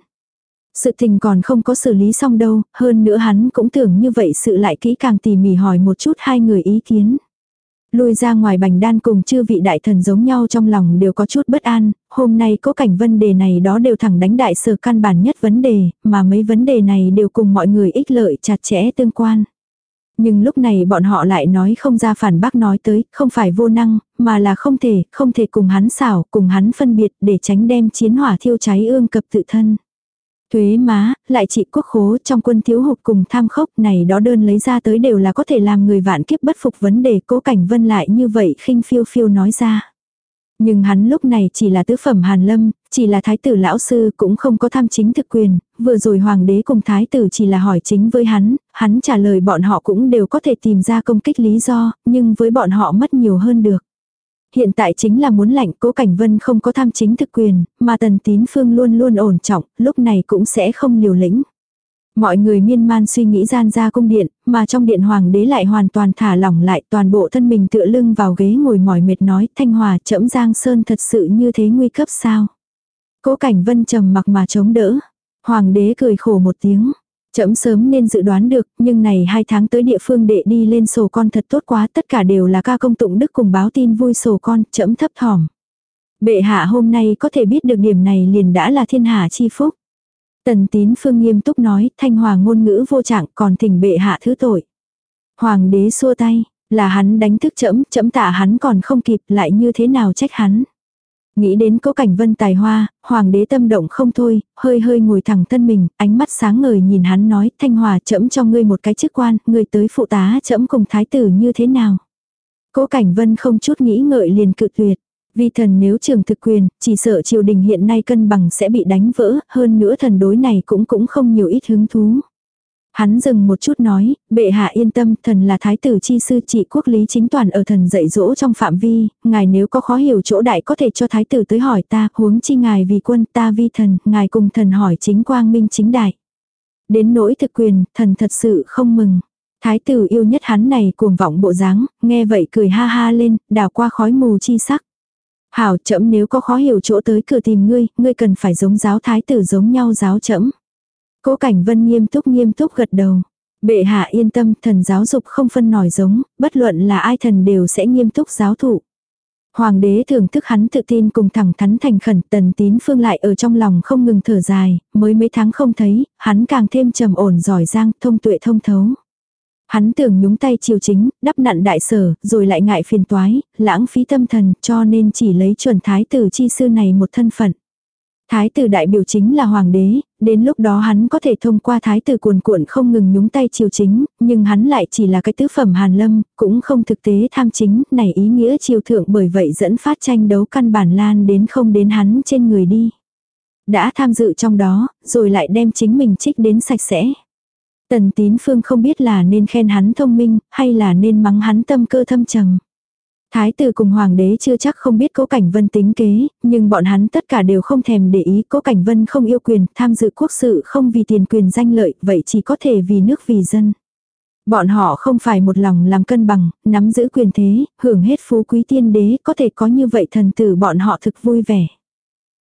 Sự tình còn không có xử lý xong đâu, hơn nữa hắn cũng tưởng như vậy sự lại kỹ càng tỉ mỉ hỏi một chút hai người ý kiến. Lui ra ngoài bành đan cùng chư vị đại thần giống nhau trong lòng đều có chút bất an, hôm nay có cảnh vấn đề này đó đều thẳng đánh đại sở căn bản nhất vấn đề, mà mấy vấn đề này đều cùng mọi người ích lợi chặt chẽ tương quan. Nhưng lúc này bọn họ lại nói không ra phản bác nói tới, không phải vô năng, mà là không thể, không thể cùng hắn xảo, cùng hắn phân biệt để tránh đem chiến hỏa thiêu cháy ương cập tự thân. Thuế má, lại trị quốc khố trong quân thiếu hụt cùng tham khốc này đó đơn lấy ra tới đều là có thể làm người vạn kiếp bất phục vấn đề cố cảnh vân lại như vậy khinh phiêu phiêu nói ra. Nhưng hắn lúc này chỉ là tứ phẩm hàn lâm, chỉ là thái tử lão sư cũng không có tham chính thực quyền, vừa rồi hoàng đế cùng thái tử chỉ là hỏi chính với hắn, hắn trả lời bọn họ cũng đều có thể tìm ra công kích lý do, nhưng với bọn họ mất nhiều hơn được. Hiện tại chính là muốn lạnh cố cảnh vân không có tham chính thực quyền, mà tần tín phương luôn luôn ổn trọng, lúc này cũng sẽ không liều lĩnh. Mọi người miên man suy nghĩ gian ra cung điện, mà trong điện hoàng đế lại hoàn toàn thả lỏng lại toàn bộ thân mình tựa lưng vào ghế ngồi mỏi mệt nói thanh hòa trẫm giang sơn thật sự như thế nguy cấp sao. Cố cảnh vân trầm mặc mà chống đỡ. Hoàng đế cười khổ một tiếng. Chấm sớm nên dự đoán được, nhưng này hai tháng tới địa phương đệ đi lên sổ con thật tốt quá, tất cả đều là ca công tụng đức cùng báo tin vui sổ con, chấm thấp thỏm. Bệ hạ hôm nay có thể biết được điểm này liền đã là thiên hạ chi phúc. Tần tín phương nghiêm túc nói, thanh hòa ngôn ngữ vô trạng còn thỉnh bệ hạ thứ tội. Hoàng đế xua tay, là hắn đánh thức chấm, chấm tạ hắn còn không kịp lại như thế nào trách hắn. Nghĩ đến cố cảnh vân tài hoa, hoàng đế tâm động không thôi, hơi hơi ngồi thẳng thân mình, ánh mắt sáng ngời nhìn hắn nói, thanh hòa chẫm cho ngươi một cái chức quan, ngươi tới phụ tá chẫm cùng thái tử như thế nào. Cố cảnh vân không chút nghĩ ngợi liền cự tuyệt. Vì thần nếu trường thực quyền, chỉ sợ triều đình hiện nay cân bằng sẽ bị đánh vỡ, hơn nữa thần đối này cũng cũng không nhiều ít hứng thú. Hắn dừng một chút nói, bệ hạ yên tâm, thần là thái tử chi sư trị quốc lý chính toàn ở thần dạy dỗ trong phạm vi, ngài nếu có khó hiểu chỗ đại có thể cho thái tử tới hỏi ta, huống chi ngài vì quân ta vi thần, ngài cùng thần hỏi chính quang minh chính đại. Đến nỗi thực quyền, thần thật sự không mừng. Thái tử yêu nhất hắn này cuồng vọng bộ dáng, nghe vậy cười ha ha lên, đào qua khói mù chi sắc. Hảo chậm nếu có khó hiểu chỗ tới cửa tìm ngươi, ngươi cần phải giống giáo thái tử giống nhau giáo chậm. Cố Cảnh Vân nghiêm túc nghiêm túc gật đầu. Bệ hạ yên tâm, thần giáo dục không phân nổi giống, bất luận là ai thần đều sẽ nghiêm túc giáo thụ. Hoàng đế thưởng thức hắn tự tin cùng thẳng thắn thành khẩn tần tín phương lại ở trong lòng không ngừng thở dài, mới mấy tháng không thấy, hắn càng thêm trầm ổn giỏi giang, thông tuệ thông thấu. Hắn tưởng nhúng tay chiều chính, đắp nặn đại sở, rồi lại ngại phiền toái, lãng phí tâm thần cho nên chỉ lấy chuẩn thái tử chi sư này một thân phận. Thái tử đại biểu chính là hoàng đế, đến lúc đó hắn có thể thông qua thái tử cuồn cuộn không ngừng nhúng tay triều chính, nhưng hắn lại chỉ là cái tứ phẩm hàn lâm, cũng không thực tế tham chính, này ý nghĩa triều thượng bởi vậy dẫn phát tranh đấu căn bản lan đến không đến hắn trên người đi. Đã tham dự trong đó, rồi lại đem chính mình trích đến sạch sẽ. Tần tín phương không biết là nên khen hắn thông minh, hay là nên mắng hắn tâm cơ thâm trầm. Thái tử cùng hoàng đế chưa chắc không biết cố cảnh vân tính kế, nhưng bọn hắn tất cả đều không thèm để ý cố cảnh vân không yêu quyền, tham dự quốc sự không vì tiền quyền danh lợi, vậy chỉ có thể vì nước vì dân. Bọn họ không phải một lòng làm cân bằng, nắm giữ quyền thế, hưởng hết phú quý tiên đế, có thể có như vậy thần tử bọn họ thực vui vẻ.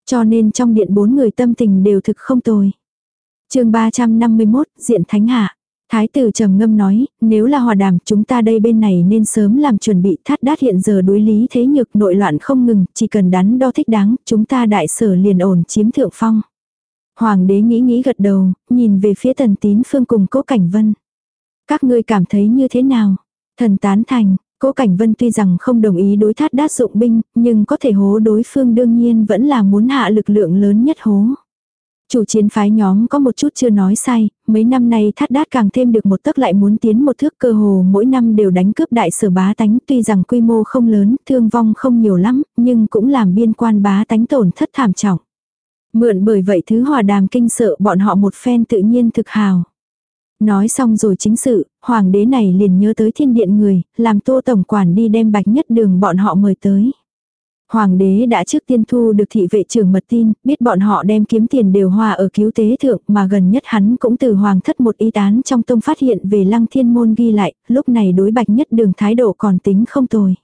Cho nên trong điện bốn người tâm tình đều thực không tồi. chương 351, Diện Thánh Hạ. Thái tử trầm ngâm nói, nếu là hòa đàm chúng ta đây bên này nên sớm làm chuẩn bị thắt đát hiện giờ đối lý thế nhược nội loạn không ngừng, chỉ cần đắn đo thích đáng, chúng ta đại sở liền ổn chiếm thượng phong. Hoàng đế nghĩ nghĩ gật đầu, nhìn về phía tần tín phương cùng cố cảnh vân. Các ngươi cảm thấy như thế nào? Thần tán thành, cố cảnh vân tuy rằng không đồng ý đối thát đát dụng binh, nhưng có thể hố đối phương đương nhiên vẫn là muốn hạ lực lượng lớn nhất hố. Chủ chiến phái nhóm có một chút chưa nói sai, mấy năm nay thắt đát càng thêm được một tấc lại muốn tiến một thước cơ hồ mỗi năm đều đánh cướp đại sở bá tánh tuy rằng quy mô không lớn, thương vong không nhiều lắm, nhưng cũng làm biên quan bá tánh tổn thất thảm trọng. Mượn bởi vậy thứ hòa đàm kinh sợ bọn họ một phen tự nhiên thực hào. Nói xong rồi chính sự, hoàng đế này liền nhớ tới thiên điện người, làm tô tổng quản đi đem bạch nhất đường bọn họ mời tới. Hoàng đế đã trước tiên thu được thị vệ trưởng mật tin, biết bọn họ đem kiếm tiền đều hòa ở cứu tế thượng mà gần nhất hắn cũng từ hoàng thất một y tán trong tông phát hiện về lăng thiên môn ghi lại, lúc này đối bạch nhất đường thái độ còn tính không tồi.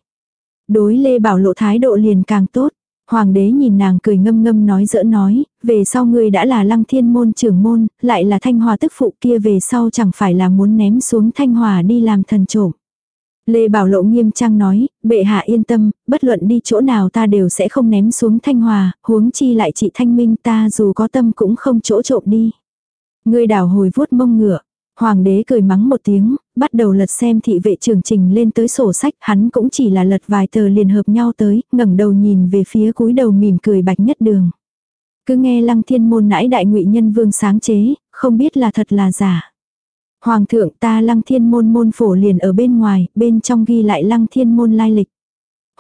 Đối Lê Bảo Lộ thái độ liền càng tốt. Hoàng đế nhìn nàng cười ngâm ngâm nói dỡ nói, về sau ngươi đã là lăng thiên môn trưởng môn, lại là thanh hòa tức phụ kia về sau chẳng phải là muốn ném xuống thanh hòa đi làm thần trộm. Lê Bảo Lộ nghiêm trang nói, bệ hạ yên tâm, bất luận đi chỗ nào ta đều sẽ không ném xuống thanh hòa, huống chi lại chị thanh minh ta dù có tâm cũng không chỗ trộm đi. Người đảo hồi vuốt mông ngựa, hoàng đế cười mắng một tiếng, bắt đầu lật xem thị vệ trưởng trình lên tới sổ sách, hắn cũng chỉ là lật vài tờ liền hợp nhau tới, ngẩng đầu nhìn về phía cúi đầu mỉm cười bạch nhất đường. Cứ nghe lăng thiên môn nãi đại ngụy nhân vương sáng chế, không biết là thật là giả. Hoàng thượng ta lăng thiên môn môn phổ liền ở bên ngoài, bên trong ghi lại lăng thiên môn lai lịch.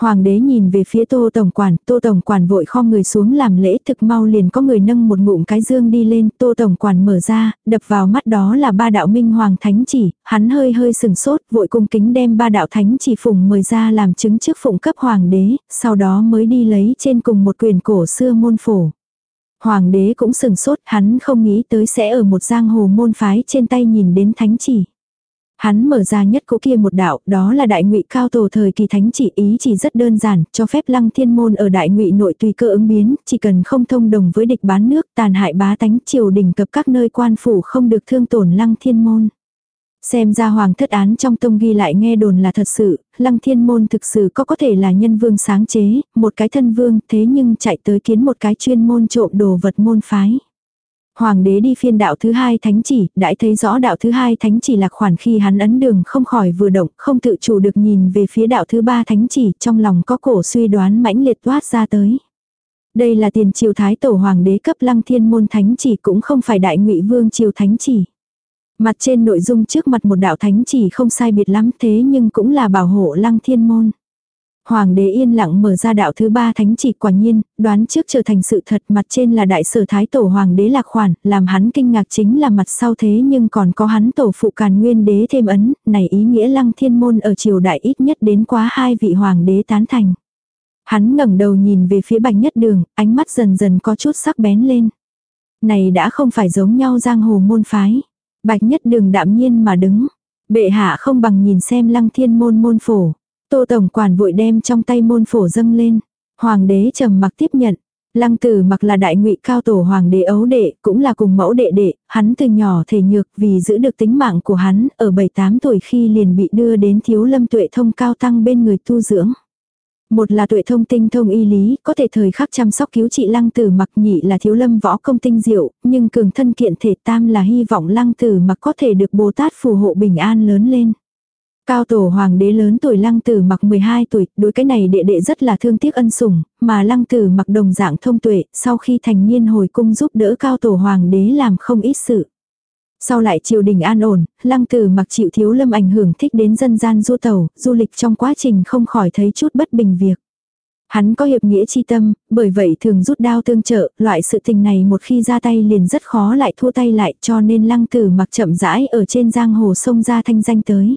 Hoàng đế nhìn về phía tô tổng quản, tô tổng quản vội kho người xuống làm lễ thực mau liền có người nâng một ngụm cái dương đi lên, tô tổng quản mở ra, đập vào mắt đó là ba đạo minh hoàng thánh chỉ, hắn hơi hơi sừng sốt, vội cung kính đem ba đạo thánh chỉ phụng mời ra làm chứng trước phụng cấp hoàng đế, sau đó mới đi lấy trên cùng một quyền cổ xưa môn phổ. Hoàng đế cũng sừng sốt, hắn không nghĩ tới sẽ ở một giang hồ môn phái trên tay nhìn đến thánh chỉ. Hắn mở ra nhất cũ kia một đạo, đó là đại ngụy cao tổ thời kỳ thánh chỉ ý chỉ rất đơn giản, cho phép lăng thiên môn ở đại ngụy nội tùy cơ ứng biến, chỉ cần không thông đồng với địch bán nước, tàn hại bá tánh triều đình cập các nơi quan phủ không được thương tổn lăng thiên môn. Xem ra hoàng thất án trong tông ghi lại nghe đồn là thật sự, lăng thiên môn thực sự có có thể là nhân vương sáng chế, một cái thân vương thế nhưng chạy tới kiến một cái chuyên môn trộm đồ vật môn phái. Hoàng đế đi phiên đạo thứ hai thánh chỉ, đãi thấy rõ đạo thứ hai thánh chỉ là khoản khi hắn ấn đường không khỏi vừa động, không tự chủ được nhìn về phía đạo thứ ba thánh chỉ, trong lòng có cổ suy đoán mãnh liệt toát ra tới. Đây là tiền triều thái tổ hoàng đế cấp lăng thiên môn thánh chỉ cũng không phải đại ngụy vương triều thánh chỉ. Mặt trên nội dung trước mặt một đạo thánh chỉ không sai biệt lắm thế nhưng cũng là bảo hộ lăng thiên môn. Hoàng đế yên lặng mở ra đạo thứ ba thánh chỉ quả nhiên, đoán trước trở thành sự thật mặt trên là đại sở thái tổ hoàng đế lạc khoản, làm hắn kinh ngạc chính là mặt sau thế nhưng còn có hắn tổ phụ càn nguyên đế thêm ấn, này ý nghĩa lăng thiên môn ở triều đại ít nhất đến quá hai vị hoàng đế tán thành. Hắn ngẩng đầu nhìn về phía bạch nhất đường, ánh mắt dần dần có chút sắc bén lên. Này đã không phải giống nhau giang hồ môn phái. Bạch nhất đường đạm nhiên mà đứng. Bệ hạ không bằng nhìn xem lăng thiên môn môn phổ. Tô Tổng quản vội đem trong tay môn phổ dâng lên. Hoàng đế trầm mặc tiếp nhận. Lăng tử mặc là đại ngụy cao tổ hoàng đế ấu đệ, cũng là cùng mẫu đệ đệ, hắn từ nhỏ thể nhược vì giữ được tính mạng của hắn, ở 7-8 tuổi khi liền bị đưa đến thiếu lâm tuệ thông cao tăng bên người tu dưỡng. Một là tuệ thông tinh thông y lý, có thể thời khắc chăm sóc cứu trị lăng tử mặc nhị là thiếu lâm võ công tinh diệu, nhưng cường thân kiện thể tam là hy vọng lăng tử mặc có thể được Bồ Tát phù hộ bình an lớn lên. Cao tổ hoàng đế lớn tuổi lăng tử mặc 12 tuổi, đối cái này đệ đệ rất là thương tiếc ân sủng, mà lăng tử mặc đồng dạng thông tuệ, sau khi thành niên hồi cung giúp đỡ cao tổ hoàng đế làm không ít sự. Sau lại triều đình an ổn, lăng tử mặc chịu thiếu lâm ảnh hưởng thích đến dân gian du tàu, du lịch trong quá trình không khỏi thấy chút bất bình việc. Hắn có hiệp nghĩa chi tâm, bởi vậy thường rút đao tương trợ, loại sự tình này một khi ra tay liền rất khó lại thua tay lại cho nên lăng tử mặc chậm rãi ở trên giang hồ sông ra thanh danh tới.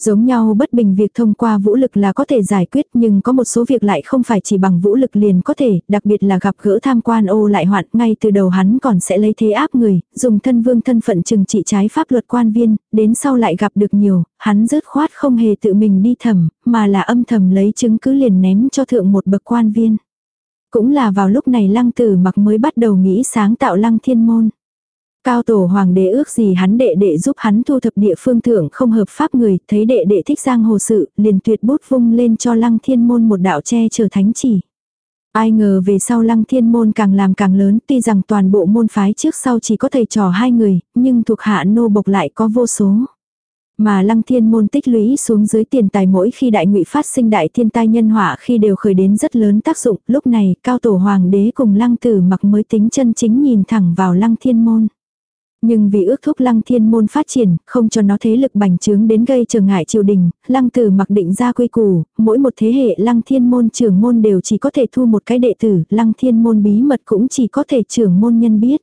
Giống nhau bất bình việc thông qua vũ lực là có thể giải quyết nhưng có một số việc lại không phải chỉ bằng vũ lực liền có thể, đặc biệt là gặp gỡ tham quan ô lại hoạn, ngay từ đầu hắn còn sẽ lấy thế áp người, dùng thân vương thân phận trừng trị trái pháp luật quan viên, đến sau lại gặp được nhiều, hắn rớt khoát không hề tự mình đi thẩm, mà là âm thầm lấy chứng cứ liền ném cho thượng một bậc quan viên. Cũng là vào lúc này lăng tử mặc mới bắt đầu nghĩ sáng tạo lăng thiên môn. Cao tổ hoàng đế ước gì hắn đệ đệ giúp hắn thu thập địa phương thưởng không hợp pháp người, thấy đệ đệ thích giang hồ sự, liền tuyệt bút vung lên cho lăng thiên môn một đạo che trở thánh chỉ. Ai ngờ về sau lăng thiên môn càng làm càng lớn, tuy rằng toàn bộ môn phái trước sau chỉ có thầy trò hai người, nhưng thuộc hạ nô bộc lại có vô số. Mà lăng thiên môn tích lũy xuống dưới tiền tài mỗi khi đại ngụy phát sinh đại thiên tai nhân họa khi đều khởi đến rất lớn tác dụng, lúc này cao tổ hoàng đế cùng lăng tử mặc mới tính chân chính nhìn thẳng vào lăng thiên môn. Nhưng vì ước thúc lăng thiên môn phát triển, không cho nó thế lực bành trướng đến gây trở ngại triều đình, lăng tử mặc định ra quy củ, mỗi một thế hệ lăng thiên môn trưởng môn đều chỉ có thể thu một cái đệ tử, lăng thiên môn bí mật cũng chỉ có thể trưởng môn nhân biết.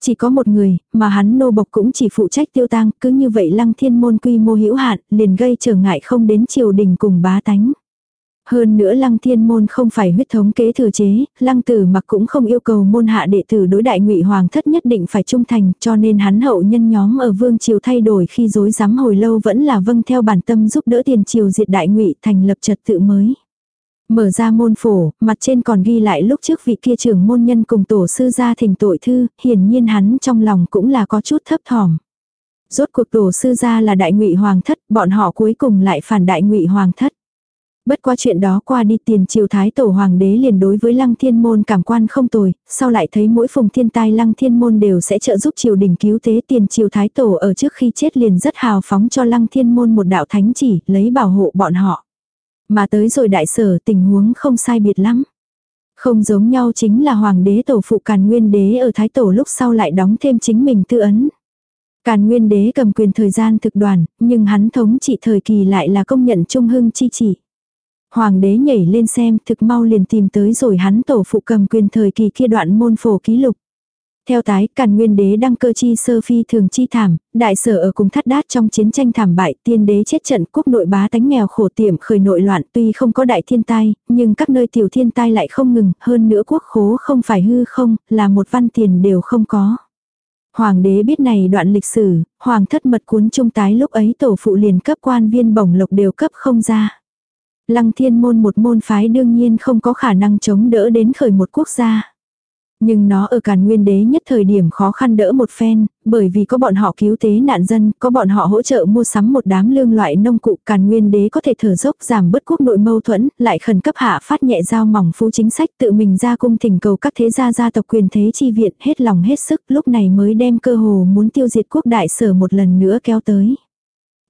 Chỉ có một người, mà hắn nô bộc cũng chỉ phụ trách tiêu tang, cứ như vậy lăng thiên môn quy mô hữu hạn, liền gây trở ngại không đến triều đình cùng bá tánh. Hơn nữa lăng thiên môn không phải huyết thống kế thừa chế, lăng tử mặc cũng không yêu cầu môn hạ đệ tử đối đại ngụy hoàng thất nhất định phải trung thành cho nên hắn hậu nhân nhóm ở vương triều thay đổi khi dối dám hồi lâu vẫn là vâng theo bản tâm giúp đỡ tiền triều diệt đại ngụy thành lập trật tự mới. Mở ra môn phổ, mặt trên còn ghi lại lúc trước vị kia trưởng môn nhân cùng tổ sư gia thỉnh tội thư, hiển nhiên hắn trong lòng cũng là có chút thấp thỏm. Rốt cuộc tổ sư gia là đại ngụy hoàng thất, bọn họ cuối cùng lại phản đại ngụy hoàng thất. Bất qua chuyện đó qua đi tiền triều thái tổ hoàng đế liền đối với lăng thiên môn cảm quan không tồi, sau lại thấy mỗi phùng thiên tai lăng thiên môn đều sẽ trợ giúp triều đình cứu tế tiền triều thái tổ ở trước khi chết liền rất hào phóng cho lăng thiên môn một đạo thánh chỉ, lấy bảo hộ bọn họ. Mà tới rồi đại sở tình huống không sai biệt lắm. Không giống nhau chính là hoàng đế tổ phụ càn nguyên đế ở thái tổ lúc sau lại đóng thêm chính mình tư ấn. Càn nguyên đế cầm quyền thời gian thực đoàn, nhưng hắn thống trị thời kỳ lại là công nhận trung hưng chi chỉ. Hoàng đế nhảy lên xem thực mau liền tìm tới rồi hắn tổ phụ cầm quyền thời kỳ kia đoạn môn phổ ký lục. Theo tái, càn nguyên đế đăng cơ chi sơ phi thường chi thảm, đại sở ở cùng thắt đát trong chiến tranh thảm bại, tiên đế chết trận quốc nội bá tánh nghèo khổ tiệm khởi nội loạn tuy không có đại thiên tai, nhưng các nơi tiểu thiên tai lại không ngừng, hơn nữa quốc khố không phải hư không, là một văn tiền đều không có. Hoàng đế biết này đoạn lịch sử, hoàng thất mật cuốn trung tái lúc ấy tổ phụ liền cấp quan viên bổng lộc đều cấp không ra. Lăng thiên môn một môn phái đương nhiên không có khả năng chống đỡ đến khởi một quốc gia. Nhưng nó ở càn nguyên đế nhất thời điểm khó khăn đỡ một phen, bởi vì có bọn họ cứu tế nạn dân, có bọn họ hỗ trợ mua sắm một đám lương loại nông cụ càn nguyên đế có thể thở dốc giảm bớt quốc nội mâu thuẫn, lại khẩn cấp hạ phát nhẹ giao mỏng phú chính sách tự mình ra cung thỉnh cầu các thế gia gia tộc quyền thế chi viện hết lòng hết sức lúc này mới đem cơ hồ muốn tiêu diệt quốc đại sở một lần nữa kéo tới.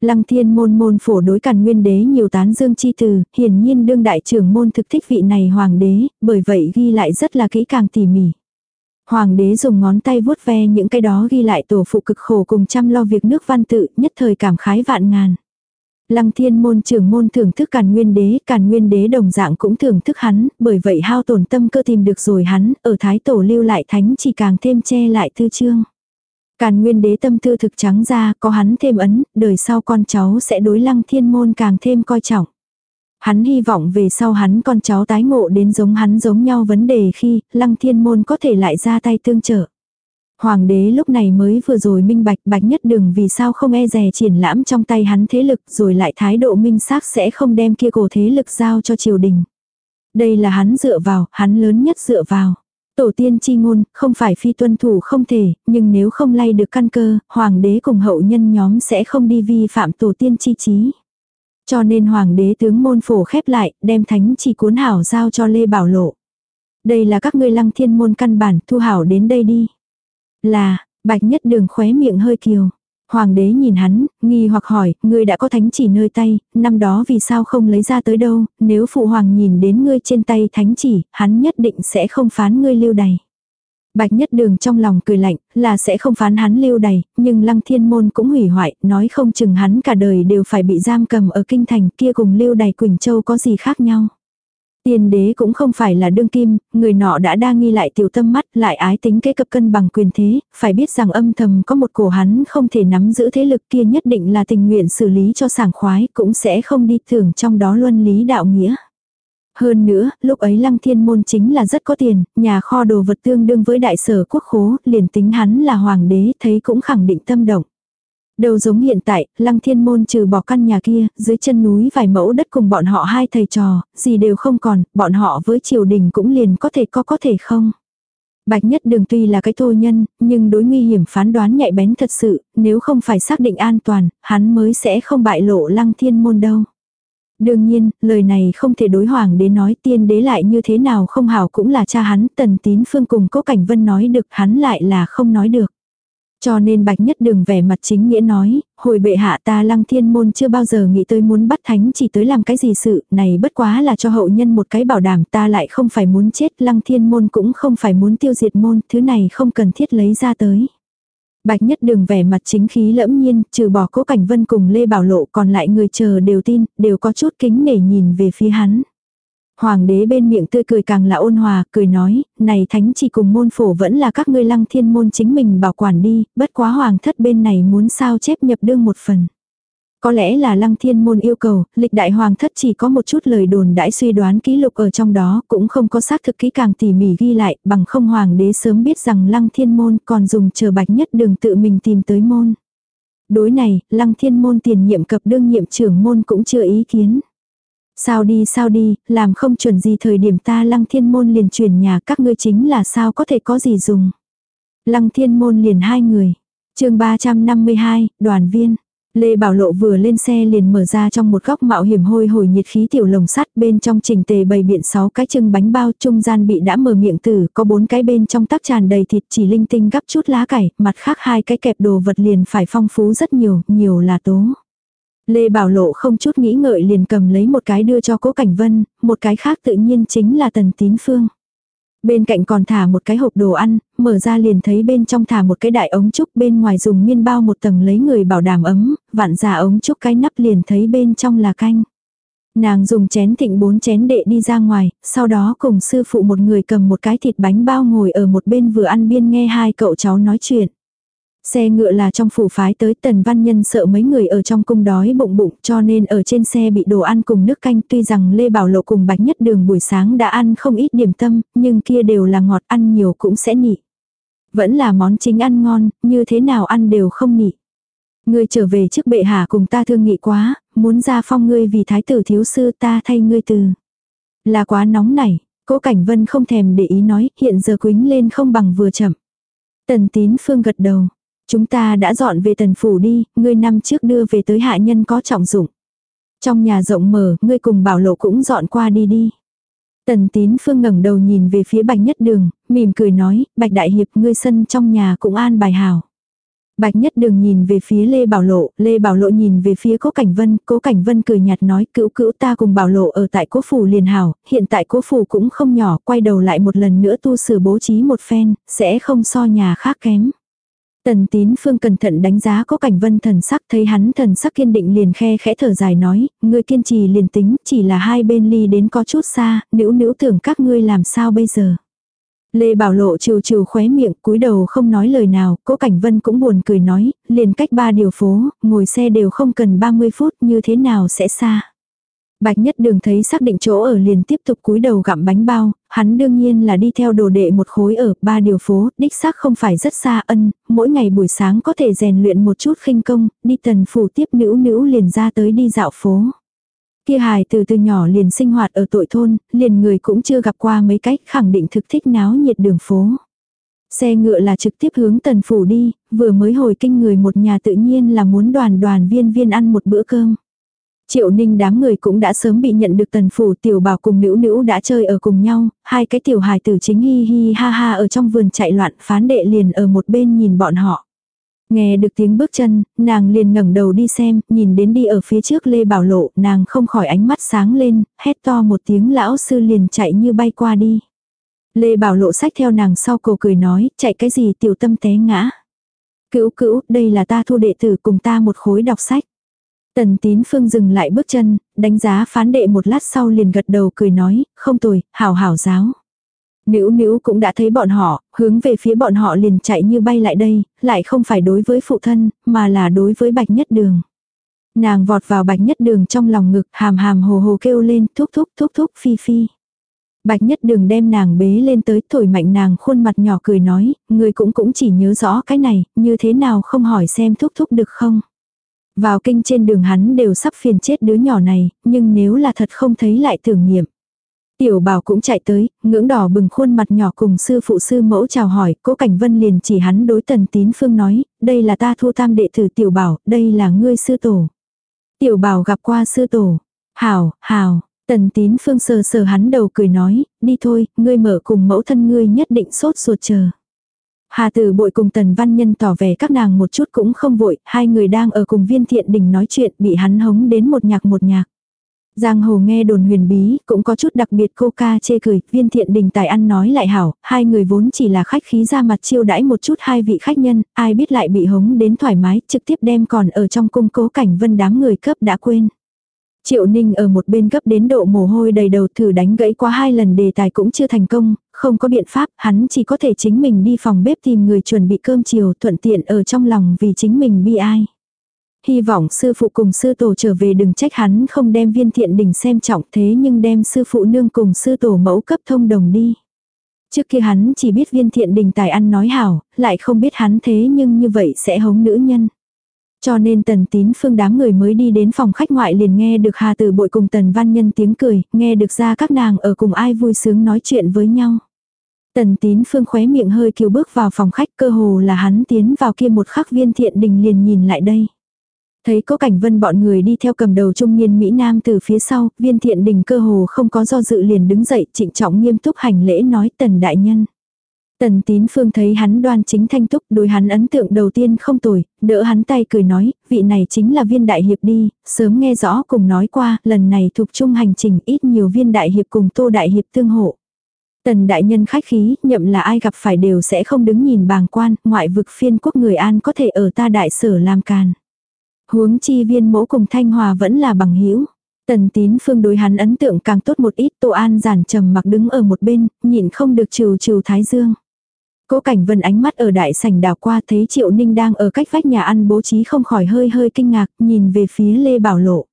Lăng thiên môn môn phổ đối càn nguyên đế nhiều tán dương chi từ, hiển nhiên đương đại trưởng môn thực thích vị này hoàng đế, bởi vậy ghi lại rất là kỹ càng tỉ mỉ. Hoàng đế dùng ngón tay vuốt ve những cái đó ghi lại tổ phụ cực khổ cùng chăm lo việc nước văn tự, nhất thời cảm khái vạn ngàn. Lăng thiên môn trưởng môn thưởng thức càn nguyên đế, càn nguyên đế đồng dạng cũng thưởng thức hắn, bởi vậy hao tổn tâm cơ tìm được rồi hắn, ở thái tổ lưu lại thánh chỉ càng thêm che lại thư chương. Càn nguyên đế tâm tư thực trắng ra, có hắn thêm ấn, đời sau con cháu sẽ đối lăng thiên môn càng thêm coi trọng. Hắn hy vọng về sau hắn con cháu tái ngộ đến giống hắn giống nhau vấn đề khi lăng thiên môn có thể lại ra tay tương trợ. Hoàng đế lúc này mới vừa rồi minh bạch bạch nhất đường vì sao không e rè triển lãm trong tay hắn thế lực rồi lại thái độ minh xác sẽ không đem kia cổ thế lực giao cho triều đình. Đây là hắn dựa vào, hắn lớn nhất dựa vào. Tổ tiên chi ngôn, không phải phi tuân thủ không thể, nhưng nếu không lay được căn cơ, hoàng đế cùng hậu nhân nhóm sẽ không đi vi phạm tổ tiên chi trí. Cho nên hoàng đế tướng môn phổ khép lại, đem thánh chỉ cuốn hảo giao cho Lê Bảo Lộ. Đây là các ngươi lăng thiên môn căn bản, thu hảo đến đây đi. Là, bạch nhất đường khóe miệng hơi kiều. Hoàng đế nhìn hắn, nghi hoặc hỏi, ngươi đã có thánh chỉ nơi tay, năm đó vì sao không lấy ra tới đâu, nếu phụ hoàng nhìn đến ngươi trên tay thánh chỉ, hắn nhất định sẽ không phán ngươi lưu đày. Bạch nhất đường trong lòng cười lạnh, là sẽ không phán hắn lưu đày, nhưng lăng thiên môn cũng hủy hoại, nói không chừng hắn cả đời đều phải bị giam cầm ở kinh thành kia cùng lưu đày Quỳnh Châu có gì khác nhau. Tiên đế cũng không phải là đương kim, người nọ đã đa nghi lại tiểu tâm mắt, lại ái tính kế cập cân bằng quyền thế, phải biết rằng âm thầm có một cổ hắn không thể nắm giữ thế lực kia nhất định là tình nguyện xử lý cho sảng khoái, cũng sẽ không đi thưởng trong đó luân lý đạo nghĩa. Hơn nữa, lúc ấy lăng thiên môn chính là rất có tiền, nhà kho đồ vật tương đương với đại sở quốc khố, liền tính hắn là hoàng đế thấy cũng khẳng định tâm động. Đầu giống hiện tại, lăng thiên môn trừ bỏ căn nhà kia, dưới chân núi vài mẫu đất cùng bọn họ hai thầy trò, gì đều không còn, bọn họ với triều đình cũng liền có thể có có thể không. Bạch nhất đường tuy là cái thô nhân, nhưng đối nguy hiểm phán đoán nhạy bén thật sự, nếu không phải xác định an toàn, hắn mới sẽ không bại lộ lăng thiên môn đâu. Đương nhiên, lời này không thể đối hoàng đế nói tiên đế lại như thế nào không hảo cũng là cha hắn, tần tín phương cùng cố cảnh vân nói được hắn lại là không nói được. Cho nên bạch nhất đường vẻ mặt chính nghĩa nói, hồi bệ hạ ta lăng thiên môn chưa bao giờ nghĩ tới muốn bắt thánh chỉ tới làm cái gì sự, này bất quá là cho hậu nhân một cái bảo đảm ta lại không phải muốn chết, lăng thiên môn cũng không phải muốn tiêu diệt môn, thứ này không cần thiết lấy ra tới. Bạch nhất đường vẻ mặt chính khí lẫm nhiên, trừ bỏ cố cảnh vân cùng Lê Bảo Lộ còn lại người chờ đều tin, đều có chút kính nể nhìn về phía hắn. Hoàng đế bên miệng tươi cười càng là ôn hòa, cười nói, này thánh chỉ cùng môn phổ vẫn là các ngươi lăng thiên môn chính mình bảo quản đi, bất quá hoàng thất bên này muốn sao chép nhập đương một phần. Có lẽ là lăng thiên môn yêu cầu, lịch đại hoàng thất chỉ có một chút lời đồn đãi suy đoán ký lục ở trong đó, cũng không có xác thực kỹ càng tỉ mỉ ghi lại, bằng không hoàng đế sớm biết rằng lăng thiên môn còn dùng chờ bạch nhất đường tự mình tìm tới môn. Đối này, lăng thiên môn tiền nhiệm cập đương nhiệm trưởng môn cũng chưa ý kiến. Sao đi sao đi, làm không chuẩn gì thời điểm ta lăng thiên môn liền chuyển nhà các ngươi chính là sao có thể có gì dùng. Lăng thiên môn liền hai người. chương 352, đoàn viên. Lê Bảo Lộ vừa lên xe liền mở ra trong một góc mạo hiểm hôi hồi nhiệt khí tiểu lồng sắt bên trong trình tề bày biện 6 cái trưng bánh bao trung gian bị đã mở miệng tử có bốn cái bên trong tắc tràn đầy thịt chỉ linh tinh gắp chút lá cải, mặt khác hai cái kẹp đồ vật liền phải phong phú rất nhiều, nhiều là tố. Lê Bảo Lộ không chút nghĩ ngợi liền cầm lấy một cái đưa cho Cố Cảnh Vân, một cái khác tự nhiên chính là Tần Tín Phương. Bên cạnh còn thả một cái hộp đồ ăn, mở ra liền thấy bên trong thả một cái đại ống trúc bên ngoài dùng miên bao một tầng lấy người bảo đảm ấm, vặn ra dạ ống trúc cái nắp liền thấy bên trong là canh. Nàng dùng chén thịnh bốn chén đệ đi ra ngoài, sau đó cùng sư phụ một người cầm một cái thịt bánh bao ngồi ở một bên vừa ăn biên nghe hai cậu cháu nói chuyện. Xe ngựa là trong phủ phái tới tần văn nhân sợ mấy người ở trong cung đói bụng bụng cho nên ở trên xe bị đồ ăn cùng nước canh tuy rằng Lê Bảo Lộ cùng Bạch Nhất Đường buổi sáng đã ăn không ít điểm tâm nhưng kia đều là ngọt ăn nhiều cũng sẽ nị. Vẫn là món chính ăn ngon, như thế nào ăn đều không nhị. Ngươi trở về trước bệ hạ cùng ta thương nghị quá, muốn ra phong ngươi vì thái tử thiếu sư ta thay ngươi từ. Là quá nóng nảy, cố cảnh vân không thèm để ý nói, hiện giờ quính lên không bằng vừa chậm. Tần tín phương gật đầu. Chúng ta đã dọn về tần phủ đi, ngươi năm trước đưa về tới hạ nhân có trọng dụng. Trong nhà rộng mở, ngươi cùng bảo lộ cũng dọn qua đi đi. Tần tín phương ngẩng đầu nhìn về phía bạch nhất đường, mỉm cười nói, bạch đại hiệp ngươi sân trong nhà cũng an bài hảo. Bạch nhất đường nhìn về phía Lê Bảo Lộ, Lê Bảo Lộ nhìn về phía Cố Cảnh Vân, Cố Cảnh Vân cười nhạt nói cữu cữu ta cùng Bảo Lộ ở tại Cố Phủ liền hảo, hiện tại Cố Phủ cũng không nhỏ, quay đầu lại một lần nữa tu sửa bố trí một phen, sẽ không so nhà khác kém. Tần tín phương cẩn thận đánh giá Cố Cảnh Vân thần sắc thấy hắn thần sắc kiên định liền khe khẽ thở dài nói, ngươi kiên trì liền tính, chỉ là hai bên ly đến có chút xa, nữ nữ tưởng các ngươi làm sao bây giờ. Lê Bảo Lộ trừ trừ khóe miệng, cúi đầu không nói lời nào, Cố Cảnh Vân cũng buồn cười nói, liền cách ba điều phố, ngồi xe đều không cần 30 phút, như thế nào sẽ xa. Bạch Nhất Đường thấy xác định chỗ ở liền tiếp tục cúi đầu gặm bánh bao, hắn đương nhiên là đi theo đồ đệ một khối ở ba điều phố, đích xác không phải rất xa ân, mỗi ngày buổi sáng có thể rèn luyện một chút khinh công, đi tần phủ tiếp nữ nữ liền ra tới đi dạo phố. Kia hài từ từ nhỏ liền sinh hoạt ở tội thôn, liền người cũng chưa gặp qua mấy cách khẳng định thực thích náo nhiệt đường phố. Xe ngựa là trực tiếp hướng tần phủ đi, vừa mới hồi kinh người một nhà tự nhiên là muốn đoàn đoàn viên viên ăn một bữa cơm. Triệu ninh đám người cũng đã sớm bị nhận được tần phủ tiểu bảo cùng nữ nữ đã chơi ở cùng nhau, hai cái tiểu hài tử chính hi hi ha ha ở trong vườn chạy loạn phán đệ liền ở một bên nhìn bọn họ. Nghe được tiếng bước chân, nàng liền ngẩng đầu đi xem, nhìn đến đi ở phía trước Lê Bảo Lộ, nàng không khỏi ánh mắt sáng lên, hét to một tiếng lão sư liền chạy như bay qua đi. Lê Bảo Lộ sách theo nàng sau cổ cười nói, chạy cái gì tiểu tâm té ngã. Cữu cữu, đây là ta thu đệ tử cùng ta một khối đọc sách. Tần tín phương dừng lại bước chân, đánh giá phán đệ một lát sau liền gật đầu cười nói, không tồi, hảo hảo giáo. Nữ nữ cũng đã thấy bọn họ, hướng về phía bọn họ liền chạy như bay lại đây, lại không phải đối với phụ thân, mà là đối với bạch nhất đường. Nàng vọt vào bạch nhất đường trong lòng ngực, hàm hàm hồ hồ kêu lên, thúc thúc thúc thúc phi phi. Bạch nhất đường đem nàng bế lên tới thổi mạnh nàng khuôn mặt nhỏ cười nói, người cũng cũng chỉ nhớ rõ cái này, như thế nào không hỏi xem thúc thúc được không. Vào kinh trên đường hắn đều sắp phiền chết đứa nhỏ này, nhưng nếu là thật không thấy lại tưởng niệm. Tiểu bảo cũng chạy tới, ngưỡng đỏ bừng khuôn mặt nhỏ cùng sư phụ sư mẫu chào hỏi, cố cảnh vân liền chỉ hắn đối tần tín phương nói, đây là ta thu tam đệ tử tiểu bảo, đây là ngươi sư tổ. Tiểu bảo gặp qua sư tổ, hào, hào, tần tín phương sờ sờ hắn đầu cười nói, đi thôi, ngươi mở cùng mẫu thân ngươi nhất định sốt ruột chờ. Hà tử bội cùng tần văn nhân tỏ vẻ các nàng một chút cũng không vội, hai người đang ở cùng viên thiện đình nói chuyện bị hắn hống đến một nhạc một nhạc. Giang hồ nghe đồn huyền bí, cũng có chút đặc biệt cô ca chê cười, viên thiện đình tài ăn nói lại hảo, hai người vốn chỉ là khách khí ra mặt chiêu đãi một chút hai vị khách nhân, ai biết lại bị hống đến thoải mái, trực tiếp đem còn ở trong cung cố cảnh vân đám người cấp đã quên. Triệu Ninh ở một bên gấp đến độ mồ hôi đầy đầu thử đánh gãy qua hai lần đề tài cũng chưa thành công, không có biện pháp, hắn chỉ có thể chính mình đi phòng bếp tìm người chuẩn bị cơm chiều thuận tiện ở trong lòng vì chính mình bi ai. Hy vọng sư phụ cùng sư tổ trở về đừng trách hắn không đem viên thiện đình xem trọng thế nhưng đem sư phụ nương cùng sư tổ mẫu cấp thông đồng đi. Trước kia hắn chỉ biết viên thiện đình tài ăn nói hảo, lại không biết hắn thế nhưng như vậy sẽ hống nữ nhân. Cho nên tần tín phương đám người mới đi đến phòng khách ngoại liền nghe được hà tử bội cùng tần văn nhân tiếng cười, nghe được ra các nàng ở cùng ai vui sướng nói chuyện với nhau. Tần tín phương khóe miệng hơi kiều bước vào phòng khách cơ hồ là hắn tiến vào kia một khắc viên thiện đình liền nhìn lại đây. Thấy có cảnh vân bọn người đi theo cầm đầu trung niên Mỹ Nam từ phía sau, viên thiện đình cơ hồ không có do dự liền đứng dậy trịnh trọng nghiêm túc hành lễ nói tần đại nhân. Tần tín phương thấy hắn đoan chính thanh túc đối hắn ấn tượng đầu tiên không tồi, đỡ hắn tay cười nói, vị này chính là viên đại hiệp đi, sớm nghe rõ cùng nói qua, lần này thuộc chung hành trình ít nhiều viên đại hiệp cùng tô đại hiệp tương hộ. Tần đại nhân khách khí, nhậm là ai gặp phải đều sẽ không đứng nhìn bàng quan, ngoại vực phiên quốc người an có thể ở ta đại sở làm càn. Huống chi viên mẫu cùng Thanh Hòa vẫn là bằng hữu Tần tín phương đối hắn ấn tượng càng tốt một ít Tô An giản trầm mặc đứng ở một bên, nhìn không được trừ trừ thái dương. Cố cảnh vân ánh mắt ở đại sảnh đào qua thấy Triệu Ninh đang ở cách vách nhà ăn bố trí không khỏi hơi hơi kinh ngạc, nhìn về phía Lê Bảo Lộ.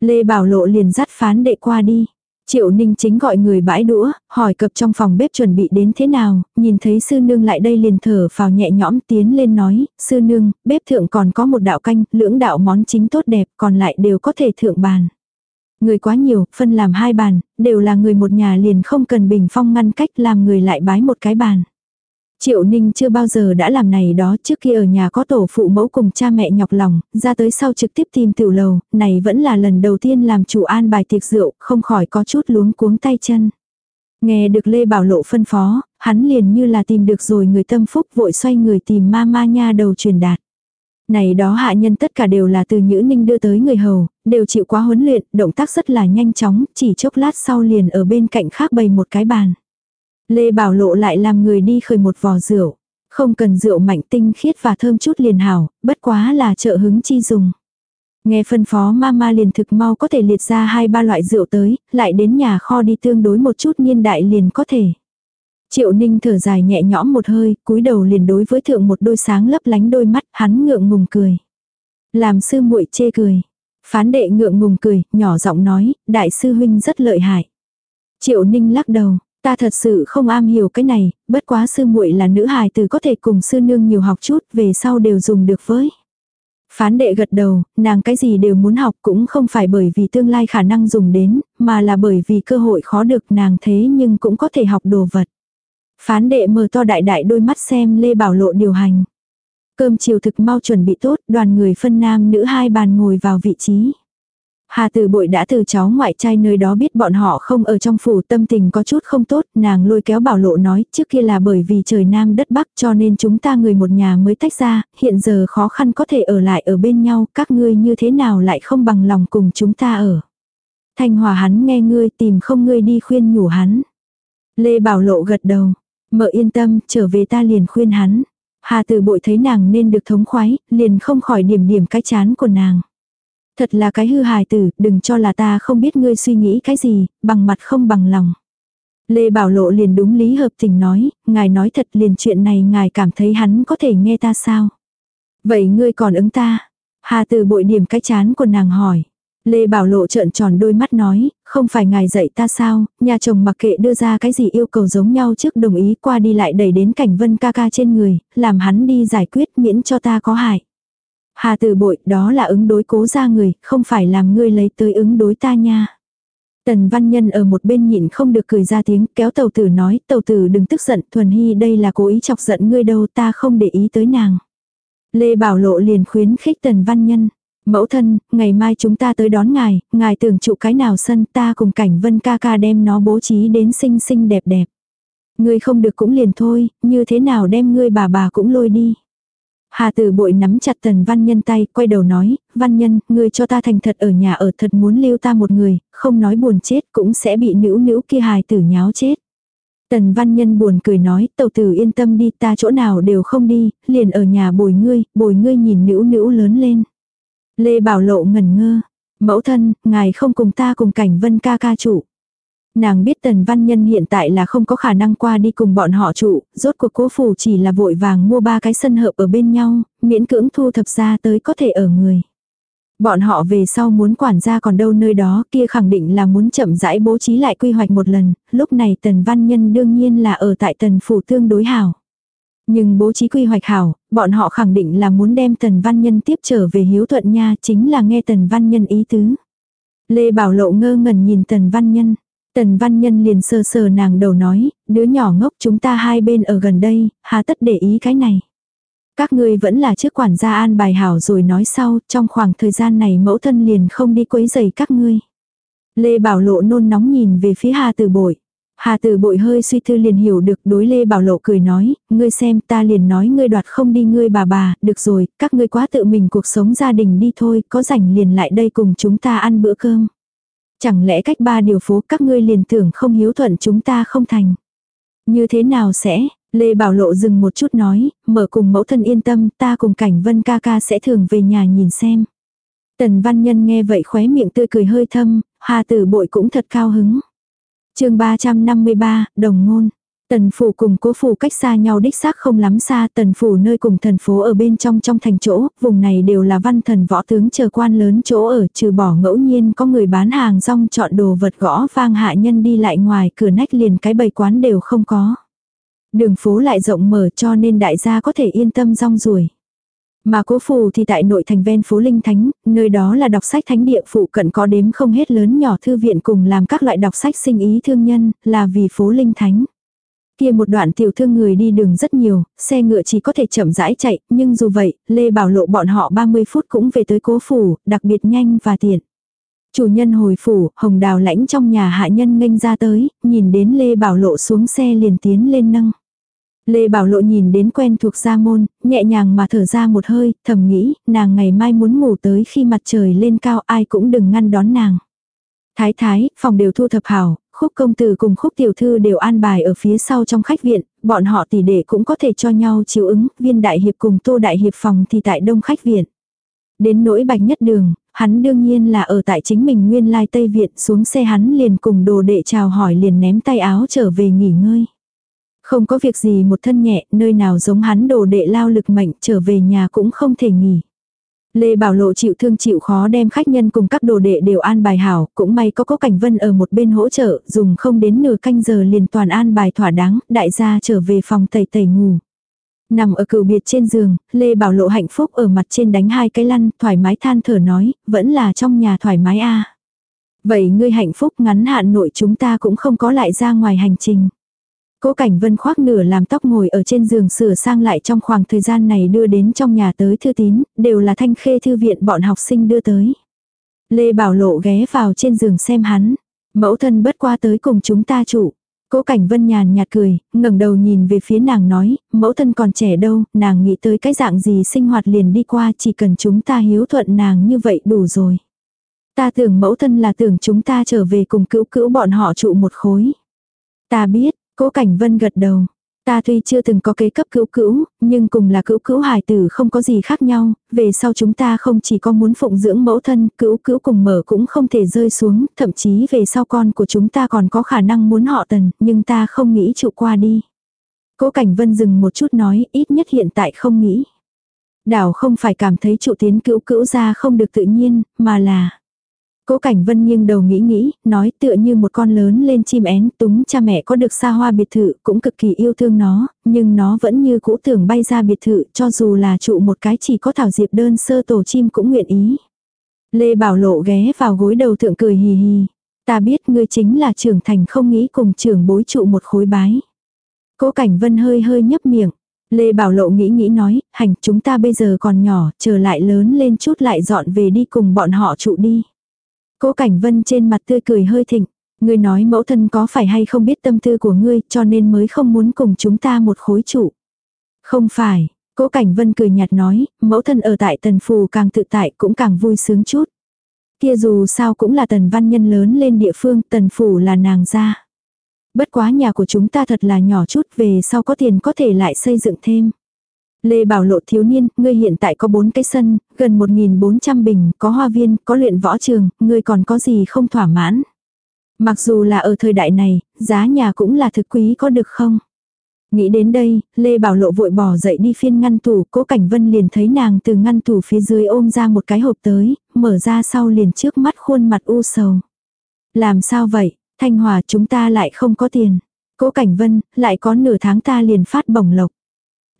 Lê Bảo Lộ liền dắt phán đệ qua đi. Triệu Ninh chính gọi người bãi đũa, hỏi cập trong phòng bếp chuẩn bị đến thế nào, nhìn thấy sư nương lại đây liền thở vào nhẹ nhõm tiến lên nói, sư nương, bếp thượng còn có một đạo canh, lưỡng đạo món chính tốt đẹp, còn lại đều có thể thượng bàn. Người quá nhiều, phân làm hai bàn, đều là người một nhà liền không cần bình phong ngăn cách làm người lại bái một cái bàn. Triệu Ninh chưa bao giờ đã làm này đó trước khi ở nhà có tổ phụ mẫu cùng cha mẹ nhọc lòng, ra tới sau trực tiếp tìm tiểu lầu, này vẫn là lần đầu tiên làm chủ an bài tiệc rượu, không khỏi có chút luống cuống tay chân. Nghe được Lê Bảo Lộ phân phó, hắn liền như là tìm được rồi người tâm phúc vội xoay người tìm ma ma nha đầu truyền đạt. Này đó hạ nhân tất cả đều là từ Nhữ Ninh đưa tới người hầu, đều chịu quá huấn luyện, động tác rất là nhanh chóng, chỉ chốc lát sau liền ở bên cạnh khác bày một cái bàn. Lê Bảo Lộ lại làm người đi khởi một vò rượu. Không cần rượu mạnh tinh khiết và thơm chút liền hảo, bất quá là trợ hứng chi dùng. Nghe phân phó mama liền thực mau có thể liệt ra hai ba loại rượu tới, lại đến nhà kho đi tương đối một chút niên đại liền có thể. Triệu Ninh thở dài nhẹ nhõm một hơi, cúi đầu liền đối với thượng một đôi sáng lấp lánh đôi mắt, hắn ngượng ngùng cười. Làm sư muội chê cười. Phán đệ ngượng ngùng cười, nhỏ giọng nói, đại sư huynh rất lợi hại. Triệu Ninh lắc đầu, Ta thật sự không am hiểu cái này, bất quá sư muội là nữ hài từ có thể cùng sư nương nhiều học chút, về sau đều dùng được với. Phán đệ gật đầu, nàng cái gì đều muốn học cũng không phải bởi vì tương lai khả năng dùng đến, mà là bởi vì cơ hội khó được nàng thế nhưng cũng có thể học đồ vật. Phán đệ mở to đại đại đôi mắt xem Lê Bảo Lộ điều hành. Cơm chiều thực mau chuẩn bị tốt, đoàn người phân nam nữ hai bàn ngồi vào vị trí. Hà từ bội đã từ cháu ngoại trai nơi đó biết bọn họ không ở trong phủ tâm tình có chút không tốt, nàng lôi kéo bảo lộ nói trước kia là bởi vì trời nam đất bắc cho nên chúng ta người một nhà mới tách ra, hiện giờ khó khăn có thể ở lại ở bên nhau, các ngươi như thế nào lại không bằng lòng cùng chúng ta ở. Thanh hòa hắn nghe ngươi tìm không ngươi đi khuyên nhủ hắn. Lê bảo lộ gật đầu, mợ yên tâm, trở về ta liền khuyên hắn. Hà từ bội thấy nàng nên được thống khoái, liền không khỏi điểm điểm cái chán của nàng. Thật là cái hư hài tử, đừng cho là ta không biết ngươi suy nghĩ cái gì, bằng mặt không bằng lòng. Lê Bảo Lộ liền đúng lý hợp tình nói, ngài nói thật liền chuyện này ngài cảm thấy hắn có thể nghe ta sao? Vậy ngươi còn ứng ta? Hà từ bội điểm cái chán của nàng hỏi. Lê Bảo Lộ trợn tròn đôi mắt nói, không phải ngài dạy ta sao, nhà chồng mặc kệ đưa ra cái gì yêu cầu giống nhau trước đồng ý qua đi lại đẩy đến cảnh vân ca ca trên người, làm hắn đi giải quyết miễn cho ta có hại. Hà tử bội, đó là ứng đối cố ra người, không phải làm ngươi lấy tới ứng đối ta nha. Tần văn nhân ở một bên nhịn không được cười ra tiếng, kéo tàu tử nói, tàu tử đừng tức giận, thuần hy đây là cố ý chọc giận ngươi đâu, ta không để ý tới nàng. Lê Bảo Lộ liền khuyến khích tần văn nhân. Mẫu thân, ngày mai chúng ta tới đón ngài, ngài tưởng trụ cái nào sân ta cùng cảnh vân ca ca đem nó bố trí đến xinh xinh đẹp đẹp. Ngươi không được cũng liền thôi, như thế nào đem ngươi bà bà cũng lôi đi. Hà tử bội nắm chặt tần văn nhân tay, quay đầu nói, văn nhân, ngươi cho ta thành thật ở nhà ở thật muốn lưu ta một người, không nói buồn chết cũng sẽ bị nữ nữ kia hài tử nháo chết. Tần văn nhân buồn cười nói, tàu tử yên tâm đi ta chỗ nào đều không đi, liền ở nhà bồi ngươi, bồi ngươi nhìn nữ nữ lớn lên. Lê Bảo Lộ ngẩn ngơ, mẫu thân, ngài không cùng ta cùng cảnh vân ca ca chủ. Nàng biết tần văn nhân hiện tại là không có khả năng qua đi cùng bọn họ trụ, rốt cuộc cố phủ chỉ là vội vàng mua ba cái sân hợp ở bên nhau, miễn cưỡng thu thập ra tới có thể ở người. Bọn họ về sau muốn quản gia còn đâu nơi đó kia khẳng định là muốn chậm rãi bố trí lại quy hoạch một lần, lúc này tần văn nhân đương nhiên là ở tại tần phủ tương đối hảo. Nhưng bố trí quy hoạch hảo, bọn họ khẳng định là muốn đem tần văn nhân tiếp trở về hiếu thuận nha chính là nghe tần văn nhân ý tứ. Lê Bảo Lộ ngơ ngẩn nhìn tần văn nhân. Tần văn nhân liền sờ sờ nàng đầu nói, đứa nhỏ ngốc chúng ta hai bên ở gần đây, hà tất để ý cái này. Các ngươi vẫn là trước quản gia an bài hảo rồi nói sau, trong khoảng thời gian này mẫu thân liền không đi quấy giày các ngươi. Lê Bảo Lộ nôn nóng nhìn về phía Hà Tử Bội. Hà Tử Bội hơi suy tư liền hiểu được đối Lê Bảo Lộ cười nói, ngươi xem ta liền nói ngươi đoạt không đi ngươi bà bà, được rồi, các ngươi quá tự mình cuộc sống gia đình đi thôi, có rảnh liền lại đây cùng chúng ta ăn bữa cơm. Chẳng lẽ cách ba điều phố các ngươi liền tưởng không hiếu thuận chúng ta không thành. Như thế nào sẽ, Lê Bảo Lộ dừng một chút nói, mở cùng mẫu thân yên tâm, ta cùng cảnh vân ca ca sẽ thường về nhà nhìn xem. Tần văn nhân nghe vậy khóe miệng tươi cười hơi thâm, hà tử bội cũng thật cao hứng. chương 353, đồng ngôn. Tần phủ cùng cố phủ cách xa nhau đích xác không lắm xa, tần phủ nơi cùng thần phố ở bên trong trong thành chỗ, vùng này đều là văn thần võ tướng chờ quan lớn chỗ ở, trừ bỏ ngẫu nhiên có người bán hàng rong chọn đồ vật gõ vang hạ nhân đi lại ngoài cửa nách liền cái bầy quán đều không có. Đường phố lại rộng mở cho nên đại gia có thể yên tâm rong ruổi. Mà cố phù thì tại nội thành ven phố Linh Thánh, nơi đó là đọc sách thánh địa phụ cận có đếm không hết lớn nhỏ thư viện cùng làm các loại đọc sách sinh ý thương nhân, là vì phố Linh Thánh. Kia một đoạn tiểu thương người đi đường rất nhiều, xe ngựa chỉ có thể chậm rãi chạy, nhưng dù vậy, Lê Bảo Lộ bọn họ 30 phút cũng về tới cố phủ, đặc biệt nhanh và tiện. Chủ nhân hồi phủ, hồng đào lãnh trong nhà hạ nhân nghênh ra tới, nhìn đến Lê Bảo Lộ xuống xe liền tiến lên nâng. Lê Bảo Lộ nhìn đến quen thuộc gia môn, nhẹ nhàng mà thở ra một hơi, thầm nghĩ, nàng ngày mai muốn ngủ tới khi mặt trời lên cao ai cũng đừng ngăn đón nàng. Thái thái, phòng đều thu thập hảo, khúc công tử cùng khúc tiểu thư đều an bài ở phía sau trong khách viện, bọn họ tỷ đệ cũng có thể cho nhau chiếu ứng, viên đại hiệp cùng tô đại hiệp phòng thì tại đông khách viện. Đến nỗi bạch nhất đường, hắn đương nhiên là ở tại chính mình nguyên lai Tây Viện xuống xe hắn liền cùng đồ đệ chào hỏi liền ném tay áo trở về nghỉ ngơi. Không có việc gì một thân nhẹ, nơi nào giống hắn đồ đệ lao lực mạnh trở về nhà cũng không thể nghỉ. Lê Bảo Lộ chịu thương chịu khó đem khách nhân cùng các đồ đệ đều an bài hảo, cũng may có có cảnh vân ở một bên hỗ trợ, dùng không đến nửa canh giờ liền toàn an bài thỏa đáng, đại gia trở về phòng tẩy tẩy ngủ. Nằm ở cựu biệt trên giường, Lê Bảo Lộ hạnh phúc ở mặt trên đánh hai cái lăn, thoải mái than thở nói, vẫn là trong nhà thoải mái a Vậy ngươi hạnh phúc ngắn hạn nội chúng ta cũng không có lại ra ngoài hành trình. Cố Cảnh Vân khoác nửa làm tóc ngồi ở trên giường sửa sang lại trong khoảng thời gian này đưa đến trong nhà tới thư tín, đều là thanh khê thư viện bọn học sinh đưa tới. Lê Bảo Lộ ghé vào trên giường xem hắn. Mẫu thân bất qua tới cùng chúng ta trụ. Cố Cảnh Vân nhàn nhạt cười, ngẩng đầu nhìn về phía nàng nói, mẫu thân còn trẻ đâu, nàng nghĩ tới cái dạng gì sinh hoạt liền đi qua chỉ cần chúng ta hiếu thuận nàng như vậy đủ rồi. Ta tưởng mẫu thân là tưởng chúng ta trở về cùng cữu cữu bọn họ trụ một khối. Ta biết, Cố Cảnh Vân gật đầu. Ta tuy chưa từng có kế cấp cữu cữu, nhưng cùng là cữu cữu hài tử không có gì khác nhau, về sau chúng ta không chỉ có muốn phụng dưỡng mẫu thân, cữu cữu cùng mở cũng không thể rơi xuống, thậm chí về sau con của chúng ta còn có khả năng muốn họ tần, nhưng ta không nghĩ trụ qua đi. Cố Cảnh Vân dừng một chút nói, ít nhất hiện tại không nghĩ. Đảo không phải cảm thấy trụ tiến cữu cữu ra không được tự nhiên, mà là Cố Cảnh Vân nghiêng đầu nghĩ nghĩ, nói tựa như một con lớn lên chim én, túng cha mẹ có được xa hoa biệt thự, cũng cực kỳ yêu thương nó, nhưng nó vẫn như cũ tưởng bay ra biệt thự, cho dù là trụ một cái chỉ có thảo diệp đơn sơ tổ chim cũng nguyện ý. Lê Bảo Lộ ghé vào gối đầu thượng cười hì hì. Ta biết ngươi chính là trưởng thành không nghĩ cùng trưởng bối trụ một khối bái. Cố Cảnh Vân hơi hơi nhấp miệng. Lê Bảo Lộ nghĩ nghĩ nói, hành chúng ta bây giờ còn nhỏ, trở lại lớn lên chút lại dọn về đi cùng bọn họ trụ đi. Cố Cảnh Vân trên mặt tươi cười hơi thịnh. Ngươi nói mẫu thân có phải hay không biết tâm tư của ngươi cho nên mới không muốn cùng chúng ta một khối trụ. Không phải, Cố Cảnh Vân cười nhạt nói, mẫu thân ở tại tần phù càng tự tại cũng càng vui sướng chút. Kia dù sao cũng là tần văn nhân lớn lên địa phương, tần phủ là nàng ra. Bất quá nhà của chúng ta thật là nhỏ chút về sau có tiền có thể lại xây dựng thêm. Lê Bảo Lộ thiếu niên, ngươi hiện tại có bốn cái sân, gần 1.400 bình, có hoa viên, có luyện võ trường, ngươi còn có gì không thỏa mãn. Mặc dù là ở thời đại này, giá nhà cũng là thực quý có được không? Nghĩ đến đây, Lê Bảo Lộ vội bỏ dậy đi phiên ngăn tủ, cố Cảnh Vân liền thấy nàng từ ngăn tủ phía dưới ôm ra một cái hộp tới, mở ra sau liền trước mắt khuôn mặt u sầu. Làm sao vậy, Thanh Hòa chúng ta lại không có tiền. Cố Cảnh Vân, lại có nửa tháng ta liền phát bổng lộc.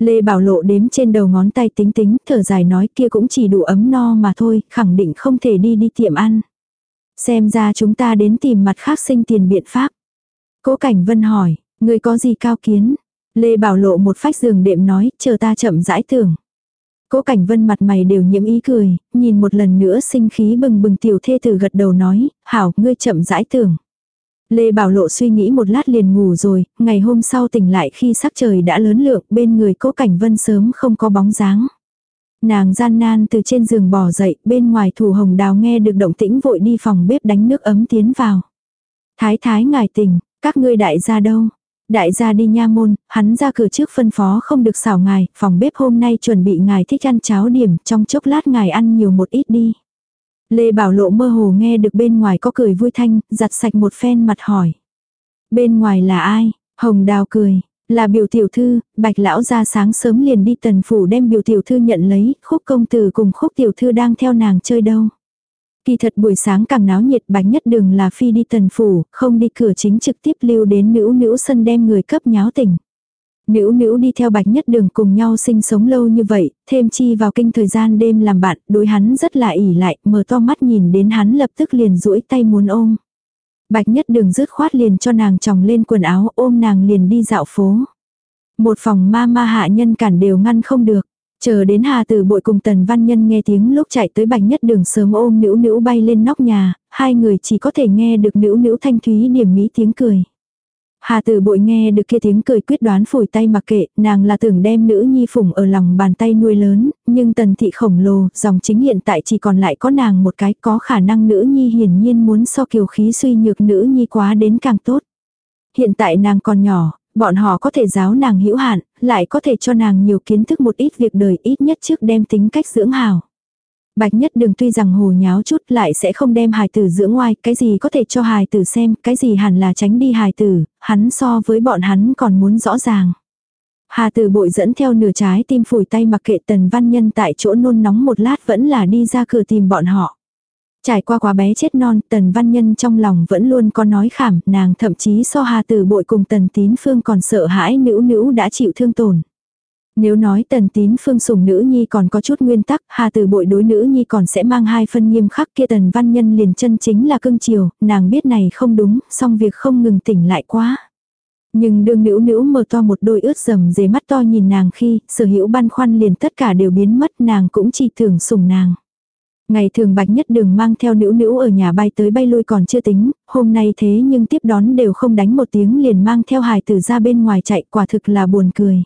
Lê Bảo Lộ đếm trên đầu ngón tay tính tính, thở dài nói kia cũng chỉ đủ ấm no mà thôi, khẳng định không thể đi đi tiệm ăn. Xem ra chúng ta đến tìm mặt khác sinh tiền biện pháp. Cố Cảnh Vân hỏi, người có gì cao kiến? Lê Bảo Lộ một phách giường đệm nói, chờ ta chậm rãi tưởng. Cố Cảnh Vân mặt mày đều nhiễm ý cười, nhìn một lần nữa sinh khí bừng bừng tiểu thê tử gật đầu nói, hảo, ngươi chậm rãi tưởng. Lê Bảo Lộ suy nghĩ một lát liền ngủ rồi, ngày hôm sau tỉnh lại khi sắc trời đã lớn lượng, bên người cố cảnh vân sớm không có bóng dáng. Nàng gian nan từ trên giường bò dậy, bên ngoài thủ hồng đào nghe được động tĩnh vội đi phòng bếp đánh nước ấm tiến vào. Thái thái ngài tỉnh, các ngươi đại gia đâu? Đại gia đi nha môn, hắn ra cửa trước phân phó không được xảo ngài, phòng bếp hôm nay chuẩn bị ngài thích ăn cháo điểm, trong chốc lát ngài ăn nhiều một ít đi. Lê Bảo Lộ mơ hồ nghe được bên ngoài có cười vui thanh, giặt sạch một phen mặt hỏi. Bên ngoài là ai? Hồng Đào cười, là biểu tiểu thư, bạch lão ra sáng sớm liền đi tần phủ đem biểu tiểu thư nhận lấy, khúc công tử cùng khúc tiểu thư đang theo nàng chơi đâu. Kỳ thật buổi sáng càng náo nhiệt bạch nhất đường là phi đi tần phủ, không đi cửa chính trực tiếp lưu đến nữ nữ sân đem người cấp nháo tỉnh. Nữ nữ đi theo bạch nhất đường cùng nhau sinh sống lâu như vậy, thêm chi vào kinh thời gian đêm làm bạn, đối hắn rất là ỉ lại, mở to mắt nhìn đến hắn lập tức liền duỗi tay muốn ôm. Bạch nhất đường rứt khoát liền cho nàng chồng lên quần áo ôm nàng liền đi dạo phố. Một phòng ma ma hạ nhân cản đều ngăn không được. Chờ đến Hà Tử Bội cùng Tần Văn Nhân nghe tiếng lúc chạy tới bạch nhất đường sớm ôm nữ nữ bay lên nóc nhà, hai người chỉ có thể nghe được nữ nữ thanh thúy điểm mỹ tiếng cười. Hà tử bội nghe được kia tiếng cười quyết đoán phủi tay mặc kệ, nàng là tưởng đem nữ nhi phủng ở lòng bàn tay nuôi lớn, nhưng tần thị khổng lồ, dòng chính hiện tại chỉ còn lại có nàng một cái, có khả năng nữ nhi hiển nhiên muốn so kiều khí suy nhược nữ nhi quá đến càng tốt. Hiện tại nàng còn nhỏ, bọn họ có thể giáo nàng hữu hạn, lại có thể cho nàng nhiều kiến thức một ít việc đời ít nhất trước đem tính cách dưỡng hào. Bạch nhất đường tuy rằng hồ nháo chút lại sẽ không đem hài tử giữa ngoài, cái gì có thể cho hài tử xem, cái gì hẳn là tránh đi hài tử, hắn so với bọn hắn còn muốn rõ ràng. Hà tử bội dẫn theo nửa trái tim phủi tay mặc kệ tần văn nhân tại chỗ nôn nóng một lát vẫn là đi ra cửa tìm bọn họ. Trải qua quá bé chết non, tần văn nhân trong lòng vẫn luôn có nói khảm, nàng thậm chí so hà tử bội cùng tần tín phương còn sợ hãi nữ nữ đã chịu thương tổn. Nếu nói tần tín phương sủng nữ nhi còn có chút nguyên tắc, hà từ bội đối nữ nhi còn sẽ mang hai phân nghiêm khắc kia tần văn nhân liền chân chính là cưng chiều, nàng biết này không đúng, song việc không ngừng tỉnh lại quá. Nhưng đường nữ nữ mở to một đôi ướt rầm dề mắt to nhìn nàng khi, sở hữu băn khoăn liền tất cả đều biến mất nàng cũng chỉ tưởng sủng nàng. Ngày thường bạch nhất đường mang theo nữ nữ ở nhà bay tới bay lui còn chưa tính, hôm nay thế nhưng tiếp đón đều không đánh một tiếng liền mang theo hài tử ra bên ngoài chạy quả thực là buồn cười.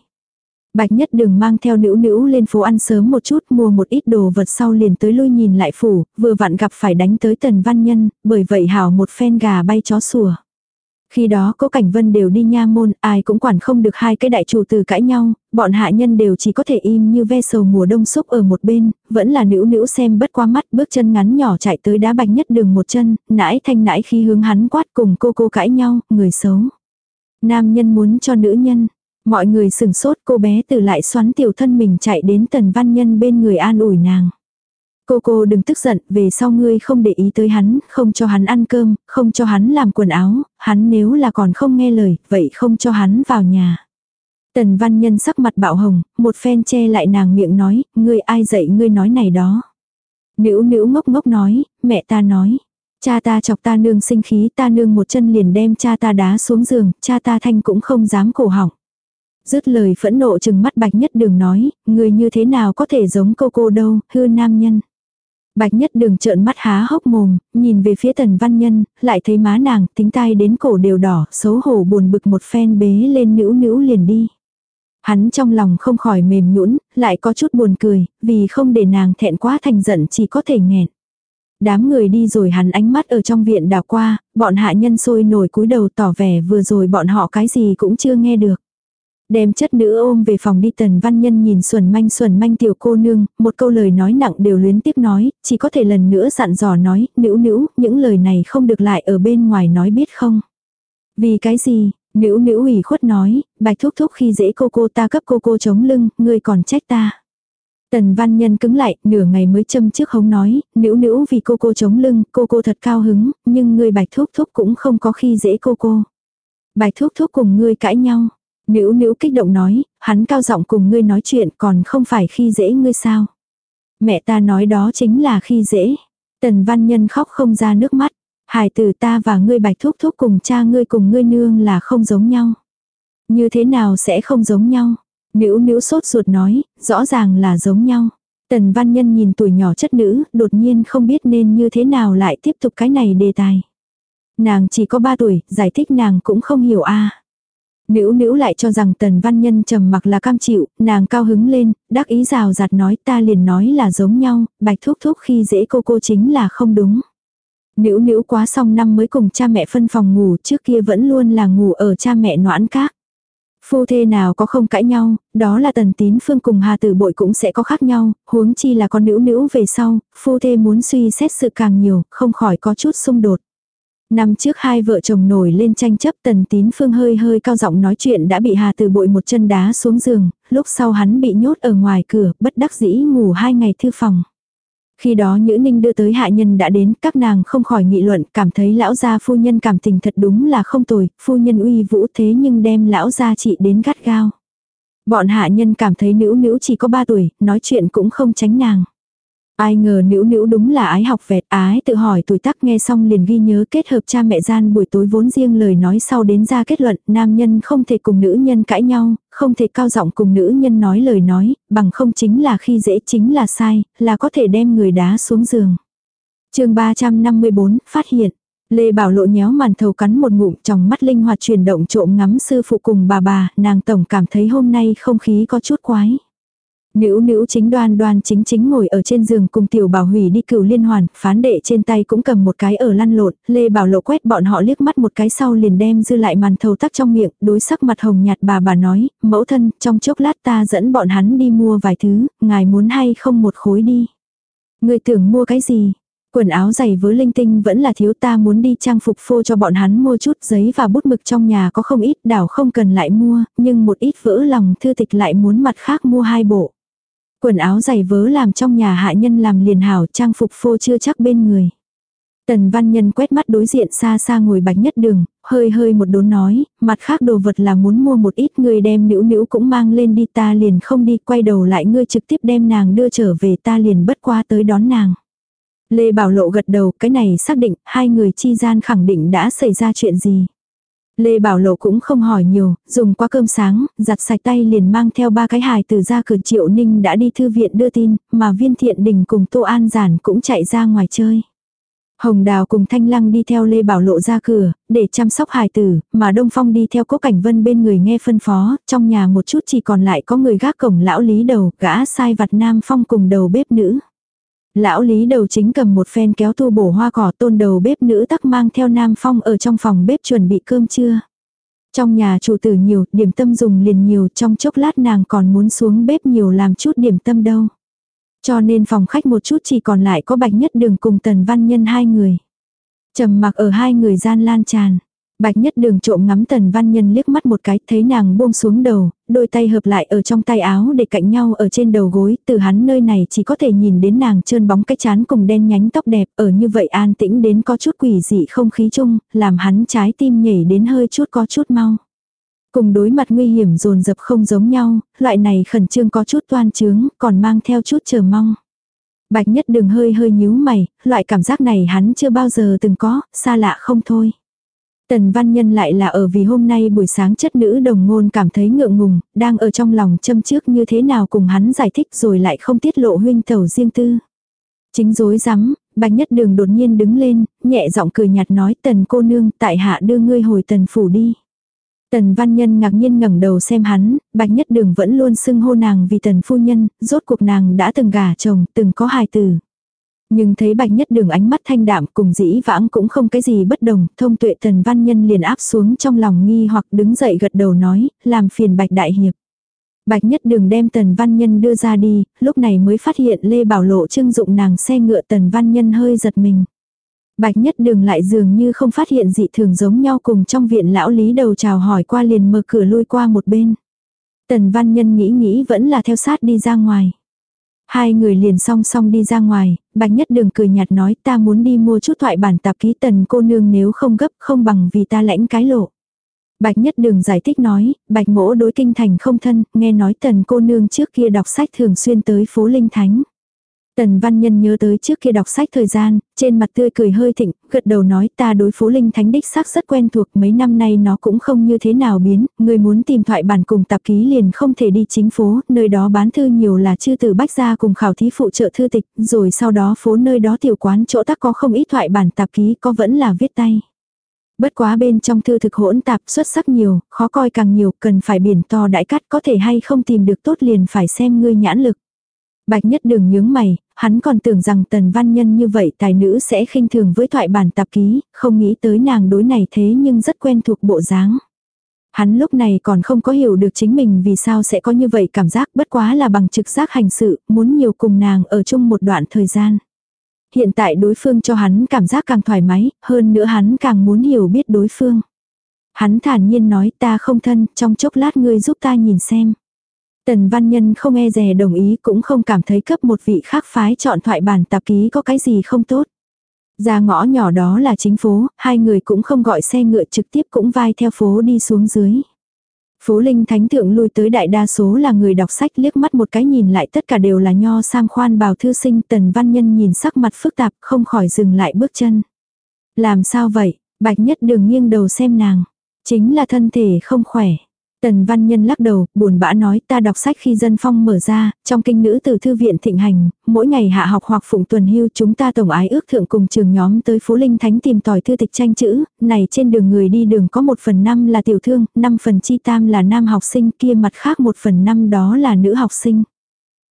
Bạch nhất đừng mang theo nữ nữ lên phố ăn sớm một chút mua một ít đồ vật sau liền tới lui nhìn lại phủ, vừa vặn gặp phải đánh tới tần văn nhân, bởi vậy hảo một phen gà bay chó sủa. Khi đó cố cảnh vân đều đi nha môn, ai cũng quản không được hai cái đại chủ từ cãi nhau, bọn hạ nhân đều chỉ có thể im như ve sầu mùa đông xúc ở một bên, vẫn là nữ nữ xem bất qua mắt bước chân ngắn nhỏ chạy tới đá bạch nhất đường một chân, nãi thanh nãi khi hướng hắn quát cùng cô cô cãi nhau, người xấu. Nam nhân muốn cho nữ nhân, Mọi người sừng sốt cô bé từ lại xoắn tiểu thân mình chạy đến tần văn nhân bên người an ủi nàng. Cô cô đừng tức giận, về sau ngươi không để ý tới hắn, không cho hắn ăn cơm, không cho hắn làm quần áo, hắn nếu là còn không nghe lời, vậy không cho hắn vào nhà. Tần văn nhân sắc mặt bạo hồng, một phen che lại nàng miệng nói, ngươi ai dạy ngươi nói này đó. Nữ nữ ngốc ngốc nói, mẹ ta nói. Cha ta chọc ta nương sinh khí ta nương một chân liền đem cha ta đá xuống giường, cha ta thanh cũng không dám cổ họng. Dứt lời phẫn nộ chừng mắt bạch nhất đường nói, người như thế nào có thể giống cô cô đâu, hư nam nhân. Bạch nhất đường trợn mắt há hốc mồm, nhìn về phía tần văn nhân, lại thấy má nàng, tính tai đến cổ đều đỏ, xấu hổ buồn bực một phen bế lên nữ nữ liền đi. Hắn trong lòng không khỏi mềm nhũn, lại có chút buồn cười, vì không để nàng thẹn quá thành giận chỉ có thể nghẹn. Đám người đi rồi hắn ánh mắt ở trong viện đảo qua, bọn hạ nhân sôi nổi cúi đầu tỏ vẻ vừa rồi bọn họ cái gì cũng chưa nghe được. Đem chất nữ ôm về phòng đi tần văn nhân nhìn xuẩn manh xuẩn manh tiểu cô nương, một câu lời nói nặng đều luyến tiếp nói, chỉ có thể lần nữa dặn dò nói, nữ nữ, những lời này không được lại ở bên ngoài nói biết không. Vì cái gì, nữ nữ ủy khuất nói, bạch thúc thúc khi dễ cô cô ta cấp cô cô chống lưng, ngươi còn trách ta. Tần văn nhân cứng lại, nửa ngày mới châm trước hống nói, nữ nữ vì cô cô chống lưng, cô cô thật cao hứng, nhưng ngươi bạch thúc thúc cũng không có khi dễ cô cô. Bạch thúc thúc cùng ngươi cãi nhau. Nữ nữ kích động nói, hắn cao giọng cùng ngươi nói chuyện còn không phải khi dễ ngươi sao. Mẹ ta nói đó chính là khi dễ. Tần văn nhân khóc không ra nước mắt. Hải tử ta và ngươi bạch thúc thúc cùng cha ngươi cùng ngươi nương là không giống nhau. Như thế nào sẽ không giống nhau? Nữ nữ sốt ruột nói, rõ ràng là giống nhau. Tần văn nhân nhìn tuổi nhỏ chất nữ, đột nhiên không biết nên như thế nào lại tiếp tục cái này đề tài. Nàng chỉ có 3 tuổi, giải thích nàng cũng không hiểu a Nữ nữ lại cho rằng tần văn nhân trầm mặc là cam chịu, nàng cao hứng lên, đắc ý rào rạt nói ta liền nói là giống nhau, bạch thúc thúc khi dễ cô cô chính là không đúng. Nữ nữ quá xong năm mới cùng cha mẹ phân phòng ngủ trước kia vẫn luôn là ngủ ở cha mẹ noãn các. Phu thê nào có không cãi nhau, đó là tần tín phương cùng hà tử bội cũng sẽ có khác nhau, huống chi là con nữ nữ về sau, phu thê muốn suy xét sự càng nhiều, không khỏi có chút xung đột. Năm trước hai vợ chồng nổi lên tranh chấp tần tín phương hơi hơi cao giọng nói chuyện đã bị Hà từ bội một chân đá xuống giường, lúc sau hắn bị nhốt ở ngoài cửa, bất đắc dĩ ngủ hai ngày thư phòng. Khi đó Nhữ Ninh đưa tới hạ nhân đã đến, các nàng không khỏi nghị luận, cảm thấy lão gia phu nhân cảm tình thật đúng là không tồi, phu nhân uy vũ thế nhưng đem lão gia trị đến gắt gao. Bọn hạ nhân cảm thấy nữ nữ chỉ có 3 tuổi, nói chuyện cũng không tránh nàng. Ai ngờ nữ nữ đúng là ái học vẹt ái tự hỏi tuổi tác nghe xong liền ghi nhớ kết hợp cha mẹ gian buổi tối vốn riêng lời nói sau đến ra kết luận nam nhân không thể cùng nữ nhân cãi nhau, không thể cao giọng cùng nữ nhân nói lời nói, bằng không chính là khi dễ chính là sai, là có thể đem người đá xuống giường. chương 354, phát hiện. Lê Bảo Lộ nhéo màn thầu cắn một ngụm trong mắt linh hoạt chuyển động trộm ngắm sư phụ cùng bà bà, nàng tổng cảm thấy hôm nay không khí có chút quái. Nữ nữ chính đoan đoan chính chính ngồi ở trên giường cùng tiểu bảo hủy đi cửu liên hoàn, phán đệ trên tay cũng cầm một cái ở lăn lộn, Lê Bảo Lộ quét bọn họ liếc mắt một cái sau liền đem dư lại màn thầu tắc trong miệng, đối sắc mặt hồng nhạt bà bà nói, mẫu thân, trong chốc lát ta dẫn bọn hắn đi mua vài thứ, ngài muốn hay không một khối đi. Người tưởng mua cái gì? Quần áo giày với linh tinh vẫn là thiếu ta muốn đi trang phục phô cho bọn hắn mua chút giấy và bút mực trong nhà có không ít đảo không cần lại mua, nhưng một ít vỡ lòng thư tịch lại muốn mặt khác mua hai bộ. Quần áo giày vớ làm trong nhà hạ nhân làm liền hảo trang phục phô chưa chắc bên người. Tần văn nhân quét mắt đối diện xa xa ngồi bạch nhất đường, hơi hơi một đốn nói, mặt khác đồ vật là muốn mua một ít người đem nữ nữ cũng mang lên đi ta liền không đi quay đầu lại ngươi trực tiếp đem nàng đưa trở về ta liền bất qua tới đón nàng. Lê Bảo Lộ gật đầu cái này xác định hai người chi gian khẳng định đã xảy ra chuyện gì. Lê Bảo Lộ cũng không hỏi nhiều, dùng qua cơm sáng, giặt sạch tay liền mang theo ba cái hài từ ra cửa Triệu Ninh đã đi thư viện đưa tin, mà viên thiện đình cùng Tô An Giản cũng chạy ra ngoài chơi. Hồng Đào cùng Thanh Lăng đi theo Lê Bảo Lộ ra cửa, để chăm sóc hài tử, mà Đông Phong đi theo Cố Cảnh Vân bên người nghe phân phó, trong nhà một chút chỉ còn lại có người gác cổng lão lý đầu, gã sai vặt Nam Phong cùng đầu bếp nữ. Lão lý đầu chính cầm một phen kéo tu bổ hoa cỏ tôn đầu bếp nữ tắc mang theo Nam Phong ở trong phòng bếp chuẩn bị cơm trưa. Trong nhà chủ tử nhiều, điểm tâm dùng liền nhiều, trong chốc lát nàng còn muốn xuống bếp nhiều làm chút điểm tâm đâu. Cho nên phòng khách một chút chỉ còn lại có bạch nhất đường cùng tần văn nhân hai người. trầm mặc ở hai người gian lan tràn. Bạch nhất đường trộm ngắm tần văn nhân liếc mắt một cái, thấy nàng buông xuống đầu, đôi tay hợp lại ở trong tay áo để cạnh nhau ở trên đầu gối, từ hắn nơi này chỉ có thể nhìn đến nàng trơn bóng cái chán cùng đen nhánh tóc đẹp, ở như vậy an tĩnh đến có chút quỷ dị không khí chung, làm hắn trái tim nhảy đến hơi chút có chút mau. Cùng đối mặt nguy hiểm dồn dập không giống nhau, loại này khẩn trương có chút toan trướng, còn mang theo chút chờ mong. Bạch nhất đường hơi hơi nhíu mày, loại cảm giác này hắn chưa bao giờ từng có, xa lạ không thôi. Tần văn nhân lại là ở vì hôm nay buổi sáng chất nữ đồng ngôn cảm thấy ngượng ngùng, đang ở trong lòng châm trước như thế nào cùng hắn giải thích rồi lại không tiết lộ huynh tẩu riêng tư. Chính dối rắm bạch nhất đường đột nhiên đứng lên, nhẹ giọng cười nhạt nói tần cô nương tại hạ đưa ngươi hồi tần phủ đi. Tần văn nhân ngạc nhiên ngẩng đầu xem hắn, bạch nhất đường vẫn luôn xưng hô nàng vì tần phu nhân, rốt cuộc nàng đã từng gả chồng, từng có hài tử. Nhưng thấy bạch nhất đường ánh mắt thanh đạm cùng dĩ vãng cũng không cái gì bất đồng, thông tuệ tần văn nhân liền áp xuống trong lòng nghi hoặc đứng dậy gật đầu nói, làm phiền bạch đại hiệp. Bạch nhất đường đem tần văn nhân đưa ra đi, lúc này mới phát hiện Lê Bảo Lộ trưng dụng nàng xe ngựa tần văn nhân hơi giật mình. Bạch nhất đường lại dường như không phát hiện dị thường giống nhau cùng trong viện lão lý đầu chào hỏi qua liền mở cửa lui qua một bên. Tần văn nhân nghĩ nghĩ vẫn là theo sát đi ra ngoài. Hai người liền song song đi ra ngoài, bạch nhất đường cười nhạt nói ta muốn đi mua chút thoại bản tạp ký tần cô nương nếu không gấp không bằng vì ta lãnh cái lộ. Bạch nhất đường giải thích nói, bạch mỗ đối kinh thành không thân, nghe nói tần cô nương trước kia đọc sách thường xuyên tới phố Linh Thánh. Tần văn nhân nhớ tới trước kia đọc sách thời gian, trên mặt tươi cười hơi thịnh, gật đầu nói ta đối phố linh thánh đích xác rất quen thuộc mấy năm nay nó cũng không như thế nào biến, người muốn tìm thoại bản cùng tạp ký liền không thể đi chính phố, nơi đó bán thư nhiều là chư từ bách gia cùng khảo thí phụ trợ thư tịch, rồi sau đó phố nơi đó tiểu quán chỗ tắc có không ít thoại bản tạp ký có vẫn là viết tay. Bất quá bên trong thư thực hỗn tạp xuất sắc nhiều, khó coi càng nhiều, cần phải biển to đại cắt có thể hay không tìm được tốt liền phải xem ngươi nhãn lực. Bạch nhất đường nhướng mày, hắn còn tưởng rằng tần văn nhân như vậy tài nữ sẽ khinh thường với thoại bản tạp ký, không nghĩ tới nàng đối này thế nhưng rất quen thuộc bộ dáng. Hắn lúc này còn không có hiểu được chính mình vì sao sẽ có như vậy cảm giác bất quá là bằng trực giác hành sự, muốn nhiều cùng nàng ở chung một đoạn thời gian. Hiện tại đối phương cho hắn cảm giác càng thoải mái, hơn nữa hắn càng muốn hiểu biết đối phương. Hắn thản nhiên nói ta không thân, trong chốc lát ngươi giúp ta nhìn xem. Tần văn nhân không e rè đồng ý cũng không cảm thấy cấp một vị khác phái chọn thoại bản tạp ký có cái gì không tốt. Ra ngõ nhỏ đó là chính phố, hai người cũng không gọi xe ngựa trực tiếp cũng vai theo phố đi xuống dưới. Phố Linh Thánh Thượng lui tới đại đa số là người đọc sách liếc mắt một cái nhìn lại tất cả đều là nho sam khoan bào thư sinh tần văn nhân nhìn sắc mặt phức tạp không khỏi dừng lại bước chân. Làm sao vậy, bạch nhất đường nghiêng đầu xem nàng. Chính là thân thể không khỏe. Tần Văn Nhân lắc đầu, buồn bã nói ta đọc sách khi dân phong mở ra, trong kinh nữ từ thư viện thịnh hành, mỗi ngày hạ học hoặc phụng tuần hưu chúng ta tổng ái ước thượng cùng trường nhóm tới phố Linh Thánh tìm tòi thư tịch tranh chữ, này trên đường người đi đường có một phần năm là tiểu thương, năm phần chi tam là nam học sinh kia mặt khác một phần năm đó là nữ học sinh.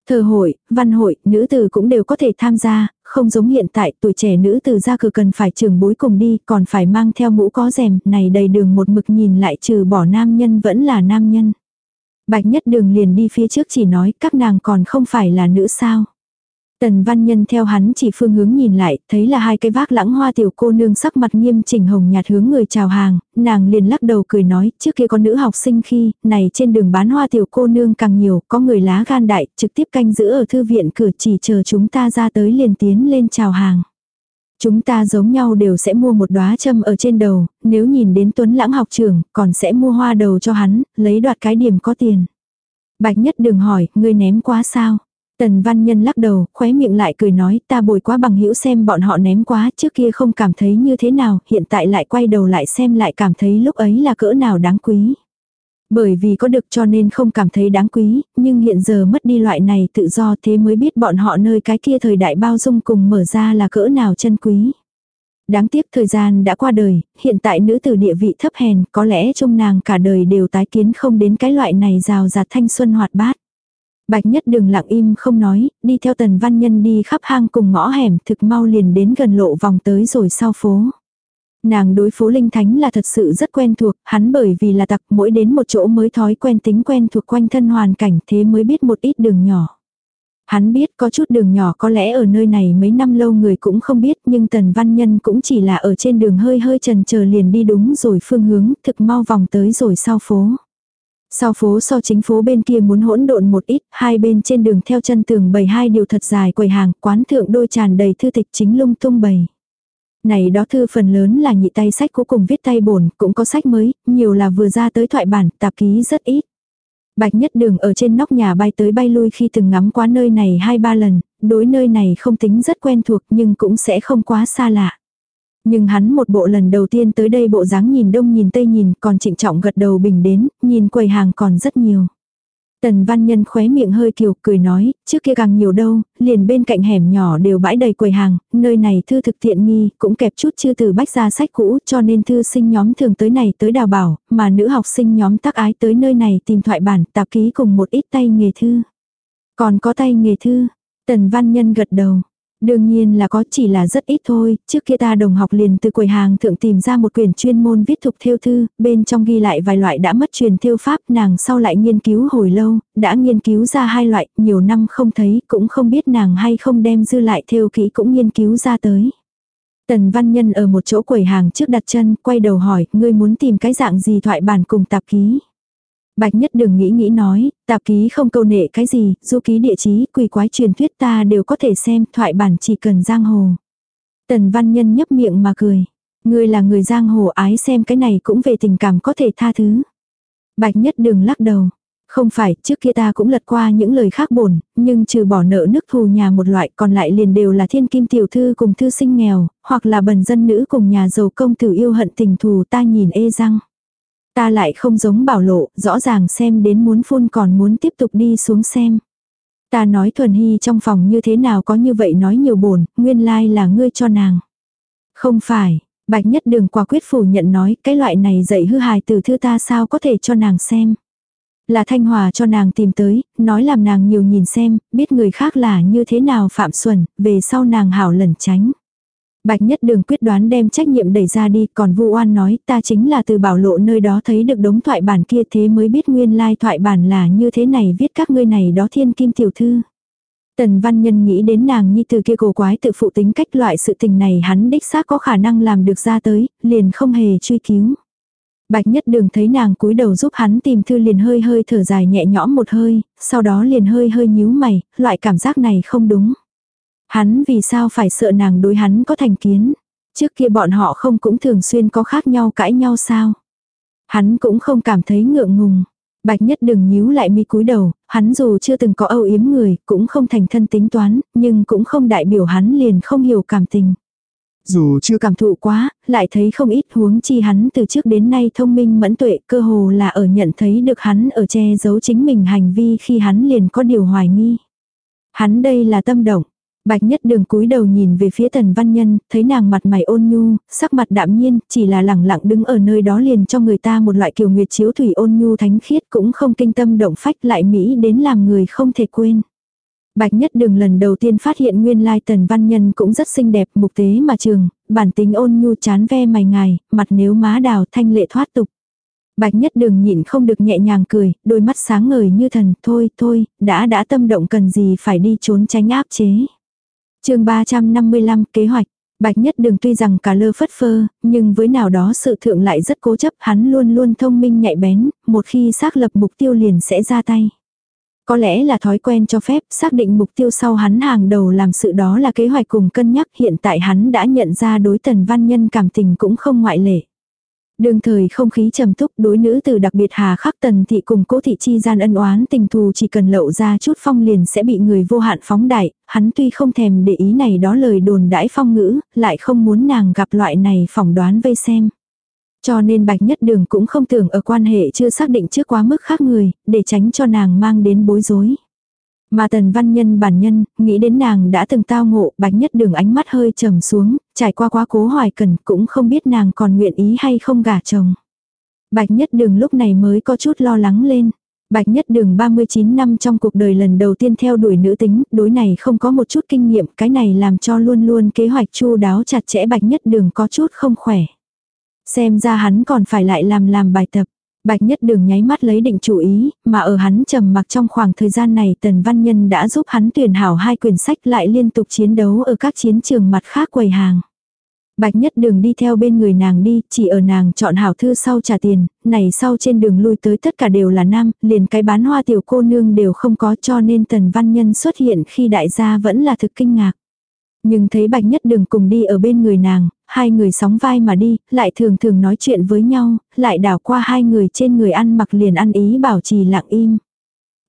Thờ hội, văn hội, nữ tử cũng đều có thể tham gia, không giống hiện tại tuổi trẻ nữ từ ra cửa cần phải trường bối cùng đi, còn phải mang theo mũ có rèm, này đầy đường một mực nhìn lại trừ bỏ nam nhân vẫn là nam nhân. Bạch nhất đường liền đi phía trước chỉ nói các nàng còn không phải là nữ sao. Tần văn nhân theo hắn chỉ phương hướng nhìn lại, thấy là hai cái vác lãng hoa tiểu cô nương sắc mặt nghiêm chỉnh hồng nhạt hướng người chào hàng, nàng liền lắc đầu cười nói, trước kia có nữ học sinh khi, này trên đường bán hoa tiểu cô nương càng nhiều, có người lá gan đại, trực tiếp canh giữ ở thư viện cửa chỉ chờ chúng ta ra tới liền tiến lên chào hàng. Chúng ta giống nhau đều sẽ mua một đóa châm ở trên đầu, nếu nhìn đến tuấn lãng học trường, còn sẽ mua hoa đầu cho hắn, lấy đoạt cái điểm có tiền. Bạch nhất đừng hỏi, ngươi ném quá sao? Tần văn nhân lắc đầu, khóe miệng lại cười nói ta bồi quá bằng hữu xem bọn họ ném quá trước kia không cảm thấy như thế nào, hiện tại lại quay đầu lại xem lại cảm thấy lúc ấy là cỡ nào đáng quý. Bởi vì có được cho nên không cảm thấy đáng quý, nhưng hiện giờ mất đi loại này tự do thế mới biết bọn họ nơi cái kia thời đại bao dung cùng mở ra là cỡ nào chân quý. Đáng tiếc thời gian đã qua đời, hiện tại nữ tử địa vị thấp hèn, có lẽ trong nàng cả đời đều tái kiến không đến cái loại này rào rạt thanh xuân hoạt bát. Bạch nhất đường lặng im không nói, đi theo tần văn nhân đi khắp hang cùng ngõ hẻm thực mau liền đến gần lộ vòng tới rồi sau phố. Nàng đối phố Linh Thánh là thật sự rất quen thuộc, hắn bởi vì là tặc mỗi đến một chỗ mới thói quen tính quen thuộc quanh thân hoàn cảnh thế mới biết một ít đường nhỏ. Hắn biết có chút đường nhỏ có lẽ ở nơi này mấy năm lâu người cũng không biết nhưng tần văn nhân cũng chỉ là ở trên đường hơi hơi trần chờ liền đi đúng rồi phương hướng thực mau vòng tới rồi sau phố. Sau phố so chính phố bên kia muốn hỗn độn một ít, hai bên trên đường theo chân tường bày hai điều thật dài quầy hàng, quán thượng đôi tràn đầy thư tịch chính lung tung bày. Này đó thư phần lớn là nhị tay sách cuối cùng viết tay bổn, cũng có sách mới, nhiều là vừa ra tới thoại bản, tạp ký rất ít. Bạch nhất đường ở trên nóc nhà bay tới bay lui khi từng ngắm qua nơi này hai ba lần, đối nơi này không tính rất quen thuộc nhưng cũng sẽ không quá xa lạ. Nhưng hắn một bộ lần đầu tiên tới đây bộ dáng nhìn đông nhìn tây nhìn còn trịnh trọng gật đầu bình đến, nhìn quầy hàng còn rất nhiều. Tần văn nhân khóe miệng hơi kiều cười nói, trước kia càng nhiều đâu, liền bên cạnh hẻm nhỏ đều bãi đầy quầy hàng, nơi này thư thực tiện nghi, cũng kẹp chút chưa từ bách ra sách cũ cho nên thư sinh nhóm thường tới này tới đào bảo, mà nữ học sinh nhóm tác ái tới nơi này tìm thoại bản, tạp ký cùng một ít tay nghề thư. Còn có tay nghề thư, tần văn nhân gật đầu. Đương nhiên là có chỉ là rất ít thôi, trước kia ta đồng học liền từ quầy hàng thượng tìm ra một quyển chuyên môn viết thục theo thư, bên trong ghi lại vài loại đã mất truyền theo pháp nàng sau lại nghiên cứu hồi lâu, đã nghiên cứu ra hai loại, nhiều năm không thấy, cũng không biết nàng hay không đem dư lại theo kỹ cũng nghiên cứu ra tới. Tần văn nhân ở một chỗ quầy hàng trước đặt chân, quay đầu hỏi, ngươi muốn tìm cái dạng gì thoại bản cùng tạp ký. Bạch nhất đừng nghĩ nghĩ nói, tạp ký không câu nệ cái gì, du ký địa chí, quỷ quái truyền thuyết ta đều có thể xem, thoại bản chỉ cần giang hồ. Tần văn nhân nhấp miệng mà cười. Người là người giang hồ ái xem cái này cũng về tình cảm có thể tha thứ. Bạch nhất đừng lắc đầu. Không phải, trước kia ta cũng lật qua những lời khác bổn, nhưng trừ bỏ nợ nước thù nhà một loại còn lại liền đều là thiên kim tiểu thư cùng thư sinh nghèo, hoặc là bần dân nữ cùng nhà giàu công tử yêu hận tình thù ta nhìn ê răng. Ta lại không giống bảo lộ, rõ ràng xem đến muốn phun còn muốn tiếp tục đi xuống xem. Ta nói thuần hy trong phòng như thế nào có như vậy nói nhiều bổn, nguyên lai là ngươi cho nàng. Không phải, bạch nhất đường quả quyết phủ nhận nói cái loại này dạy hư hài từ thư ta sao có thể cho nàng xem. Là Thanh Hòa cho nàng tìm tới, nói làm nàng nhiều nhìn xem, biết người khác là như thế nào phạm xuẩn, về sau nàng hảo lẩn tránh. Bạch Nhất Đường quyết đoán đem trách nhiệm đẩy ra đi, còn Vu Oan nói, ta chính là từ bảo lộ nơi đó thấy được đống thoại bản kia thế mới biết nguyên lai thoại bản là như thế này viết các ngươi này đó thiên kim tiểu thư. Tần Văn Nhân nghĩ đến nàng như từ kia cổ quái tự phụ tính cách loại sự tình này hắn đích xác có khả năng làm được ra tới, liền không hề truy cứu. Bạch Nhất Đường thấy nàng cúi đầu giúp hắn tìm thư liền hơi hơi thở dài nhẹ nhõm một hơi, sau đó liền hơi hơi nhíu mày, loại cảm giác này không đúng. Hắn vì sao phải sợ nàng đối hắn có thành kiến. Trước kia bọn họ không cũng thường xuyên có khác nhau cãi nhau sao. Hắn cũng không cảm thấy ngượng ngùng. Bạch nhất đừng nhíu lại mi cúi đầu, hắn dù chưa từng có âu yếm người, cũng không thành thân tính toán, nhưng cũng không đại biểu hắn liền không hiểu cảm tình. Dù chưa cảm thụ quá, lại thấy không ít huống chi hắn từ trước đến nay thông minh mẫn tuệ cơ hồ là ở nhận thấy được hắn ở che giấu chính mình hành vi khi hắn liền có điều hoài nghi. Hắn đây là tâm động, Bạch nhất đường cúi đầu nhìn về phía tần văn nhân, thấy nàng mặt mày ôn nhu, sắc mặt đạm nhiên, chỉ là lẳng lặng đứng ở nơi đó liền cho người ta một loại kiều nguyệt chiếu thủy ôn nhu thánh khiết cũng không kinh tâm động phách lại mỹ đến làm người không thể quên. Bạch nhất đường lần đầu tiên phát hiện nguyên lai tần văn nhân cũng rất xinh đẹp mục tế mà trường, bản tính ôn nhu chán ve mày ngài, mặt nếu má đào thanh lệ thoát tục. Bạch nhất đường nhịn không được nhẹ nhàng cười, đôi mắt sáng ngời như thần, thôi, thôi, đã đã tâm động cần gì phải đi trốn tránh áp chế chương 355 kế hoạch. Bạch Nhất Đường tuy rằng cả lơ phất phơ, nhưng với nào đó sự thượng lại rất cố chấp, hắn luôn luôn thông minh nhạy bén, một khi xác lập mục tiêu liền sẽ ra tay. Có lẽ là thói quen cho phép, xác định mục tiêu sau hắn hàng đầu làm sự đó là kế hoạch cùng cân nhắc hiện tại hắn đã nhận ra đối tần văn nhân cảm tình cũng không ngoại lệ đương thời không khí trầm túc đối nữ từ đặc biệt hà khắc tần thị cùng cố thị chi gian ân oán tình thù chỉ cần lậu ra chút phong liền sẽ bị người vô hạn phóng đại, hắn tuy không thèm để ý này đó lời đồn đãi phong ngữ, lại không muốn nàng gặp loại này phỏng đoán vây xem. Cho nên bạch nhất đường cũng không tưởng ở quan hệ chưa xác định trước quá mức khác người, để tránh cho nàng mang đến bối rối. Mà tần văn nhân bản nhân, nghĩ đến nàng đã từng tao ngộ, bạch nhất đường ánh mắt hơi trầm xuống, trải qua quá cố hoài cần, cũng không biết nàng còn nguyện ý hay không gả chồng. Bạch nhất đường lúc này mới có chút lo lắng lên. Bạch nhất đường 39 năm trong cuộc đời lần đầu tiên theo đuổi nữ tính, đối này không có một chút kinh nghiệm, cái này làm cho luôn luôn kế hoạch chu đáo chặt chẽ bạch nhất đường có chút không khỏe. Xem ra hắn còn phải lại làm làm bài tập. Bạch Nhất Đường nháy mắt lấy định chủ ý, mà ở hắn trầm mặc trong khoảng thời gian này Tần Văn Nhân đã giúp hắn tuyển hảo hai quyển sách lại liên tục chiến đấu ở các chiến trường mặt khác quầy hàng. Bạch Nhất Đường đi theo bên người nàng đi, chỉ ở nàng chọn hảo thư sau trả tiền, này sau trên đường lui tới tất cả đều là nam, liền cái bán hoa tiểu cô nương đều không có cho nên Tần Văn Nhân xuất hiện khi đại gia vẫn là thực kinh ngạc. Nhưng thấy Bạch Nhất Đường cùng đi ở bên người nàng, hai người sóng vai mà đi, lại thường thường nói chuyện với nhau, lại đảo qua hai người trên người ăn mặc liền ăn ý bảo trì lặng im.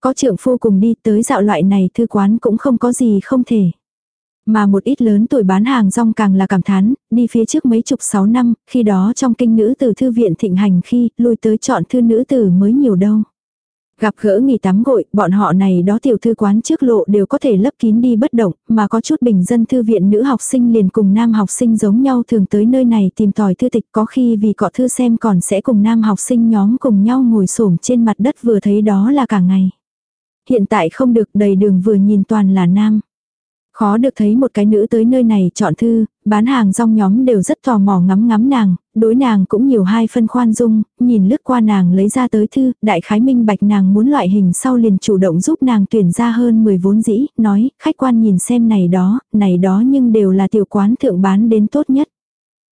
Có trưởng phu cùng đi tới dạo loại này thư quán cũng không có gì không thể. Mà một ít lớn tuổi bán hàng rong càng là cảm thán, đi phía trước mấy chục sáu năm, khi đó trong kinh nữ tử thư viện thịnh hành khi, lui tới chọn thư nữ tử mới nhiều đâu. Gặp gỡ nghỉ tắm gội, bọn họ này đó tiểu thư quán trước lộ đều có thể lấp kín đi bất động, mà có chút bình dân thư viện nữ học sinh liền cùng nam học sinh giống nhau thường tới nơi này tìm tòi thư tịch có khi vì cọ thư xem còn sẽ cùng nam học sinh nhóm cùng nhau ngồi xổm trên mặt đất vừa thấy đó là cả ngày. Hiện tại không được đầy đường vừa nhìn toàn là nam. Khó được thấy một cái nữ tới nơi này chọn thư, bán hàng rong nhóm đều rất tò mò ngắm ngắm nàng, đối nàng cũng nhiều hai phân khoan dung, nhìn lướt qua nàng lấy ra tới thư, đại khái minh bạch nàng muốn loại hình sau liền chủ động giúp nàng tuyển ra hơn 10 vốn dĩ, nói, khách quan nhìn xem này đó, này đó nhưng đều là tiểu quán thượng bán đến tốt nhất.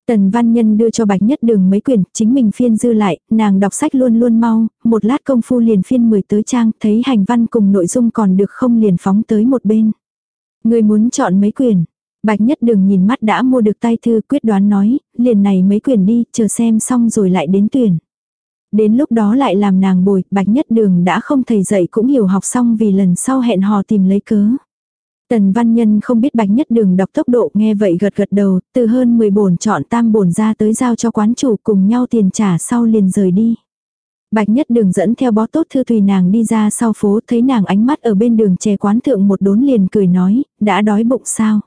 Tần Văn Nhân đưa cho Bạch Nhất Đường mấy quyển, chính mình phiên dư lại, nàng đọc sách luôn luôn mau, một lát công phu liền phiên 10 tới trang, thấy hành văn cùng nội dung còn được không liền phóng tới một bên. Người muốn chọn mấy quyền Bạch nhất đừng nhìn mắt đã mua được tay thư quyết đoán nói, liền này mấy quyền đi, chờ xem xong rồi lại đến tuyển. Đến lúc đó lại làm nàng bồi, bạch nhất đường đã không thầy dạy cũng hiểu học xong vì lần sau hẹn hò tìm lấy cớ. Tần văn nhân không biết bạch nhất đường đọc tốc độ nghe vậy gật gật đầu, từ hơn 10 bổn chọn tam bổn ra tới giao cho quán chủ cùng nhau tiền trả sau liền rời đi. Bạch nhất đường dẫn theo bó tốt thư tùy nàng đi ra sau phố thấy nàng ánh mắt ở bên đường chè quán thượng một đốn liền cười nói, đã đói bụng sao.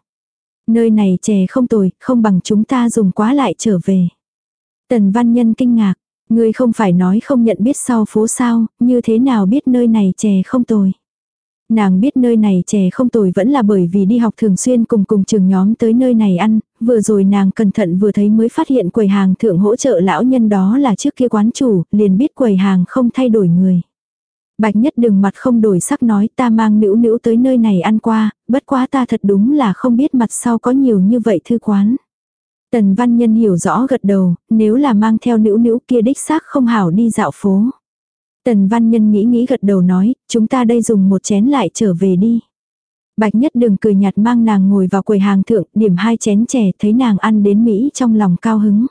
Nơi này chè không tồi, không bằng chúng ta dùng quá lại trở về. Tần văn nhân kinh ngạc, ngươi không phải nói không nhận biết sau phố sao, như thế nào biết nơi này chè không tồi. Nàng biết nơi này chè không tồi vẫn là bởi vì đi học thường xuyên cùng cùng trường nhóm tới nơi này ăn, vừa rồi nàng cẩn thận vừa thấy mới phát hiện quầy hàng thượng hỗ trợ lão nhân đó là trước kia quán chủ, liền biết quầy hàng không thay đổi người. Bạch nhất đường mặt không đổi sắc nói ta mang nữ nữ tới nơi này ăn qua, bất quá ta thật đúng là không biết mặt sau có nhiều như vậy thư quán. Tần văn nhân hiểu rõ gật đầu, nếu là mang theo nữ nữ kia đích xác không hảo đi dạo phố. Tần văn nhân nghĩ nghĩ gật đầu nói, chúng ta đây dùng một chén lại trở về đi. Bạch nhất đường cười nhạt mang nàng ngồi vào quầy hàng thượng, điểm hai chén chè thấy nàng ăn đến Mỹ trong lòng cao hứng.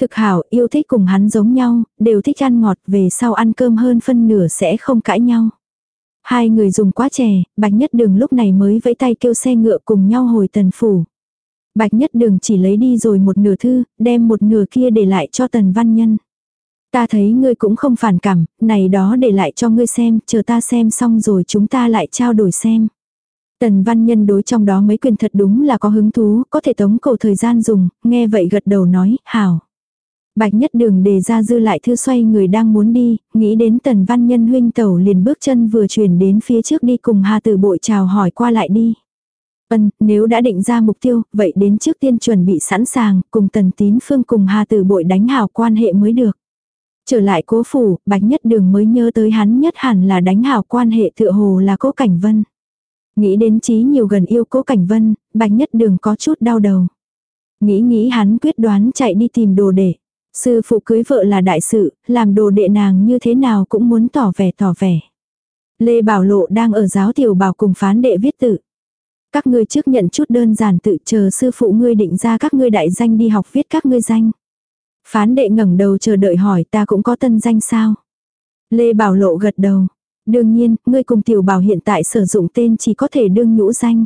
Thực hảo, yêu thích cùng hắn giống nhau, đều thích ăn ngọt, về sau ăn cơm hơn phân nửa sẽ không cãi nhau. Hai người dùng quá chè, bạch nhất đường lúc này mới vẫy tay kêu xe ngựa cùng nhau hồi tần phủ. Bạch nhất đường chỉ lấy đi rồi một nửa thư, đem một nửa kia để lại cho tần văn nhân. Ta thấy ngươi cũng không phản cảm, này đó để lại cho ngươi xem, chờ ta xem xong rồi chúng ta lại trao đổi xem. Tần văn nhân đối trong đó mấy quyền thật đúng là có hứng thú, có thể tống cầu thời gian dùng, nghe vậy gật đầu nói, hảo. Bạch nhất đường đề ra dư lại thư xoay người đang muốn đi, nghĩ đến tần văn nhân huynh tẩu liền bước chân vừa chuyển đến phía trước đi cùng Hà Tử Bội chào hỏi qua lại đi. Ân, nếu đã định ra mục tiêu, vậy đến trước tiên chuẩn bị sẵn sàng, cùng tần tín phương cùng Hà Tử Bội đánh hảo quan hệ mới được. Trở lại cố phủ, bạch nhất đường mới nhớ tới hắn nhất hẳn là đánh hảo quan hệ tựa hồ là cố cảnh vân. Nghĩ đến trí nhiều gần yêu cố cảnh vân, bạch nhất đường có chút đau đầu. Nghĩ nghĩ hắn quyết đoán chạy đi tìm đồ đệ. Sư phụ cưới vợ là đại sự, làm đồ đệ nàng như thế nào cũng muốn tỏ vẻ tỏ vẻ. Lê Bảo Lộ đang ở giáo tiểu bảo cùng phán đệ viết tự. Các ngươi trước nhận chút đơn giản tự chờ sư phụ ngươi định ra các ngươi đại danh đi học viết các ngươi danh. Phán đệ ngẩng đầu chờ đợi hỏi ta cũng có tân danh sao. Lê Bảo Lộ gật đầu. Đương nhiên, ngươi cùng tiểu bảo hiện tại sử dụng tên chỉ có thể đương nhũ danh.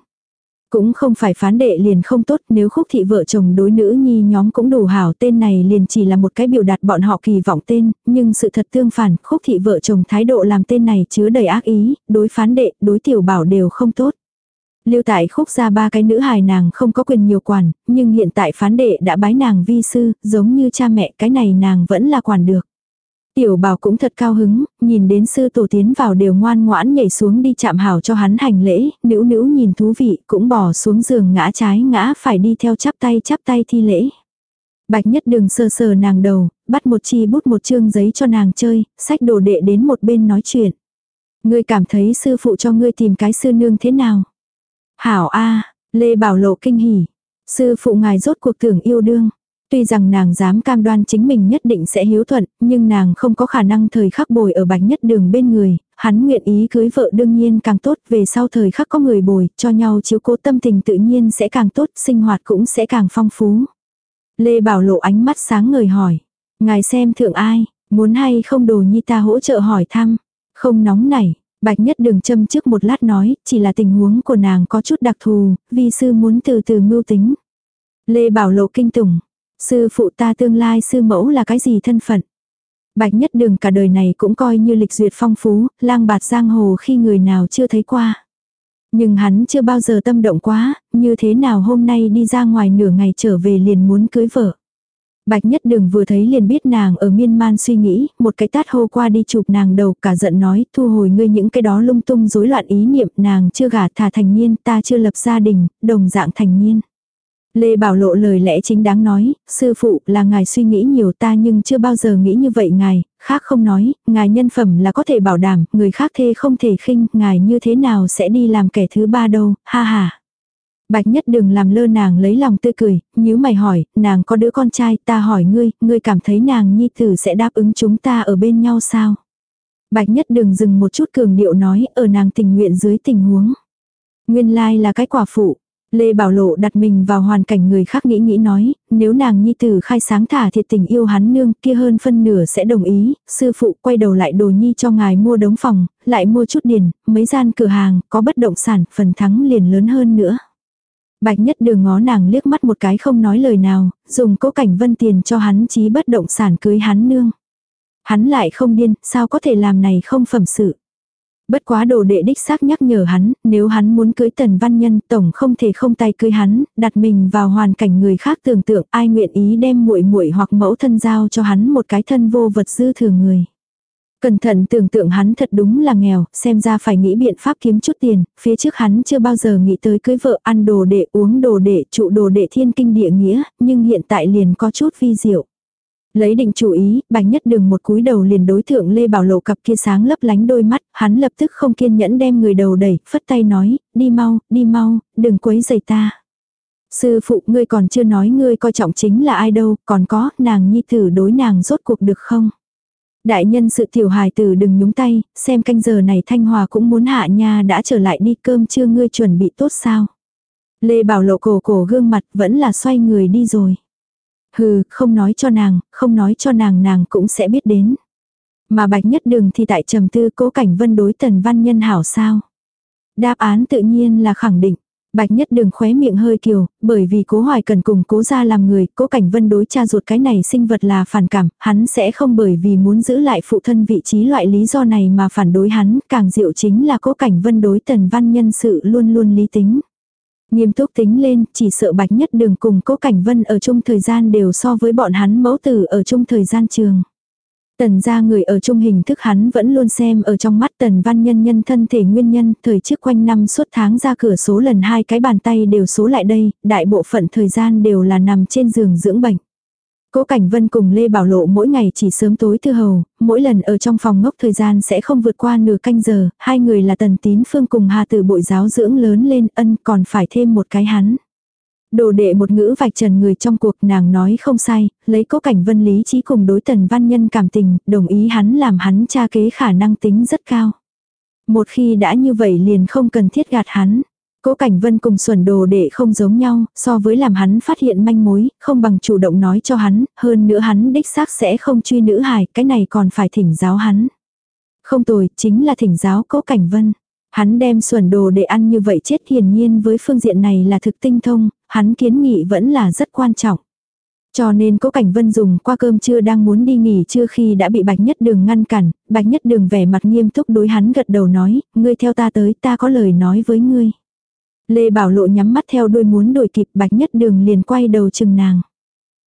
Cũng không phải phán đệ liền không tốt nếu khúc thị vợ chồng đối nữ nhi nhóm cũng đủ hảo tên này liền chỉ là một cái biểu đạt bọn họ kỳ vọng tên, nhưng sự thật tương phản khúc thị vợ chồng thái độ làm tên này chứa đầy ác ý, đối phán đệ, đối tiểu bảo đều không tốt. Lưu tại khúc ra ba cái nữ hài nàng không có quyền nhiều quản, nhưng hiện tại phán đệ đã bái nàng vi sư, giống như cha mẹ cái này nàng vẫn là quản được. Tiểu bảo cũng thật cao hứng, nhìn đến sư tổ tiến vào đều ngoan ngoãn nhảy xuống đi chạm hảo cho hắn hành lễ, nữ nữ nhìn thú vị cũng bỏ xuống giường ngã trái ngã phải đi theo chắp tay chắp tay thi lễ. Bạch nhất đường sờ sờ nàng đầu, bắt một chi bút một chương giấy cho nàng chơi, sách đồ đệ đến một bên nói chuyện. Ngươi cảm thấy sư phụ cho ngươi tìm cái sư nương thế nào? Hảo A, Lê Bảo Lộ kinh hỉ. Sư phụ ngài rốt cuộc tưởng yêu đương. Tuy rằng nàng dám cam đoan chính mình nhất định sẽ hiếu thuận, nhưng nàng không có khả năng thời khắc bồi ở bạch nhất đường bên người, hắn nguyện ý cưới vợ đương nhiên càng tốt, về sau thời khắc có người bồi, cho nhau chiếu cố tâm tình tự nhiên sẽ càng tốt, sinh hoạt cũng sẽ càng phong phú. Lê Bảo Lộ ánh mắt sáng ngời hỏi, ngài xem thượng ai, muốn hay không đồ nhi ta hỗ trợ hỏi thăm, không nóng nảy. Bạch nhất đường châm trước một lát nói, chỉ là tình huống của nàng có chút đặc thù, vi sư muốn từ từ mưu tính. Lê Bảo Lộ kinh tủng, Sư phụ ta tương lai sư mẫu là cái gì thân phận? Bạch nhất đường cả đời này cũng coi như lịch duyệt phong phú, lang bạt giang hồ khi người nào chưa thấy qua. Nhưng hắn chưa bao giờ tâm động quá, như thế nào hôm nay đi ra ngoài nửa ngày trở về liền muốn cưới vợ. Bạch nhất đường vừa thấy liền biết nàng ở miên man suy nghĩ, một cái tát hô qua đi chụp nàng đầu cả giận nói thu hồi ngươi những cái đó lung tung rối loạn ý niệm nàng chưa gả thả thành niên ta chưa lập gia đình, đồng dạng thành niên. Lê Bảo Lộ lời lẽ chính đáng nói, sư phụ là ngài suy nghĩ nhiều ta nhưng chưa bao giờ nghĩ như vậy ngài, khác không nói, ngài nhân phẩm là có thể bảo đảm, người khác thê không thể khinh, ngài như thế nào sẽ đi làm kẻ thứ ba đâu, ha ha. Bạch nhất đừng làm lơ nàng lấy lòng tươi cười, nếu mày hỏi, nàng có đứa con trai, ta hỏi ngươi, ngươi cảm thấy nàng nhi tử sẽ đáp ứng chúng ta ở bên nhau sao? Bạch nhất đừng dừng một chút cường điệu nói, ở nàng tình nguyện dưới tình huống. Nguyên lai là cái quả phụ, Lê Bảo Lộ đặt mình vào hoàn cảnh người khác nghĩ nghĩ nói, nếu nàng nhi tử khai sáng thả thiệt tình yêu hắn nương kia hơn phân nửa sẽ đồng ý, sư phụ quay đầu lại đồ nhi cho ngài mua đống phòng, lại mua chút điền, mấy gian cửa hàng, có bất động sản, phần thắng liền lớn hơn nữa. Bạch nhất đường ngó nàng liếc mắt một cái không nói lời nào, dùng cố cảnh vân tiền cho hắn chí bất động sản cưới hắn nương. Hắn lại không điên, sao có thể làm này không phẩm sự. Bất quá đồ đệ đích xác nhắc nhở hắn, nếu hắn muốn cưới tần văn nhân tổng không thể không tay cưới hắn, đặt mình vào hoàn cảnh người khác tưởng tượng ai nguyện ý đem muội muội hoặc mẫu thân giao cho hắn một cái thân vô vật dư thừa người. Cẩn thận tưởng tượng hắn thật đúng là nghèo, xem ra phải nghĩ biện pháp kiếm chút tiền, phía trước hắn chưa bao giờ nghĩ tới cưới vợ ăn đồ để uống đồ để trụ đồ để thiên kinh địa nghĩa, nhưng hiện tại liền có chút vi diệu. Lấy định chủ ý, bạch nhất đường một cúi đầu liền đối thượng Lê Bảo Lộ cặp kia sáng lấp lánh đôi mắt, hắn lập tức không kiên nhẫn đem người đầu đẩy, phất tay nói, đi mau, đi mau, đừng quấy giày ta. Sư phụ ngươi còn chưa nói ngươi coi trọng chính là ai đâu, còn có, nàng nhi tử đối nàng rốt cuộc được không? Đại nhân sự tiểu hài tử đừng nhúng tay, xem canh giờ này Thanh Hòa cũng muốn hạ nha đã trở lại đi cơm chưa ngươi chuẩn bị tốt sao? Lê Bảo Lộ cổ cổ gương mặt vẫn là xoay người đi rồi. Hừ, không nói cho nàng, không nói cho nàng nàng cũng sẽ biết đến. Mà bạch nhất đường thì tại trầm tư cố cảnh vân đối tần văn nhân hảo sao. Đáp án tự nhiên là khẳng định. Bạch nhất đường khóe miệng hơi kiều, bởi vì cố hoài cần cùng cố ra làm người, cố cảnh vân đối cha ruột cái này sinh vật là phản cảm, hắn sẽ không bởi vì muốn giữ lại phụ thân vị trí loại lý do này mà phản đối hắn, càng diệu chính là cố cảnh vân đối tần văn nhân sự luôn luôn lý tính. Nghiêm túc tính lên, chỉ sợ bạch nhất đường cùng cố cảnh vân ở chung thời gian đều so với bọn hắn mẫu tử ở chung thời gian trường. Tần ra người ở trung hình thức hắn vẫn luôn xem ở trong mắt tần văn nhân nhân thân thể nguyên nhân, thời trước quanh năm suốt tháng ra cửa số lần hai cái bàn tay đều số lại đây, đại bộ phận thời gian đều là nằm trên giường dưỡng bệnh. Cố Cảnh Vân cùng Lê Bảo Lộ mỗi ngày chỉ sớm tối thư hầu, mỗi lần ở trong phòng ngốc thời gian sẽ không vượt qua nửa canh giờ, hai người là Tần Tín Phương cùng Hà Tử bội giáo dưỡng lớn lên ân còn phải thêm một cái hắn. Đồ đệ một ngữ vạch trần người trong cuộc nàng nói không sai, lấy cố cảnh vân lý trí cùng đối tần văn nhân cảm tình, đồng ý hắn làm hắn cha kế khả năng tính rất cao. Một khi đã như vậy liền không cần thiết gạt hắn. Cố Cảnh Vân cùng xuẩn đồ đệ không giống nhau, so với làm hắn phát hiện manh mối, không bằng chủ động nói cho hắn, hơn nữa hắn đích xác sẽ không truy nữ hài, cái này còn phải thỉnh giáo hắn. Không tồi, chính là thỉnh giáo Cố Cảnh Vân. Hắn đem xuẩn đồ để ăn như vậy chết hiển nhiên với phương diện này là thực tinh thông, hắn kiến nghị vẫn là rất quan trọng. Cho nên cố cảnh vân dùng qua cơm trưa đang muốn đi nghỉ trưa khi đã bị bạch nhất đường ngăn cản, bạch nhất đường vẻ mặt nghiêm túc đối hắn gật đầu nói, ngươi theo ta tới ta có lời nói với ngươi. Lê Bảo Lộ nhắm mắt theo đuôi muốn đuổi kịp bạch nhất đường liền quay đầu chừng nàng.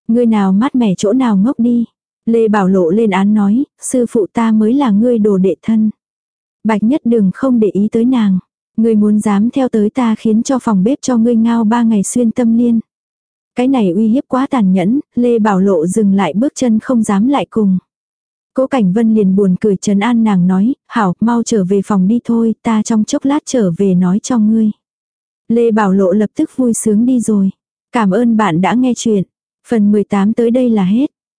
Ngươi nào mát mẻ chỗ nào ngốc đi. Lê Bảo Lộ lên án nói, sư phụ ta mới là ngươi đồ đệ thân. Bạch nhất đường không để ý tới nàng. Ngươi muốn dám theo tới ta khiến cho phòng bếp cho ngươi ngao ba ngày xuyên tâm liên. Cái này uy hiếp quá tàn nhẫn, Lê Bảo Lộ dừng lại bước chân không dám lại cùng. Cố Cảnh Vân liền buồn cười trấn an nàng nói, hảo, mau trở về phòng đi thôi, ta trong chốc lát trở về nói cho ngươi. Lê Bảo Lộ lập tức vui sướng đi rồi. Cảm ơn bạn đã nghe chuyện. Phần 18 tới đây là hết.